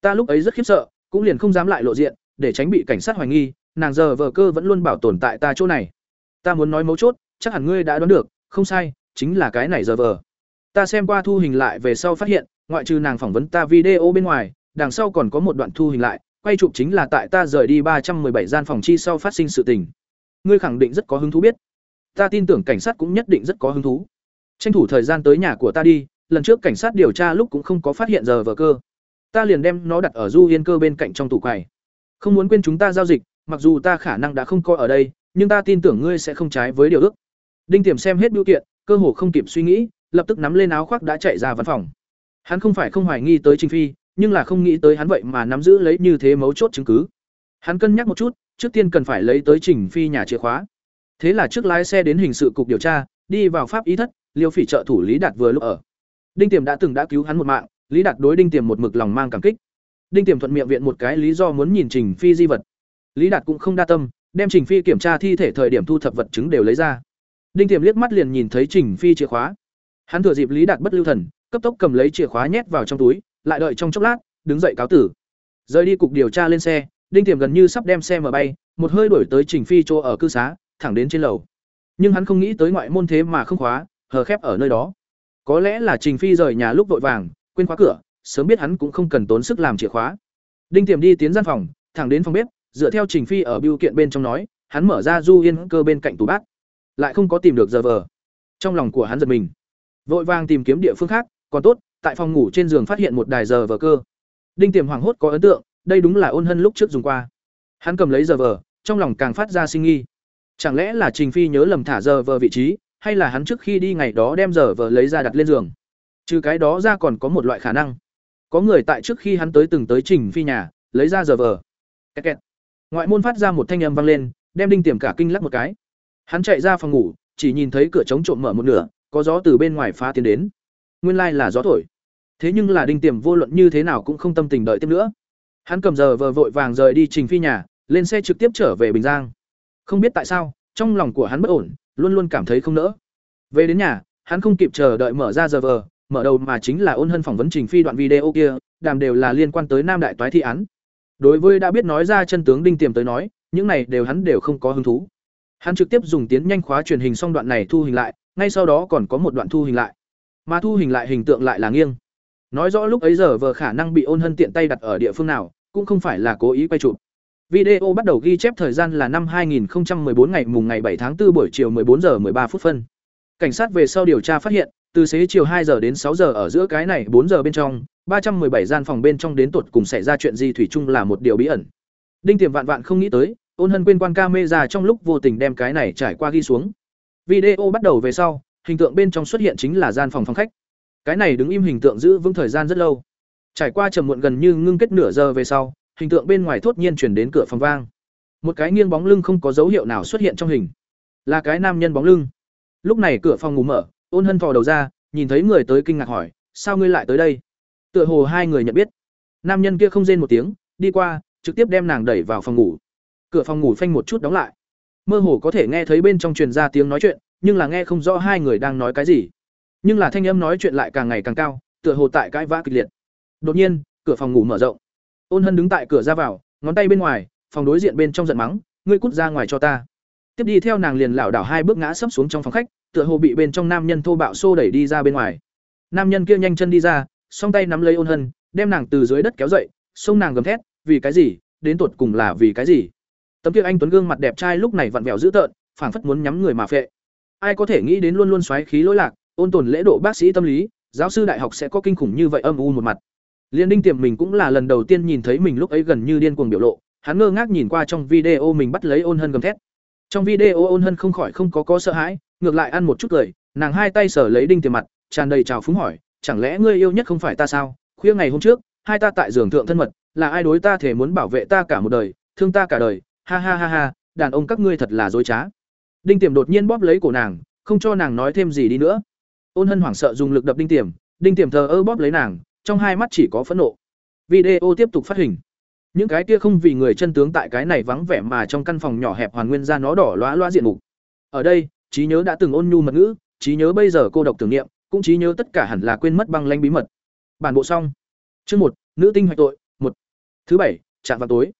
Speaker 1: Ta lúc ấy rất khiếp sợ, cũng liền không dám lại lộ diện, để tránh bị cảnh sát hoài nghi, nàng giờ vờ cơ vẫn luôn bảo tồn tại ta chỗ này. Ta muốn nói mấu chốt, chắc hẳn ngươi đã đoán được, không sai, chính là cái này giờ vờ. Ta xem qua thu hình lại về sau phát hiện, ngoại trừ nàng phỏng vấn ta video bên ngoài, đằng sau còn có một đoạn thu hình lại, quay chụp chính là tại ta rời đi ba trăm bảy gian phòng chi sau phát sinh sự tình. Ngươi khẳng định rất có hứng thú biết. Ta tin tưởng cảnh sát cũng nhất định rất có hứng thú. Tranh thủ thời gian tới nhà của ta đi, lần trước cảnh sát điều tra lúc cũng không có phát hiện giờ vờ cơ. Ta liền đem nó đặt ở Du Yên cơ bên cạnh trong tủ quầy. Không muốn quên chúng ta giao dịch, mặc dù ta khả năng đã không coi ở đây, nhưng ta tin tưởng ngươi sẽ không trái với điều ước. Đinh Tiềm xem hết biểu kiện, cơ hồ không kịp suy nghĩ, lập tức nắm lên áo khoác đã chạy ra văn phòng. Hắn không phải không hoài nghi tới Trình Phi, nhưng là không nghĩ tới hắn vậy mà nắm giữ lấy như thế mấu chốt chứng cứ. Hắn cân nhắc một chút, trước tiên cần phải lấy tới Trình Phi nhà chìa khóa. Thế là trước lái xe đến hình sự cục điều tra, đi vào pháp ý thất, Liêu Phỉ trợ thủ Lý Đạt vừa lúc ở. Đinh Tiềm đã từng đã cứu hắn một mạng, Lý Đạt đối Đinh Tiềm một mực lòng mang cảm kích. Đinh Tiềm thuận miệng viện một cái lý do muốn nhìn Trình Phi di vật. Lý Đạt cũng không đa tâm, đem Trình Phi kiểm tra thi thể thời điểm thu thập vật chứng đều lấy ra. Đinh Tiềm liếc mắt liền nhìn thấy Trình Phi chìa khóa. Hắn thừa dịp Lý Đạt bất lưu thần, cấp tốc cầm lấy chìa khóa nhét vào trong túi, lại đợi trong chốc lát, đứng dậy cáo tử. Rời đi cục điều tra lên xe, Đinh Tiềm gần như sắp đem xe mở bay, một hơi đuổi tới Trình Phi chỗ ở cư xá, thẳng đến trên lầu. Nhưng hắn không nghĩ tới ngoại môn thế mà không khóa, hờ khép ở nơi đó. Có lẽ là Trình Phi rời nhà lúc vội vàng, quên khóa cửa, sớm biết hắn cũng không cần tốn sức làm chìa khóa. Đinh Tiềm đi tiến gian phòng, thẳng đến phòng bếp, dựa theo Trình Phi ở biêu kiện bên trong nói, hắn mở ra du yên cơ bên cạnh tủ bát, lại không có tìm được giờ vờ. Trong lòng của hắn giật mình, vội vàng tìm kiếm địa phương khác, còn tốt, tại phòng ngủ trên giường phát hiện một đài giờ vờ cơ. Đinh Tiềm hoảng hốt có ấn tượng, đây đúng là ôn hân lúc trước dùng qua. Hắn cầm lấy giờ vờ, trong lòng càng phát ra sinh nghi. Chẳng lẽ là Trình Phi nhớ lầm thả giờ vờ vị trí, hay là hắn trước khi đi ngày đó đem giờ vờ lấy ra đặt lên giường? Trừ cái đó ra còn có một loại khả năng. Có người tại trước khi hắn tới từng tới Trình Phi nhà, lấy ra giờ vờ. Kẹt kẹt. Ngoại môn phát ra một thanh âm vang lên, đem Đinh Tiềm cả kinh lắc một cái. Hắn chạy ra phòng ngủ, chỉ nhìn thấy cửa trống trộm mở một nửa, có gió từ bên ngoài phá tiến đến. Nguyên lai là gió thổi. Thế nhưng là Đinh Tiềm vô luận như thế nào cũng không tâm tình đợi tiếp nữa. Hắn cầm giờ vờ vội vàng rời đi Trình Phi nhà, lên xe trực tiếp trở về Bình Giang. Không biết tại sao, trong lòng của hắn bất ổn, luôn luôn cảm thấy không nỡ. Về đến nhà, hắn không kịp chờ đợi mở ra giờ vờ, mở đầu mà chính là ôn hân phỏng vấn Trình Phi đoạn video kia, đàm đều là liên quan tới Nam Đại Toái thi án. Đối với đã biết nói ra chân tướng Đinh Tiềm tới nói, những này đều hắn đều không có hứng thú. Hắn trực tiếp dùng tiến nhanh khóa truyền hình xong đoạn này thu hình lại, ngay sau đó còn có một đoạn thu hình lại. Mà thu hình lại hình tượng lại là nghiêng. Nói rõ lúc ấy giờ vờ khả năng bị ôn hân tiện tay đặt ở địa phương nào, cũng không phải là cố ý quay chụp. Video bắt đầu ghi chép thời gian là năm 2014 ngày mùng ngày 7 tháng 4 buổi chiều 14 giờ 13 phút phân. Cảnh sát về sau điều tra phát hiện, từ xế chiều 2 giờ đến 6 giờ ở giữa cái này 4 giờ bên trong, 317 gian phòng bên trong đến tuột cùng xảy ra chuyện gì thủy chung là một điều bí ẩn. Đinh Tiềm vạn vạn không nghĩ tới, Ôn Hân quên quan camera trong lúc vô tình đem cái này trải qua ghi xuống. Video bắt đầu về sau, hình tượng bên trong xuất hiện chính là gian phòng phòng khách. Cái này đứng im hình tượng giữ vững thời gian rất lâu. Trải qua trầm muộn gần như ngưng kết nửa giờ về sau, hình tượng bên ngoài thốt nhiên chuyển đến cửa phòng vang. Một cái nghiêng bóng lưng không có dấu hiệu nào xuất hiện trong hình. Là cái nam nhân bóng lưng. Lúc này cửa phòng ngủ mở, Ôn Hân thò đầu ra, nhìn thấy người tới kinh ngạc hỏi, "Sao ngươi lại tới đây?" Tựa hồ hai người nhận biết. Nam nhân kia không rên một tiếng, đi qua, trực tiếp đem nàng đẩy vào phòng ngủ. Cửa phòng ngủ phanh một chút đóng lại. Mơ hồ có thể nghe thấy bên trong truyền ra tiếng nói chuyện, nhưng là nghe không rõ hai người đang nói cái gì. Nhưng là thanh âm nói chuyện lại càng ngày càng cao, tựa hồ tại cãi vã kịch liệt. Đột nhiên, cửa phòng ngủ mở rộng. Ôn Hân đứng tại cửa ra vào, ngón tay bên ngoài, phòng đối diện bên trong giận mắng, ngươi cút ra ngoài cho ta. Tiếp đi theo nàng liền lảo đảo hai bước ngã sấp xuống trong phòng khách, tựa hồ bị bên trong nam nhân thô bạo xô đẩy đi ra bên ngoài. Nam nhân kia nhanh chân đi ra, song tay nắm lấy Ôn Hân, đem nàng từ dưới đất kéo dậy, xông nàng gầm thét, vì cái gì, đến tuột cùng là vì cái gì? Tấm kia anh tuấn gương mặt đẹp trai lúc này vặn vẹo dữ tợn, phảng phất muốn nhắm người mà phệ. Ai có thể nghĩ đến luôn luôn xoáy khí lỗi lạc, ôn tồn lễ độ bác sĩ tâm lý, giáo sư đại học sẽ có kinh khủng như vậy âm u một mặt. Liên Đinh Tiềm mình cũng là lần đầu tiên nhìn thấy mình lúc ấy gần như điên cuồng biểu lộ, hắn ngơ ngác nhìn qua trong video mình bắt lấy Ôn Hân gầm thét. Trong video Ôn Hân không khỏi không có có sợ hãi, ngược lại ăn một chút cười, nàng hai tay sở lấy Đinh Tiềm mặt, tràn đầy trào phúng hỏi, chẳng lẽ ngươi yêu nhất không phải ta sao? Khuya ngày hôm trước, hai ta tại giường thượng thân mật, là ai đối ta thể muốn bảo vệ ta cả một đời, thương ta cả đời, ha ha ha ha, đàn ông các ngươi thật là dối trá. Đinh Tiềm đột nhiên bóp lấy cổ nàng, không cho nàng nói thêm gì đi nữa. Ôn Hân hoảng sợ dùng lực đập Đinh Tiềm, Đinh Tiềm thờ ơ bóp lấy nàng, trong hai mắt chỉ có phẫn nộ. Video tiếp tục phát hình. Những cái kia không vì người chân tướng tại cái này vắng vẻ mà trong căn phòng nhỏ hẹp hoàn nguyên ra nó đỏ loá loá diện mục. Ở đây, trí nhớ đã từng ôn nhu mật ngữ, trí nhớ bây giờ cô độc tưởng niệm, cũng trí nhớ tất cả hẳn là quên mất băng lãnh bí mật. Bản bộ xong. Chương một, nữ tinh hoạch tội, một. Thứ bảy, chạm vào tối.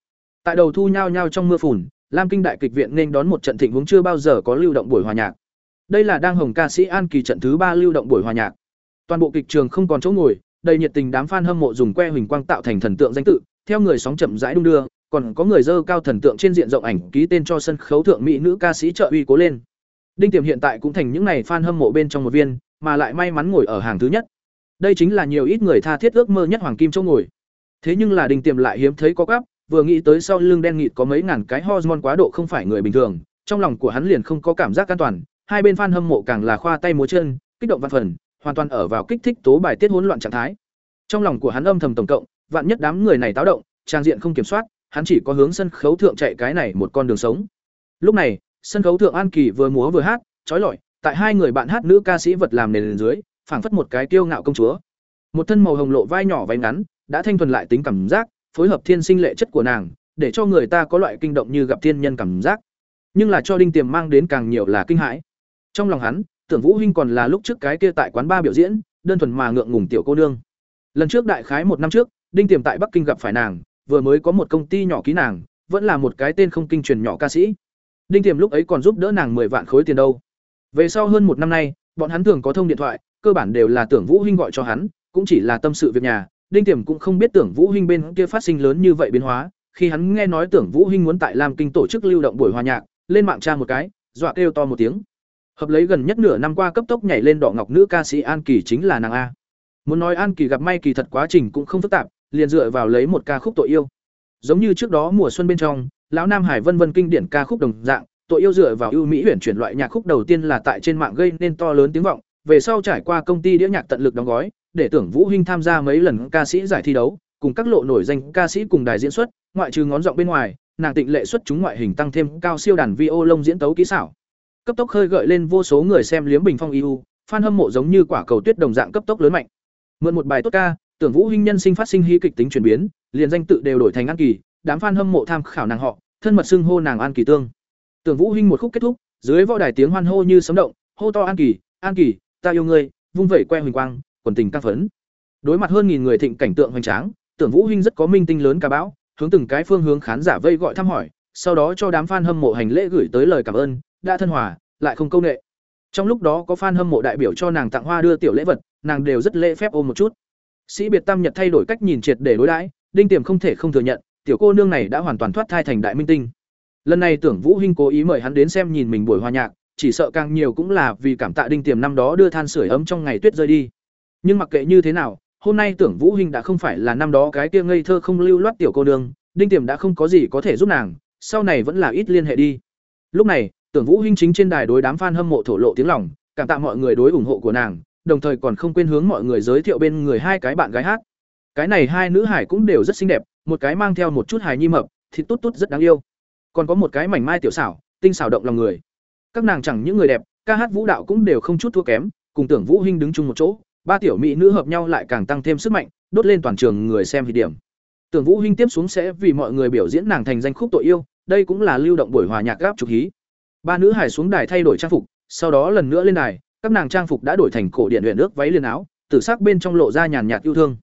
Speaker 1: Tại đầu thu nhao nhao trong mưa phùn, Lam Kinh đại kịch viện nên đón một trận thịnh vốn chưa bao giờ có lưu động buổi hòa nhạc. Đây là đang hồng ca sĩ An Kỳ trận thứ ba lưu động buổi hòa nhạc. Toàn bộ kịch trường không còn chỗ ngồi, đầy nhiệt tình đám fan hâm mộ dùng que huỳnh quang tạo thành thần tượng danh tự, theo người sóng chậm rãi đung đưa, còn có người dơ cao thần tượng trên diện rộng ảnh ký tên cho sân khấu thượng mỹ nữ ca sĩ trợ uy cố lên. Đinh Tiềm hiện tại cũng thành những này fan hâm mộ bên trong một viên, mà lại may mắn ngồi ở hàng thứ nhất. Đây chính là nhiều ít người tha thiết ước mơ nhất hoàng kim châu ngồi. Thế nhưng là Đinh Tiềm lại hiếm thấy có gấp, vừa nghĩ tới sau lưng đen nghịt có mấy ngàn cái hormone quá độ không phải người bình thường, trong lòng của hắn liền không có cảm giác an toàn, hai bên fan hâm mộ càng là khoa tay múa chân, kích động văn phần, hoàn toàn ở vào kích thích tố bài tiết hỗn loạn trạng thái. Trong lòng của hắn âm thầm tổng cộng, vạn nhất đám người này táo động, trang diện không kiểm soát, hắn chỉ có hướng sân khấu thượng chạy cái này một con đường sống. Lúc này, sân khấu thượng An Kỳ vừa múa vừa hát, chói lọi, tại hai người bạn hát nữ ca sĩ vật làm nền dưới, phảng phất một cái tiêu ngạo công chúa. Một thân màu hồng lộ vai nhỏ váy ngắn, đã thanh thuần lại tính cảm giác, phối hợp thiên sinh lệ chất của nàng, để cho người ta có loại kinh động như gặp thiên nhân cảm giác. Nhưng là cho Đinh Tiềm mang đến càng nhiều là kinh hãi. Trong lòng hắn, tưởng Vũ Hinh còn là lúc trước cái kia tại quán ba biểu diễn, đơn thuần mà ngượng ngùng tiểu cô nương. Lần trước đại khái một năm trước, Đinh Tiềm tại Bắc Kinh gặp phải nàng, vừa mới có một công ty nhỏ ký nàng, vẫn là một cái tên không kinh truyền nhỏ ca sĩ. Đinh Tiềm lúc ấy còn giúp đỡ nàng 10 vạn khối tiền đâu. Về sau hơn một năm nay, bọn hắn thường có thông điện thoại, cơ bản đều là Tưởng Vũ Hinh gọi cho hắn, cũng chỉ là tâm sự việc nhà, Đinh Tiềm cũng không biết Tưởng Vũ Hinh bên kia phát sinh lớn như vậy biến hóa, khi hắn nghe nói Tưởng Vũ Hinh muốn tại Lam Kinh tổ chức lưu động buổi hòa nhạc, lên mạng tra một cái, dọa kêu to một tiếng. Hợp lấy gần nhất nửa năm qua cấp tốc nhảy lên đỏ ngọc nữ ca sĩ An Kỳ chính là nàng a. Muốn nói An Kỳ gặp may kỳ thật quá trình cũng không phức tạp, liền dựa vào lấy một ca khúc tội yêu. Giống như trước đó mùa xuân bên trong, lão Nam Hải vân vân kinh điển ca khúc đồng dạng, tội yêu dựa vào ưu mỹ huyền chuyển loại nhạc khúc đầu tiên là tại trên mạng gây nên to lớn tiếng vọng, về sau trải qua công ty đĩa nhạc tận lực đóng gói, để tưởng Vũ Hinh tham gia mấy lần ca sĩ giải thi đấu, cùng các lộ nổi danh ca sĩ cùng đài diễn xuất, ngoại trừ ngón giọng bên ngoài, nàng tịnh lệ xuất chúng ngoại hình tăng thêm cao siêu đàn vi ô lông diễn tấu kỹ xảo. Cấp tốc khơi gợi lên vô số người xem liếm bình phong yêu, fan hâm mộ giống như quả cầu tuyết đồng dạng cấp tốc lớn mạnh. Mượn một bài tốt ca, tưởng Vũ Hinh nhân sinh phát sinh hy kịch tính chuyển biến, liền danh tự đều đổi thành An Kỳ, đám fan hâm mộ tham khảo nàng họ, thân mật xưng hô nàng An Kỳ Tương. Tưởng Vũ Hinh một khúc kết thúc, dưới võ đài tiếng hoan hô như sấm động, hô to An Kỳ, An Kỳ, ta yêu ngươi, vung vẩy que huỳnh quang, quần tình căng phấn. Đối mặt hơn nghìn người thịnh cảnh tượng hoành tráng, Tưởng Vũ Hinh rất có minh tinh lớn cả bão, hướng từng cái phương hướng khán giả vây gọi thăm hỏi, sau đó cho đám fan hâm mộ hành lễ gửi tới lời cảm ơn, đã thân hòa, lại không câu nệ. Trong lúc đó có fan hâm mộ đại biểu cho nàng tặng hoa đưa tiểu lễ vật, nàng đều rất lễ phép ôm một chút. Sĩ biệt Tam Nhật thay đổi cách nhìn triệt để đối đãi, Đinh Tiềm không thể không thừa nhận, tiểu cô nương này đã hoàn toàn thoát thai thành đại minh tinh. Lần này Tưởng Vũ Hinh cố ý mời hắn đến xem nhìn mình buổi hòa nhạc, chỉ sợ càng nhiều cũng là vì cảm tạ Đinh Tiềm năm đó đưa than sưởi ấm trong ngày tuyết rơi đi. Nhưng mặc kệ như thế nào, hôm nay Tưởng Vũ Hinh đã không phải là năm đó cái kia ngây thơ không lưu loát tiểu cô nương, Đinh Tiềm đã không có gì có thể giúp nàng, sau này vẫn là ít liên hệ đi. Lúc này, Tưởng Vũ Hinh chính trên đài đối đám fan hâm mộ thổ lộ tiếng lòng, cảm tạ mọi người đối ủng hộ của nàng, đồng thời còn không quên hướng mọi người giới thiệu bên người hai cái bạn gái hát. Cái này hai nữ hải cũng đều rất xinh đẹp, một cái mang theo một chút hài nhi mập, thịt tốt tốt rất đáng yêu. Còn có một cái mảnh mai tiểu xảo, tinh xảo động lòng người. Các nàng chẳng những người đẹp, ca hát vũ đạo cũng đều không chút thua kém, cùng Tưởng Vũ Hinh đứng chung một chỗ, ba tiểu mỹ nữ hợp nhau lại càng tăng thêm sức mạnh, đốt lên toàn trường người xem hỉ điểm. Tưởng Vũ Hinh tiếp xuống sẽ vì mọi người biểu diễn nàng thành danh khúc tội yêu, đây cũng là lưu động buổi hòa nhạc gáp trục hí. Ba nữ hải xuống đài thay đổi trang phục, sau đó lần nữa lên đài, các nàng trang phục đã đổi thành cổ điển luyện ước váy liền áo, tử sắc bên trong lộ ra nhàn nhạt yêu thương.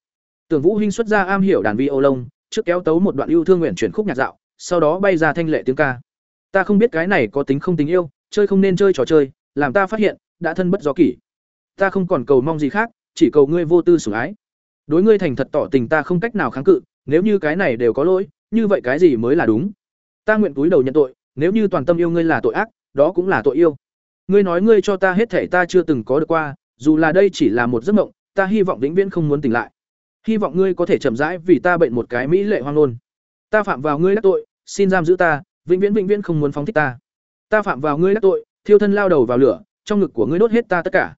Speaker 1: Tưởng Vũ Hinh xuất ra am hiểu đàn vi ô lông, trước kéo tấu một đoạn yêu thương nguyện chuyển khúc nhạc dạo, sau đó bay ra thanh lệ tiếng ca. Ta không biết cái này có tính không tình yêu, chơi không nên chơi trò chơi, làm ta phát hiện, đã thân bất do kỷ. Ta không còn cầu mong gì khác, chỉ cầu ngươi vô tư sủng ái. Đối ngươi thành thật tỏ tình ta không cách nào kháng cự, nếu như cái này đều có lỗi, như vậy cái gì mới là đúng? Ta nguyện túi đầu nhận tội, nếu như toàn tâm yêu ngươi là tội ác, đó cũng là tội yêu. Ngươi nói ngươi cho ta hết thể ta chưa từng có được qua, dù là đây chỉ là một giấc mộng, ta hy vọng vĩnh viễn không muốn tỉnh lại. Hy vọng ngươi có thể chậm rãi vì ta bệnh một cái mỹ lệ hoang luôn. Ta phạm vào ngươi đắc tội, xin giam giữ ta, vĩnh viễn vĩnh viễn không muốn phóng thích ta. Ta phạm vào ngươi đắc tội, thiêu thân lao đầu vào lửa, trong ngực của ngươi đốt hết ta tất cả.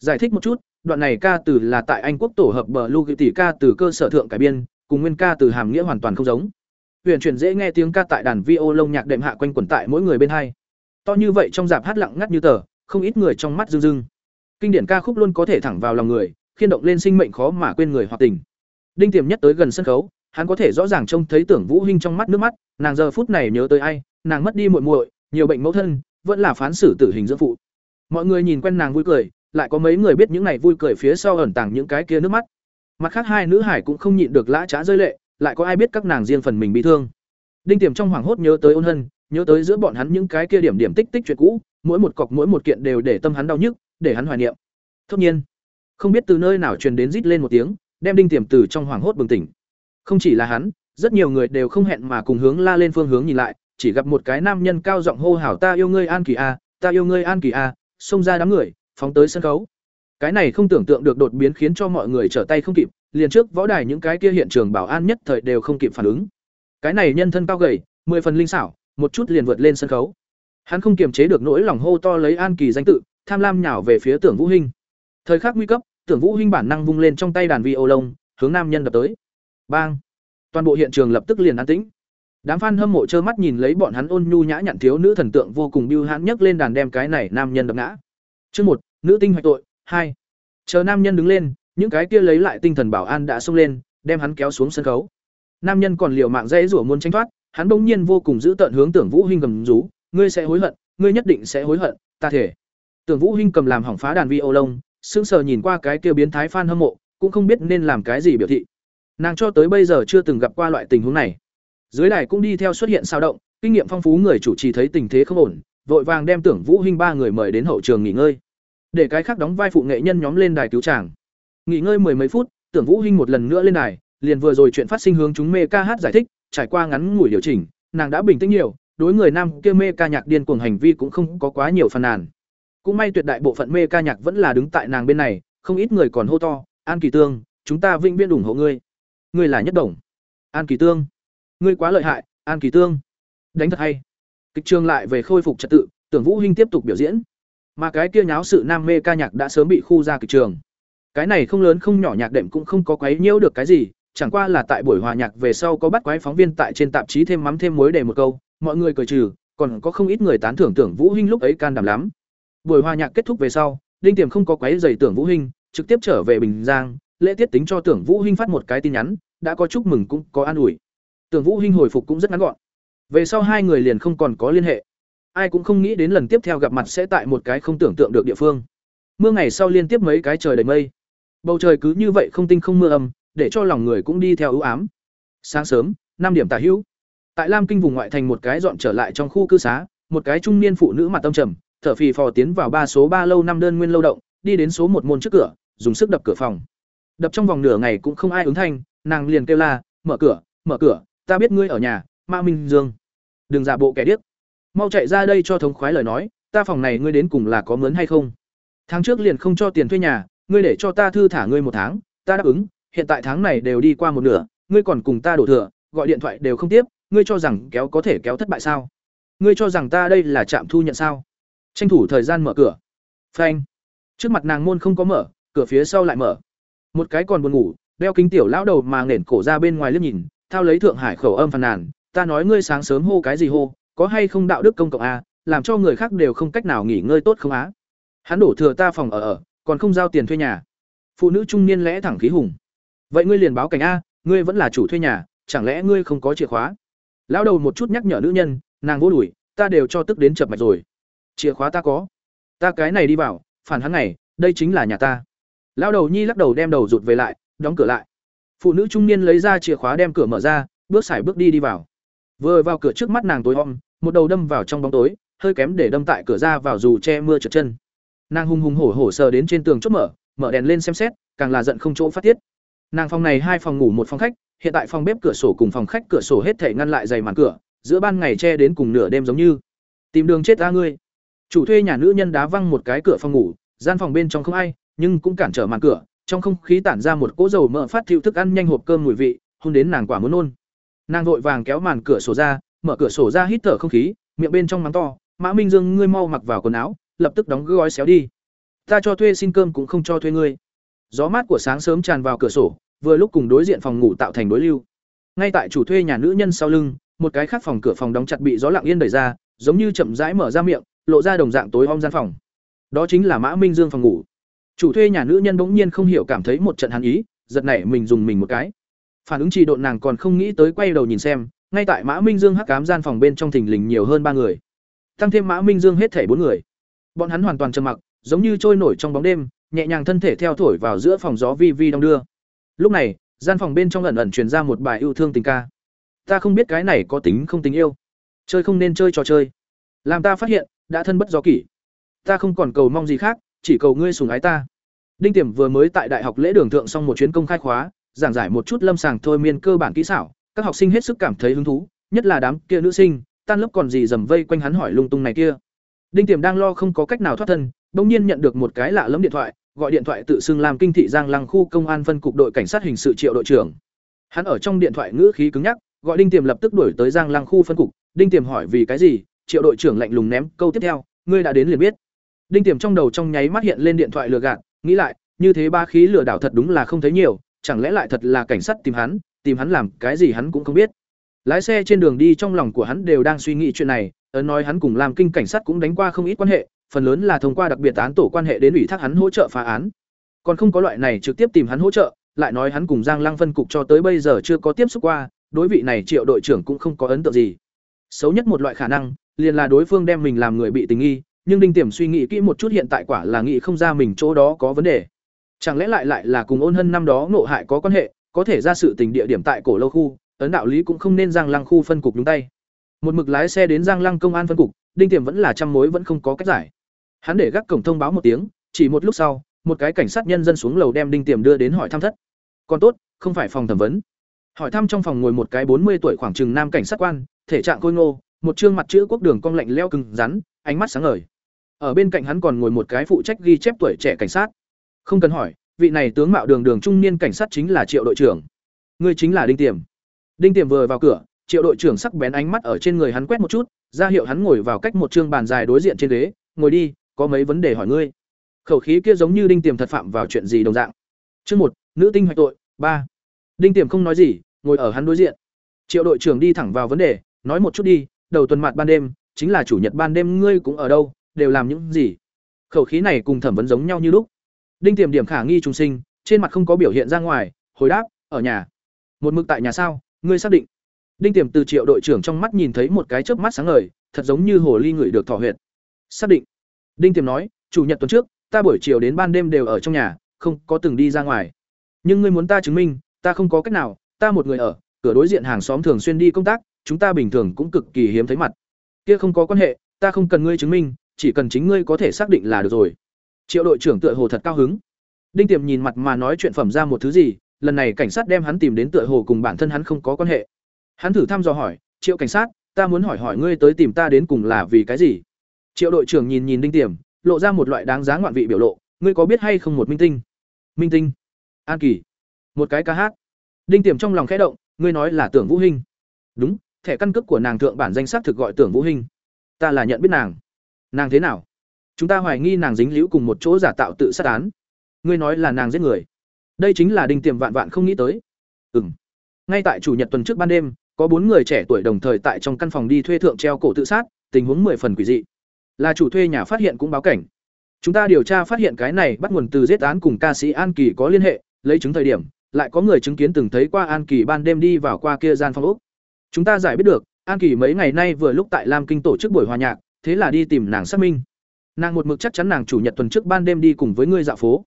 Speaker 1: Giải thích một chút, đoạn này ca từ là tại Anh quốc tổ hợp bờ lưu tỷ ca từ cơ sở thượng cải biên, cùng nguyên ca từ hàm nghĩa hoàn toàn không giống. Huyền chuyển dễ nghe tiếng ca tại đàn vi ô lông nhạc đệm hạ quanh quẩn tại mỗi người bên hai. To như vậy trong dạp hát lặng ngắt như tờ, không ít người trong mắt rưng rưng. Kinh điển ca khúc luôn có thể thẳng vào lòng người, khiên động lên sinh mệnh khó mà quên người hoặc tình. Đinh Tiềm nhất tới gần sân khấu, hắn có thể rõ ràng trông thấy Tưởng Vũ Hinh trong mắt nước mắt, nàng giờ phút này nhớ tới ai, nàng mất đi muội muội, nhiều bệnh mẫu thân, vẫn là phán xử tử hình dưỡng phụ. Mọi người nhìn quen nàng vui cười, lại có mấy người biết những này vui cười phía sau ẩn tàng những cái kia nước mắt. Mặt khác hai nữ hải cũng không nhịn được lã trá rơi lệ, lại có ai biết các nàng riêng phần mình bị thương. Đinh Tiềm trong hoảng hốt nhớ tới Ôn Hân, nhớ tới giữa bọn hắn những cái kia điểm điểm tích tích chuyện cũ, mỗi một cọc mỗi một kiện đều để tâm hắn đau nhức, để hắn hoài niệm. Thốt nhiên, không biết từ nơi nào truyền đến rít lên một tiếng, đem Đinh Tiềm từ trong hoảng hốt bừng tỉnh. Không chỉ là hắn, rất nhiều người đều không hẹn mà cùng hướng la lên phương hướng nhìn lại, chỉ gặp một cái nam nhân cao giọng hô hào ta yêu ngươi An Kỳ a, ta yêu ngươi An Kỳ a, xông ra đám người, phóng tới sân khấu. Cái này không tưởng tượng được đột biến khiến cho mọi người trở tay không kịp, liền trước võ đài những cái kia hiện trường bảo an nhất thời đều không kịp phản ứng. Cái này nhân thân cao gầy, mười phần linh xảo, một chút liền vượt lên sân khấu. Hắn không kiềm chế được nỗi lòng hô to lấy An Kỳ danh tự, tham lam nhào về phía Tưởng Vũ Hinh. Thời khắc nguy cấp, Tưởng Vũ Hinh bản năng vung lên trong tay đàn vi ô lông, hướng nam nhân đập tới. Bang! Toàn bộ hiện trường lập tức liền an tĩnh. Đám fan hâm mộ trơ mắt nhìn lấy bọn hắn ôn nhu nhã nhặn thiếu nữ thần tượng vô cùng bưu hãn nhấc lên đàn đem cái này nam nhân đập ngã. Chương một, nữ tinh hoạch tội, hai. Chờ nam nhân đứng lên, những cái kia lấy lại tinh thần bảo an đã xông lên, đem hắn kéo xuống sân khấu. Nam nhân còn liều mạng dãy rủa muốn tránh thoát, hắn bỗng nhiên vô cùng giữ tận hướng Tưởng Vũ Hinh gầm rú, ngươi sẽ hối hận, ngươi nhất định sẽ hối hận, ta thể. Tưởng Vũ Hinh cầm làm hỏng phá đàn vi ô lông, sững sờ nhìn qua cái kia biến thái fan hâm mộ, cũng không biết nên làm cái gì biểu thị. Nàng cho tới bây giờ chưa từng gặp qua loại tình huống này. Dưới đài cũng đi theo xuất hiện sao động, kinh nghiệm phong phú người chủ trì thấy tình thế không ổn, vội vàng đem Tưởng Vũ Hinh ba người mời đến hậu trường nghỉ ngơi. Để cái khác đóng vai phụ nghệ nhân nhóm lên đài cứu chàng. Nghỉ ngơi mười mấy phút, Tưởng Vũ Hinh một lần nữa lên đài, liền vừa rồi chuyện phát sinh hướng chúng mê ca hát giải thích, trải qua ngắn ngủi điều chỉnh, nàng đã bình tĩnh nhiều, đối người nam kia mê ca nhạc điên cuồng hành vi cũng không có quá nhiều phàn nàn. Cũng may tuyệt đại bộ phận mê ca nhạc vẫn là đứng tại nàng bên này, không ít người còn hô to, "An Kỳ Tương, chúng ta vinh viễn ủng hộ ngươi." Ngươi là nhất đồng. An Kỳ Tương, ngươi quá lợi hại, An Kỳ Tương. Đánh thật hay. Kịch trường lại về khôi phục trật tự, Tưởng Vũ Hinh tiếp tục biểu diễn. Mà cái kia nháo sự nam mê ca nhạc đã sớm bị khu ra kịch trường. Cái này không lớn không nhỏ nhạc đệm cũng không có quấy nhiễu được cái gì, chẳng qua là tại buổi hòa nhạc về sau có bắt quái phóng viên tại trên tạp chí thêm mắm thêm muối để một câu, mọi người cười trừ, còn có không ít người tán thưởng Tưởng Vũ Hinh lúc ấy can đảm lắm. Buổi hòa nhạc kết thúc về sau, Đinh Tiềm không có quấy giày Tưởng Vũ Hinh, trực tiếp trở về Bình Giang, lễ tiết tính cho Tưởng Vũ Hinh phát một cái tin nhắn, đã có chúc mừng cũng có an ủi. Tưởng Vũ Hinh hồi phục cũng rất ngắn gọn. Về sau hai người liền không còn có liên hệ. Ai cũng không nghĩ đến lần tiếp theo gặp mặt sẽ tại một cái không tưởng tượng được địa phương. Mưa ngày sau liên tiếp mấy cái trời đầy mây. Bầu trời cứ như vậy không tinh không mưa âm, để cho lòng người cũng đi theo ưu ám. Sáng sớm, năm điểm tả hữu. Tại Lam Kinh vùng ngoại thành một cái dọn trở lại trong khu cư xá, một cái trung niên phụ nữ mặt tâm trầm, thở phì phò tiến vào ba số ba lâu năm đơn nguyên lâu động, đi đến số một môn trước cửa, dùng sức đập cửa phòng. Đập trong vòng nửa ngày cũng không ai ứng thanh, nàng liền kêu la, "Mở cửa, mở cửa, ta biết ngươi ở nhà Ma minh dương đừng giả bộ kẻ điếc mau chạy ra đây cho thống khoái lời nói ta phòng này ngươi đến cùng là có mướn hay không tháng trước liền không cho tiền thuê nhà ngươi để cho ta thư thả ngươi một tháng, ta đáp ứng, hiện tại tháng này đều đi qua một nửa, ngươi còn cùng ta đổ thừa, gọi điện thoại đều không tiếp, ngươi cho rằng kéo có thể kéo thất bại sao? Ngươi cho rằng ta đây là trạm thu nhận sao? Tranh thủ thời gian mở cửa. Phanh. Trước mặt nàng môn không có mở, cửa phía sau lại mở. Một cái còn buồn ngủ, đeo kính tiểu lão đầu mà nghển cổ ra bên ngoài liếc nhìn, thao lấy thượng hải khẩu âm phàn nàn, ta nói ngươi sáng sớm hô cái gì hô, có hay không đạo đức công cộng a làm cho người khác đều không cách nào nghỉ ngơi tốt không á? Hắn đổ thừa ta phòng ở ở còn không giao tiền thuê nhà. Phụ nữ trung niên lẽ thẳng khí hùng. Vậy ngươi liền báo cảnh a, ngươi vẫn là chủ thuê nhà, chẳng lẽ ngươi không có chìa khóa? Lão đầu một chút nhắc nhở nữ nhân, nàng vô đùi ta đều cho tức đến chập mạch rồi. Chìa khóa ta có. Ta cái này đi vào, phản hắn này đây chính là nhà ta. Lão đầu nhi lắc đầu đem đầu rụt về lại, đóng cửa lại. Phụ nữ trung niên lấy ra chìa khóa đem cửa mở ra, bước xài bước đi đi vào. Vừa vào cửa trước mắt nàng tối om, một đầu đâm vào trong bóng tối, hơi kém để đâm tại cửa ra vào dù che mưa trượt chân nàng hùng hùng hổ hổ sờ đến trên tường chốt mở mở đèn lên xem xét, càng là giận không chỗ phát tiết. Nàng phòng này hai phòng ngủ một phòng khách, hiện tại phòng bếp cửa sổ cùng phòng khách cửa sổ hết thể ngăn lại dày màn cửa, giữa ban ngày che đến cùng nửa đêm giống như. Tìm đường chết ra ngươi. Chủ thuê nhà nữ nhân đá văng một cái cửa phòng ngủ, gian phòng bên trong không ai, nhưng cũng cản trở màn cửa, trong không khí tản ra một cỗ dầu mỡ phát thiệu thức ăn nhanh hộp cơm mùi vị, hôn đến nàng quả muốn nôn nàng vội vàng kéo màn cửa sổ ra, mở cửa sổ ra hít thở không khí, miệng bên trong mắng to, mã minh dương, ngươi mau mặc vào quần áo lập tức đóng gói xéo đi. Ta cho thuê xin cơm cũng không cho thuê ngươi. Gió mát của sáng sớm tràn vào cửa sổ, vừa lúc cùng đối diện phòng ngủ tạo thành đối lưu. Ngay tại chủ thuê nhà nữ nhân sau lưng, một cái khác phòng cửa phòng đóng chặt bị gió lặng yên đẩy ra, giống như chậm rãi mở ra miệng, lộ ra đồng dạng tối om gian phòng. Đó chính là mã minh dương phòng ngủ. Chủ thuê nhà nữ nhân bỗng nhiên không hiểu cảm thấy một trận hắn ý, giật nảy mình dùng mình một cái. Phản ứng trì độn nàng còn không nghĩ tới quay đầu nhìn xem, ngay tại mã minh dương hắc cám gian phòng bên trong thình lình nhiều hơn ba người. Tăng thêm mã minh dương hết thảy bốn người bọn hắn hoàn toàn trầm mặc, giống như trôi nổi trong bóng đêm, nhẹ nhàng thân thể theo thổi vào giữa phòng gió vi vi đong đưa. Lúc này, gian phòng bên trong ẩn ẩn truyền ra một bài yêu thương tình ca. Ta không biết cái này có tính không tình yêu. Chơi không nên chơi trò chơi. Làm ta phát hiện, đã thân bất do kỷ. Ta không còn cầu mong gì khác, chỉ cầu ngươi sùng ái ta. Đinh tiềm vừa mới tại đại học lễ đường thượng xong một chuyến công khai khóa, giảng giải một chút lâm sàng thôi miên cơ bản kỹ xảo, các học sinh hết sức cảm thấy hứng thú, nhất là đám kia nữ sinh, tan lớp còn gì dầm vây quanh hắn hỏi lung tung này kia đinh tiềm đang lo không có cách nào thoát thân, bỗng nhiên nhận được một cái lạ lẫm điện thoại, gọi điện thoại tự xưng làm kinh thị giang lăng khu công an phân cục đội cảnh sát hình sự triệu đội trưởng. Hắn ở trong điện thoại ngữ khí cứng nhắc, gọi đinh tiềm lập tức đuổi tới giang lăng khu phân cục. Đinh tiềm hỏi vì cái gì, triệu đội trưởng lạnh lùng ném, câu tiếp theo, ngươi đã đến liền biết. Đinh tiềm trong đầu trong nháy mắt hiện lên điện thoại lừa gạt, nghĩ lại, như thế ba khí lừa đảo thật đúng là không thấy nhiều, chẳng lẽ lại thật là cảnh sát tìm hắn tìm hắn làm cái gì hắn cũng không biết. Lái xe trên đường đi trong lòng của hắn đều đang suy nghĩ chuyện này ấn nói hắn cùng làm kinh cảnh sát cũng đánh qua không ít quan hệ, phần lớn là thông qua đặc biệt án tổ quan hệ đến ủy thác hắn hỗ trợ phá án. Còn không có loại này trực tiếp tìm hắn hỗ trợ, lại nói hắn cùng giang lăng phân cục cho tới bây giờ chưa có tiếp xúc qua, đối vị này triệu đội trưởng cũng không có ấn tượng gì. Xấu nhất một loại khả năng, liền là đối phương đem mình làm người bị tình nghi, nhưng đinh tiềm suy nghĩ kỹ một chút hiện tại quả là nghĩ không ra mình chỗ đó có vấn đề. Chẳng lẽ lại lại là cùng ôn hân năm đó nộ hại có quan hệ, có thể ra sự tình địa điểm tại cổ lâu khu, ấn đạo lý cũng không nên giang lăng khu phân cục nhúng tay một mực lái xe đến giang lăng công an phân cục, đinh tiềm vẫn là trăm mối vẫn không có cách giải. Hắn để gác cổng thông báo một tiếng, chỉ một lúc sau, một cái cảnh sát nhân dân xuống lầu đem đinh tiềm đưa đến hỏi thăm thất. Còn tốt, không phải phòng thẩm vấn. Hỏi thăm trong phòng ngồi một cái bốn mươi tuổi khoảng chừng nam cảnh sát quan, thể trạng khôi ngô, một trương mặt chữ quốc đường cong lạnh leo cứng rắn, ánh mắt sáng ngời. Ở bên cạnh hắn còn ngồi một cái phụ trách ghi chép tuổi trẻ cảnh sát. Không cần hỏi, vị này tướng mạo đường đường trung niên cảnh sát chính là triệu đội trưởng. Ngươi chính là đinh tiềm. Đinh tiềm vừa vào cửa triệu đội trưởng sắc bén ánh mắt ở trên người hắn quét một chút, ra hiệu hắn ngồi vào cách một chương bàn dài đối diện trên ghế, ngồi đi, có mấy vấn đề hỏi ngươi. Khẩu khí kia giống như đinh tiềm thật phạm vào chuyện gì đồng dạng. Chương một, nữ tinh hoạch tội, ba. Đinh tiềm không nói gì, ngồi ở hắn đối diện. Triệu đội trưởng đi thẳng vào vấn đề, nói một chút đi, đầu tuần mặt ban đêm, chính là chủ nhật ban đêm ngươi cũng ở đâu, đều làm những gì? Khẩu khí này cùng thẩm vấn giống nhau như lúc. Đinh tiềm điểm khả nghi trung sinh, trên mặt không có biểu hiện ra ngoài, hồi đáp, ở nhà. Một mực tại nhà sao? Ngươi xác định? Đinh tiềm từ triệu đội trưởng trong mắt nhìn thấy một cái chớp mắt sáng ngời, thật giống như hồ ly người được thỏa huyệt. Xác định. Đinh tiềm nói, chủ nhật tuần trước, ta buổi chiều đến ban đêm đều ở trong nhà, không có từng đi ra ngoài. Nhưng ngươi muốn ta chứng minh, ta không có cách nào, ta một người ở, cửa đối diện hàng xóm thường xuyên đi công tác, chúng ta bình thường cũng cực kỳ hiếm thấy mặt. Kia không có quan hệ, ta không cần ngươi chứng minh, chỉ cần chính ngươi có thể xác định là được rồi. Triệu đội trưởng tựa hồ thật cao hứng. Đinh tiềm nhìn mặt mà nói chuyện phẩm ra một thứ gì, lần này cảnh sát đem hắn tìm đến tựa hồ cùng bản thân hắn không có quan hệ hắn thử thăm dò hỏi, triệu cảnh sát, ta muốn hỏi hỏi ngươi tới tìm ta đến cùng là vì cái gì? Triệu đội trưởng nhìn nhìn đinh tiềm, lộ ra một loại đáng giá ngoạn vị biểu lộ, ngươi có biết hay không một minh tinh? Minh tinh? An kỳ. Một cái ca hát. Đinh tiềm trong lòng khẽ động, ngươi nói là tưởng vũ hinh. Đúng, thẻ căn cước của nàng thượng bản danh xác thực gọi tưởng vũ hinh. Ta là nhận biết nàng. Nàng thế nào? Chúng ta hoài nghi nàng dính liễu cùng một chỗ giả tạo tự sát án. Ngươi nói là nàng giết người. Đây chính là đinh tiềm vạn vạn không nghĩ tới. Ừm. Ngay tại chủ nhật tuần trước ban đêm có bốn người trẻ tuổi đồng thời tại trong căn phòng đi thuê thượng treo cổ tự sát, tình huống mười phần quỷ dị. Là chủ thuê nhà phát hiện cũng báo cảnh. Chúng ta điều tra phát hiện cái này bắt nguồn từ giết án cùng ca sĩ an kỳ có liên hệ, lấy chứng thời điểm, lại có người chứng kiến từng thấy qua an kỳ ban đêm đi vào qua kia gian phòng úc chúng ta giải biết được, an kỳ mấy ngày nay vừa lúc tại lam kinh tổ chức buổi hòa nhạc, thế là đi tìm nàng xác minh. Nàng một mực chắc chắn nàng chủ nhật tuần trước ban đêm đi cùng với ngươi dạo phố.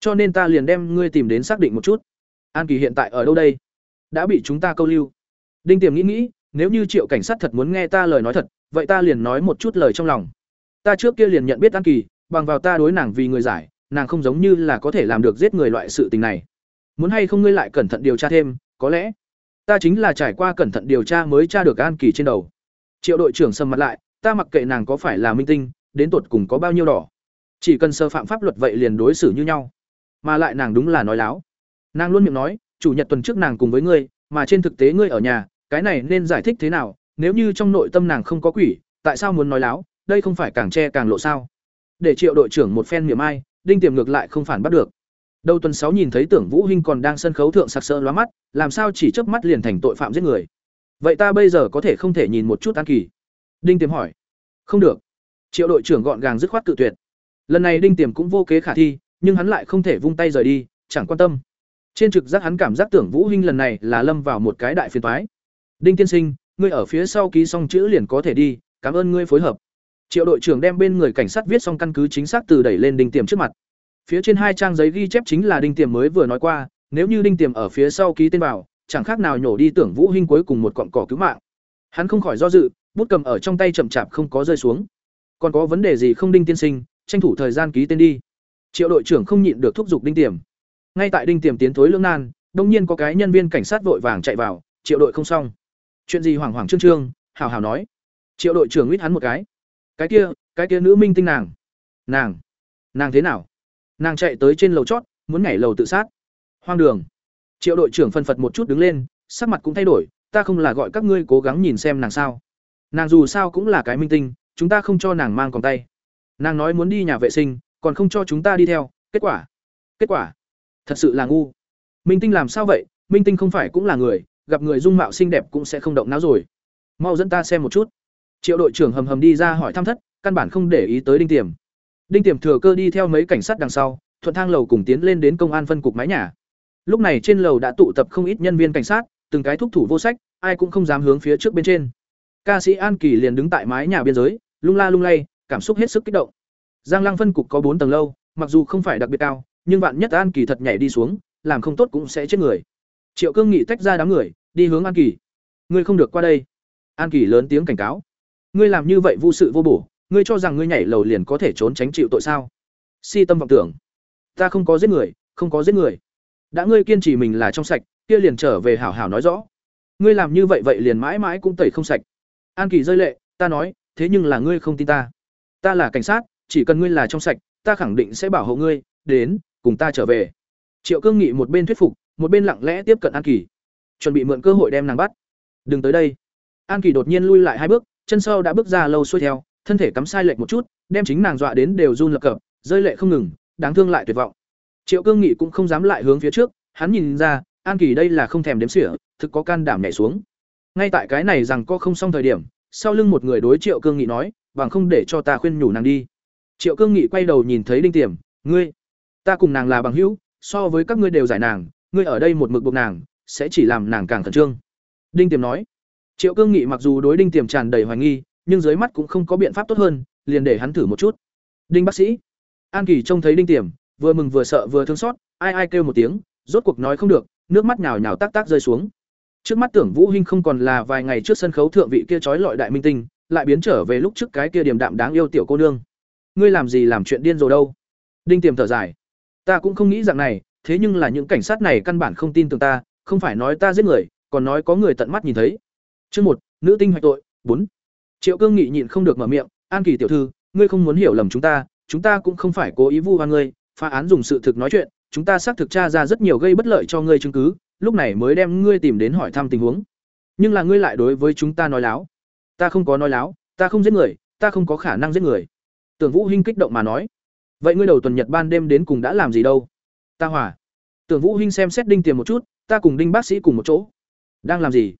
Speaker 1: Cho nên ta liền đem ngươi tìm đến xác định một chút. An kỳ hiện tại ở đâu đây? Đã bị chúng ta câu lưu đinh tiềm nghĩ nghĩ, nếu như triệu cảnh sát thật muốn nghe ta lời nói thật, vậy ta liền nói một chút lời trong lòng. Ta trước kia liền nhận biết an kỳ, bằng vào ta đối nàng vì người giải, nàng không giống như là có thể làm được giết người loại sự tình này. Muốn hay không ngươi lại cẩn thận điều tra thêm, có lẽ ta chính là trải qua cẩn thận điều tra mới tra được an kỳ trên đầu. Triệu đội trưởng sầm mặt lại, ta mặc kệ nàng có phải là minh tinh, đến tột cùng có bao nhiêu đỏ. Chỉ cần sơ phạm pháp luật vậy liền đối xử như nhau. Mà lại nàng đúng là nói láo. Nàng luôn miệng nói, chủ nhật tuần trước nàng cùng với ngươi mà trên thực tế ngươi ở nhà, cái này nên giải thích thế nào? Nếu như trong nội tâm nàng không có quỷ, tại sao muốn nói láo? Đây không phải càng che càng lộ sao? Để triệu đội trưởng một phen miệng ai, đinh tiềm ngược lại không phản bắt được. Đầu tuần sáu nhìn thấy tưởng vũ hinh còn đang sân khấu thượng sặc sỡ lóa mắt, làm sao chỉ chớp mắt liền thành tội phạm giết người? Vậy ta bây giờ có thể không thể nhìn một chút an kỳ? Đinh tiềm hỏi. Không được. Triệu đội trưởng gọn gàng dứt khoát cự tuyệt. Lần này đinh tiềm cũng vô kế khả thi, nhưng hắn lại không thể vung tay rời đi, chẳng quan tâm trên trực giác hắn cảm giác tưởng vũ hinh lần này là lâm vào một cái đại phiền toái. Đinh tiên sinh, ngươi ở phía sau ký xong chữ liền có thể đi, cảm ơn ngươi phối hợp. Triệu đội trưởng đem bên người cảnh sát viết xong căn cứ chính xác từ đẩy lên đinh tiềm trước mặt. Phía trên hai trang giấy ghi chép chính là đinh tiềm mới vừa nói qua, nếu như đinh tiềm ở phía sau ký tên vào, chẳng khác nào nhổ đi tưởng vũ hinh cuối cùng một cọng cỏ cứu mạng. Hắn không khỏi do dự, bút cầm ở trong tay chậm chạp không có rơi xuống. Còn có vấn đề gì không đinh tiên sinh, tranh thủ thời gian ký tên đi. Triệu đội trưởng không nhịn được thúc giục đinh tiềm ngay tại đinh tiềm tiến thối lưỡng nan, đông nhiên có cái nhân viên cảnh sát vội vàng chạy vào, triệu đội không xong. Chuyện gì hoảng hoảng trương trương? hào hào nói. Triệu đội trưởng uýt hắn một cái. Cái kia cái kia nữ minh tinh nàng. Nàng nàng thế nào? Nàng chạy tới trên lầu chót, muốn nhảy lầu tự sát. Hoang đường. Triệu đội trưởng phân phật một chút đứng lên, sắc mặt cũng thay đổi, ta không là gọi các ngươi cố gắng nhìn xem nàng sao. Nàng dù sao cũng là cái minh tinh, chúng ta không cho nàng mang còn tay. Nàng nói muốn đi nhà vệ sinh, còn không cho chúng ta đi theo. Kết quả kết quả thật sự là ngu. Minh tinh làm sao vậy? Minh tinh không phải cũng là người, gặp người dung mạo xinh đẹp cũng sẽ không động não rồi. Mau dẫn ta xem một chút. Triệu đội trưởng hầm hầm đi ra hỏi thăm thất, căn bản không để ý tới đinh tiềm. Đinh tiềm thừa cơ đi theo mấy cảnh sát đằng sau, thuận thang lầu cùng tiến lên đến công an phân cục mái nhà. Lúc này trên lầu đã tụ tập không ít nhân viên cảnh sát, từng cái thúc thủ vô sách, ai cũng không dám hướng phía trước bên trên. Ca sĩ an kỳ liền đứng tại mái nhà biên giới, lung la lung lay, cảm xúc hết sức kích động. Giang lăng phân cục có bốn tầng lâu, mặc dù không phải đặc biệt cao nhưng vạn nhất an kỳ thật nhảy đi xuống, làm không tốt cũng sẽ chết người. Triệu cương nghị tách ra đám người, đi hướng an kỳ. Ngươi không được qua đây. An kỳ lớn tiếng cảnh cáo. Ngươi làm như vậy vô sự vô bổ, ngươi cho rằng ngươi nhảy lầu liền có thể trốn tránh chịu tội sao? Si tâm vọng tưởng. Ta không có giết người, không có giết người. Đã ngươi kiên trì mình là trong sạch, kia liền trở về hảo hảo nói rõ. Ngươi làm như vậy vậy liền mãi mãi cũng tẩy không sạch. An kỳ rơi lệ, ta nói, thế nhưng là ngươi không tin ta. Ta là cảnh sát, chỉ cần ngươi là trong sạch, ta khẳng định sẽ bảo hộ ngươi, đến cùng ta trở về. Triệu cương nghị một bên thuyết phục, một bên lặng lẽ tiếp cận an kỳ. Chuẩn bị mượn cơ hội đem nàng bắt. Đừng tới đây. An kỳ đột nhiên lui lại hai bước, chân sau đã bước ra lâu xuôi theo, thân thể cắm sai lệch một chút, đem chính nàng dọa đến đều run lập cập, rơi lệ không ngừng, đáng thương lại tuyệt vọng. Triệu cương nghị cũng không dám lại hướng phía trước, hắn nhìn ra, an kỳ đây là không thèm đếm xỉa, thực có can đảm nhảy xuống. Ngay tại cái này rằng có không xong thời điểm, sau lưng một người đối triệu cương nghị nói, bằng không để cho ta khuyên nhủ nàng đi. Triệu cương nghị quay đầu nhìn thấy đinh tiềm, ngươi ta cùng nàng là bằng hữu, so với các ngươi đều giải nàng, ngươi ở đây một mực buộc nàng, sẽ chỉ làm nàng càng khẩn trương. Đinh tiềm nói. Triệu cương nghị mặc dù đối đinh tiềm tràn đầy hoài nghi, nhưng dưới mắt cũng không có biện pháp tốt hơn, liền để hắn thử một chút. Đinh bác sĩ. An kỳ trông thấy đinh tiềm, vừa mừng vừa sợ vừa thương xót, ai ai kêu một tiếng, rốt cuộc nói không được, nước mắt nhào nhào tác tác rơi xuống. Trước mắt tưởng vũ hinh không còn là vài ngày trước sân khấu thượng vị kia trói lọi đại minh tinh, lại biến trở về lúc trước cái kia điềm đạm đáng yêu tiểu cô nương. Ngươi làm gì làm chuyện điên rồ đâu? Đinh tiềm thở dài ta cũng không nghĩ rằng này thế nhưng là những cảnh sát này căn bản không tin tưởng ta không phải nói ta giết người còn nói có người tận mắt nhìn thấy Chương một, nữ tinh hoạch tội, bốn. Triệu Cương Nghị nhịn không được mở miệng, "An Kỳ tiểu thư, ngươi không muốn hiểu lầm chúng ta, chúng ta cũng không phải cố ý vu oan ngươi, phá án dùng sự thực nói chuyện, chúng ta xác thực tra ra rất nhiều gây bất lợi cho ngươi chứng cứ, lúc này mới đem ngươi tìm đến hỏi thăm tình huống. Nhưng là ngươi lại đối với chúng ta nói láo. Ta không có nói láo, ta không giết người, ta không có khả năng giết người." Tưởng Vũ Hinh kích động mà nói. "Vậy ngươi đầu tuần nhật ban đêm đến cùng đã làm gì đâu?" "Ta hỏa." Tưởng Vũ Hinh xem xét Đinh Tiềm một chút, "Ta cùng Đinh bác sĩ cùng một chỗ." "Đang làm gì?"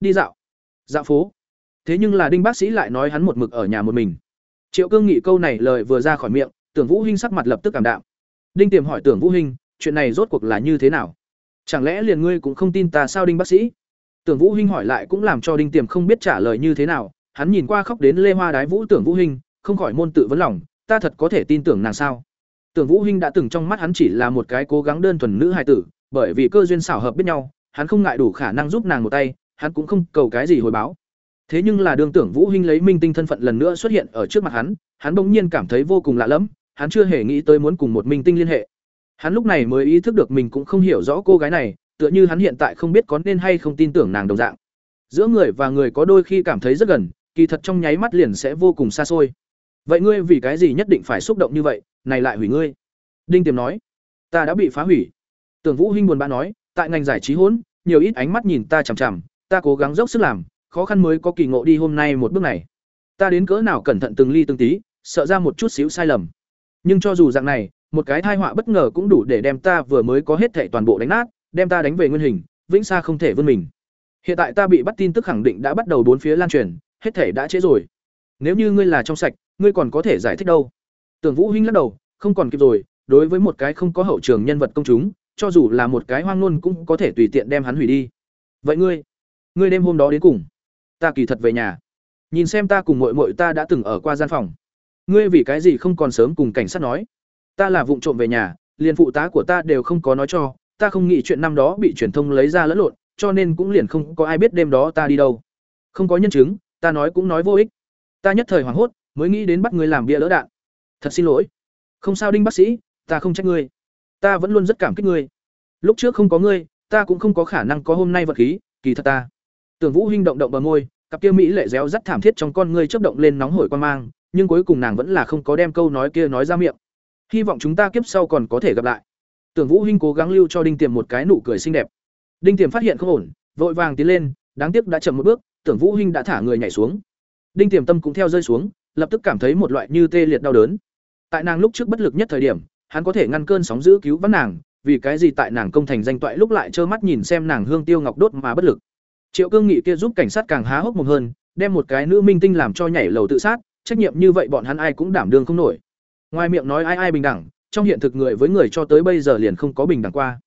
Speaker 1: "Đi dạo." "Dạo phố." Thế nhưng là Đinh bác sĩ lại nói hắn một mực ở nhà một mình. Triệu Cương Nghị câu này lời vừa ra khỏi miệng, Tưởng Vũ Hinh sắc mặt lập tức cảm đạm. Đinh Tiềm hỏi Tưởng Vũ Hinh, chuyện này rốt cuộc là như thế nào? Chẳng lẽ liền ngươi cũng không tin ta sao Đinh bác sĩ? Tưởng Vũ Hinh hỏi lại cũng làm cho Đinh Tiềm không biết trả lời như thế nào, hắn nhìn qua khóc đến lê hoa đái vũ Tưởng Vũ Hinh, không khỏi môn tự vấn lòng, ta thật có thể tin tưởng nàng sao? Tưởng Vũ Hinh đã từng trong mắt hắn chỉ là một cái cố gắng đơn thuần nữ hài tử, bởi vì cơ duyên xảo hợp biết nhau, hắn không ngại đủ khả năng giúp nàng một tay, hắn cũng không cầu cái gì hồi báo. Thế nhưng là đương tưởng Vũ Hinh lấy minh tinh thân phận lần nữa xuất hiện ở trước mặt hắn, hắn bỗng nhiên cảm thấy vô cùng lạ lẫm, hắn chưa hề nghĩ tới muốn cùng một minh tinh liên hệ. Hắn lúc này mới ý thức được mình cũng không hiểu rõ cô gái này, tựa như hắn hiện tại không biết có nên hay không tin tưởng nàng đồng dạng. Giữa người và người có đôi khi cảm thấy rất gần, kỳ thật trong nháy mắt liền sẽ vô cùng xa xôi. Vậy ngươi vì cái gì nhất định phải xúc động như vậy, này lại hủy ngươi? Đinh Tiềm nói, ta đã bị phá hủy. Tưởng Vũ Hinh buồn bã nói, tại ngành giải trí hỗn, nhiều ít ánh mắt nhìn ta chằm chằm, ta cố gắng dốc sức làm, khó khăn mới có kỳ ngộ đi hôm nay một bước này. Ta đến cỡ nào cẩn thận từng ly từng tí, sợ ra một chút xíu sai lầm. Nhưng cho dù dạng này, một cái tai họa bất ngờ cũng đủ để đem ta vừa mới có hết thệ toàn bộ đánh nát, đem ta đánh về nguyên hình, vĩnh xa không thể vươn mình. Hiện tại ta bị bắt tin tức khẳng định đã bắt đầu bốn phía lan truyền, hết thể đã trễ rồi. Nếu như ngươi là trong sạch, ngươi còn có thể giải thích đâu? Tưởng Vũ Hinh lắc đầu, không còn kịp rồi, đối với một cái không có hậu trường nhân vật công chúng, cho dù là một cái hoang ngôn cũng có thể tùy tiện đem hắn hủy đi. Vậy ngươi, ngươi đêm hôm đó đến cùng? ta kỳ thật về nhà nhìn xem ta cùng mội mội ta đã từng ở qua gian phòng ngươi vì cái gì không còn sớm cùng cảnh sát nói ta là vụng trộm về nhà liền phụ tá của ta đều không có nói cho ta không nghĩ chuyện năm đó bị truyền thông lấy ra lẫn lộn cho nên cũng liền không có ai biết đêm đó ta đi đâu không có nhân chứng ta nói cũng nói vô ích ta nhất thời hoảng hốt mới nghĩ đến bắt ngươi làm bia lỡ đạn thật xin lỗi không sao đinh bác sĩ ta không trách ngươi ta vẫn luôn rất cảm kích ngươi lúc trước không có ngươi ta cũng không có khả năng có hôm nay vật khí kỳ thật ta Tưởng Vũ Hinh động động bờ môi, cặp kia mỹ lệ réo rắt thảm thiết trong con ngươi chớp động lên nóng hổi quan mang, nhưng cuối cùng nàng vẫn là không có đem câu nói kia nói ra miệng. Hy vọng chúng ta kiếp sau còn có thể gặp lại. Tưởng Vũ Hinh cố gắng lưu cho Đinh Tiềm một cái nụ cười xinh đẹp. Đinh Tiềm phát hiện không ổn, vội vàng tiến lên, đáng tiếc đã chậm một bước, Tưởng Vũ Hinh đã thả người nhảy xuống. Đinh Tiềm tâm cũng theo rơi xuống, lập tức cảm thấy một loại như tê liệt đau đớn. Tại nàng lúc trước bất lực nhất thời điểm, hắn có thể ngăn cơn sóng dữ cứu vãn nàng, vì cái gì tại nàng công thành danh toại lúc lại trơ mắt nhìn xem nàng hương tiêu ngọc đốt mà bất lực. Triệu Cương Nghị kia giúp cảnh sát càng há hốc mồm hơn, đem một cái nữ minh tinh làm cho nhảy lầu tự sát, trách nhiệm như vậy bọn hắn ai cũng đảm đương không nổi. Ngoài miệng nói ai ai bình đẳng, trong hiện thực người với người cho tới bây giờ liền không có bình đẳng qua.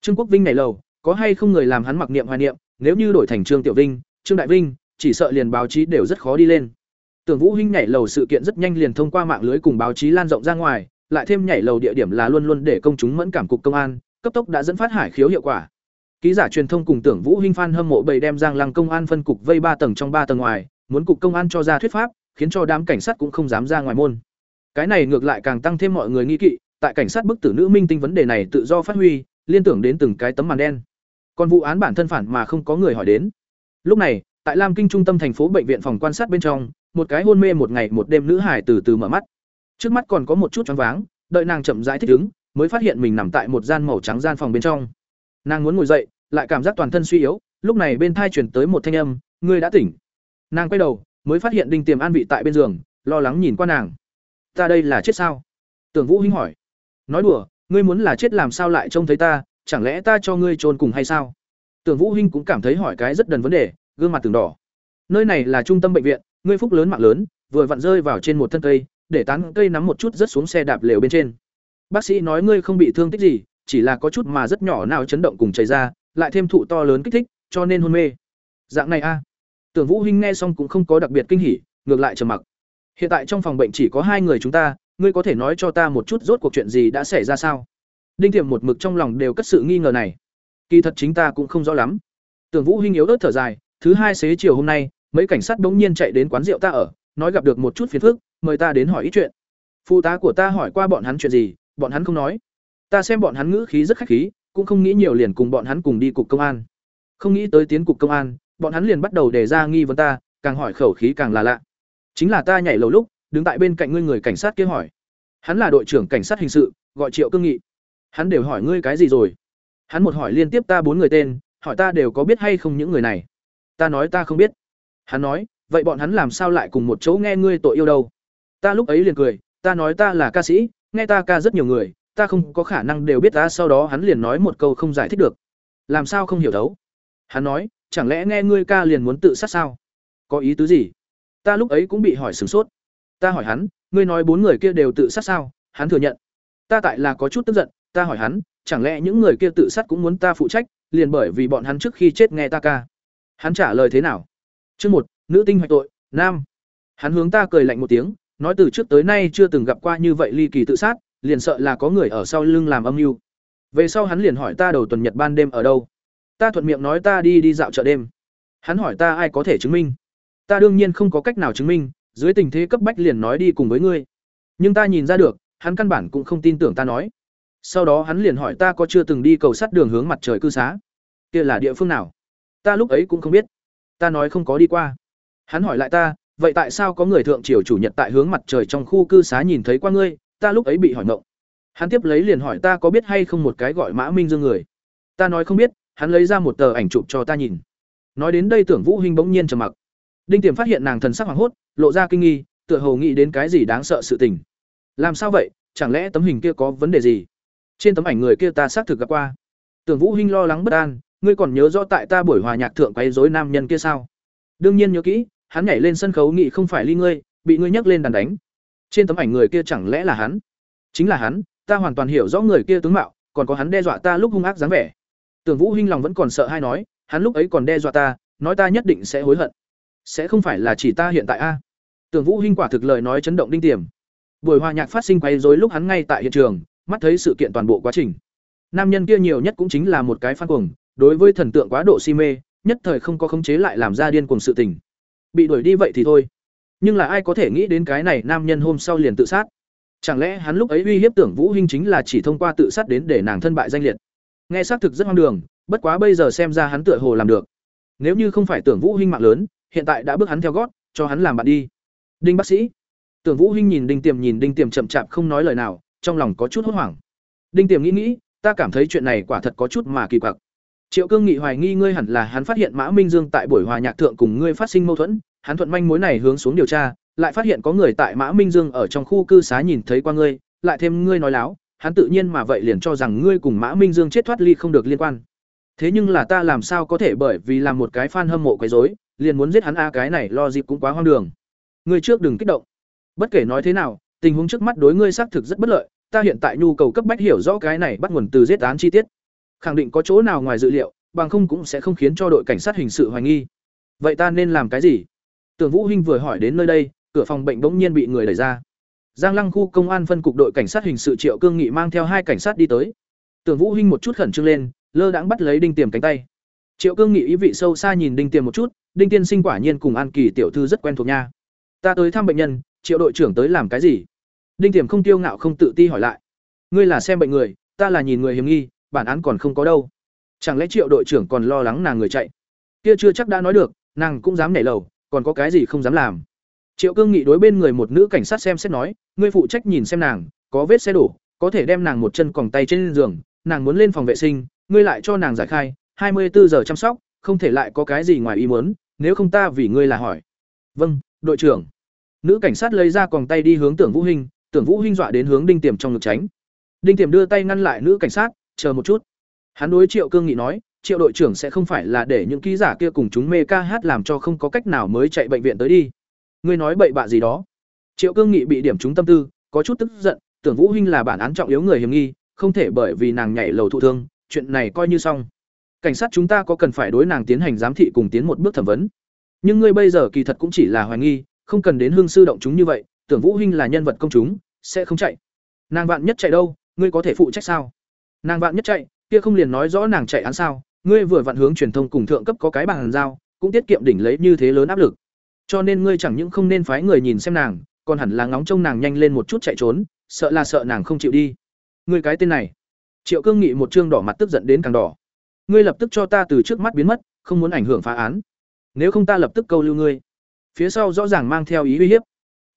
Speaker 1: Trương Quốc Vinh nhảy lầu, có hay không người làm hắn mặc niệm hoài niệm, nếu như đổi thành Trương Tiểu Vinh, Trương Đại Vinh, chỉ sợ liền báo chí đều rất khó đi lên. Tưởng Vũ Hinh nhảy lầu sự kiện rất nhanh liền thông qua mạng lưới cùng báo chí lan rộng ra ngoài, lại thêm nhảy lầu địa điểm là luôn luôn để công chúng mẫn cảm cục công an, cấp tốc đã dẫn phát hải khiếu hiệu quả. Ký giả truyền thông cùng Tưởng Vũ Hinh fan hâm mộ bầy đem Giang Lăng công an phân cục vây ba tầng trong ba tầng ngoài, muốn cục công an cho ra thuyết pháp, khiến cho đám cảnh sát cũng không dám ra ngoài môn. Cái này ngược lại càng tăng thêm mọi người nghi kỵ, tại cảnh sát bức tử nữ minh tinh vấn đề này tự do phát huy, liên tưởng đến từng cái tấm màn đen. Còn vụ án bản thân phản mà không có người hỏi đến. Lúc này, tại Lam Kinh trung tâm thành phố bệnh viện phòng quan sát bên trong, một cái hôn mê một ngày một đêm nữ hải từ từ mở mắt. Trước mắt còn có một chút choáng váng, đợi nàng chậm rãi thích ứng, mới phát hiện mình nằm tại một gian màu trắng gian phòng bên trong. Nàng muốn ngồi dậy lại cảm giác toàn thân suy yếu lúc này bên thai chuyển tới một thanh âm ngươi đã tỉnh. Nàng quay đầu mới phát hiện đinh tiềm an vị tại bên giường lo lắng nhìn qua nàng. Ta đây là chết sao? Tưởng vũ hinh hỏi. Nói đùa ngươi muốn là chết làm sao lại trông thấy ta chẳng lẽ ta cho ngươi trôn cùng hay sao? Tưởng vũ hinh cũng cảm thấy hỏi cái rất đần vấn đề gương mặt từng đỏ. Nơi này là trung tâm bệnh viện ngươi phúc lớn mạng lớn vừa vặn rơi vào trên một thân cây để tán cây nắm một chút rất xuống xe đạp lều bên trên bác sĩ nói ngươi không bị thương tích gì chỉ là có chút mà rất nhỏ nào chấn động cùng chảy ra, lại thêm thụ to lớn kích thích, cho nên hôn mê. Dạng này a. Tưởng Vũ Hinh nghe xong cũng không có đặc biệt kinh hỉ, ngược lại trầm mặc. Hiện tại trong phòng bệnh chỉ có hai người chúng ta, ngươi có thể nói cho ta một chút rốt cuộc chuyện gì đã xảy ra sao? Đinh Tiềm một mực trong lòng đều cất sự nghi ngờ này. Kỳ thật chính ta cũng không rõ lắm. Tưởng Vũ Hinh yếu ớt thở dài, thứ hai xế chiều hôm nay, mấy cảnh sát bỗng nhiên chạy đến quán rượu ta ở, nói gặp được một chút phiền phức, mời ta đến hỏi ít chuyện. Phụ tá của ta hỏi qua bọn hắn chuyện gì, bọn hắn không nói. Ta xem bọn hắn ngữ khí rất khách khí cũng không nghĩ nhiều liền cùng bọn hắn cùng đi cục công an. Không nghĩ tới tiến cục công an bọn hắn liền bắt đầu đề ra nghi vấn ta càng hỏi khẩu khí càng là lạ. Chính là ta nhảy lầu lúc đứng tại bên cạnh ngươi người cảnh sát kia hỏi. Hắn là đội trưởng cảnh sát hình sự gọi triệu cương nghị. Hắn đều hỏi ngươi cái gì rồi? Hắn một hỏi liên tiếp ta bốn người tên hỏi ta đều có biết hay không những người này. Ta nói ta không biết hắn nói, vậy bọn hắn làm sao lại cùng một chỗ nghe ngươi tội yêu đâu? Ta lúc ấy liền cười, ta nói ta là ca sĩ, nghe ta ca rất nhiều người, ta không có khả năng đều biết ta sau đó hắn liền nói một câu không giải thích được. Làm sao không hiểu đấu? hắn nói, chẳng lẽ nghe ngươi ca liền muốn tự sát sao? Có ý tứ gì? Ta lúc ấy cũng bị hỏi sửng sốt. Ta hỏi hắn, ngươi nói bốn người kia đều tự sát sao? Hắn thừa nhận. Ta tại là có chút tức giận, ta hỏi hắn, chẳng lẽ những người kia tự sát cũng muốn ta phụ trách, liền bởi vì bọn hắn trước khi chết nghe ta ca? Hắn trả lời thế nào? Chương một, nữ tinh hoạch tội, nam. Hắn hướng ta cười lạnh một tiếng, nói từ trước tới nay chưa từng gặp qua như vậy ly kỳ tự sát, liền sợ là có người ở sau lưng làm âm mưu. Về sau hắn liền hỏi ta đầu tuần nhật ban đêm ở đâu. Ta thuận miệng nói ta đi đi dạo chợ đêm. Hắn hỏi ta ai có thể chứng minh. Ta đương nhiên không có cách nào chứng minh, dưới tình thế cấp bách liền nói đi cùng với ngươi. Nhưng ta nhìn ra được, hắn căn bản cũng không tin tưởng ta nói. Sau đó hắn liền hỏi ta có chưa từng đi cầu sắt đường hướng mặt trời cư xá. Kia là địa phương nào? Ta lúc ấy cũng không biết ta nói không có đi qua. Hắn hỏi lại ta, vậy tại sao có người thượng triều chủ nhật tại hướng mặt trời trong khu cư xá nhìn thấy qua ngươi, ta lúc ấy bị hỏi ngộng. Hắn tiếp lấy liền hỏi ta có biết hay không một cái gọi mã minh dương người. Ta nói không biết, hắn lấy ra một tờ ảnh chụp cho ta nhìn. Nói đến đây tưởng vũ huynh bỗng nhiên trầm mặc. Đinh tiềm phát hiện nàng thần sắc hoảng hốt, lộ ra kinh nghi, tựa hồ nghĩ đến cái gì đáng sợ sự tình. Làm sao vậy, chẳng lẽ tấm hình kia có vấn đề gì? Trên tấm ảnh người kia ta xác thực gặp qua. Tưởng vũ huynh lo lắng bất an ngươi còn nhớ rõ tại ta buổi hòa nhạc thượng quấy rối nam nhân kia sao? Đương nhiên nhớ kỹ, hắn nhảy lên sân khấu nghị không phải ly ngươi, bị ngươi nhắc lên đàn đánh. Trên tấm ảnh người kia chẳng lẽ là hắn? Chính là hắn, ta hoàn toàn hiểu rõ người kia tướng mạo, còn có hắn đe dọa ta lúc hung ác dáng vẻ. Tưởng vũ Hinh lòng vẫn còn sợ hay nói, hắn lúc ấy còn đe dọa ta, nói ta nhất định sẽ hối hận. Sẽ không phải là chỉ ta hiện tại a? Tưởng vũ Hinh quả thực lời nói chấn động đinh tiềm. Buổi hòa nhạc phát sinh quấy rối lúc hắn ngay tại hiện trường, mắt thấy sự kiện toàn bộ quá trình. Nam nhân kia nhiều nhất cũng chính là một cái phan cuồng đối với thần tượng quá độ si mê, nhất thời không có khống chế lại làm ra điên cuồng sự tình. Bị đuổi đi vậy thì thôi. Nhưng là ai có thể nghĩ đến cái này nam nhân hôm sau liền tự sát? Chẳng lẽ hắn lúc ấy uy hiếp tưởng vũ hinh chính là chỉ thông qua tự sát đến để nàng thân bại danh liệt? Nghe xác thực rất hoang đường, bất quá bây giờ xem ra hắn tựa hồ làm được. Nếu như không phải tưởng vũ hinh mạng lớn, hiện tại đã bước hắn theo gót, cho hắn làm bạn đi. Đinh bác sĩ. Tưởng vũ hinh nhìn đinh tiềm nhìn đinh tiềm chậm chạp không nói lời nào, trong lòng có chút hốt hoảng. Đinh tiềm nghĩ nghĩ, ta cảm thấy chuyện này quả thật có chút mà kỳ quặc triệu cương nghị hoài nghi ngươi hẳn là hắn phát hiện mã minh dương tại buổi hòa nhạc thượng cùng ngươi phát sinh mâu thuẫn, hắn thuận manh mối này hướng xuống điều tra, lại phát hiện có người tại mã minh dương ở trong khu cư xá nhìn thấy qua ngươi, lại thêm ngươi nói láo, hắn tự nhiên mà vậy liền cho rằng ngươi cùng mã minh dương chết thoát ly không được liên quan. Thế nhưng là ta làm sao có thể bởi vì làm một cái fan hâm mộ quấy rối, liền muốn giết hắn a, cái này lo dịp cũng quá hoang đường. Ngươi trước đừng kích động. Bất kể nói thế nào, tình huống trước mắt đối ngươi xác thực rất bất lợi, ta hiện tại nhu cầu cấp bách hiểu rõ cái này bắt nguồn từ giết án chi tiết khẳng định có chỗ nào ngoài dự liệu, bằng không cũng sẽ không khiến cho đội cảnh sát hình sự hoài nghi. Vậy ta nên làm cái gì? Tưởng vũ hinh vừa hỏi đến nơi đây, cửa phòng bệnh bỗng nhiên bị người đẩy ra. Giang lăng khu công an phân cục đội cảnh sát hình sự triệu cương nghị mang theo hai cảnh sát đi tới. Tưởng vũ hinh một chút khẩn trương lên, lơ đãng bắt lấy đinh tiềm cánh tay. Triệu cương nghị ý vị sâu xa nhìn đinh tiềm một chút, đinh tiên sinh quả nhiên cùng an kỳ tiểu thư rất quen thuộc nha. Ta tới thăm bệnh nhân, triệu đội trưởng tới làm cái gì? Đinh tiềm không tiêu ngạo không tự ti hỏi lại. Ngươi là xem bệnh người, ta là nhìn người hiểm nghi bản án còn không có đâu. Chẳng lẽ triệu đội trưởng còn lo lắng nàng người chạy? Kia chưa chắc đã nói được, nàng cũng dám nhảy lầu, còn có cái gì không dám làm. Triệu cương nghị đối bên người một nữ cảnh sát xem xét nói, ngươi phụ trách nhìn xem nàng, có vết xe đổ, có thể đem nàng một chân còng tay trên giường, nàng muốn lên phòng vệ sinh, ngươi lại cho nàng giải khai, hai mươi bốn giờ chăm sóc, không thể lại có cái gì ngoài ý muốn, nếu không ta vì ngươi là hỏi. Vâng đội trưởng. Nữ cảnh sát lấy ra còng tay đi hướng tưởng vũ hinh, tưởng vũ hinh dọa đến hướng đinh tiềm trong ngực tránh. Đinh tiềm đưa tay ngăn lại nữ cảnh sát chờ một chút. Hắn đối triệu cương nghị nói, triệu đội trưởng sẽ không phải là để những ký giả kia cùng chúng mê ca hát làm cho không có cách nào mới chạy bệnh viện tới đi. Ngươi nói bậy bạ gì đó? Triệu cương nghị bị điểm trúng tâm tư, có chút tức giận, tưởng vũ huynh là bản án trọng yếu người hiểm nghi, không thể bởi vì nàng nhảy lầu thụ thương, chuyện này coi như xong. Cảnh sát chúng ta có cần phải đối nàng tiến hành giám thị cùng tiến một bước thẩm vấn. Nhưng ngươi bây giờ kỳ thật cũng chỉ là hoài nghi, không cần đến hương sư động chúng như vậy, tưởng vũ huynh là nhân vật công chúng, sẽ không chạy. Nàng vạn nhất chạy đâu, ngươi có thể phụ trách sao? Nàng vạn nhất chạy, kia không liền nói rõ nàng chạy án sao? Ngươi vừa vặn hướng truyền thông cùng thượng cấp có cái bàn giao, cũng tiết kiệm đỉnh lấy như thế lớn áp lực. Cho nên ngươi chẳng những không nên phái người nhìn xem nàng, còn hẳn là ngóng trông nàng nhanh lên một chút chạy trốn, sợ là sợ nàng không chịu đi. Ngươi cái tên này. Triệu cương nghị một trương đỏ mặt tức giận đến càng đỏ. Ngươi lập tức cho ta từ trước mắt biến mất, không muốn ảnh hưởng phá án. Nếu không ta lập tức câu lưu ngươi. Phía sau rõ ràng mang theo ý uy hiếp.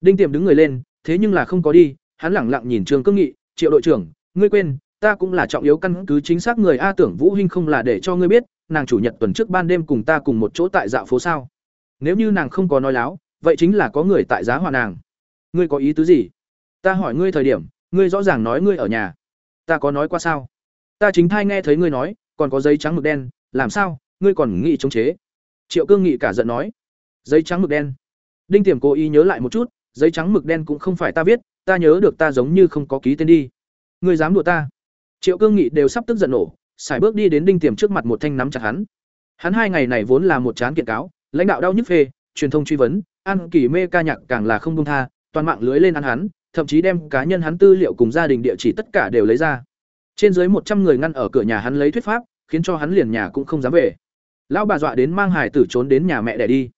Speaker 1: Đinh tiềm đứng người lên, thế nhưng là không có đi, hắn lẳng lặng nhìn trương cương nghị, triệu đội trưởng, ngươi quên ta cũng là trọng yếu căn cứ chính xác người a tưởng vũ hinh không là để cho ngươi biết, nàng chủ nhật tuần trước ban đêm cùng ta cùng một chỗ tại dạo phố sao. Nếu như nàng không có nói láo, vậy chính là có người tại giá hòa nàng. Ngươi có ý tứ gì? Ta hỏi ngươi thời điểm, ngươi rõ ràng nói ngươi ở nhà. Ta có nói qua sao? Ta chính thai nghe thấy ngươi nói, còn có giấy trắng mực đen, làm sao? Ngươi còn nghĩ chống chế? Triệu cương nghị cả giận nói. Giấy trắng mực đen. Đinh tiềm cố ý nhớ lại một chút, giấy trắng mực đen cũng không phải ta viết, ta nhớ được ta giống như không có ký tên đi. Ngươi dám đùa ta? Triệu cương nghị đều sắp tức giận nổ xài bước đi đến đinh tiềm trước mặt một thanh nắm chặt hắn. Hắn hai ngày này vốn là một chán kiện cáo, lãnh đạo đau nhức phê, truyền thông truy vấn an kỳ mê ca nhạc càng là không công tha, toàn mạng lưới lên ăn hắn, thậm chí đem cá nhân hắn tư liệu cùng gia đình địa chỉ tất cả đều lấy ra. Trên dưới một trăm người ngăn ở cửa nhà hắn lấy thuyết pháp, khiến cho hắn liền nhà cũng không dám về. Lão bà dọa đến mang hải tử trốn đến nhà mẹ đẻ đi.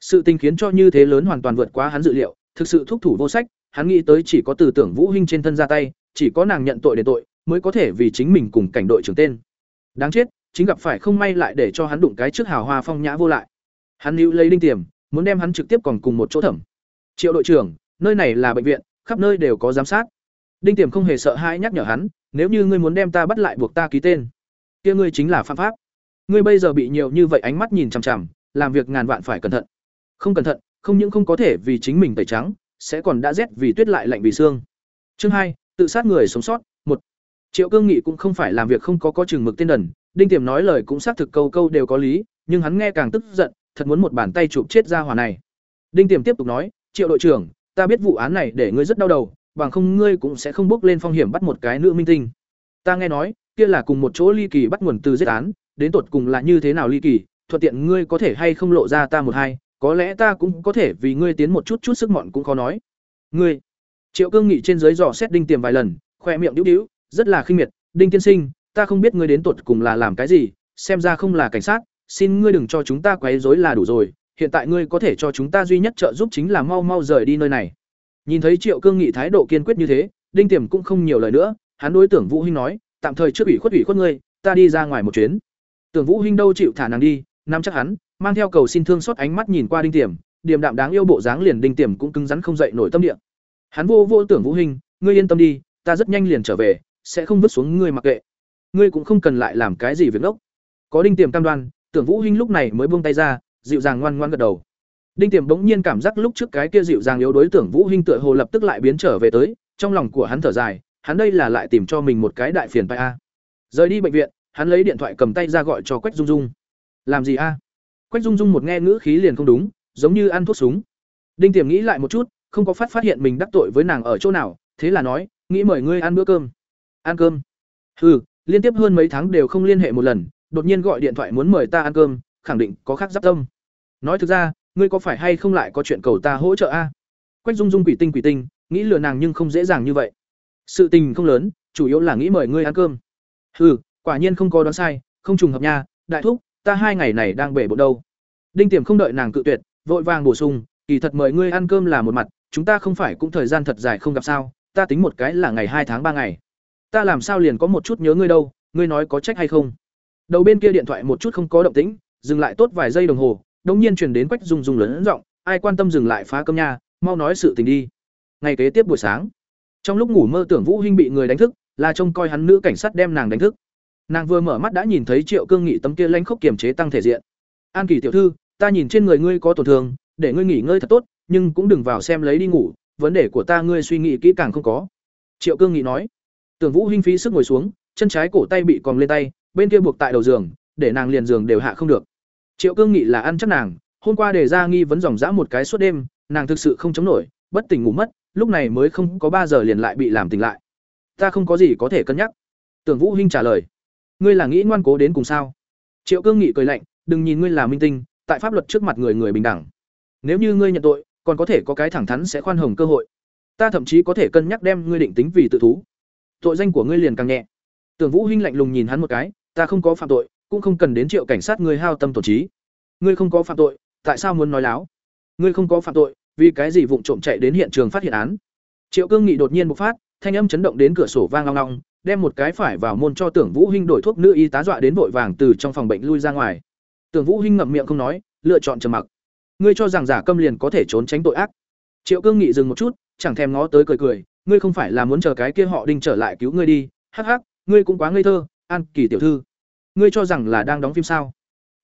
Speaker 1: Sự tình khiến cho như thế lớn hoàn toàn vượt quá hắn dự liệu, thực sự thúc thủ vô sách, hắn nghĩ tới chỉ có từ tưởng vũ hinh trên thân ra tay, chỉ có nàng nhận tội để tội mới có thể vì chính mình cùng cảnh đội trưởng tên. Đáng chết, chính gặp phải không may lại để cho hắn đụng cái trước hào hoa phong nhã vô lại. Hắn níu lấy đinh tiềm, muốn đem hắn trực tiếp còn cùng một chỗ thẩm. Triệu đội trưởng, nơi này là bệnh viện, khắp nơi đều có giám sát. Đinh tiềm không hề sợ hãi nhắc nhở hắn, nếu như ngươi muốn đem ta bắt lại buộc ta ký tên. Kia ngươi chính là phạm pháp. Ngươi bây giờ bị nhiều như vậy ánh mắt nhìn chằm chằm, làm việc ngàn vạn phải cẩn thận. Không cẩn thận, không những không có thể vì chính mình tẩy trắng, sẽ còn đã rét vì tuyết lại lạnh vì xương. Chương hai, tự sát người sống sót triệu cương nghị cũng không phải làm việc không có có chừng mực tên đần đinh tiềm nói lời cũng xác thực câu câu đều có lý nhưng hắn nghe càng tức giận thật muốn một bàn tay chụp chết ra hỏa này. Đinh tiềm tiếp tục nói triệu đội trưởng ta biết vụ án này để ngươi rất đau đầu bằng không ngươi cũng sẽ không bước lên phong hiểm bắt một cái nữ minh tinh. Ta nghe nói kia là cùng một chỗ ly kỳ bắt nguồn từ giết án đến tột cùng là như thế nào ly kỳ thuận tiện ngươi có thể hay không lộ ra ta một hai có lẽ ta cũng có thể vì ngươi tiến một chút chút sức mọn cũng khó nói. Ngươi triệu cương nghị trên dưới dò xét đinh tiềm vài lần khoe miệng điếu điếu, rất là khinh miệt, đinh tiên sinh, ta không biết ngươi đến tụt cùng là làm cái gì, xem ra không là cảnh sát, xin ngươi đừng cho chúng ta quấy rối là đủ rồi, hiện tại ngươi có thể cho chúng ta duy nhất trợ giúp chính là mau mau rời đi nơi này. Nhìn thấy triệu cương nghị thái độ kiên quyết như thế, đinh tiềm cũng không nhiều lời nữa, hắn đối tưởng vũ hinh nói, tạm thời trước ủy khuất ủy khuất ngươi, ta đi ra ngoài một chuyến. Tưởng vũ hinh đâu chịu thả nàng đi, nắm chắc hắn, mang theo cầu xin thương xót ánh mắt nhìn qua đinh tiềm, điềm đạm đáng yêu bộ dáng liền đinh tiềm cũng cứng rắn không dậy nổi tâm địa. Hắn vô vô tưởng vũ hinh, ngươi yên tâm đi, ta rất nhanh liền trở về sẽ không vứt xuống ngươi mặc kệ. Ngươi cũng không cần lại làm cái gì việc ngốc. Có đinh tiềm cam đoan, tưởng vũ hinh lúc này mới buông tay ra, dịu dàng ngoan ngoan gật đầu. Đinh tiềm bỗng nhiên cảm giác lúc trước cái kia dịu dàng yếu đối tưởng vũ hinh tựa hồ lập tức lại biến trở về tới, trong lòng của hắn thở dài, hắn đây là lại tìm cho mình một cái đại phiền phải a. Rời đi bệnh viện, hắn lấy điện thoại cầm tay ra gọi cho quách dung dung. Làm gì a? Quách dung dung một nghe ngữ khí liền không đúng, giống như ăn thuốc súng. Đinh tiềm nghĩ lại một chút, không có phát phát hiện mình đắc tội với nàng ở chỗ nào, thế là nói, nghĩ mời ngươi ăn bữa cơm ăn cơm. Hừ, liên tiếp hơn mấy tháng đều không liên hệ một lần, đột nhiên gọi điện thoại muốn mời ta ăn cơm, khẳng định có khác giáp tâm. Nói thực ra, ngươi có phải hay không lại có chuyện cầu ta hỗ trợ a? Quách dung dung quỷ tinh quỷ tinh, nghĩ lừa nàng nhưng không dễ dàng như vậy. Sự tình không lớn, chủ yếu là nghĩ mời ngươi ăn cơm. Hừ, quả nhiên không có đoán sai, không trùng hợp nha, đại thúc, ta hai ngày này đang bể bộ đâu. Đinh tiềm không đợi nàng cự tuyệt, vội vàng bổ sung, kỳ thật mời ngươi ăn cơm là một mặt, chúng ta không phải cũng thời gian thật dài không gặp sao, ta tính một cái là ngày hai tháng ba ngày ta làm sao liền có một chút nhớ ngươi đâu, ngươi nói có trách hay không? Đầu bên kia điện thoại một chút không có động tĩnh, dừng lại tốt vài giây đồng hồ đống nhiên truyền đến quách dung dung lớn giọng, ai quan tâm dừng lại phá cơm nha, mau nói sự tình đi. Ngày kế tiếp buổi sáng, trong lúc ngủ mơ tưởng vũ hinh bị người đánh thức, là trông coi hắn nữ cảnh sát đem nàng đánh thức. Nàng vừa mở mắt đã nhìn thấy triệu cương nghị tấm kia lanh khốc kiềm chế tăng thể diện. An kỳ tiểu thư, ta nhìn trên người ngươi có tổn thương, để ngươi nghỉ ngơi thật tốt, nhưng cũng đừng vào xem lấy đi ngủ, vấn đề của ta ngươi suy nghĩ kỹ càng không có. Triệu cương nghị nói tưởng vũ hinh phí sức ngồi xuống, chân trái cổ tay bị còng lên tay, bên kia buộc tại đầu giường, để nàng liền giường đều hạ không được. Triệu cương nghị là ăn chắc nàng, hôm qua đề ra nghi vấn dòng dã một cái suốt đêm, nàng thực sự không chống nổi, bất tỉnh ngủ mất, lúc này mới không có ba giờ liền lại bị làm tỉnh lại. Ta không có gì có thể cân nhắc. Tưởng vũ hinh trả lời. Ngươi là nghĩ ngoan cố đến cùng sao? Triệu cương nghị cười lạnh, đừng nhìn ngươi là minh tinh, tại pháp luật trước mặt người người bình đẳng. Nếu như ngươi nhận tội, còn có thể có cái thẳng thắn sẽ khoan hồng cơ hội. Ta thậm chí có thể cân nhắc đem ngươi định tính vì tự thú tội danh của ngươi liền càng nhẹ. Tưởng vũ hinh lạnh lùng nhìn hắn một cái, ta không có phạm tội, cũng không cần đến triệu cảnh sát ngươi hao tâm tổn trí. Ngươi không có phạm tội, tại sao muốn nói láo? Ngươi không có phạm tội, vì cái gì vụng trộm chạy đến hiện trường phát hiện án? Triệu cương nghị đột nhiên bộc phát, thanh âm chấn động đến cửa sổ vang long long, đem một cái phải vào môn cho tưởng vũ hinh đổi thuốc nữ y tá dọa đến vội vàng từ trong phòng bệnh lui ra ngoài. Tưởng vũ hinh ngậm miệng không nói, lựa chọn trầm mặc. Ngươi cho rằng giả câm liền có thể trốn tránh tội ác. Triệu cương nghị dừng một chút, chẳng thèm ngó tới cười cười ngươi không phải là muốn chờ cái kia họ đinh trở lại cứu ngươi đi, hắc hắc, ngươi cũng quá ngây thơ, an kỳ tiểu thư. Ngươi cho rằng là đang đóng phim sao?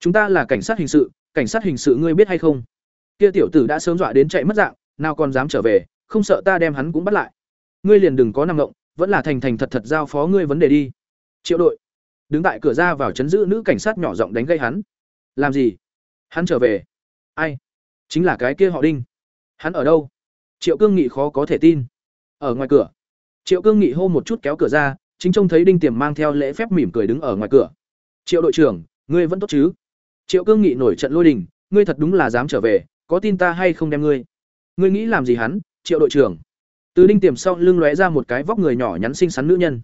Speaker 1: Chúng ta là cảnh sát hình sự, cảnh sát hình sự ngươi biết hay không? Kia tiểu tử đã sớm dọa đến chạy mất dạng, nào còn dám trở về, không sợ ta đem hắn cũng bắt lại. Ngươi liền đừng có nằm ngộng, vẫn là thành thành thật thật giao phó ngươi vấn đề đi. Triệu đội, đứng tại cửa ra vào chấn giữ nữ cảnh sát nhỏ giọng đánh gây hắn. Làm gì? Hắn trở về. Ai? Chính là cái kia họ đinh. Hắn ở đâu? Triệu cương nghị khó có thể tin ở ngoài cửa. Triệu cương nghị hô một chút kéo cửa ra, chính trông thấy đinh tiềm mang theo lễ phép mỉm cười đứng ở ngoài cửa. Triệu đội trưởng, ngươi vẫn tốt chứ? Triệu cương nghị nổi trận lôi đình, ngươi thật đúng là dám trở về, có tin ta hay không đem ngươi? Ngươi nghĩ làm gì hắn, triệu đội trưởng? Từ đinh tiềm sau lưng lóe ra một cái vóc người nhỏ nhắn xinh xắn nữ nhân.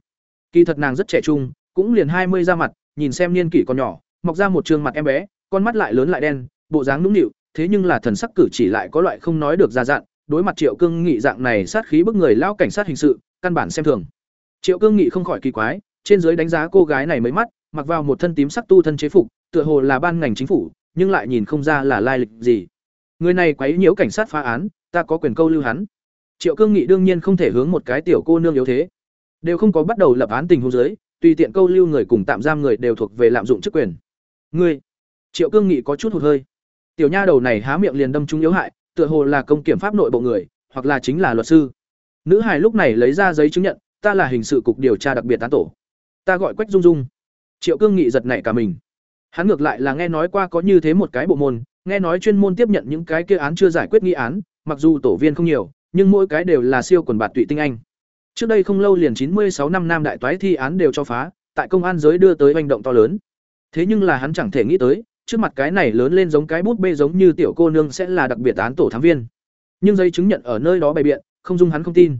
Speaker 1: Kỳ thật nàng rất trẻ trung, cũng liền hai mươi ra mặt, nhìn xem niên kỷ còn nhỏ, mọc ra một trường mặt em bé, con mắt lại lớn lại đen, bộ dáng nũng nịu, thế nhưng là thần sắc cử chỉ lại có loại không nói được ra dặn đối mặt triệu cương nghị dạng này sát khí bức người lao cảnh sát hình sự, căn bản xem thường. Triệu cương nghị không khỏi kỳ quái, trên dưới đánh giá cô gái này mới mắt, mặc vào một thân tím sắc tu thân chế phục, tựa hồ là ban ngành chính phủ, nhưng lại nhìn không ra là lai lịch gì. Người này quấy nhiễu cảnh sát phá án, ta có quyền câu lưu hắn. Triệu cương nghị đương nhiên không thể hướng một cái tiểu cô nương yếu thế. Đều không có bắt đầu lập án tình huống giới tùy tiện câu lưu người cùng tạm giam người đều thuộc về lạm dụng chức quyền. Ngươi? Triệu cương nghị có chút hụt hơi. Tiểu nha đầu này há miệng liền đâm trúng yếu hại tựa hồ là công kiểm pháp nội bộ người, hoặc là chính là luật sư. Nữ Hải lúc này lấy ra giấy chứng nhận, ta là hình sự cục điều tra đặc biệt tán tổ. Ta gọi quách dung dung. Triệu cương nghị giật nảy cả mình. Hắn ngược lại là nghe nói qua có như thế một cái bộ môn, nghe nói chuyên môn tiếp nhận những cái kia án chưa giải quyết nghi án, mặc dù tổ viên không nhiều, nhưng mỗi cái đều là siêu quần bạt tụy tinh anh. Trước đây không lâu liền chín mươi sáu năm nam đại toái thi án đều cho phá, tại công an giới đưa tới hành động to lớn. Thế nhưng là hắn chẳng thể nghĩ tới trước mặt cái này lớn lên giống cái bút bê giống như tiểu cô nương sẽ là đặc biệt án tổ thám viên. Nhưng giấy chứng nhận ở nơi đó bày biện, không dung hắn không tin.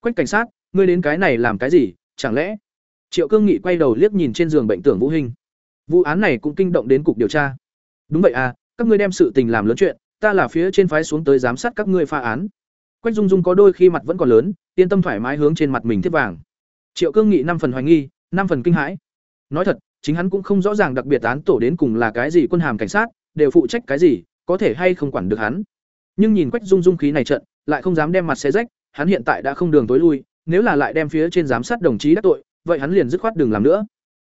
Speaker 1: Quách cảnh sát, ngươi đến cái này làm cái gì, chẳng lẽ? Triệu cương nghị quay đầu liếc nhìn trên giường bệnh tưởng vũ hình vụ án này cũng kinh động đến cục điều tra. Đúng vậy à các ngươi đem sự tình làm lớn chuyện, ta là phía trên phái xuống tới giám sát các ngươi pha án. Quách dung dung có đôi khi mặt vẫn còn lớn, yên tâm thoải mái hướng trên mặt mình thiết vàng. Triệu cương nghị năm phần hoài nghi, năm phần kinh hãi. Nói thật chính hắn cũng không rõ ràng đặc biệt án tổ đến cùng là cái gì quân hàm cảnh sát, đều phụ trách cái gì, có thể hay không quản được hắn. Nhưng nhìn quách dung dung khí này trận, lại không dám đem mặt xe rách, hắn hiện tại đã không đường tối lui, nếu là lại đem phía trên giám sát đồng chí đắc tội, vậy hắn liền dứt khoát đừng làm nữa.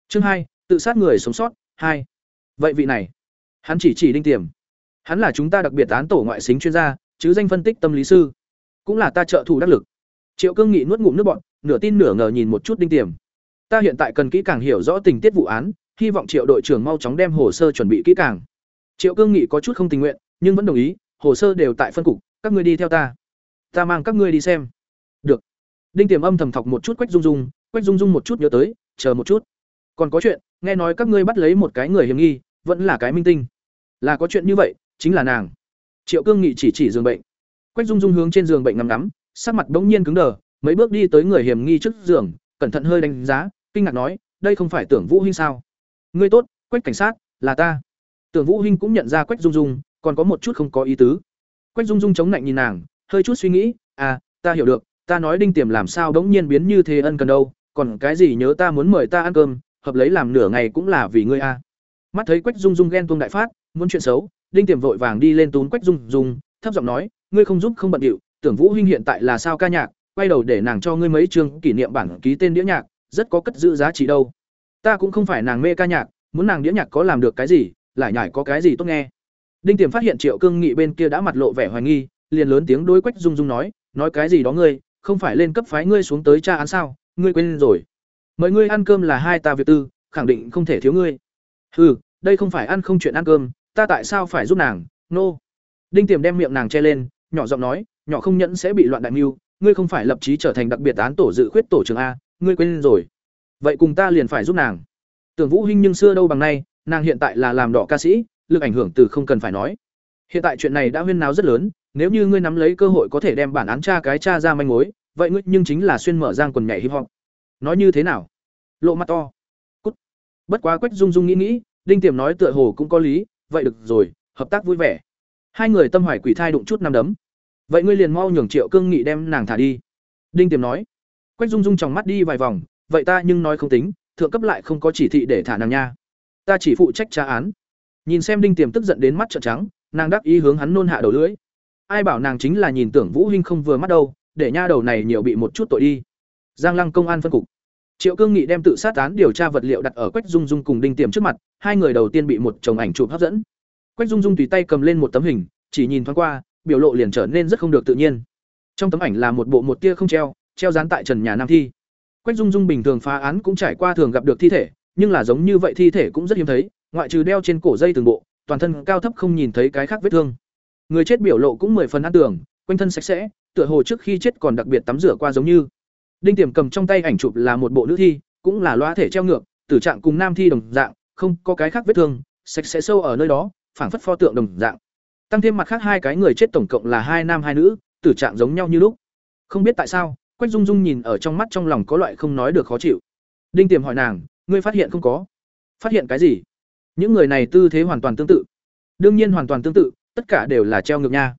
Speaker 1: Chương hai, tự sát người sống sót, hai. Vậy vị này, hắn chỉ chỉ đinh tiềm. Hắn là chúng ta đặc biệt án tổ ngoại xính chuyên gia, chứ danh phân tích tâm lý sư. Cũng là ta trợ thủ đắc lực. Triệu cương nghị nuốt ngụm nước bọn nửa tin nửa ngờ nhìn một chút đinh tiềm ta hiện tại cần kỹ càng hiểu rõ tình tiết vụ án, hy vọng triệu đội trưởng mau chóng đem hồ sơ chuẩn bị kỹ càng. Triệu cương nghị có chút không tình nguyện, nhưng vẫn đồng ý, hồ sơ đều tại phân cục, các ngươi đi theo ta. Ta mang các ngươi đi xem. Được. Đinh tiềm âm thầm thọc một chút quách dung dung, quách dung dung một chút nhớ tới, chờ một chút. Còn có chuyện, nghe nói các ngươi bắt lấy một cái người hiểm nghi, vẫn là cái minh tinh. Là có chuyện như vậy, chính là nàng. Triệu cương nghị chỉ chỉ giường bệnh. Quách dung dung hướng trên giường bệnh ngắm ngắm, sắc mặt bỗng nhiên cứng đờ, mấy bước đi tới người hiểm nghi trước giường, cẩn thận hơi đánh giá kinh ngạc nói, đây không phải tưởng vũ hinh sao? Ngươi tốt, quách cảnh sát, là ta. Tưởng vũ hinh cũng nhận ra quách dung dung, còn có một chút không có ý tứ. Quách dung dung chống lạnh nhìn nàng, hơi chút suy nghĩ à ta hiểu được, ta nói đinh tiềm làm sao đống nhiên biến như thế ân cần đâu, còn cái gì nhớ ta muốn mời ta ăn cơm, hợp lấy làm nửa ngày cũng là vì ngươi a à. mắt thấy quách dung dung ghen tuông đại phát, muốn chuyện xấu, đinh tiềm vội vàng đi lên tún quách dung dung, thấp giọng nói, ngươi không giúp không bận điệu, tưởng vũ hinh hiện tại là sao ca nhạc, quay đầu để nàng cho ngươi mấy chương kỷ niệm bản ký tên đĩa nhạc rất có cất giữ giá trị đâu. Ta cũng không phải nàng mê ca nhạc, muốn nàng đĩa nhạc có làm được cái gì, lại nhải có cái gì tốt nghe. Đinh tiềm phát hiện triệu cương nghị bên kia đã mặt lộ vẻ hoài nghi, liền lớn tiếng đối quách dung dung nói nói cái gì đó ngươi, không phải lên cấp phái ngươi xuống tới tra án sao, ngươi quên rồi. Mời ngươi ăn cơm là hai ta việc tư, khẳng định không thể thiếu ngươi. Hừ, đây không phải ăn không chuyện ăn cơm, ta tại sao phải giúp nàng, nô、no. đinh tiềm đem miệng nàng che lên, nhỏ giọng nói, nhỏ không nhẫn sẽ bị loạn đại mưu, ngươi không phải lập chí trở thành đặc biệt án tổ dự khuyết tổ trưởng a ngươi quên rồi. Vậy cùng ta liền phải giúp nàng. Tưởng vũ hinh nhưng xưa đâu bằng nay, nàng hiện tại là làm đỏ ca sĩ, lực ảnh hưởng từ không cần phải nói. Hiện tại chuyện này đã huyên náo rất lớn, nếu như ngươi nắm lấy cơ hội có thể đem bản án tra cái tra ra manh mối, vậy ngươi nhưng chính là xuyên mở giang quần nhảy hip hop. Nói như thế nào? Lộ mặt to. Cút. Bất quá quách dung dung nghĩ nghĩ, đinh tiềm nói tựa hồ cũng có lý, vậy được rồi, hợp tác vui vẻ. Hai người tâm hoài quỷ thai đụng chút năm đấm. Vậy ngươi liền mau nhường triệu cương nghị đem nàng thả đi. Đinh tiềm nói quách dung dung trong mắt đi vài vòng, vậy ta nhưng nói không tính, thượng cấp lại không có chỉ thị để thả nàng nha. Ta chỉ phụ trách tra án. Nhìn xem đinh tiềm tức giận đến mắt trợn trắng, nàng đắc ý hướng hắn nôn hạ đầu lưỡi. Ai bảo nàng chính là nhìn tưởng vũ Hinh không vừa mắt đâu, để nha đầu này nhiều bị một chút tội đi. Giang lăng công an phân cục. Triệu cương nghị đem tự sát án điều tra vật liệu đặt ở quách dung dung cùng đinh tiềm trước mặt, hai người đầu tiên bị một chồng ảnh chụp hấp dẫn. Quách dung dung tùy tay cầm lên một tấm hình, chỉ nhìn thoáng qua, biểu lộ liền trở nên rất không được tự nhiên. Trong tấm ảnh là một bộ một tia không treo treo dán tại trần nhà nam thi. Quách dung dung bình thường phá án cũng trải qua thường gặp được thi thể, nhưng là giống như vậy thi thể cũng rất hiếm thấy, ngoại trừ đeo trên cổ dây từng bộ, toàn thân cao thấp không nhìn thấy cái khác vết thương. Người chết biểu lộ cũng mười phần ăn tưởng quanh thân sạch sẽ, tựa hồ trước khi chết còn đặc biệt tắm rửa qua giống như. Đinh tiềm cầm trong tay ảnh chụp là một bộ nữ thi, cũng là loa thể treo ngược, tử trạng cùng nam thi đồng dạng, không có cái khác vết thương, sạch sẽ sâu ở nơi đó, phảng phất pho tượng đồng dạng. Tăng thêm mặt khác hai cái người chết tổng cộng là hai nam hai nữ, tử trạng giống nhau như lúc. Không biết tại sao quách dung dung nhìn ở trong mắt trong lòng có loại không nói được khó chịu. Đinh tiềm hỏi nàng, ngươi phát hiện không có? Phát hiện cái gì? Những người này tư thế hoàn toàn tương tự. Đương nhiên hoàn toàn tương tự, tất cả đều là treo ngược nha.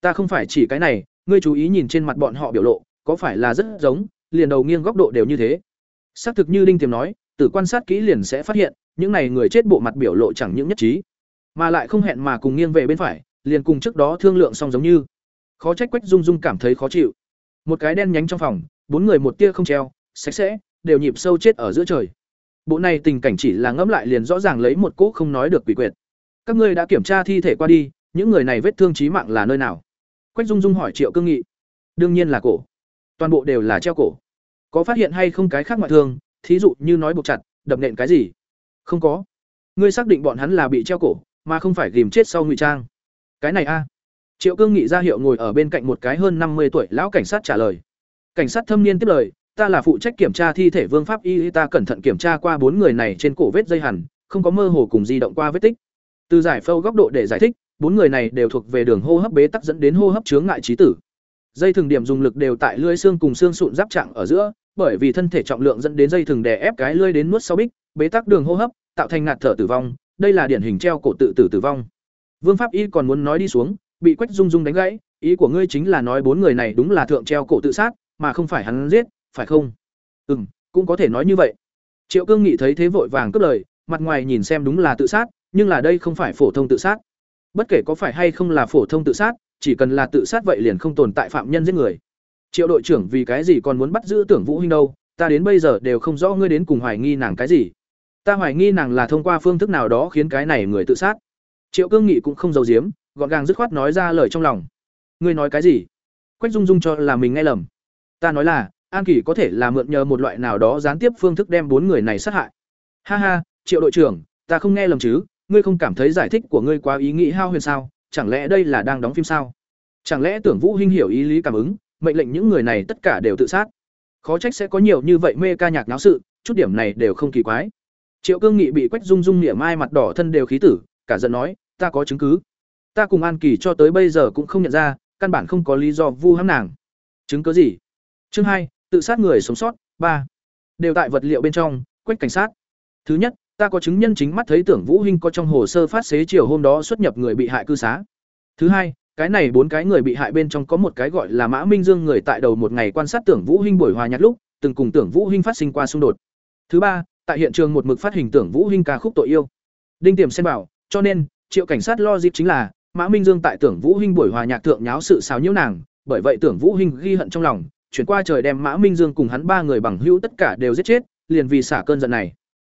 Speaker 1: Ta không phải chỉ cái này, ngươi chú ý nhìn trên mặt bọn họ biểu lộ, có phải là rất giống, liền đầu nghiêng góc độ đều như thế? Xác thực như đinh tiềm nói từ quan sát kỹ liền sẽ phát hiện, những này người chết bộ mặt biểu lộ chẳng những nhất trí, mà lại không hẹn mà cùng nghiêng về bên phải, liền cùng trước đó thương lượng xong giống như. Khó trách quách dung dung cảm thấy khó chịu một cái đen nhánh trong phòng, bốn người một tia không treo, sạch sẽ, đều nhịp sâu chết ở giữa trời. Bộ này tình cảnh chỉ là ngẫm lại liền rõ ràng lấy một cỗ không nói được quỷ quyệt. Các ngươi đã kiểm tra thi thể qua đi, những người này vết thương chí mạng là nơi nào? Quách dung dung hỏi triệu cương nghị. Đương nhiên là cổ. Toàn bộ đều là treo cổ. Có phát hiện hay không cái khác ngoại thương? Thí dụ như nói buộc chặt, đập nện cái gì? Không có. Ngươi xác định bọn hắn là bị treo cổ, mà không phải ghìm chết sau ngụy trang. Cái này a triệu cương nghị ra hiệu ngồi ở bên cạnh một cái hơn năm mươi tuổi lão cảnh sát trả lời. Cảnh sát thâm niên tiếp lời ta là phụ trách kiểm tra thi thể vương pháp y ta cẩn thận kiểm tra qua bốn người này trên cổ vết dây hằn, không có mơ hồ cùng di động qua vết tích. Từ giải phẫu góc độ để giải thích bốn người này đều thuộc về đường hô hấp bế tắc dẫn đến hô hấp chướng ngại trí tử. Dây thường điểm dùng lực đều tại lưỡi xương cùng xương sụn giáp trạng ở giữa bởi vì thân thể trọng lượng dẫn đến dây thường đè ép cái lưỡi đến nuốt sau bích bế tắc đường hô hấp tạo thành ngạt thở tử vong đây là điển hình treo cổ tự tử tử vong. Vương pháp y còn muốn nói đi xuống bị quách dung dung đánh gãy, ý của ngươi chính là nói bốn người này đúng là thượng treo cổ tự sát, mà không phải hắn giết, phải không? Ừ m cũng có thể nói như vậy. Triệu cương nghị thấy thế vội vàng cướp lời, mặt ngoài nhìn xem đúng là tự sát, nhưng là đây không phải phổ thông tự sát. Bất kể có phải hay không là phổ thông tự sát, chỉ cần là tự sát vậy liền không tồn tại phạm nhân giết người. Triệu đội trưởng vì cái gì còn muốn bắt giữ tưởng vũ huynh đâu, ta đến bây giờ đều không rõ ngươi đến cùng hoài nghi nàng cái gì. Ta hoài nghi nàng là thông qua phương thức nào đó khiến cái này người tự sát. Triệu cương nghị cũng không giấu giếm gọn gàng dứt khoát nói ra lời trong lòng. Ngươi nói cái gì? Quách dung dung cho là mình nghe lầm. Ta nói là, an kỷ có thể là mượn nhờ một loại nào đó gián tiếp phương thức đem bốn người này sát hại. Ha ha, triệu đội trưởng, ta không nghe lầm chứ? Ngươi không cảm thấy giải thích của ngươi quá ý nghĩ hao huyền sao? Chẳng lẽ đây là đang đóng phim sao? Chẳng lẽ tưởng vũ hinh hiểu ý lý cảm ứng, mệnh lệnh những người này tất cả đều tự sát? Khó trách sẽ có nhiều như vậy mê ca nhạc náo sự, chút điểm này đều không kỳ quái. Triệu cương nghị bị quách dung dung niệm mai mặt đỏ thân đều khí tử, cả giận nói, ta có chứng cứ ta cùng an kỳ cho tới bây giờ cũng không nhận ra, căn bản không có lý do vu hãm nàng. Chứng cứ gì? Chương hai, tự sát người sống sót, ba. Đều tại vật liệu bên trong, quách cảnh sát. Thứ nhất, ta có chứng nhân chính mắt thấy tưởng vũ hinh có trong hồ sơ phát xế chiều hôm đó xuất nhập người bị hại cư xá. Thứ hai, cái này bốn cái người bị hại bên trong có một cái gọi là mã minh dương người tại đầu một ngày quan sát tưởng vũ hinh buổi hòa nhạc lúc, từng cùng tưởng vũ hinh phát sinh qua xung đột. Thứ ba, tại hiện trường một mực phát hình tưởng vũ hinh ca khúc tội yêu. Đinh tiềm xem bảo, cho nên, triệu cảnh sát lo dịp chính là mã minh dương tại tưởng vũ hinh buổi hòa nhạc thượng nháo sự xáo nhiễu nàng, bởi vậy tưởng vũ hinh ghi hận trong lòng, chuyển qua trời đem mã minh dương cùng hắn ba người bằng hữu tất cả đều giết chết, liền vì xả cơn giận này.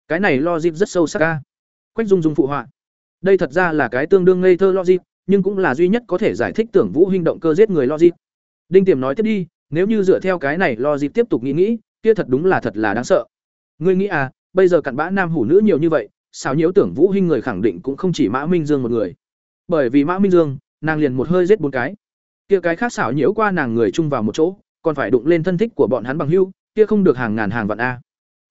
Speaker 1: Cái này logic rất sâu sắc a. quách dung dung phụ họa. Đây thật ra là cái tương đương ngây thơ logic, nhưng cũng là duy nhất có thể giải thích tưởng vũ Hinh động cơ giết người logic. Đinh tiềm nói tiếp đi, nếu như dựa theo cái này logic tiếp tục nghĩ nghĩ, kia thật đúng là thật là đáng sợ. Ngươi nghĩ à bây giờ cặn bã nam hủ nữ nhiều như vậy sao nhiễu tưởng vũ Hinh người khẳng định cũng không chỉ mã minh dương một người bởi vì mã minh dương nàng liền một hơi giết bốn cái kia cái khác xảo nhiễu qua nàng người chung vào một chỗ còn phải đụng lên thân thích của bọn hắn bằng hưu kia không được hàng ngàn hàng vạn a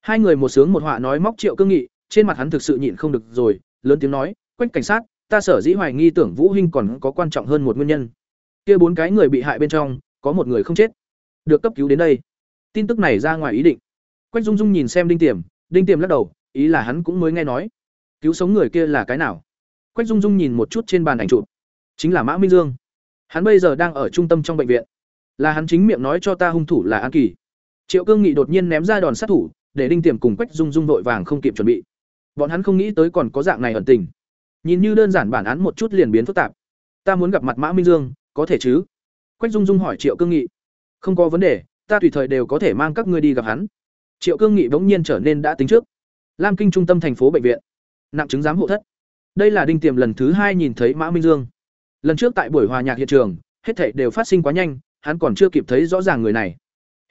Speaker 1: Hai người một sướng một họa nói móc Triệu Cương Nghị, trên mặt hắn thực sự nhịn không được rồi, lớn tiếng nói, "Quách cảnh sát, ta sở dĩ hoài nghi tưởng Vũ huynh còn có quan trọng hơn một nguyên nhân. Kia bốn cái người bị hại bên trong, có một người không chết, được cấp cứu đến đây." Tin tức này ra ngoài ý định. Quách Dung Dung nhìn xem Đinh Tiềm, Đinh Tiềm lắc đầu, ý là hắn cũng mới nghe nói. Cứu sống người kia là cái nào? Quách Dung Dung nhìn một chút trên bàn ảnh chụp, chính là Mã Minh Dương. Hắn bây giờ đang ở trung tâm trong bệnh viện. Là hắn chính miệng nói cho ta hung thủ là An Kỳ. Triệu Cương Nghị đột nhiên ném ra đòn sát thủ, để đinh tiềm cùng quách dung dung vội vàng không kịp chuẩn bị. Bọn hắn không nghĩ tới còn có dạng này ẩn tình. Nhìn như đơn giản bản án một chút liền biến phức tạp. Ta muốn gặp mặt mã minh dương có thể chứ? Quách dung dung hỏi triệu cương nghị. Không có vấn đề ta tùy thời đều có thể mang các ngươi đi gặp hắn. Triệu cương nghị bỗng nhiên trở nên đã tính trước. Lam kinh trung tâm thành phố bệnh viện. Nặng chứng giám hộ thất đây là đinh tiềm lần thứ hai nhìn thấy mã minh dương. Lần trước tại buổi hòa nhạc hiện trường, hết thảy đều phát sinh quá nhanh, hắn còn chưa kịp thấy rõ ràng người này.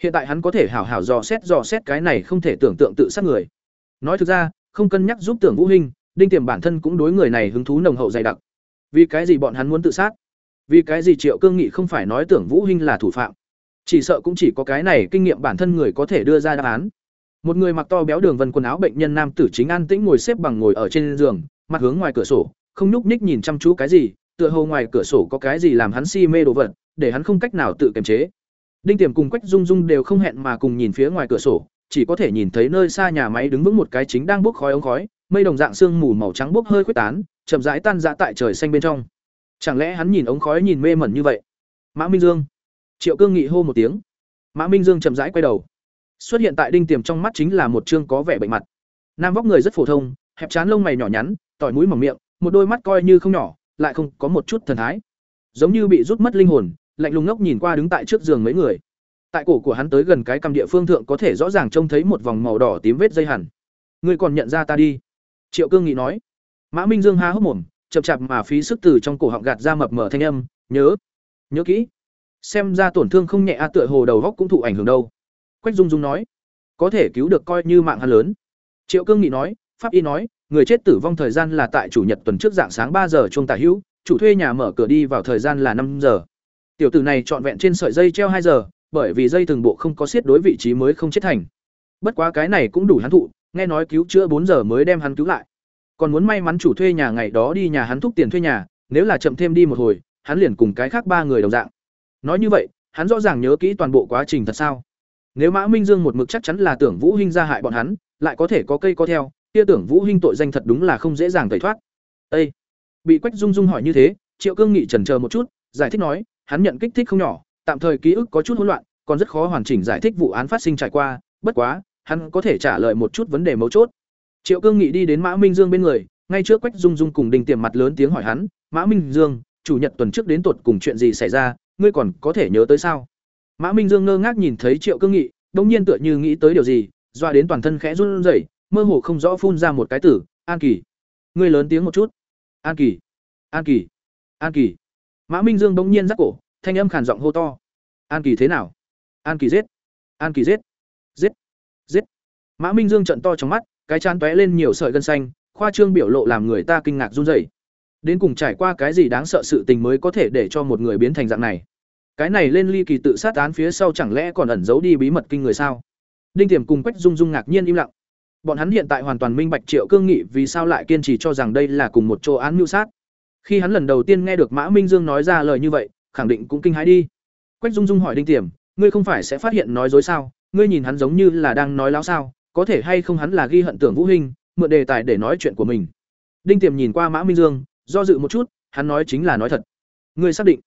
Speaker 1: Hiện tại hắn có thể hảo hảo dò xét dò xét cái này không thể tưởng tượng tự sát người. Nói thực ra, không cân nhắc giúp tưởng vũ hinh, đinh tiềm bản thân cũng đối người này hứng thú nồng hậu dày đặc. Vì cái gì bọn hắn muốn tự sát? Vì cái gì triệu cương nghị không phải nói tưởng vũ hinh là thủ phạm? Chỉ sợ cũng chỉ có cái này kinh nghiệm bản thân người có thể đưa ra đáp án. Một người mặc to béo đường vân quần áo bệnh nhân nam tử chính an tĩnh ngồi xếp bằng ngồi ở trên giường mặt hướng ngoài cửa sổ, không nhúc nhích nhìn chăm chú cái gì, tựa hồ ngoài cửa sổ có cái gì làm hắn si mê đồ vật, để hắn không cách nào tự kiềm chế. Đinh tiềm cùng quách dung dung đều không hẹn mà cùng nhìn phía ngoài cửa sổ, chỉ có thể nhìn thấy nơi xa nhà máy đứng vững một cái chính đang bốc khói ống khói, mây đồng dạng sương mù màu trắng bốc hơi khuếch tán, chậm rãi tan rã tại trời xanh bên trong. Chẳng lẽ hắn nhìn ống khói nhìn mê mẩn như vậy? Mã minh dương. Triệu cương nghị hô một tiếng. Mã minh dương chậm rãi quay đầu. Xuất hiện tại đinh tiềm trong mắt chính là một trương có vẻ bệnh mặt. Nam vóc người rất phổ thông, hẹp trán lông mày nhỏ nhắn tỏi mũi mỏng miệng, một đôi mắt coi như không nhỏ, lại không có một chút thần thái. Giống như bị rút mất linh hồn, lạnh lùng ngốc nhìn qua đứng tại trước giường mấy người. Tại cổ của hắn tới gần cái cầm địa phương thượng có thể rõ ràng trông thấy một vòng màu đỏ tím vết dây hằn. ngươi còn nhận ra ta đi. Triệu cương nghị nói. Mã minh dương há hốc mồm, chậm chạp mà phí sức từ trong cổ họng gạt ra mập mờ thanh âm, nhớ nhớ kỹ. Xem ra tổn thương không nhẹ a, tựa hồ đầu góc cũng thụ ảnh hưởng đâu. Quách dung dung nói. Có thể cứu được coi như mạng hắn lớn. Triệu cương nghị nói, pháp y nói người chết tử vong thời gian là tại chủ nhật tuần trước dạng sáng ba giờ chuông tả hữu, chủ thuê nhà mở cửa đi vào thời gian là năm giờ. Tiểu tử này trọn vẹn trên sợi dây treo hai giờ, bởi vì dây từng bộ không có siết đối vị trí mới không chết thành. Bất quá cái này cũng đủ hắn thụ, nghe nói cứu chữa bốn giờ mới đem hắn cứu lại. Còn muốn may mắn chủ thuê nhà ngày đó đi nhà hắn thúc tiền thuê nhà, nếu là chậm thêm đi một hồi, hắn liền cùng cái khác ba người đồng dạng. Nói như vậy, hắn rõ ràng nhớ kỹ toàn bộ quá trình thật sao? Nếu mã minh dương một mực chắc chắn là tưởng vũ hinh ra hại bọn hắn, lại có thể có cây có theo kia tưởng vũ hinh tội danh thật đúng là không dễ dàng tẩy thoát. Ê! bị quách dung dung hỏi như thế, triệu cương nghị chần chờ một chút, giải thích nói, hắn nhận kích thích không nhỏ, tạm thời ký ức có chút hỗn loạn, còn rất khó hoàn chỉnh giải thích vụ án phát sinh trải qua, bất quá, hắn có thể trả lời một chút vấn đề mấu chốt. Triệu cương nghị đi đến mã minh dương bên người, ngay trước quách dung dung cùng đình tiềm mặt lớn tiếng hỏi hắn, mã minh dương, chủ nhật tuần trước đến tuột cùng chuyện gì xảy ra, ngươi còn có thể nhớ tới sao? Mã minh dương ngơ ngác nhìn thấy triệu cương nghị, đông nhiên tựa như nghĩ tới điều gì, doa đến toàn thân khẽ run rẩy mơ hồ không rõ phun ra một cái tử, an kỳ. Ngươi lớn tiếng một chút. An kỳ. An kỳ. An kỳ. Mã minh dương bỗng nhiên rắc cổ, thanh âm khàn giọng hô to. An kỳ thế nào? An kỳ giết. An kỳ giết. Giết. Giết. Mã minh dương trận to trong mắt, cái chán tóe lên nhiều sợi gân xanh, khoa trương biểu lộ làm người ta kinh ngạc run rẩy. Đến cùng trải qua cái gì đáng sợ sự tình mới có thể để cho một người biến thành dạng này? Cái này lên ly kỳ tự sát án phía sau chẳng lẽ còn ẩn giấu đi bí mật kinh người sao? Đinh tiềm cùng quách dung dung ngạc nhiên im lặng bọn hắn hiện tại hoàn toàn minh bạch triệu cương nghị vì sao lại kiên trì cho rằng đây là cùng một chỗ án mưu sát. Khi hắn lần đầu tiên nghe được mã minh dương nói ra lời như vậy, khẳng định cũng kinh hãi đi. Quách dung dung hỏi đinh tiềm, ngươi không phải sẽ phát hiện nói dối sao? Ngươi nhìn hắn giống như là đang nói láo sao? Có thể hay không hắn là ghi hận tưởng vũ hình mượn đề tài để nói chuyện của mình? Đinh tiềm nhìn qua mã minh dương, do dự một chút, hắn nói chính là nói thật. Ngươi xác định?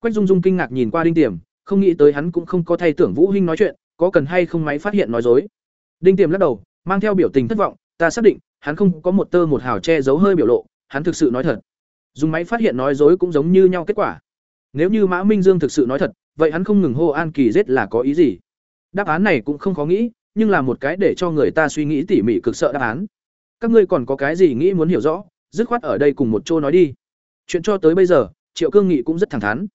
Speaker 1: Quách dung dung kinh ngạc nhìn qua đinh tiềm, không nghĩ tới hắn cũng không có thay tưởng vũ hình nói chuyện, có cần hay không máy phát hiện nói dối. Đinh tiềm lắc đầu mang theo biểu tình thất vọng, ta xác định, hắn không có một tơ một hào che giấu hơi biểu lộ, hắn thực sự nói thật. Dùng máy phát hiện nói dối cũng giống như nhau kết quả. Nếu như mã minh dương thực sự nói thật, vậy hắn không ngừng hô an kỳ giết là có ý gì? Đáp án này cũng không khó nghĩ, nhưng là một cái để cho người ta suy nghĩ tỉ mỉ cực sợ đáp án. Các ngươi còn có cái gì nghĩ muốn hiểu rõ, dứt khoát ở đây cùng một chỗ nói đi. Chuyện cho tới bây giờ, triệu cương nghị cũng rất thẳng thắn.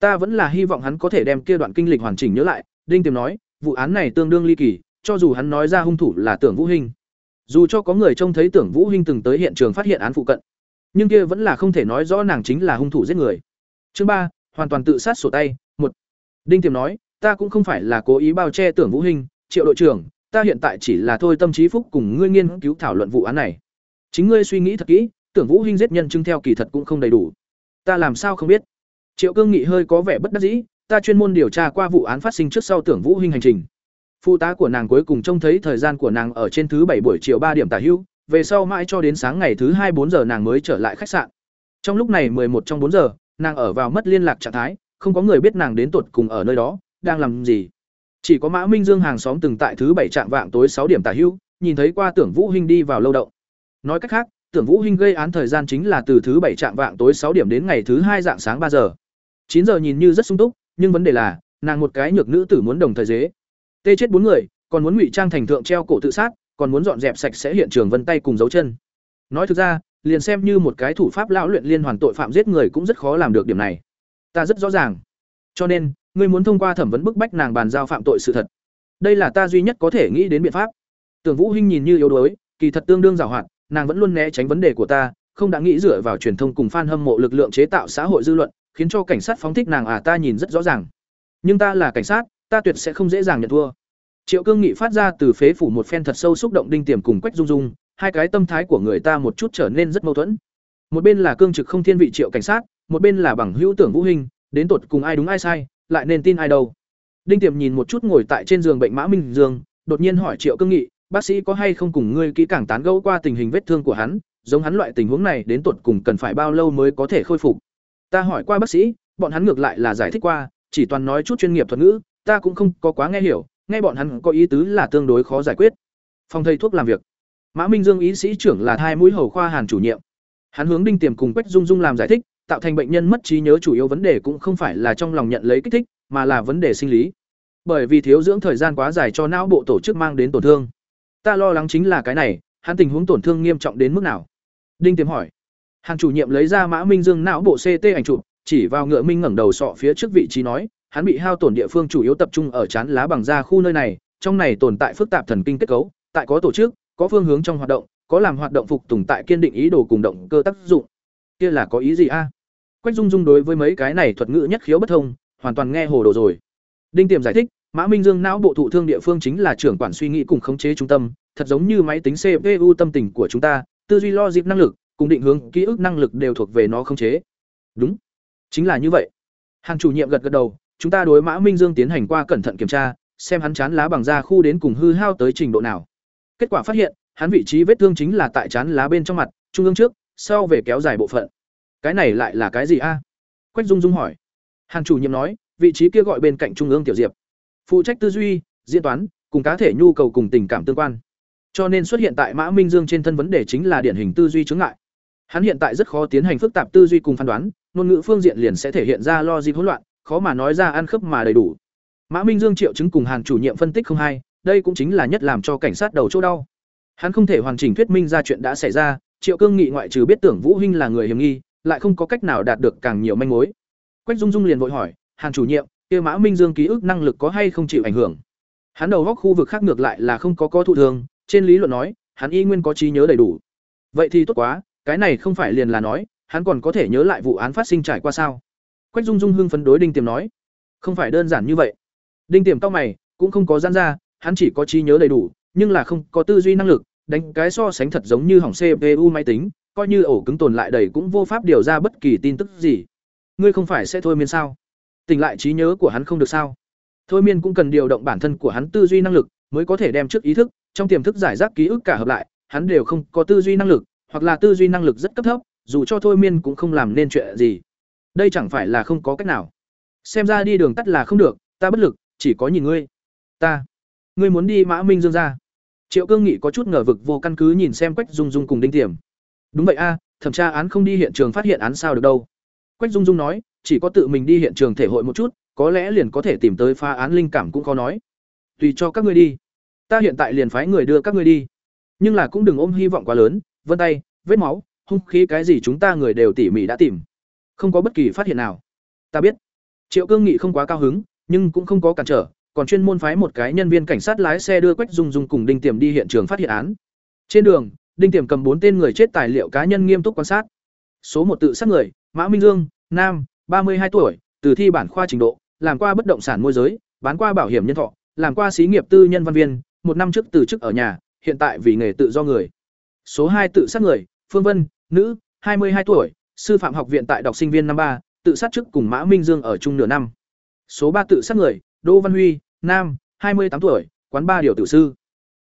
Speaker 1: Ta vẫn là hy vọng hắn có thể đem kia đoạn kinh lịch hoàn chỉnh nhớ lại, đinh tiềm nói, vụ án này tương đương ly kỳ cho dù hắn nói ra hung thủ là tưởng vũ hinh, dù cho có người trông thấy tưởng vũ hinh từng tới hiện trường phát hiện án phụ cận, nhưng kia vẫn là không thể nói rõ nàng chính là hung thủ giết người. Chương ba, hoàn toàn tự sát sổ tay, một. Đinh tiềm nói, ta cũng không phải là cố ý bao che tưởng vũ hinh, triệu đội trưởng, ta hiện tại chỉ là thôi tâm trí phúc cùng ngươi nghiên cứu thảo luận vụ án này. Chính ngươi suy nghĩ thật kỹ, tưởng vũ hinh giết nhân chứng theo kỳ thật cũng không đầy đủ. Ta làm sao không biết? Triệu cương nghị hơi có vẻ bất đắc dĩ, ta chuyên môn điều tra qua vụ án phát sinh trước sau tưởng vũ hinh hành trình phụ tá của nàng cuối cùng trông thấy thời gian của nàng ở trên thứ bảy buổi chiều ba điểm tả hữu về sau mãi cho đến sáng ngày thứ hai bốn giờ nàng mới trở lại khách sạn trong lúc này một trong bốn giờ nàng ở vào mất liên lạc trạng thái không có người biết nàng đến tuột cùng ở nơi đó đang làm gì chỉ có mã minh dương hàng xóm từng tại thứ bảy trạm vạng tối sáu điểm tả hữu nhìn thấy qua tưởng vũ hinh đi vào lâu động nói cách khác Tưởng Vũ Hinh gây án thời gian chính là từ thứ bảy trạng vạng tối sáu điểm đến ngày thứ hai dạng sáng ba giờ. chín giờ nhìn như rất sung túc, nhưng vấn đề là, nàng một cái nhược nữ tử muốn đồng thời dế. Tê chết bốn người, còn muốn ngụy trang thành thượng treo cổ tự sát, còn muốn dọn dẹp sạch sẽ hiện trường vân tay cùng dấu chân. Nói thực ra, liền xem như một cái thủ pháp lão luyện liên hoàn tội phạm giết người cũng rất khó làm được điểm này. Ta rất rõ ràng. Cho nên, ngươi muốn thông qua thẩm vấn bức bách nàng bàn giao phạm tội sự thật. Đây là ta duy nhất có thể nghĩ đến biện pháp. Tưởng Vũ Hinh nhìn như yếu đuối, kỳ thật tương đương giàu hoạt, nàng vẫn luôn né tránh vấn đề của ta, không đã nghĩ dựa vào truyền thông cùng fan hâm mộ lực lượng chế tạo xã hội dư luận, khiến cho cảnh sát phóng thích nàng à ta nhìn rất rõ ràng. Nhưng ta là cảnh sát, ta tuyệt sẽ không dễ dàng nhận thua. Triệu Cương Nghị phát ra từ phế phủ một phen thật sâu xúc động đinh tiềm cùng Quách Dung Dung, hai cái tâm thái của người ta một chút trở nên rất mâu thuẫn. Một bên là cương trực không thiên vị Triệu cảnh sát, một bên là bằng hữu tưởng Vũ Hình, đến tột cùng ai đúng ai sai, lại nên tin ai đâu. Đinh Tiềm nhìn một chút ngồi tại trên giường bệnh Mã Minh Dương, đột nhiên hỏi Triệu Cương Nghị, bác sĩ có hay không cùng ngươi kỹ càng tán gẫu qua tình hình vết thương của hắn, giống hắn loại tình huống này đến tột cùng cần phải bao lâu mới có thể khôi phục. Ta hỏi qua bác sĩ, bọn hắn ngược lại là giải thích qua, chỉ toàn nói chút chuyên nghiệp thuật ngữ, ta cũng không có quá nghe hiểu, nghe bọn hắn có ý tứ là tương đối khó giải quyết. Phòng thầy thuốc làm việc. Mã Minh Dương ý sĩ trưởng là thai mũi hầu khoa Hàn chủ nhiệm. Hắn hướng Đinh Tiềm cùng Quách Dung Dung làm giải thích, tạo thành bệnh nhân mất trí nhớ chủ yếu vấn đề cũng không phải là trong lòng nhận lấy kích thích, mà là vấn đề sinh lý. Bởi vì thiếu dưỡng thời gian quá dài cho não bộ tổ chức mang đến tổn thương. Ta lo lắng chính là cái này, hắn tình huống tổn thương nghiêm trọng đến mức nào? Đinh Tiềm hỏi. Hàn chủ nhiệm lấy ra Mã Minh Dương não bộ CT ảnh chụp, chỉ vào Ngựa Minh ngẩng đầu sọ phía trước vị trí nói, hắn bị hao tổn địa phương chủ yếu tập trung ở chán lá bằng da khu nơi này, trong này tồn tại phức tạp thần kinh kết cấu, tại có tổ chức, có phương hướng trong hoạt động, có làm hoạt động phục tùng tại kiên định ý đồ cùng động cơ tác dụng. Kia là có ý gì a? Quách Dung Dung đối với mấy cái này thuật ngữ nhất khiếu bất thông, hoàn toàn nghe hồ đồ rồi. Đinh Tiềm giải thích, Mã Minh Dương não bộ thụ thương địa phương chính là trưởng quản suy nghĩ cùng khống chế trung tâm, thật giống như máy tính CPU tâm tình của chúng ta, tư duy lo dịp năng lực, cùng định hướng, ký ức năng lực đều thuộc về nó khống chế. Đúng, chính là như vậy. Hàng chủ nhiệm gật gật đầu, chúng ta đối Mã Minh Dương tiến hành qua cẩn thận kiểm tra, xem hắn chán lá bằng da khu đến cùng hư hao tới trình độ nào. Kết quả phát hiện, hắn vị trí vết thương chính là tại chán lá bên trong mặt, trung ương trước, sau về kéo dài bộ phận. Cái này lại là cái gì a? Quách Dung Dung hỏi. Hàn chủ nhiệm nói, vị trí kia gọi bên cạnh trung ương tiểu diệp. Phụ trách tư duy, diễn toán, cùng cá thể nhu cầu cùng tình cảm tương quan. Cho nên xuất hiện tại Mã Minh Dương trên thân vấn đề chính là điển hình tư duy chứng ngại. Hắn hiện tại rất khó tiến hành phức tạp tư duy cùng phán đoán, ngôn ngữ phương diện liền sẽ thể hiện ra lo gì hỗn loạn, khó mà nói ra ăn khớp mà đầy đủ. Mã Minh Dương triệu chứng cùng Hàn chủ nhiệm phân tích không hay, đây cũng chính là nhất làm cho cảnh sát đầu chỗ đau. Hắn không thể hoàn chỉnh thuyết minh ra chuyện đã xảy ra, Triệu Cương nghị ngoại trừ biết tưởng Vũ Hinh là người hiểm nghi, lại không có cách nào đạt được càng nhiều manh mối. Quách Dung Dung liền vội hỏi, "Hàn chủ nhiệm, kia Mã Minh Dương ký ức năng lực có hay không chịu ảnh hưởng?" Hắn đầu góc khu vực khác ngược lại là không có có thụ thường, trên lý luận nói, hắn y nguyên có trí nhớ đầy đủ. Vậy thì tốt quá, cái này không phải liền là nói, hắn còn có thể nhớ lại vụ án phát sinh trải qua sao? Quách Dung Dung hưng phấn đối Đinh Tiềm nói, không phải đơn giản như vậy. Đinh Tiềm cao mày, cũng không có gian ra, hắn chỉ có trí nhớ đầy đủ, nhưng là không có tư duy năng lực, đánh cái so sánh thật giống như hỏng CPU máy tính, coi như ổ cứng tồn lại đầy cũng vô pháp điều ra bất kỳ tin tức gì. Ngươi không phải sẽ thôi miên sao? Tỉnh lại trí nhớ của hắn không được sao? Thôi miên cũng cần điều động bản thân của hắn tư duy năng lực, mới có thể đem trước ý thức, trong tiềm thức giải rác ký ức cả hợp lại, hắn đều không có tư duy năng lực, hoặc là tư duy năng lực rất cấp thấp, dù cho thôi miên cũng không làm nên chuyện gì. Đây chẳng phải là không có cách nào. Xem ra đi đường tắt là không được, ta bất lực, chỉ có nhìn ngươi. Ta, ngươi muốn đi Mã Minh Dương ra. Triệu Cương Nghị có chút ngờ vực vô căn cứ nhìn xem Quách Dung Dung cùng Đinh Tiềm. Đúng vậy a, thẩm tra án không đi hiện trường phát hiện án sao được đâu. Quách Dung Dung nói, chỉ có tự mình đi hiện trường thể hội một chút, có lẽ liền có thể tìm tới phá án linh cảm cũng khó nói. Tùy cho các ngươi đi. Ta hiện tại liền phái người đưa các ngươi đi. Nhưng là cũng đừng ôm hy vọng quá lớn, vân tay, vết máu, hung khí cái gì chúng ta người đều tỉ mỉ đã tìm. Không có bất kỳ phát hiện nào. Ta biết. Triệu Cương Nghị không quá cao hứng, nhưng cũng không có cản trở, còn chuyên môn phái một cái nhân viên cảnh sát lái xe đưa Quách Dung Dung cùng Đinh Tiềm đi hiện trường phát hiện án. Trên đường, Đinh Tiềm cầm bốn tên người chết tài liệu cá nhân nghiêm túc quan sát. Số một tự sát người, Mã Minh Dương, nam, ba mươi hai tuổi, từ thi bản khoa trình độ, làm qua bất động sản môi giới, bán qua bảo hiểm nhân thọ, làm qua xí nghiệp tư nhân văn viên, một năm trước từ chức ở nhà, hiện tại vì nghề tự do người. Số hai tự sát người, Phương Vân, nữ, hai mươi hai tuổi, sư phạm học viện tại đọc sinh viên năm ba, tự sát trước cùng Mã Minh Dương ở chung nửa năm. Số ba tự sát người, Đỗ Văn Huy, nam, hai mươi tám tuổi, quán ba điều tử sư.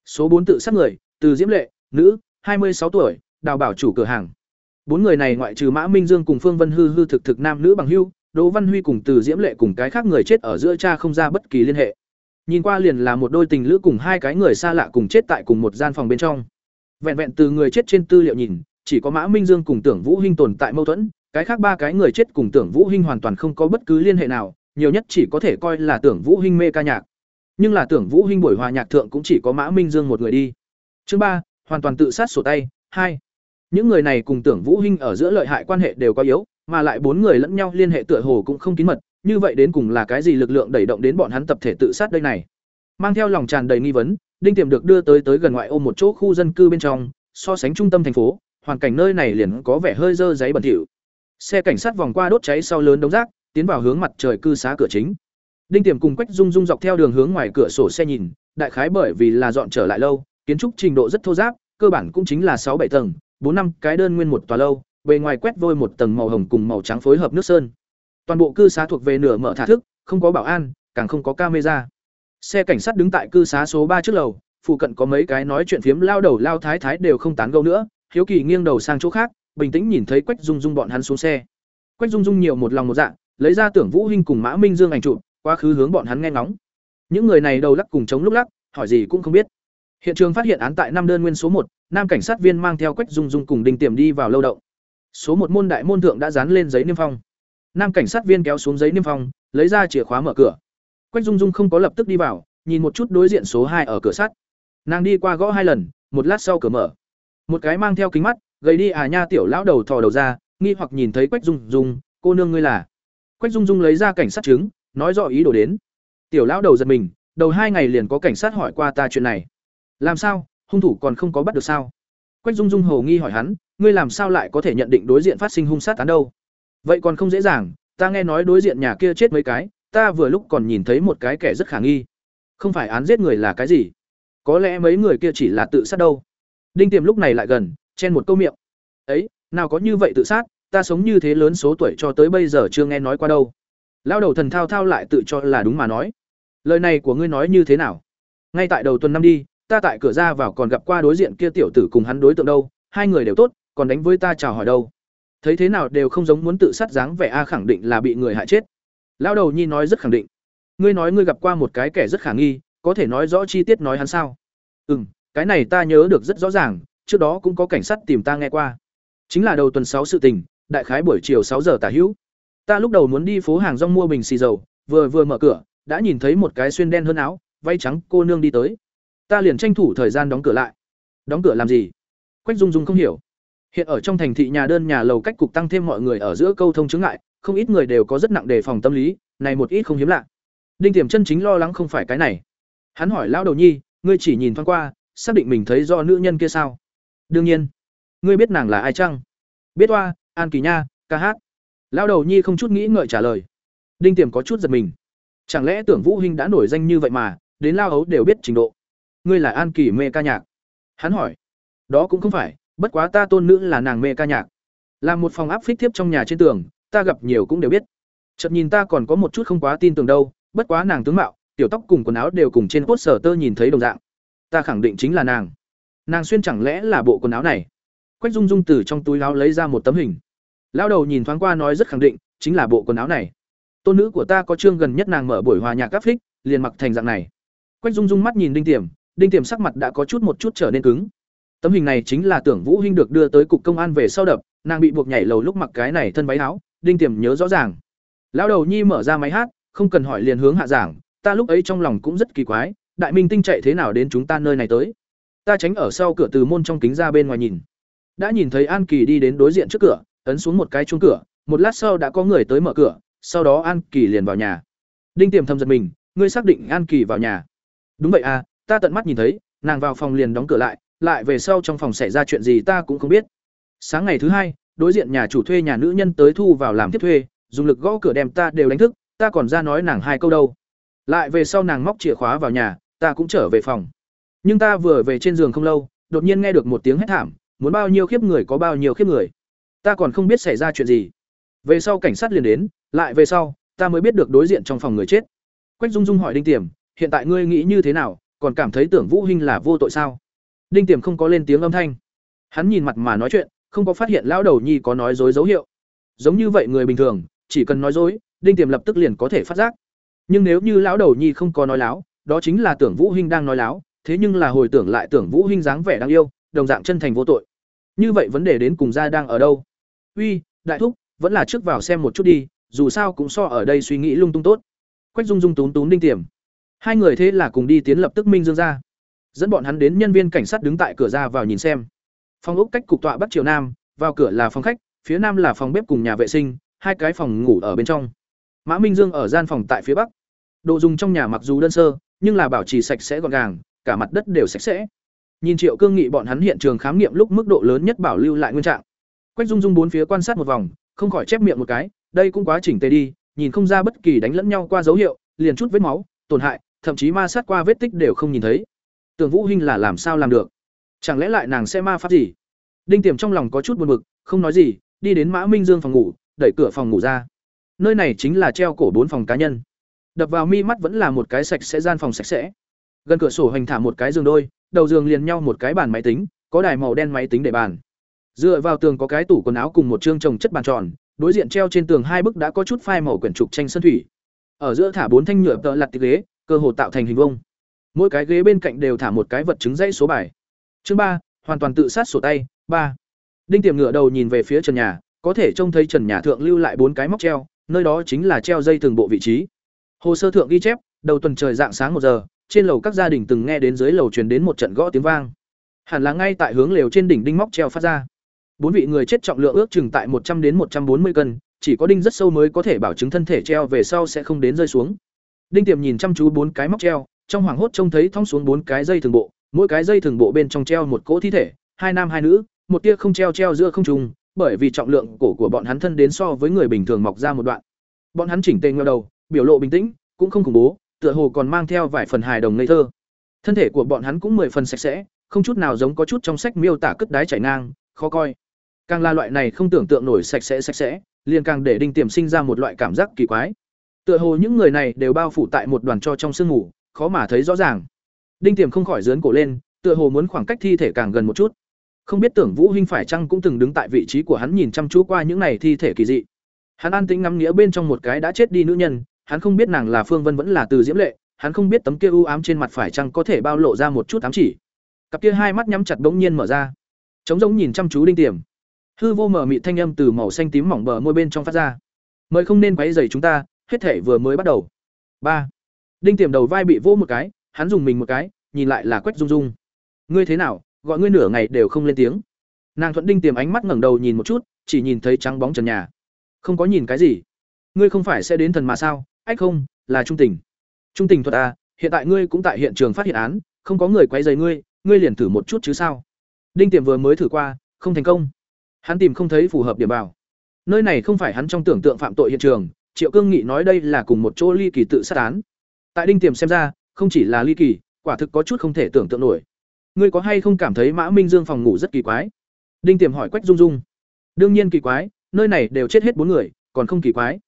Speaker 1: Số bốn tự sát người, Từ Diễm Lệ, nữ, hai mươi sáu tuổi, đào bảo chủ cửa hàng. Bốn người này ngoại trừ Mã Minh Dương cùng Phương Vân Hư hư thực thực nam nữ bằng hưu, Đỗ Văn Huy cùng Từ Diễm Lệ cùng cái khác người chết ở giữa cha không ra bất kỳ liên hệ. Nhìn qua liền là một đôi tình lữ cùng hai cái người xa lạ cùng chết tại cùng một gian phòng bên trong. Vẹn vẹn từ người chết trên tư liệu nhìn, chỉ có Mã Minh Dương cùng Tưởng Vũ Hinh tồn tại mâu thuẫn, cái khác ba cái người chết cùng Tưởng Vũ Hinh hoàn toàn không có bất cứ liên hệ nào, nhiều nhất chỉ có thể coi là Tưởng Vũ Hinh mê ca nhạc. Nhưng là Tưởng Vũ Hinh buổi hòa nhạc thượng cũng chỉ có Mã Minh Dương một người đi. Chương ba, hoàn toàn tự sát sổ tay, hai. Những người này cùng Tưởng Vũ Hinh ở giữa lợi hại quan hệ đều có yếu, mà lại bốn người lẫn nhau liên hệ tựa hồ cũng không kín mật, như vậy đến cùng là cái gì lực lượng đẩy động đến bọn hắn tập thể tự sát đây này? Mang theo lòng tràn đầy nghi vấn, Đinh Tiềm được đưa tới tới gần ngoại ô một chỗ khu dân cư bên trong, so sánh trung tâm thành phố, hoàn cảnh nơi này liền có vẻ hơi dơ giấy bẩn thỉu. Xe cảnh sát vòng qua đốt cháy sau lớn đống rác, tiến vào hướng mặt trời cư xá cửa chính. Đinh Tiềm cùng Quách Dung Dung dọc theo đường hướng ngoài cửa sổ xe nhìn, đại khái bởi vì là dọn trở lại lâu, kiến trúc trình độ rất thô ráp, cơ bản cũng chính là sáu bảy tầng, bốn năm cái đơn nguyên một tòa lâu, bề ngoài quét vôi một tầng màu hồng cùng màu trắng phối hợp nước sơn. Toàn bộ cư xá thuộc về nửa mở thả thức, không có bảo an, càng không có camera. Xe cảnh sát đứng tại cư xá số ba trước lầu, phụ cận có mấy cái nói chuyện phiếm lao đầu lao thái thái đều không tán gẫu nữa, hiếu kỳ nghiêng đầu sang chỗ khác, bình tĩnh nhìn thấy Quách Dung Dung bọn hắn xuống xe. Quách Dung Dung nhiều một lòng một dạng, lấy ra Tưởng Vũ Hinh cùng Mã Minh Dương ảnh chụp, quá khứ hướng bọn hắn nghe ngóng. Những người này đầu lắc cùng chống lúc lắc, hỏi gì cũng không biết. Hiện trường phát hiện án tại năm đơn nguyên số một, nam cảnh sát viên mang theo Quách Dung Dung cùng Đinh Tiềm đi vào lâu động. Số một môn đại môn thượng đã dán lên giấy niêm phong. Nam cảnh sát viên kéo xuống giấy niêm phong, lấy ra chìa khóa mở cửa. Quách Dung Dung không có lập tức đi vào, nhìn một chút đối diện số hai ở cửa sắt. Nàng đi qua gõ hai lần, một lát sau cửa mở. Một cái mang theo kính mắt, gầy đi à nha tiểu lão đầu thò đầu ra, nghi hoặc nhìn thấy Quách Dung Dung, cô nương ngươi là? Quách Dung Dung lấy ra cảnh sát chứng, nói rõ ý đồ đến. Tiểu lão đầu giật mình, đầu hai ngày liền có cảnh sát hỏi qua ta chuyện này. Làm sao, hung thủ còn không có bắt được sao? Quách Dung Dung hồ nghi hỏi hắn, ngươi làm sao lại có thể nhận định đối diện phát sinh hung sát án đâu? Vậy còn không dễ dàng, ta nghe nói đối diện nhà kia chết mấy cái, ta vừa lúc còn nhìn thấy một cái kẻ rất khả nghi. Không phải án giết người là cái gì? Có lẽ mấy người kia chỉ là tự sát đâu. Đinh Tiềm lúc này lại gần, chen một câu miệng. Ấy, nào có như vậy tự sát, ta sống như thế lớn số tuổi cho tới bây giờ chưa nghe nói qua đâu. Lao đầu thần thao thao lại tự cho là đúng mà nói. Lời này của ngươi nói như thế nào? Ngay tại đầu tuần năm đi, ta tại cửa ra vào còn gặp qua đối diện kia tiểu tử cùng hắn đối tượng đâu, hai người đều tốt, còn đánh với ta chào hỏi đâu. Thấy thế nào đều không giống muốn tự sát dáng vẻ a khẳng định là bị người hại chết. Lao đầu nhi nói rất khẳng định. Ngươi nói ngươi gặp qua một cái kẻ rất khả nghi, có thể nói rõ chi tiết nói hắn sao? Ừm, cái này ta nhớ được rất rõ ràng, trước đó cũng có cảnh sát tìm ta nghe qua. Chính là đầu tuần sáu sự tình, đại khái buổi chiều sáu giờ tả hữu. Ta lúc đầu muốn đi phố hàng rong mua bình xì dầu, vừa vừa mở cửa, đã nhìn thấy một cái xuyên đen hơn áo, váy trắng cô nương đi tới. Ta liền tranh thủ thời gian đóng cửa lại. Đóng cửa làm gì? Quách Dung Dung không hiểu. Hiện ở trong thành thị nhà đơn nhà lầu cách cục tăng thêm mọi người ở giữa câu thông chứng ngại, không ít người đều có rất nặng đề phòng tâm lý, này một ít không hiếm lạ. Đinh Tiềm chân chính lo lắng không phải cái này. Hắn hỏi lão đầu nhi, ngươi chỉ nhìn thoáng qua, xác định mình thấy do nữ nhân kia sao? Đương nhiên. Ngươi biết nàng là ai chăng? Biết oa, An Kỳ Nha, ca hát. Lão đầu nhi không chút nghĩ ngợi trả lời. Đinh Tiềm có chút giật mình. Chẳng lẽ tưởng Vũ Hinh đã nổi danh như vậy mà, đến lao ấu đều biết trình độ. Ngươi là An Kỳ mê ca nhạc. Hắn hỏi. Đó cũng không phải, bất quá ta tôn nữ là nàng mê ca nhạc. Làm một phòng áp phích thiếp trong nhà trên tường, ta gặp nhiều cũng đều biết. Chợt nhìn ta còn có một chút không quá tin tưởng đâu, bất quá nàng tướng mạo, tiểu tóc cùng quần áo đều cùng trên poster tơ nhìn thấy đồng dạng. Ta khẳng định chính là nàng. Nàng xuyên chẳng lẽ là bộ quần áo này? Quách Dung Dung từ trong túi áo lấy ra một tấm hình. Lão đầu nhìn thoáng qua nói rất khẳng định, chính là bộ quần áo này. Tôn nữ của ta có trương gần nhất nàng mở buổi hòa nhạc áp phích, liền mặc thành dạng này. Quách Dung Dung mắt nhìn Đinh Tiềm, Đinh Tiềm sắc mặt đã có chút một chút trở nên cứng. Tấm hình này chính là Tưởng Vũ Hinh được đưa tới cục công an về sau đập, nàng bị buộc nhảy lầu lúc mặc cái này thân váy áo, Đinh Tiềm nhớ rõ ràng. Lão đầu nhi mở ra máy hát, không cần hỏi liền hướng hạ giảng, ta lúc ấy trong lòng cũng rất kỳ quái, đại minh tinh chạy thế nào đến chúng ta nơi này tới? Ta tránh ở sau cửa từ môn trong kính ra bên ngoài nhìn. Đã nhìn thấy An Kỳ đi đến đối diện trước cửa, ấn xuống một cái chuông cửa, một lát sau đã có người tới mở cửa, sau đó An Kỳ liền vào nhà. Đinh Tiềm thầm giật mình, ngươi xác định An Kỳ vào nhà? Đúng vậy à, ta tận mắt nhìn thấy, nàng vào phòng liền đóng cửa lại, lại về sau trong phòng xảy ra chuyện gì ta cũng không biết. Sáng ngày thứ hai, đối diện nhà chủ thuê nhà nữ nhân tới thu vào làm tiếp thuê, dùng lực gõ cửa đem ta đều đánh thức, ta còn ra nói nàng hai câu đâu. Lại về sau nàng móc chìa khóa vào nhà, ta cũng trở về phòng. Nhưng ta vừa về trên giường không lâu, đột nhiên nghe được một tiếng hét thảm, muốn bao nhiêu khiếp người có bao nhiêu khiếp người. Ta còn không biết xảy ra chuyện gì. Về sau cảnh sát liền đến, lại về sau, ta mới biết được đối diện trong phòng người chết. Quách Dung Dung hỏi Đinh Tiềm, hiện tại ngươi nghĩ như thế nào, còn cảm thấy tưởng Vũ Hinh là vô tội sao? Đinh Tiềm không có lên tiếng âm thanh. Hắn nhìn mặt mà nói chuyện, không có phát hiện lão đầu nhi có nói dối dấu hiệu. Giống như vậy người bình thường, chỉ cần nói dối, Đinh Tiềm lập tức liền có thể phát giác. Nhưng nếu như lão đầu nhi không có nói láo, đó chính là tưởng Vũ Hinh đang nói láo, thế nhưng là hồi tưởng lại tưởng Vũ Hinh dáng vẻ đáng yêu, đồng dạng chân thành vô tội. như vậy vấn đề đến cùng ra đang ở đâu? Uy đại thúc vẫn là trước vào xem một chút đi dù sao cũng so ở đây suy nghĩ lung tung tốt. Quách dung dung túm túm đinh tiềm. Hai người thế là cùng đi tiến lập tức minh dương ra. Dẫn bọn hắn đến nhân viên cảnh sát đứng tại cửa ra vào nhìn xem. Phòng ốc cách cục tọa bắc triều nam vào cửa là phòng khách phía nam là phòng bếp cùng nhà vệ sinh hai cái phòng ngủ ở bên trong. Mã minh dương ở gian phòng tại phía bắc. Đồ dùng trong nhà mặc dù đơn sơ nhưng là bảo trì sạch sẽ gọn gàng, cả mặt đất đều sạch sẽ. Nhìn triệu cương nghị bọn hắn hiện trường khám nghiệm lúc mức độ lớn nhất bảo lưu lại nguyên trạng. Quách dung dung bốn phía quan sát một vòng, không khỏi chép miệng một cái, đây cũng quá chỉnh tề đi, nhìn không ra bất kỳ đánh lẫn nhau qua dấu hiệu, liền chút vết máu, tổn hại, thậm chí ma sát qua vết tích đều không nhìn thấy. Tưởng vũ hinh là làm sao làm được? Chẳng lẽ lại nàng sẽ ma pháp gì? Đinh tiềm trong lòng có chút buồn bực, không nói gì, đi đến mã minh dương phòng ngủ, đẩy cửa phòng ngủ ra. Nơi này chính là treo cổ bốn phòng cá nhân đập vào mi mắt vẫn là một cái sạch sẽ, gian phòng sạch sẽ. Gần cửa sổ hoành thả một cái giường đôi, đầu giường liền nhau một cái bàn máy tính, có đài màu đen máy tính để bàn. Dựa vào tường có cái tủ quần áo cùng một chương trồng chất bàn tròn, đối diện treo trên tường hai bức đã có chút phai màu quyển trục tranh sân thủy. Ở giữa thả bốn thanh nhựa tợ lặt ghế, cơ hồ tạo thành hình vông mỗi cái ghế bên cạnh đều thả một cái vật chứng dãy số bài. Chương ba, hoàn toàn tự sát sổ tay. Ba, đinh tiệm ngựa đầu nhìn về phía trần nhà, có thể trông thấy trần nhà thượng lưu lại bốn cái móc treo, nơi đó chính là treo dây từng bộ vị trí hồ sơ thượng ghi chép, đầu tuần trời dạng sáng một giờ, trên lầu các gia đình từng nghe đến dưới lầu truyền đến một trận gõ tiếng vang. Hẳn là ngay tại hướng lều trên đỉnh đinh móc treo phát ra. Bốn vị người chết trọng lượng ước chừng tại một trăm đến một trăm bốn mươi cân, chỉ có đinh rất sâu mới có thể bảo chứng thân thể treo về sau sẽ không đến rơi xuống. Đinh tiềm nhìn chăm chú bốn cái móc treo, trong hoàng hốt trông thấy thong xuống bốn cái dây thường bộ, mỗi cái dây thường bộ bên trong treo một cỗ thi thể, hai nam hai nữ, một tia không treo treo giữa không trung, bởi vì trọng lượng cổ của bọn hắn thân đến so với người bình thường mọc ra một đoạn. Bọn hắn chỉnh tề ngeo đầu biểu lộ bình tĩnh, cũng không khủng bố, tựa hồ còn mang theo vài phần hài đồng ngây thơ. Thân thể của bọn hắn cũng mười phần sạch sẽ, không chút nào giống có chút trong sách miêu tả cất đái chảy ngang, khó coi. Càng là loại này không tưởng tượng nổi sạch sẽ sạch sẽ, liền càng để đinh tiềm sinh ra một loại cảm giác kỳ quái. Tựa hồ những người này đều bao phủ tại một đoàn cho trong sương ngủ, khó mà thấy rõ ràng. Đinh tiềm không khỏi giớn cổ lên, tựa hồ muốn khoảng cách thi thể càng gần một chút. Không biết tưởng vũ hinh phải chăng cũng từng đứng tại vị trí của hắn nhìn chăm chú qua những này thi thể kỳ dị. Hắn an tĩnh ngắm nghĩa bên trong một cái đã chết đi nữ nhân hắn không biết nàng là phương vân vẫn là từ diễm lệ, hắn không biết tấm kia u ám trên mặt phải chăng có thể bao lộ ra một chút ám chỉ. Cặp kia hai mắt nhắm chặt bỗng nhiên mở ra. Trống rỗng nhìn chăm chú đinh tiềm. Hư vô mở mị thanh âm từ màu xanh tím mỏng bờ môi bên trong phát ra. Mời không nên quấy rầy chúng ta, hết thể vừa mới bắt đầu. Ba. Đinh tiềm đầu vai bị vỗ một cái, hắn dùng mình một cái, nhìn lại là quách dung dung. Ngươi thế nào, gọi ngươi nửa ngày đều không lên tiếng. Nàng thuận đinh tiềm ánh mắt ngẩng đầu nhìn một chút, chỉ nhìn thấy trắng bóng trần nhà. Không có nhìn cái gì. Ngươi không phải sẽ đến thần mà sao? Ách không, là trung tình. Trung tình thuật à hiện tại ngươi cũng tại hiện trường phát hiện án, không có người quấy rầy ngươi ngươi liền thử một chút chứ sao? Đinh tiềm vừa mới thử qua, không thành công. Hắn tìm không thấy phù hợp điểm vào. Nơi này không phải hắn trong tưởng tượng phạm tội hiện trường, triệu cương nghị nói đây là cùng một chỗ ly kỳ tự sát án. Tại đinh tiềm xem ra, không chỉ là ly kỳ, quả thực có chút không thể tưởng tượng nổi. Ngươi có hay không cảm thấy mã minh dương phòng ngủ rất kỳ quái? Đinh tiềm hỏi quách dung dung. Đương nhiên kỳ quái, nơi này đều chết hết bốn người, còn không kỳ quái.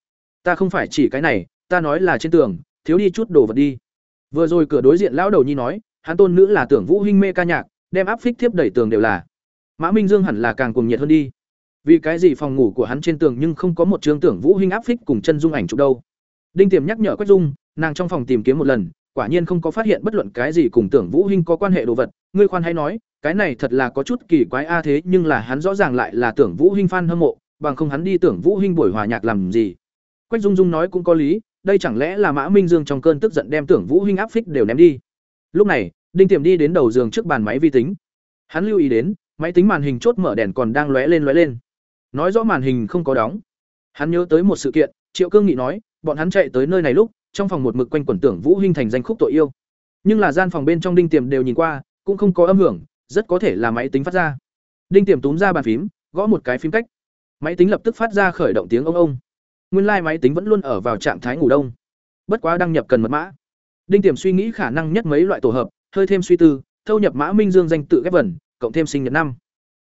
Speaker 1: Ta không phải chỉ cái này ta nói là trên tường, thiếu đi chút đồ vật đi. Vừa rồi cửa đối diện lão đầu nhi nói, hắn tôn nữ là tưởng vũ hinh mê ca nhạc, đem áp phích thiếp đẩy tường đều là. Mã minh dương hẳn là càng cuồng nhiệt hơn đi. Vì cái gì phòng ngủ của hắn trên tường nhưng không có một trường tưởng vũ hinh áp phích cùng chân dung ảnh chụp đâu. Đinh tiềm nhắc nhở quách dung, nàng trong phòng tìm kiếm một lần, quả nhiên không có phát hiện bất luận cái gì cùng tưởng vũ hinh có quan hệ đồ vật. Ngươi khoan hay nói, cái này thật là có chút kỳ quái a à thế, nhưng là hắn rõ ràng lại là tưởng vũ hinh fan hâm mộ, bằng không hắn đi tưởng vũ hinh buổi hòa nhạc làm gì. Quách dung dung nói cũng có lý đây chẳng lẽ là mã minh dương trong cơn tức giận đem tưởng vũ huynh áp phích đều ném đi? Lúc này, đinh tiềm đi đến đầu giường trước bàn máy vi tính. Hắn lưu ý đến, máy tính màn hình chốt mở đèn còn đang lóe lên lóe lên. Nói rõ màn hình không có đóng. Hắn nhớ tới một sự kiện, triệu cương nghị nói, bọn hắn chạy tới nơi này lúc, trong phòng một mực quanh quẩn tưởng vũ huynh thành danh khúc tội yêu. Nhưng là gian phòng bên trong đinh tiềm đều nhìn qua, cũng không có âm hưởng, rất có thể là máy tính phát ra. Đinh tiềm túm ra bàn phím, gõ một cái phím cách. Máy tính lập tức phát ra khởi động tiếng ông ông nguyên lai like máy tính vẫn luôn ở vào trạng thái ngủ đông. Bất quá đăng nhập cần mật mã. Đinh tiềm suy nghĩ khả năng nhất mấy loại tổ hợp, hơi thêm suy tư, thâu nhập mã minh dương danh tự ghép vần, cộng thêm sinh nhật năm.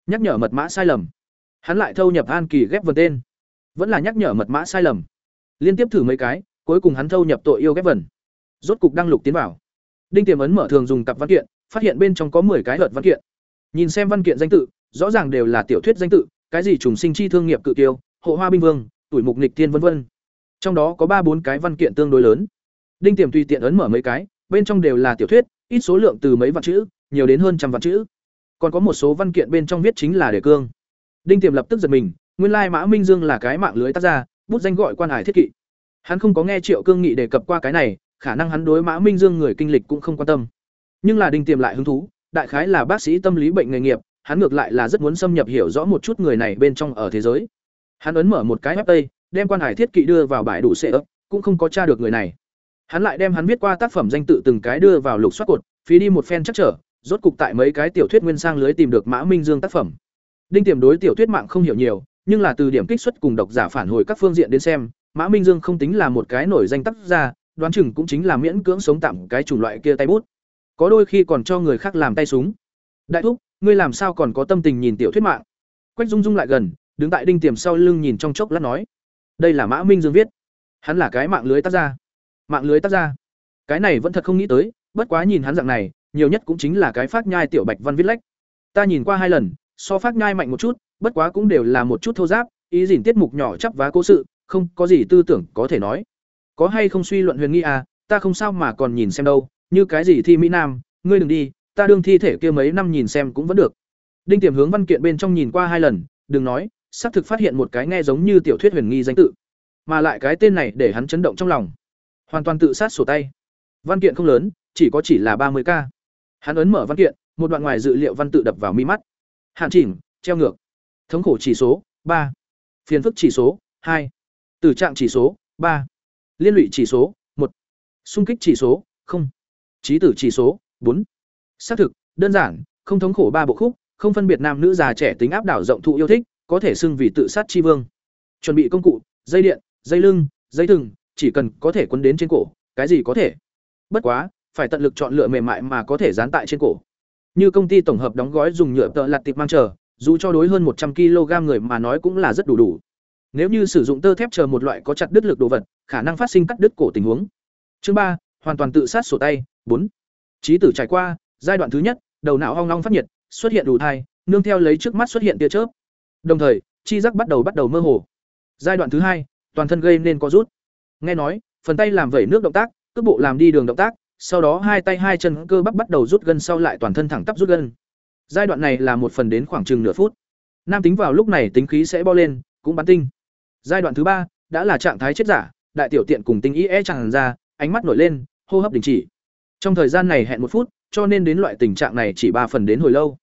Speaker 1: Nhắc nhở mật mã sai lầm. Hắn lại thâu nhập an kỳ ghép vần tên. Vẫn là nhắc nhở mật mã sai lầm. Liên tiếp thử mấy cái, cuối cùng hắn thâu nhập tội yêu ghép vần. Rốt cục đăng lục tiến vào. Đinh tiềm ấn mở thường dùng cặp văn kiện, phát hiện bên trong có 10 cái luật văn kiện. Nhìn xem văn kiện danh tự, rõ ràng đều là tiểu thuyết danh tự, cái gì trùng sinh chi thương nghiệp cự tiêu hộ hoa binh vương tuổi mục nghịch thiên vân vân. Trong đó có ba bốn cái văn kiện tương đối lớn. Đinh tiềm tùy tiện ấn mở mấy cái, bên trong đều là tiểu thuyết, ít số lượng từ mấy vạn chữ, nhiều đến hơn trăm vạn chữ. Còn có một số văn kiện bên trong viết chính là đề cương. Đinh tiềm lập tức giật mình, nguyên lai mã minh dương là cái mạng lưới tác gia, bút danh gọi quan hải thiết kỵ. Hắn không có nghe triệu cương nghị đề cập qua cái này, khả năng hắn đối mã minh dương người kinh lịch cũng không quan tâm. Nhưng là đinh tiềm lại hứng thú, đại khái là bác sĩ tâm lý bệnh nghề nghiệp, hắn ngược lại là rất muốn xâm nhập hiểu rõ một chút người này bên trong ở thế giới hắn ấn mở một cái web tây, đem quan hải thiết kỵ đưa vào bãi đủ xe ấp, cũng không có tra được người này. Hắn lại đem hắn viết qua tác phẩm danh tự từng cái đưa vào lục soát cột, phí đi một phen chắc trở, rốt cục tại mấy cái tiểu thuyết nguyên sang lưới tìm được mã minh dương tác phẩm. Đinh tiềm đối tiểu thuyết mạng không hiểu nhiều, nhưng là từ điểm kích xuất cùng độc giả phản hồi các phương diện đến xem, mã minh dương không tính là một cái nổi danh tác gia đoán chừng cũng chính là miễn cưỡng sống tạm cái chủng loại kia tay bút. Có đôi khi còn cho người khác làm tay súng. Đại thúc, ngươi làm sao còn có tâm tình nhìn tiểu thuyết mạng? Quách dung dung lại gần đứng tại đinh tiềm sau lưng nhìn trong chốc lát nói, đây là mã minh dương viết. Hắn là cái mạng lưới tác gia. Mạng lưới tác gia. Cái này vẫn thật không nghĩ tới, bất quá nhìn hắn dạng này, nhiều nhất cũng chính là cái phát nhai tiểu bạch văn viết lách. Ta nhìn qua hai lần, so phát nhai mạnh một chút, bất quá cũng đều là một chút thô giáp, ý dỉn tiết mục nhỏ chắp vá cố sự, không có gì tư tưởng có thể nói. Có hay không suy luận huyền nghi à ta không sao mà còn nhìn xem đâu, như cái gì thi mỹ nam, ngươi đừng đi, ta đương thi thể kia mấy năm nhìn xem cũng vẫn được. Đinh tiềm hướng văn kiện bên trong nhìn qua hai lần, đừng nói xác thực phát hiện một cái nghe giống như tiểu thuyết huyền nghi danh tự, mà lại cái tên này để hắn chấn động trong lòng. Hoàn toàn tự sát sổ tay. Văn kiện không lớn, chỉ có chỉ là ba mươi k. Hắn ấn mở văn kiện, một đoạn ngoài dự liệu văn tự đập vào mi mắt. Hạn chỉnh, treo ngược. Thống khổ chỉ số, ba. Phiền phức chỉ số, hai. Tử trạng chỉ số, ba. Liên lụy chỉ số, một. Xung kích chỉ số, không. Trí tử chỉ số, bốn. Xác thực, đơn giản, không thống khổ ba bộ khúc, không phân biệt nam nữ già trẻ tính áp đảo rộng thụ yêu thích có thể xưng vì tự sát chi vương. Chuẩn bị công cụ, dây điện, dây lưng, dây thừng, chỉ cần có thể quấn đến trên cổ, cái gì có thể. Bất quá, phải tận lực chọn lựa mềm mại mà có thể dán tại trên cổ. Như công ty tổng hợp đóng gói dùng nhựa tợ lặt tiệp mang chờ, dù cho đối hơn một trăm kg người mà nói cũng là rất đủ đủ. Nếu như sử dụng tơ thép chờ một loại có chặt đứt lực đồ vật, khả năng phát sinh cắt đứt cổ tình huống. Chương ba, hoàn toàn tự sát sổ tay, bốn. Trí tử trải qua, giai đoạn thứ nhất, đầu não hoang long phát nhiệt, xuất hiện đủ thai, nương theo lấy trước mắt xuất hiện tia chớp đồng thời, chi giác bắt đầu bắt đầu mơ hồ. Giai đoạn thứ hai, toàn thân gây nên có rút. Nghe nói, phần tay làm vẩy nước động tác, cước bộ làm đi đường động tác, sau đó hai tay hai chân cơ bắp bắt đầu rút gân sau lại toàn thân thẳng tắp rút gân. Giai đoạn này là một phần đến khoảng chừng nửa phút. Nam tính vào lúc này tính khí sẽ bo lên, cũng bắn tinh. Giai đoạn thứ ba, đã là trạng thái chết giả, đại tiểu tiện cùng tinh ý e tràn ra, ánh mắt nổi lên, hô hấp đình chỉ. Trong thời gian này hẹn một phút, cho nên đến loại tình trạng này chỉ ba phần đến hồi lâu.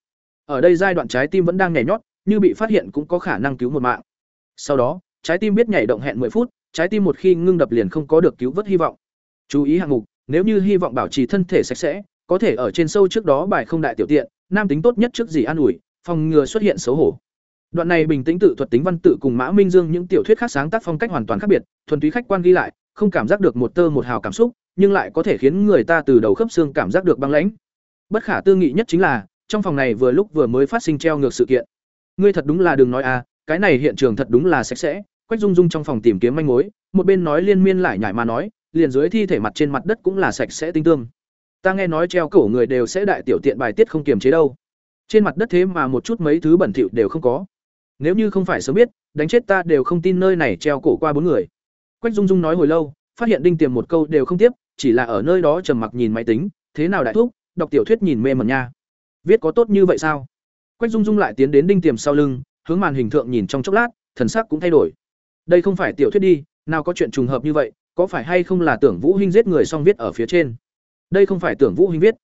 Speaker 1: Ở đây giai đoạn trái tim vẫn đang nhảy nhót như bị phát hiện cũng có khả năng cứu một mạng. Sau đó, trái tim biết nhảy động hẹn 10 phút, trái tim một khi ngưng đập liền không có được cứu vớt hy vọng. Chú ý hạng mục, nếu như hy vọng bảo trì thân thể sạch sẽ, có thể ở trên sâu trước đó bài không đại tiểu tiện, nam tính tốt nhất trước gì an ủi, phòng ngừa xuất hiện xấu hổ. Đoạn này bình tĩnh tự thuật tính văn tự cùng mã minh dương những tiểu thuyết khác sáng tác phong cách hoàn toàn khác biệt, thuần túy khách quan ghi lại, không cảm giác được một tơ một hào cảm xúc, nhưng lại có thể khiến người ta từ đầu khớp xương cảm giác được băng lãnh. Bất khả tư nghị nhất chính là, trong phòng này vừa lúc vừa mới phát sinh treo ngược sự kiện ngươi thật đúng là đừng nói à cái này hiện trường thật đúng là sạch sẽ, quách dung dung trong phòng tìm kiếm manh mối, một bên nói liên miên lại nhải mà nói, liền dưới thi thể mặt trên mặt đất cũng là sạch sẽ tinh tương ta nghe nói treo cổ người đều sẽ đại tiểu tiện bài tiết không kiềm chế đâu. Trên mặt đất thế mà một chút mấy thứ bẩn thỉu đều không có. Nếu như không phải sớm biết, đánh chết ta đều không tin nơi này treo cổ qua bốn người. Quách dung dung nói hồi lâu, phát hiện đinh tiềm một câu đều không tiếp, chỉ là ở nơi đó trầm mặc nhìn máy tính, thế nào đại thúc, đọc tiểu thuyết nhìn mê mẩn nha. Viết có tốt như vậy sao? Quách dung dung lại tiến đến đinh tiềm sau lưng, hướng màn hình thượng nhìn trong chốc lát, thần sắc cũng thay đổi. Đây không phải tiểu thuyết đi, nào có chuyện trùng hợp như vậy, có phải hay không là tưởng vũ hinh giết người xong viết ở phía trên? Đây không phải tưởng vũ hinh viết.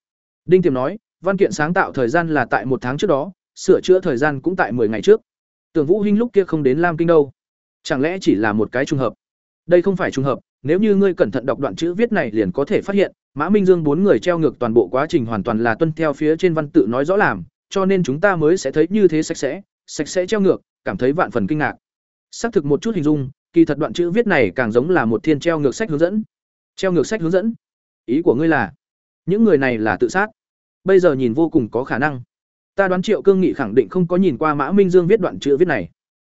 Speaker 1: Đinh tiềm nói, văn kiện sáng tạo thời gian là tại một tháng trước đó, sửa chữa thời gian cũng tại 10 ngày trước. Tưởng vũ hinh lúc kia không đến lam kinh đâu. Chẳng lẽ chỉ là một cái trùng hợp? Đây không phải trùng hợp, nếu như ngươi cẩn thận đọc đoạn chữ viết này liền có thể phát hiện, mã minh dương bốn người treo ngược toàn bộ quá trình hoàn toàn là tuân theo phía trên văn tự nói rõ làm cho nên chúng ta mới sẽ thấy như thế sạch sẽ sạch sẽ treo ngược, cảm thấy vạn phần kinh ngạc. Xác thực một chút hình dung, kỳ thật đoạn chữ viết này càng giống là một thiên treo ngược sách hướng dẫn. Treo ngược sách hướng dẫn? Ý của ngươi là, những người này là tự sát. Bây giờ nhìn vô cùng có khả năng. Ta đoán triệu cương nghị khẳng định không có nhìn qua mã minh dương viết đoạn chữ viết này.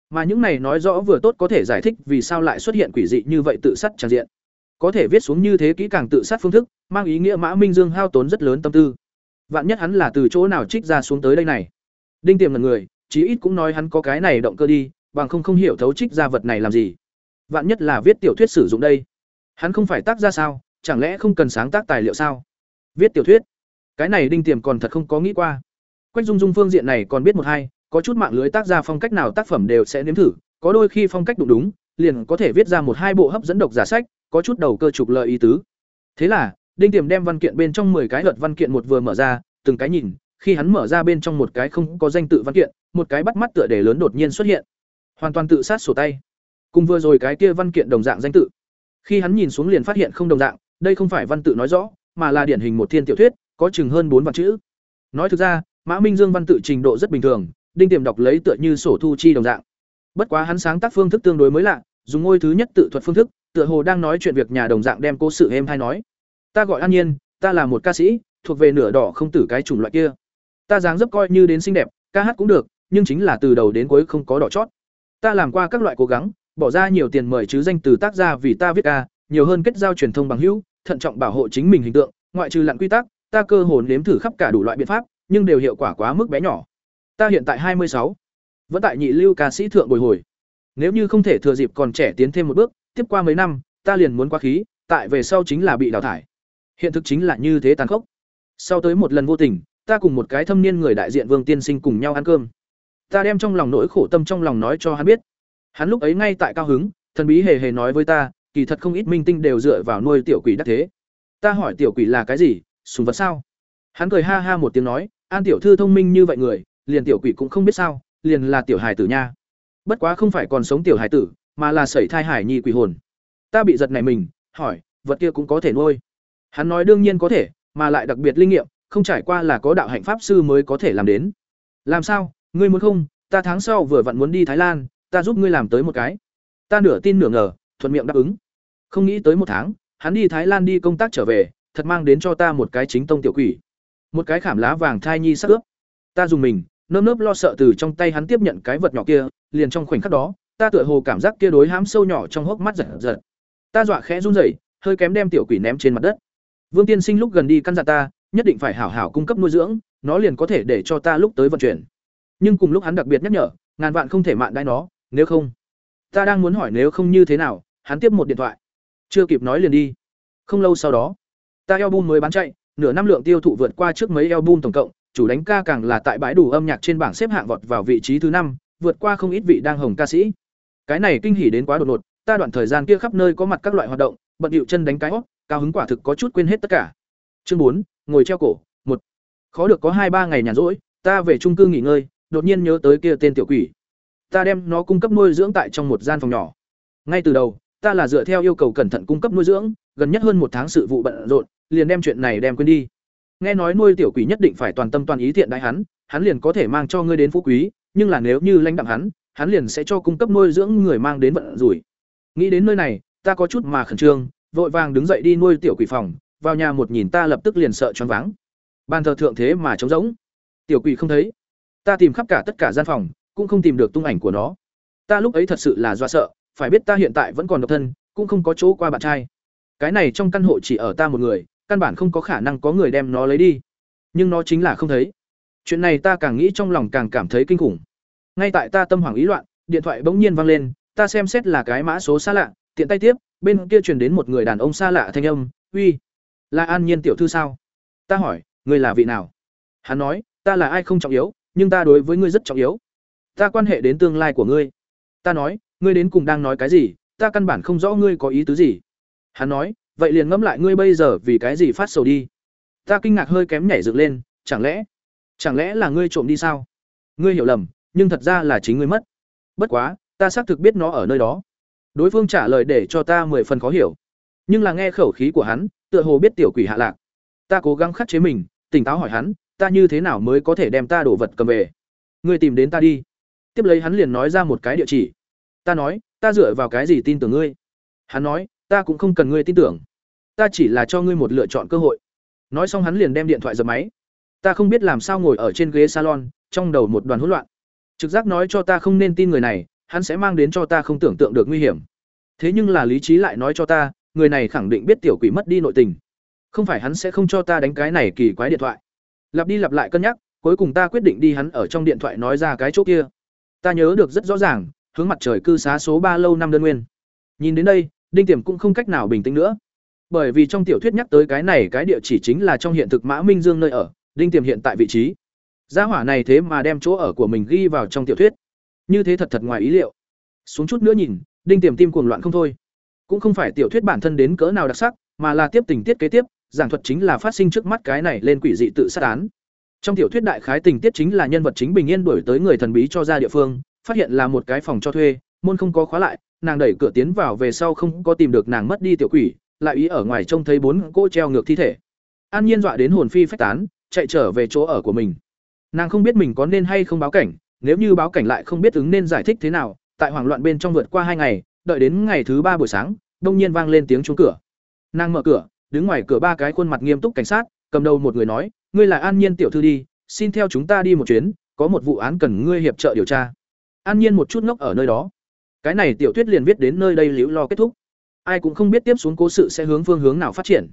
Speaker 1: Mà những này nói rõ vừa tốt có thể giải thích vì sao lại xuất hiện quỷ dị như vậy tự sát tràn diện. Có thể viết xuống như thế kỹ càng tự sát phương thức, mang ý nghĩa mã minh dương hao tốn rất lớn tâm tư vạn nhất hắn là từ chỗ nào trích ra xuống tới đây này? Đinh tiềm là người, chí ít cũng nói hắn có cái này động cơ đi, bằng không không hiểu thấu trích ra vật này làm gì. Vạn nhất là viết tiểu thuyết sử dụng đây. Hắn không phải tác ra sao, chẳng lẽ không cần sáng tác tài liệu sao? Viết tiểu thuyết? Cái này đinh tiềm còn thật không có nghĩ qua. Quách dung dung phương diện này còn biết một hai, có chút mạng lưới tác ra phong cách nào tác phẩm đều sẽ nếm thử, có đôi khi phong cách đúng đúng, liền có thể viết ra một hai bộ hấp dẫn độc giả sách, có chút đầu cơ trục lợi ý tứ. Thế là đinh tiềm đem văn kiện bên trong 10 cái luật văn kiện một vừa mở ra, từng cái nhìn, khi hắn mở ra bên trong một cái không có danh tự văn kiện, một cái bắt mắt tựa đề lớn đột nhiên xuất hiện. Hoàn toàn tự sát sổ tay. Cùng vừa rồi cái kia văn kiện đồng dạng danh tự. Khi hắn nhìn xuống liền phát hiện không đồng dạng, đây không phải văn tự nói rõ, mà là điển hình một thiên tiểu thuyết, có chừng hơn bốn vạn chữ. Nói thực ra, mã minh dương văn tự trình độ rất bình thường, đinh tiềm đọc lấy tựa như sổ thu chi đồng dạng. Bất quá hắn sáng tác phương thức tương đối mới lạ, dùng ngôi thứ nhất tự thuật phương thức, tựa hồ đang nói chuyện việc nhà đồng dạng đem cố sự em hay nói ta gọi an nhiên, ta là một ca sĩ, thuộc về nửa đỏ không tử cái chủng loại kia. Ta dáng dấp coi như đến xinh đẹp, ca hát cũng được, nhưng chính là từ đầu đến cuối không có đỏ chót. Ta làm qua các loại cố gắng, bỏ ra nhiều tiền mời chứ danh từ tác gia vì ta viết ca, nhiều hơn kết giao truyền thông bằng hữu, thận trọng bảo hộ chính mình hình tượng, ngoại trừ lặn quy tắc, ta cơ hồn nếm thử khắp cả đủ loại biện pháp, nhưng đều hiệu quả quá mức bé nhỏ. Ta hiện tại hai mươi sáu, vẫn tại nhị lưu ca sĩ thượng bồi hồi. Nếu như không thể thừa dịp còn trẻ tiến thêm một bước, tiếp qua mấy năm, ta liền muốn quá khí, tại về sau chính là bị đào thải hiện thực chính là như thế tàn khốc. Sau tới một lần vô tình, ta cùng một cái thâm niên người đại diện vương tiên sinh cùng nhau ăn cơm. Ta đem trong lòng nỗi khổ tâm trong lòng nói cho hắn biết. Hắn lúc ấy ngay tại cao hứng, thần bí hề hề nói với ta, kỳ thật không ít minh tinh đều dựa vào nuôi tiểu quỷ đắc thế. Ta hỏi tiểu quỷ là cái gì, sùng vật sao? Hắn cười ha ha một tiếng nói, an tiểu thư thông minh như vậy người, liền tiểu quỷ cũng không biết sao, liền là tiểu hài tử nha. Bất quá không phải còn sống tiểu hài tử, mà là sẩy thai hải nhi quỷ hồn. Ta bị giật này mình, hỏi, vật kia cũng có thể nuôi hắn nói đương nhiên có thể, mà lại đặc biệt linh nghiệm, không trải qua là có đạo hạnh pháp sư mới có thể làm đến. Làm sao? Ngươi muốn không? Ta tháng sau vừa vặn muốn đi thái lan, ta giúp ngươi làm tới một cái. Ta nửa tin nửa ngờ, thuận miệng đáp ứng. Không nghĩ tới một tháng, hắn đi thái lan đi công tác trở về, thật mang đến cho ta một cái chính tông tiểu quỷ. Một cái khảm lá vàng thai nhi sắc ướp. Ta dùng mình, nơm nớp lo sợ từ trong tay hắn tiếp nhận cái vật nhỏ kia, liền trong khoảnh khắc đó, ta tựa hồ cảm giác kia đối hám sâu nhỏ trong hốc mắt giật giật. Ta dọa khẽ run rẩy, hơi kém đem tiểu quỷ ném trên mặt đất vương tiên sinh lúc gần đi căn dặn ta, nhất định phải hảo hảo cung cấp nuôi dưỡng, nó liền có thể để cho ta lúc tới vận chuyển. Nhưng cùng lúc hắn đặc biệt nhắc nhở, ngàn vạn không thể mạn đãi nó, nếu không. Ta đang muốn hỏi nếu không như thế nào, hắn tiếp một điện thoại. Chưa kịp nói liền đi. Không lâu sau đó, ta album mới bán chạy, nửa năm lượng tiêu thụ vượt qua trước mấy album tổng cộng, chủ đánh ca càng là tại bãi đủ âm nhạc trên bảng xếp hạng vọt vào vị trí thứ năm, vượt qua không ít vị đang hồng ca sĩ. Cái này kinh hỉ đến quá đột ngột, ta đoạn thời gian kia khắp nơi có mặt các loại hoạt động, bận điệu chân đánh cái hót cao hứng quả thực có chút quên hết tất cả. Chương bốn, ngồi treo cổ, một. Khó được có hai ba ngày nhàn rỗi, ta về trung cư nghỉ ngơi, đột nhiên nhớ tới kia tên tiểu quỷ. Ta đem nó cung cấp nuôi dưỡng tại trong một gian phòng nhỏ. Ngay từ đầu, ta là dựa theo yêu cầu cẩn thận cung cấp nuôi dưỡng, gần nhất hơn một tháng sự vụ bận rộn, liền đem chuyện này đem quên đi. Nghe nói nuôi tiểu quỷ nhất định phải toàn tâm toàn ý thiện đại hắn hắn liền có thể mang cho ngươi đến phú quý, nhưng là nếu như lãnh đạm hắn hắn liền sẽ cho cung cấp nuôi dưỡng người mang đến vận rủi. Nghĩ đến nơi này, ta có chút mà khẩn trương vội vàng đứng dậy đi nuôi tiểu quỷ phòng, vào nhà một nhìn ta lập tức liền sợ choáng váng. Ban thờ thượng thế mà trống rỗng. Tiểu quỷ không thấy. Ta tìm khắp cả tất cả gian phòng, cũng không tìm được tung ảnh của nó. Ta lúc ấy thật sự là do sợ, phải biết ta hiện tại vẫn còn độc thân, cũng không có chỗ qua bạn trai. Cái này trong căn hộ chỉ ở ta một người, căn bản không có khả năng có người đem nó lấy đi. Nhưng nó chính là không thấy. Chuyện này ta càng nghĩ trong lòng càng cảm thấy kinh khủng. Ngay tại ta tâm hoảng ý loạn, điện thoại bỗng nhiên vang lên, ta xem xét là cái mã số xa lạ, tiện tay tiếp bên kia truyền đến một người đàn ông xa lạ thanh âm, uy, là an nhiên tiểu thư sao? Ta hỏi, ngươi là vị nào? Hắn nói, ta là ai không trọng yếu, nhưng ta đối với ngươi rất trọng yếu. Ta quan hệ đến tương lai của ngươi. Ta nói, ngươi đến cùng đang nói cái gì? Ta căn bản không rõ ngươi có ý tứ gì. Hắn nói, vậy liền ngẫm lại ngươi bây giờ vì cái gì phát sầu đi. Ta kinh ngạc hơi kém nhảy dựng lên, chẳng lẽ chẳng lẽ là ngươi trộm đi sao? Ngươi hiểu lầm, nhưng thật ra là chính ngươi mất. Bất quá, ta xác thực biết nó ở nơi đó đối phương trả lời để cho ta mười phần khó hiểu. Nhưng là nghe khẩu khí của hắn, tựa hồ biết tiểu quỷ hạ lạc. Ta cố gắng khắc chế mình, tỉnh táo hỏi hắn, ta như thế nào mới có thể đem ta đổ vật cầm về? Ngươi tìm đến ta đi. Tiếp lấy hắn liền nói ra một cái địa chỉ. Ta nói, ta dựa vào cái gì tin tưởng ngươi? Hắn nói, ta cũng không cần ngươi tin tưởng. Ta chỉ là cho ngươi một lựa chọn cơ hội. Nói xong hắn liền đem điện thoại dập máy. Ta không biết làm sao ngồi ở trên ghế salon, trong đầu một đoàn hỗn loạn. Trực giác nói cho ta không nên tin người này hắn sẽ mang đến cho ta không tưởng tượng được nguy hiểm. Thế nhưng là lý trí lại nói cho ta, người này khẳng định biết tiểu quỷ mất đi nội tình. Không phải hắn sẽ không cho ta đánh cái này kỳ quái điện thoại. Lặp đi lặp lại cân nhắc, cuối cùng ta quyết định đi hắn ở trong điện thoại nói ra cái chỗ kia. Ta nhớ được rất rõ ràng, hướng mặt trời cư xá số ba lâu năm đơn nguyên. Nhìn đến đây, đinh tiềm cũng không cách nào bình tĩnh nữa. Bởi vì trong tiểu thuyết nhắc tới cái này cái địa chỉ chính là trong hiện thực mã minh dương nơi ở, đinh tiềm hiện tại vị trí. Gia hỏa này thế mà đem chỗ ở của mình ghi vào trong tiểu thuyết. Như thế thật thật ngoài ý liệu. Xuống chút nữa nhìn, Đinh Tiềm tim cuồng loạn không thôi. Cũng không phải tiểu thuyết bản thân đến cỡ nào đặc sắc, mà là tiếp tình tiết kế tiếp, giảng thuật chính là phát sinh trước mắt cái này lên quỷ dị tự sát án. Trong tiểu thuyết đại khái tình tiết chính là nhân vật chính bình yên đuổi tới người thần bí cho ra địa phương, phát hiện là một cái phòng cho thuê, môn không có khóa lại, nàng đẩy cửa tiến vào về sau không có tìm được nàng mất đi tiểu quỷ, lại ý ở ngoài trông thấy bốn cô treo ngược thi thể. An Nhiên dọa đến hồn phi phách tán, chạy trở về chỗ ở của mình. Nàng không biết mình có nên hay không báo cảnh, nếu như báo cảnh lại không biết ứng nên giải thích thế nào, tại hoảng loạn bên trong vượt qua hai ngày, đợi đến ngày thứ ba buổi sáng, đông nhiên vang lên tiếng chuông cửa. Nàng mở cửa, đứng ngoài cửa ba cái khuôn mặt nghiêm túc cảnh sát, cầm đầu một người nói, "Ngươi là An Nhiên tiểu thư đi, xin theo chúng ta đi một chuyến, có một vụ án cần ngươi hiệp trợ điều tra." An Nhiên một chút ngốc ở nơi đó. Cái này tiểu thuyết liền viết đến nơi đây liễu lo kết thúc. Ai cũng không biết tiếp xuống cố sự sẽ hướng phương hướng nào phát triển.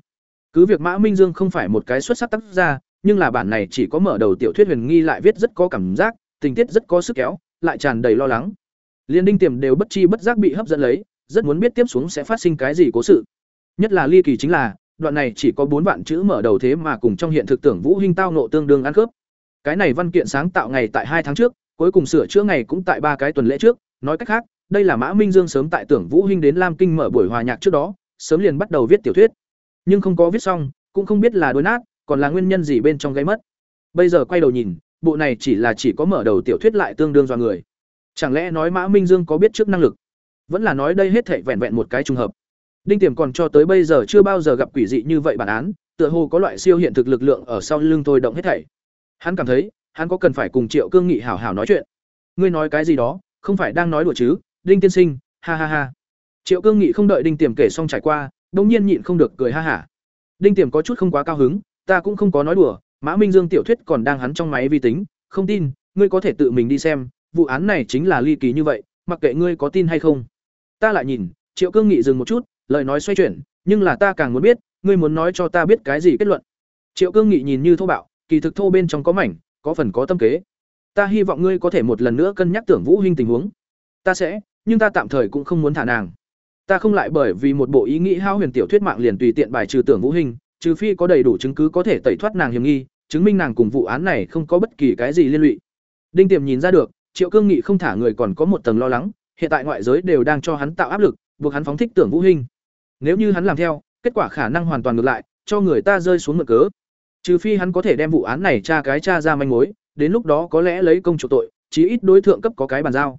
Speaker 1: Cứ việc Mã Minh Dương không phải một cái xuất sắc tác gia, nhưng là bản này chỉ có mở đầu tiểu thuyết huyền nghi lại viết rất có cảm giác, tình tiết rất có sức kéo, lại tràn đầy lo lắng. Liên Đinh Tiềm đều bất chi bất giác bị hấp dẫn lấy, rất muốn biết tiếp xuống sẽ phát sinh cái gì cố sự. Nhất là ly kỳ chính là, đoạn này chỉ có bốn vạn chữ mở đầu thế mà cùng trong hiện thực tưởng Vũ Hinh tao nộ tương đương ăn khớp. Cái này văn kiện sáng tạo ngày tại hai tháng trước, cuối cùng sửa chữa ngày cũng tại ba cái tuần lễ trước, nói cách khác, đây là Mã Minh Dương sớm tại tưởng Vũ Hinh đến Lam Kinh mở buổi hòa nhạc trước đó, sớm liền bắt đầu viết tiểu thuyết. Nhưng không có viết xong, cũng không biết là đối nát, còn là nguyên nhân gì bên trong gây mất. Bây giờ quay đầu nhìn, bộ này chỉ là chỉ có mở đầu tiểu thuyết lại tương đương do người. Chẳng lẽ nói Mã Minh Dương có biết trước năng lực? Vẫn là nói đây hết thảy vẹn vẹn một cái trùng hợp. Đinh Tiềm còn cho tới bây giờ chưa bao giờ gặp quỷ dị như vậy bản án, tựa hồ có loại siêu hiện thực lực lượng ở sau lưng thôi động hết thảy. Hắn cảm thấy, hắn có cần phải cùng Triệu Cương Nghị hảo hảo nói chuyện. Ngươi nói cái gì đó, không phải đang nói đùa chứ? Đinh tiên sinh, ha ha ha. Triệu Cương Nghị không đợi Đinh Tiềm kể xong trải qua, đột nhiên nhịn không được cười ha hả. Đinh Tiềm có chút không quá cao hứng, ta cũng không có nói đùa, Mã Minh Dương tiểu thuyết còn đang hắn trong máy vi tính, không tin, ngươi có thể tự mình đi xem, vụ án này chính là ly kỳ như vậy, mặc kệ ngươi có tin hay không. Ta lại nhìn, Triệu Cương Nghị dừng một chút, lời nói xoay chuyển, nhưng là ta càng muốn biết, ngươi muốn nói cho ta biết cái gì kết luận. Triệu Cương Nghị nhìn như thô bạo, kỳ thực thô bên trong có mảnh, có phần có tâm kế. Ta hy vọng ngươi có thể một lần nữa cân nhắc tưởng Vũ Hinh tình huống. Ta sẽ, nhưng ta tạm thời cũng không muốn thả nàng. Ta không lại bởi vì một bộ ý nghĩ hao huyền tiểu thuyết mạng liền tùy tiện bài trừ tưởng Vũ Hinh, trừ phi có đầy đủ chứng cứ có thể tẩy thoát nàng hiểm nghi, chứng minh nàng cùng vụ án này không có bất kỳ cái gì liên lụy. Đinh Tiềm nhìn ra được, Triệu Cương Nghị không thả người còn có một tầng lo lắng, hiện tại ngoại giới đều đang cho hắn tạo áp lực, buộc hắn phóng thích tưởng Vũ Hinh. Nếu như hắn làm theo, kết quả khả năng hoàn toàn ngược lại, cho người ta rơi xuống mực cớ. Trừ phi hắn có thể đem vụ án này tra cái tra ra manh mối, đến lúc đó có lẽ lấy công chủ tội, chí ít đối tượng cấp có cái bàn giao.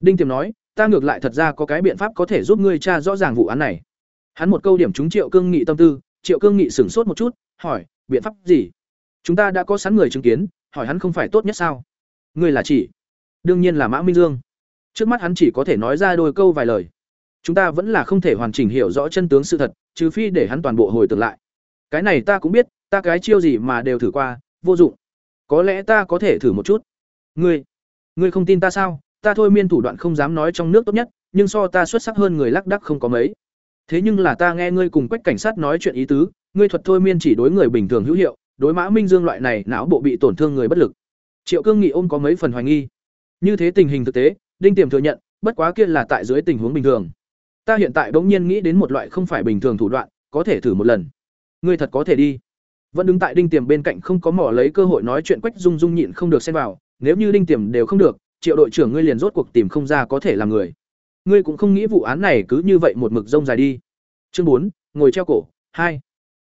Speaker 1: Đinh Tiềm nói, ta ngược lại thật ra có cái biện pháp có thể giúp ngươi tra rõ ràng vụ án này. Hắn một câu điểm trúng Triệu Cương Nghị tâm tư, Triệu Cương Nghị sửng sốt một chút, hỏi, biện pháp gì? Chúng ta đã có sẵn người chứng kiến, hỏi hắn không phải tốt nhất sao? người là chỉ? Đương nhiên là Mã Minh Dương. Trước mắt hắn chỉ có thể nói ra đôi câu vài lời. Chúng ta vẫn là không thể hoàn chỉnh hiểu rõ chân tướng sự thật, trừ phi để hắn toàn bộ hồi tưởng lại. Cái này ta cũng biết, ta cái chiêu gì mà đều thử qua, vô dụng. Có lẽ ta có thể thử một chút. Ngươi, ngươi không tin ta sao? Ta thôi miên thủ đoạn không dám nói trong nước tốt nhất, nhưng so ta xuất sắc hơn người lắc đắc không có mấy. Thế nhưng là ta nghe ngươi cùng Quách cảnh sát nói chuyện ý tứ, ngươi thuật thôi miên chỉ đối người bình thường hữu hiệu, đối Mã Minh Dương loại này não bộ bị tổn thương người bất lực. Triệu Cương Nghị ôm có mấy phần hoài nghi. Như thế tình hình thực tế, Đinh Tiềm thừa nhận, bất quá kia là tại dưới tình huống bình thường. Ta hiện tại bỗng nhiên nghĩ đến một loại không phải bình thường thủ đoạn, có thể thử một lần. Ngươi thật có thể đi. Vẫn đứng tại Đinh Tiềm bên cạnh không có mỏ lấy cơ hội nói chuyện Quách Dung Dung nhịn không được xen vào, nếu như Đinh Tiềm đều không được, Triệu đội trưởng ngươi liền rốt cuộc tìm không ra có thể làm người. Ngươi cũng không nghĩ vụ án này cứ như vậy một mực rông dài đi. Chương bốn, ngồi treo cổ, hai.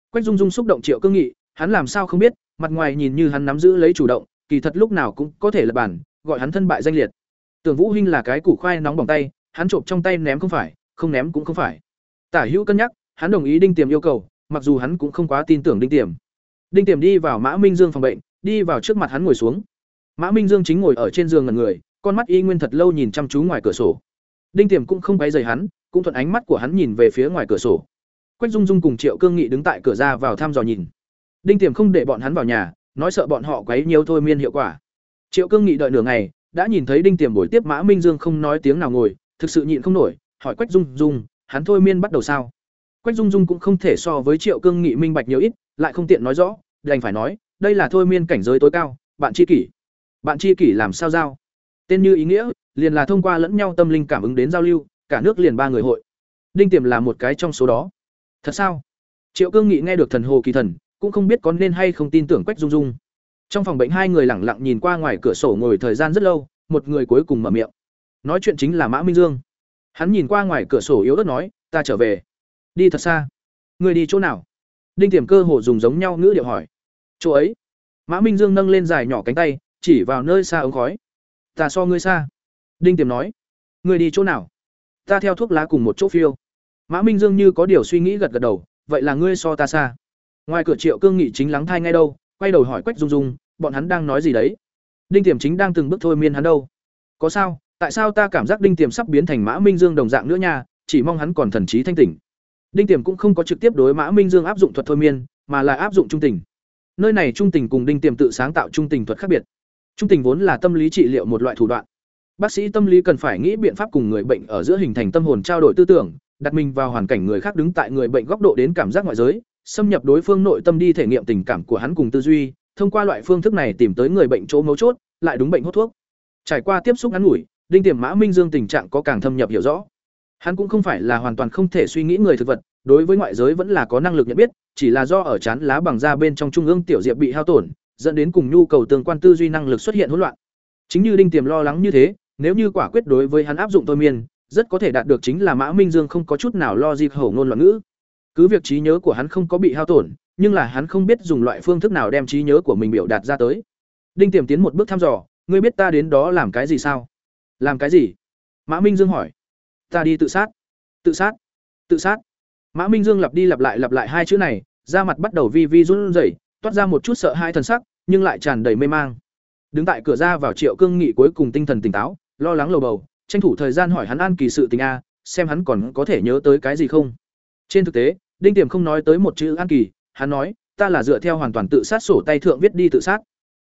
Speaker 1: Quách Dung Dung xúc động Triệu Cương Nghị, hắn làm sao không biết, mặt ngoài nhìn như hắn nắm giữ lấy chủ động, kỳ thật lúc nào cũng có thể là bản, gọi hắn thân bại danh liệt. Tưởng Vũ Hinh là cái củ khoai nóng bỏng tay, hắn trộm trong tay ném không phải, không ném cũng không phải. Tả Hữu cân nhắc, hắn đồng ý Đinh Tiềm yêu cầu, mặc dù hắn cũng không quá tin tưởng Đinh Tiềm. Đinh Tiềm đi vào Mã Minh Dương phòng bệnh, đi vào trước mặt hắn ngồi xuống. Mã Minh Dương chính ngồi ở trên giường ngẩn người, con mắt y nguyên thật lâu nhìn chăm chú ngoài cửa sổ. Đinh Tiềm cũng không quấy rầy hắn, cũng thuận ánh mắt của hắn nhìn về phía ngoài cửa sổ. Quách Dung Dung cùng Triệu Cương Nghị đứng tại cửa ra vào thăm dò nhìn. Đinh Tiềm không để bọn hắn vào nhà, nói sợ bọn họ quấy nhiều thôi miên hiệu quả. Triệu Cương Nghị đợi nửa ngày, đã nhìn thấy Đinh Tiềm buổi tiếp Mã Minh Dương không nói tiếng nào ngồi, thực sự nhịn không nổi, hỏi Quách Dung Dung, hắn thôi miên bắt đầu sao? Quách Dung Dung cũng không thể so với Triệu Cương Nghị minh bạch nhiều ít, lại không tiện nói rõ, đành phải nói, đây là thôi miên cảnh giới tối cao, bạn chi kỷ. Bạn chi kỷ làm sao giao? Tên như ý nghĩa, liền là thông qua lẫn nhau tâm linh cảm ứng đến giao lưu, cả nước liền ba người hội. Đinh Tiềm là một cái trong số đó. Thật sao? Triệu Cương Nghị nghe được thần hồ kỳ thần, cũng không biết có nên hay không tin tưởng Quách Dung Dung. trong phòng bệnh hai người lẳng lặng nhìn qua ngoài cửa sổ ngồi thời gian rất lâu, một người cuối cùng mở miệng. Nói chuyện chính là mã minh dương. Hắn nhìn qua ngoài cửa sổ yếu ớt nói, ta trở về. Đi thật xa. Người đi chỗ nào? Đinh tiềm cơ hồ dùng giống nhau ngữ điệu hỏi. Chỗ ấy. Mã minh dương nâng lên dài nhỏ cánh tay, chỉ vào nơi xa ống khói. Ta so ngươi xa. Đinh tiềm nói. Người đi chỗ nào? Ta theo thuốc lá cùng một chỗ phiêu. Mã minh dương như có điều suy nghĩ gật gật đầu. Vậy là ngươi so ta xa ngoài cửa triệu cương nghị chính lắng thai ngay đâu, quay đầu hỏi quách dung dung, bọn hắn đang nói gì đấy? Đinh tiềm chính đang từng bước thôi miên hắn đâu. Có sao? Tại sao ta cảm giác đinh tiềm sắp biến thành mã minh dương đồng dạng nữa nha? Chỉ mong hắn còn thần trí thanh tỉnh. Đinh tiềm cũng không có trực tiếp đối mã minh dương áp dụng thuật thôi miên, mà là áp dụng trung tình. Nơi này trung tình cùng đinh tiềm tự sáng tạo trung tình thuật khác biệt. Trung tình vốn là tâm lý trị liệu một loại thủ đoạn. Bác sĩ tâm lý cần phải nghĩ biện pháp cùng người bệnh ở giữa hình thành tâm hồn trao đổi tư tưởng, đặt mình vào hoàn cảnh người khác đứng tại người bệnh góc độ đến cảm giác ngoại giới xâm nhập đối phương nội tâm đi thể nghiệm tình cảm của hắn cùng tư duy, thông qua loại phương thức này tìm tới người bệnh chỗ mấu chốt, lại đúng bệnh hút thuốc. Trải qua tiếp xúc ngắn ngủi, đinh tiềm mã minh dương tình trạng có càng thâm nhập hiểu rõ. Hắn cũng không phải là hoàn toàn không thể suy nghĩ người thực vật, đối với ngoại giới vẫn là có năng lực nhận biết, chỉ là do ở chán lá bằng da bên trong trung ương tiểu diệp bị hao tổn, dẫn đến cùng nhu cầu tương quan tư duy năng lực xuất hiện hỗn loạn. Chính như đinh tiềm lo lắng như thế, nếu như quả quyết đối với hắn áp dụng thôi miên, rất có thể đạt được chính là mã minh dương không có chút nào lo dịp hổ ngôn loạn ngữ cứ việc trí nhớ của hắn không có bị hao tổn, nhưng là hắn không biết dùng loại phương thức nào đem trí nhớ của mình biểu đạt ra tới. Đinh tiềm tiến một bước thăm dò, ngươi biết ta đến đó làm cái gì sao? Làm cái gì? Mã minh dương hỏi. Ta đi tự sát. Tự sát? Tự sát? Mã minh dương lặp đi lặp lại lặp lại hai chữ này, da mặt bắt đầu vi vi run rẩy, toát ra một chút sợ hãi thần sắc, nhưng lại tràn đầy mê mang. Đứng tại cửa ra vào triệu cương nghị cuối cùng tinh thần tỉnh táo, lo lắng lầu bầu, tranh thủ thời gian hỏi hắn an kỳ sự tình a, xem hắn còn có thể nhớ tới cái gì không. Trên thực tế đinh tiềm không nói tới một chữ an kỳ hắn nói ta là dựa theo hoàn toàn tự sát sổ tay thượng viết đi tự sát.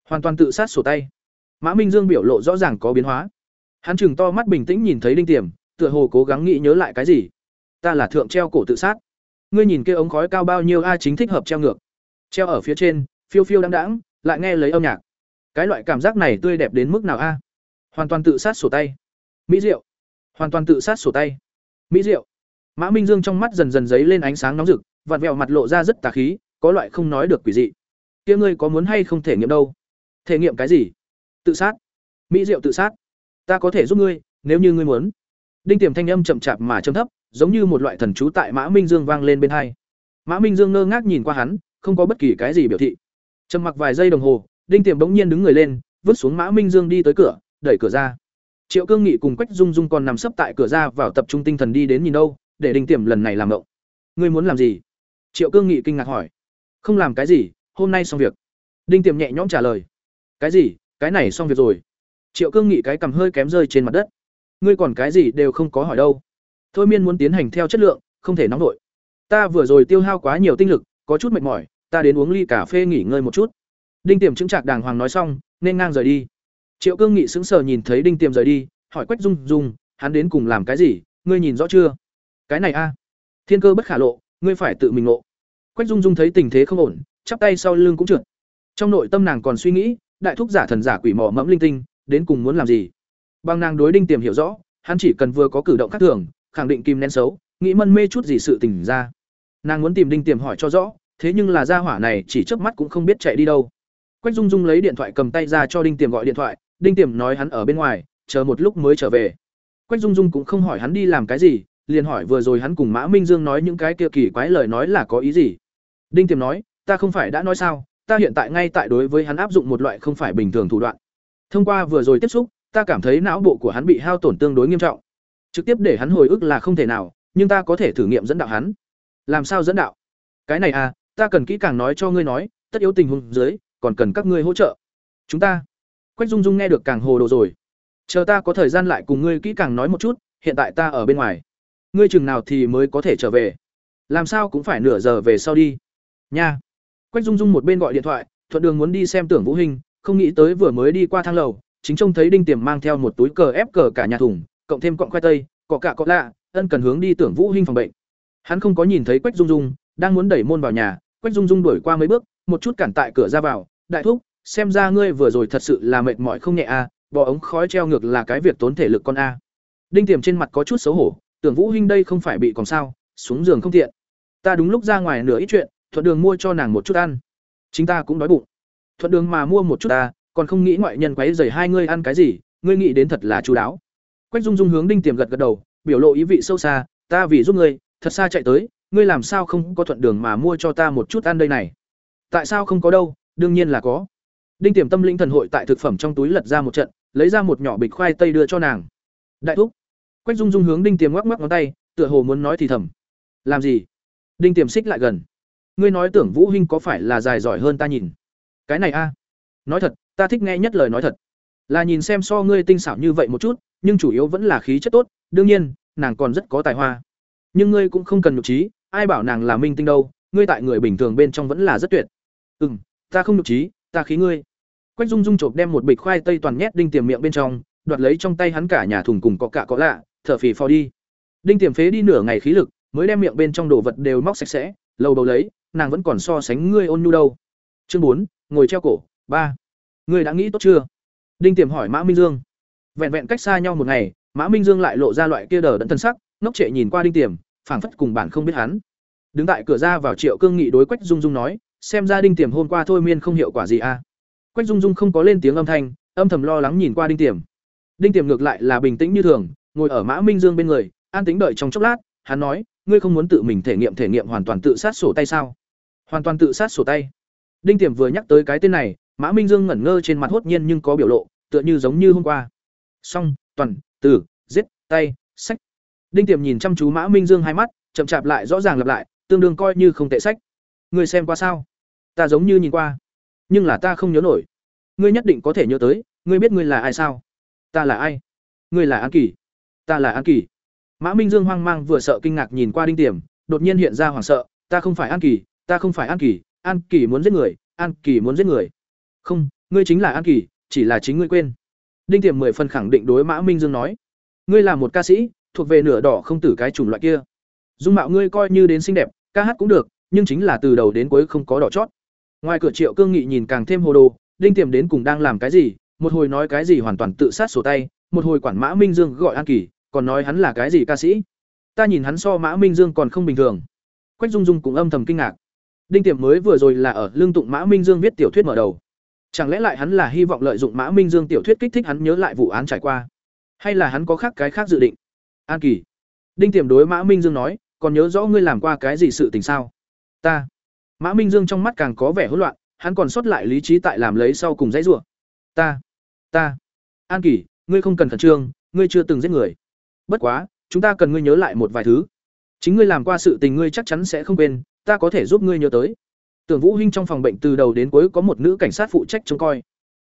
Speaker 1: Hoàn toàn tự sát sổ tay. Mã minh dương biểu lộ rõ ràng có biến hóa. Hắn chừng to mắt bình tĩnh nhìn thấy đinh tiềm tựa hồ cố gắng nghĩ nhớ lại cái gì. Ta là thượng treo cổ tự sát. Ngươi nhìn kia ống khói cao bao nhiêu a chính thích hợp treo ngược. Treo ở phía trên phiêu phiêu đang đãng, lại nghe lấy âm nhạc. Cái loại cảm giác này tươi đẹp đến mức nào a? Hoàn toàn tự sát sổ tay. Mỹ diệu. Hoàn toàn tự sát sổ tay. Mỹ diệu mã minh dương trong mắt dần dần dấy lên ánh sáng nóng rực, vặn vẹo mặt lộ ra rất tà khí, có loại không nói được quỷ dị. Kia ngươi có muốn hay không thể nghiệm đâu? Thể nghiệm cái gì? Tự sát. Mỹ diệu tự sát. Ta có thể giúp ngươi, nếu như ngươi muốn. Đinh tiềm thanh âm chậm chạp mà trầm thấp, giống như một loại thần chú tại mã minh dương vang lên bên hai. Mã minh dương ngơ ngác nhìn qua hắn, không có bất kỳ cái gì biểu thị. Trầm mặc vài giây đồng hồ, đinh tiềm bỗng nhiên đứng người lên, vứt xuống mã minh dương đi tới cửa, đẩy cửa ra. Triệu cương nghị cùng quách dung dung còn nằm sấp tại cửa ra vào tập trung tinh thần đi đến nhìn đâu để đinh tiềm lần này làm động ngươi muốn làm gì? Triệu cương nghị kinh ngạc hỏi. Không làm cái gì, hôm nay xong việc. Đinh tiềm nhẹ nhõm trả lời. Cái gì? Cái này xong việc rồi. Triệu cương nghị cái cầm hơi kém rơi trên mặt đất. Ngươi còn cái gì đều không có hỏi đâu. Thôi miên muốn tiến hành theo chất lượng, không thể nóng nổi ta vừa rồi tiêu hao quá nhiều tinh lực, có chút mệt mỏi, ta đến uống ly cà phê nghỉ ngơi một chút. Đinh tiềm chứng trạc đàng hoàng nói xong, nên ngang rời đi. Triệu cương nghị sững sờ nhìn thấy đinh tiềm rời đi, hỏi quách dung dung, hắn đến cùng làm cái gì, ngươi nhìn rõ chưa? Cái này a. À. Thiên cơ bất khả lộ, ngươi phải tự mình ngộ. Quách dung dung thấy tình thế không ổn, chắp tay sau lưng cũng trượt. Trong nội tâm nàng còn suy nghĩ, đại thúc giả thần giả quỷ mỏ mẫm linh tinh, đến cùng muốn làm gì? Bằng nàng đối đinh tiềm hiểu rõ, hắn chỉ cần vừa có cử động khác thường, khẳng định kim nén xấu, nghĩ mân mê chút gì sự tình ra. Nàng muốn tìm đinh tiềm hỏi cho rõ, thế nhưng là gia hỏa này chỉ chớp mắt cũng không biết chạy đi đâu. Quách dung dung lấy điện thoại cầm tay ra cho đinh tiềm gọi điện thoại, đinh tiềm nói hắn ở bên ngoài, chờ một lúc mới trở về. Quách dung dung cũng không hỏi hắn đi làm cái gì liền hỏi vừa rồi hắn cùng mã minh dương nói những cái kia kỳ quái lời nói là có ý gì? Đinh tiềm nói, ta không phải đã nói sao, ta hiện tại ngay tại đối với hắn áp dụng một loại không phải bình thường thủ đoạn. Thông qua vừa rồi tiếp xúc, ta cảm thấy não bộ của hắn bị hao tổn tương đối nghiêm trọng. Trực tiếp để hắn hồi ức là không thể nào, nhưng ta có thể thử nghiệm dẫn đạo hắn. Làm sao dẫn đạo? Cái này à ta cần kỹ càng nói cho ngươi nói, tất yếu tình huống dưới, còn cần các ngươi hỗ trợ. Chúng ta? Quách dung dung nghe được càng hồ đồ rồi. Chờ ta có thời gian lại cùng ngươi kỹ càng nói một chút, hiện tại ta ở bên ngoài ngươi chừng nào thì mới có thể trở về? Làm sao cũng phải nửa giờ về sau đi. Nha. Quách dung dung một bên gọi điện thoại thuận đường muốn đi xem tưởng vũ hình không nghĩ tới vừa mới đi qua thang lầu chính trông thấy đinh tiềm mang theo một túi cờ ép cờ cả nhà thùng cộng thêm cọng khoai tây cọ cả cọ lạ ân cần hướng đi tưởng vũ hình phòng bệnh. Hắn không có nhìn thấy quách dung dung đang muốn đẩy môn vào nhà quách dung dung đuổi qua mấy bước một chút cản tại cửa ra vào đại thúc xem ra ngươi vừa rồi thật sự là mệt mỏi không nhẹ a à, bỏ ống khói treo ngược là cái việc tốn thể lực con a. Đinh tiềm trên mặt có chút xấu hổ tưởng vũ huynh đây không phải bị còn sao, xuống giường không tiện. Ta đúng lúc ra ngoài nửa ít chuyện, thuận đường mua cho nàng một chút ăn. Chính ta cũng đói bụng. Thuận đường mà mua một chút ta, còn không nghĩ ngoại nhân quấy rầy hai ngươi ăn cái gì, ngươi nghĩ đến thật là chú đáo. Quách dung dung hướng đinh tiềm gật gật đầu, biểu lộ ý vị sâu xa, ta vì giúp ngươi, thật xa chạy tới, ngươi làm sao không có thuận đường mà mua cho ta một chút ăn đây này? Tại sao không có đâu, đương nhiên là có. Đinh tiềm tâm linh thần hội tại thực phẩm trong túi lật ra một trận, lấy ra một nhỏ bịch khoai tây đưa cho nàng. Đại thúc quách dung dung hướng đinh tiềm ngoắc ngoắc ngón tay, tựa hồ muốn nói thì thầm. Làm gì? Đinh tiềm xích lại gần. Ngươi nói tưởng vũ huynh có phải là dài giỏi hơn ta nhìn? Cái này a. À. Nói thật, ta thích nghe nhất lời nói thật. Là nhìn xem so ngươi tinh xảo như vậy một chút, nhưng chủ yếu vẫn là khí chất tốt, đương nhiên, nàng còn rất có tài hoa. Nhưng ngươi cũng không cần nhục trí, ai bảo nàng là minh tinh đâu, ngươi tại người bình thường bên trong vẫn là rất tuyệt. Ừ m ta không nhục trí, ta khí ngươi. Quách dung dung chộp đem một bịch khoai tây toàn nhét đinh tiềm miệng bên trong, đoạt lấy trong tay hắn cả nhà thùng cùng cọ cạ có lạ thở phì phò đi. Đinh tiềm phế đi nửa ngày khí lực, mới đem miệng bên trong đồ vật đều móc sạch sẽ lâu đầu lấy, nàng vẫn còn so sánh ngươi ôn nhu đâu. Chương bốn, ngồi treo cổ, ba. Ngươi đã nghĩ tốt chưa? Đinh tiềm hỏi mã minh dương. Vẹn vẹn cách xa nhau một ngày, mã minh dương lại lộ ra loại kia đờ đẫn thân sắc, ngốc trệ nhìn qua đinh tiềm, phảng phất cùng bản không biết hắn. Đứng tại cửa ra vào triệu cương nghị đối quách dung dung nói, xem ra đinh tiềm hôm qua thôi miên không hiệu quả gì a à. quách dung dung không có lên tiếng âm thanh, âm thầm lo lắng nhìn qua đinh tiềm. Đinh tiềm ngược lại là bình tĩnh như thường ngồi ở mã minh dương bên người an tĩnh đợi trong chốc lát hắn nói ngươi không muốn tự mình thể nghiệm thể nghiệm hoàn toàn tự sát sổ tay sao? Hoàn toàn tự sát sổ tay. Đinh tiềm vừa nhắc tới cái tên này mã minh dương ngẩn ngơ trên mặt hốt nhiên nhưng có biểu lộ tựa như giống như hôm qua. Song toàn tử, giết tay sách. Đinh tiềm nhìn chăm chú mã minh dương hai mắt chậm chạp lại rõ ràng lặp lại tương đương coi như không tệ sách. Ngươi xem qua sao? Ta giống như nhìn qua nhưng là ta không nhớ nổi. Ngươi nhất định có thể nhớ tới ngươi biết ngươi là ai sao? Ta là ai? Ngươi là an kỳ? Ta là an kỳ. Mã minh dương hoang mang vừa sợ kinh ngạc nhìn qua đinh tiềm, đột nhiên hiện ra hoảng sợ, ta không phải an kỳ, ta không phải an kỳ an kỳ muốn giết người, an kỳ muốn giết người. Không, ngươi chính là an kỳ, chỉ là chính ngươi quên. Đinh tiềm mười phần khẳng định đối mã minh dương nói. Ngươi là một ca sĩ, thuộc về nửa đỏ không tử cái chủng loại kia. Dung mạo ngươi coi như đến xinh đẹp, ca hát cũng được, nhưng chính là từ đầu đến cuối không có đỏ chót. Ngoài cửa triệu cương nghị nhìn càng thêm hồ đồ, đinh tiềm đến cùng đang làm cái gì, một hồi nói cái gì hoàn toàn tự sát sổ tay một hồi quản mã minh dương gọi an kỳ, còn nói hắn là cái gì ca sĩ? Ta nhìn hắn so mã minh dương còn không bình thường. Quách dung dung cũng âm thầm kinh ngạc. Đinh tiệm mới vừa rồi là ở lương tụng mã minh dương viết tiểu thuyết mở đầu. Chẳng lẽ lại hắn là hy vọng lợi dụng mã minh dương tiểu thuyết kích thích hắn nhớ lại vụ án trải qua? Hay là hắn có khác cái khác dự định? An kỳ. Đinh tiệm đối mã minh dương nói, còn nhớ rõ ngươi làm qua cái gì sự tình sao? Ta. Mã minh dương trong mắt càng có vẻ hỗn loạn, hắn còn sót lại lý trí tại làm lấy sau cùng dãy rủa. Ta ta. An kỳ ngươi không cần khẩn trương, ngươi chưa từng giết người. Bất quá, chúng ta cần ngươi nhớ lại một vài thứ. Chính ngươi làm qua sự tình ngươi chắc chắn sẽ không quên, ta có thể giúp ngươi nhớ tới. Tưởng vũ hinh trong phòng bệnh từ đầu đến cuối có một nữ cảnh sát phụ trách trông coi.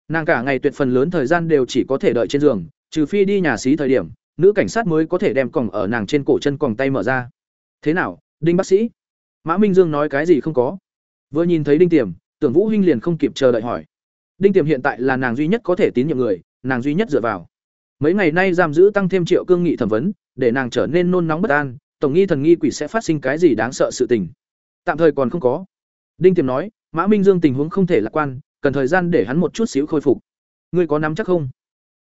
Speaker 1: Nàng cả ngày tuyệt phần lớn thời gian đều chỉ có thể đợi trên giường, trừ phi đi nhà xí thời điểm, nữ cảnh sát mới có thể đem còng ở nàng trên cổ chân còng tay mở ra. Thế nào, đinh bác sĩ? Mã minh dương nói cái gì không có? Vừa nhìn thấy đinh tiềm, tưởng vũ hinh liền không kịp chờ đợi hỏi. Đinh tiềm hiện tại là nàng duy nhất có thể tín nhiệm người nàng duy nhất dựa vào. Mấy ngày nay giam giữ tăng thêm triệu cương nghị thẩm vấn, để nàng trở nên nôn nóng bất an, tổng nghi thần nghi quỷ sẽ phát sinh cái gì đáng sợ sự tình. Tạm thời còn không có. Đinh tiềm nói, mã minh dương tình huống không thể lạc quan, cần thời gian để hắn một chút xíu khôi phục. Ngươi có nắm chắc không?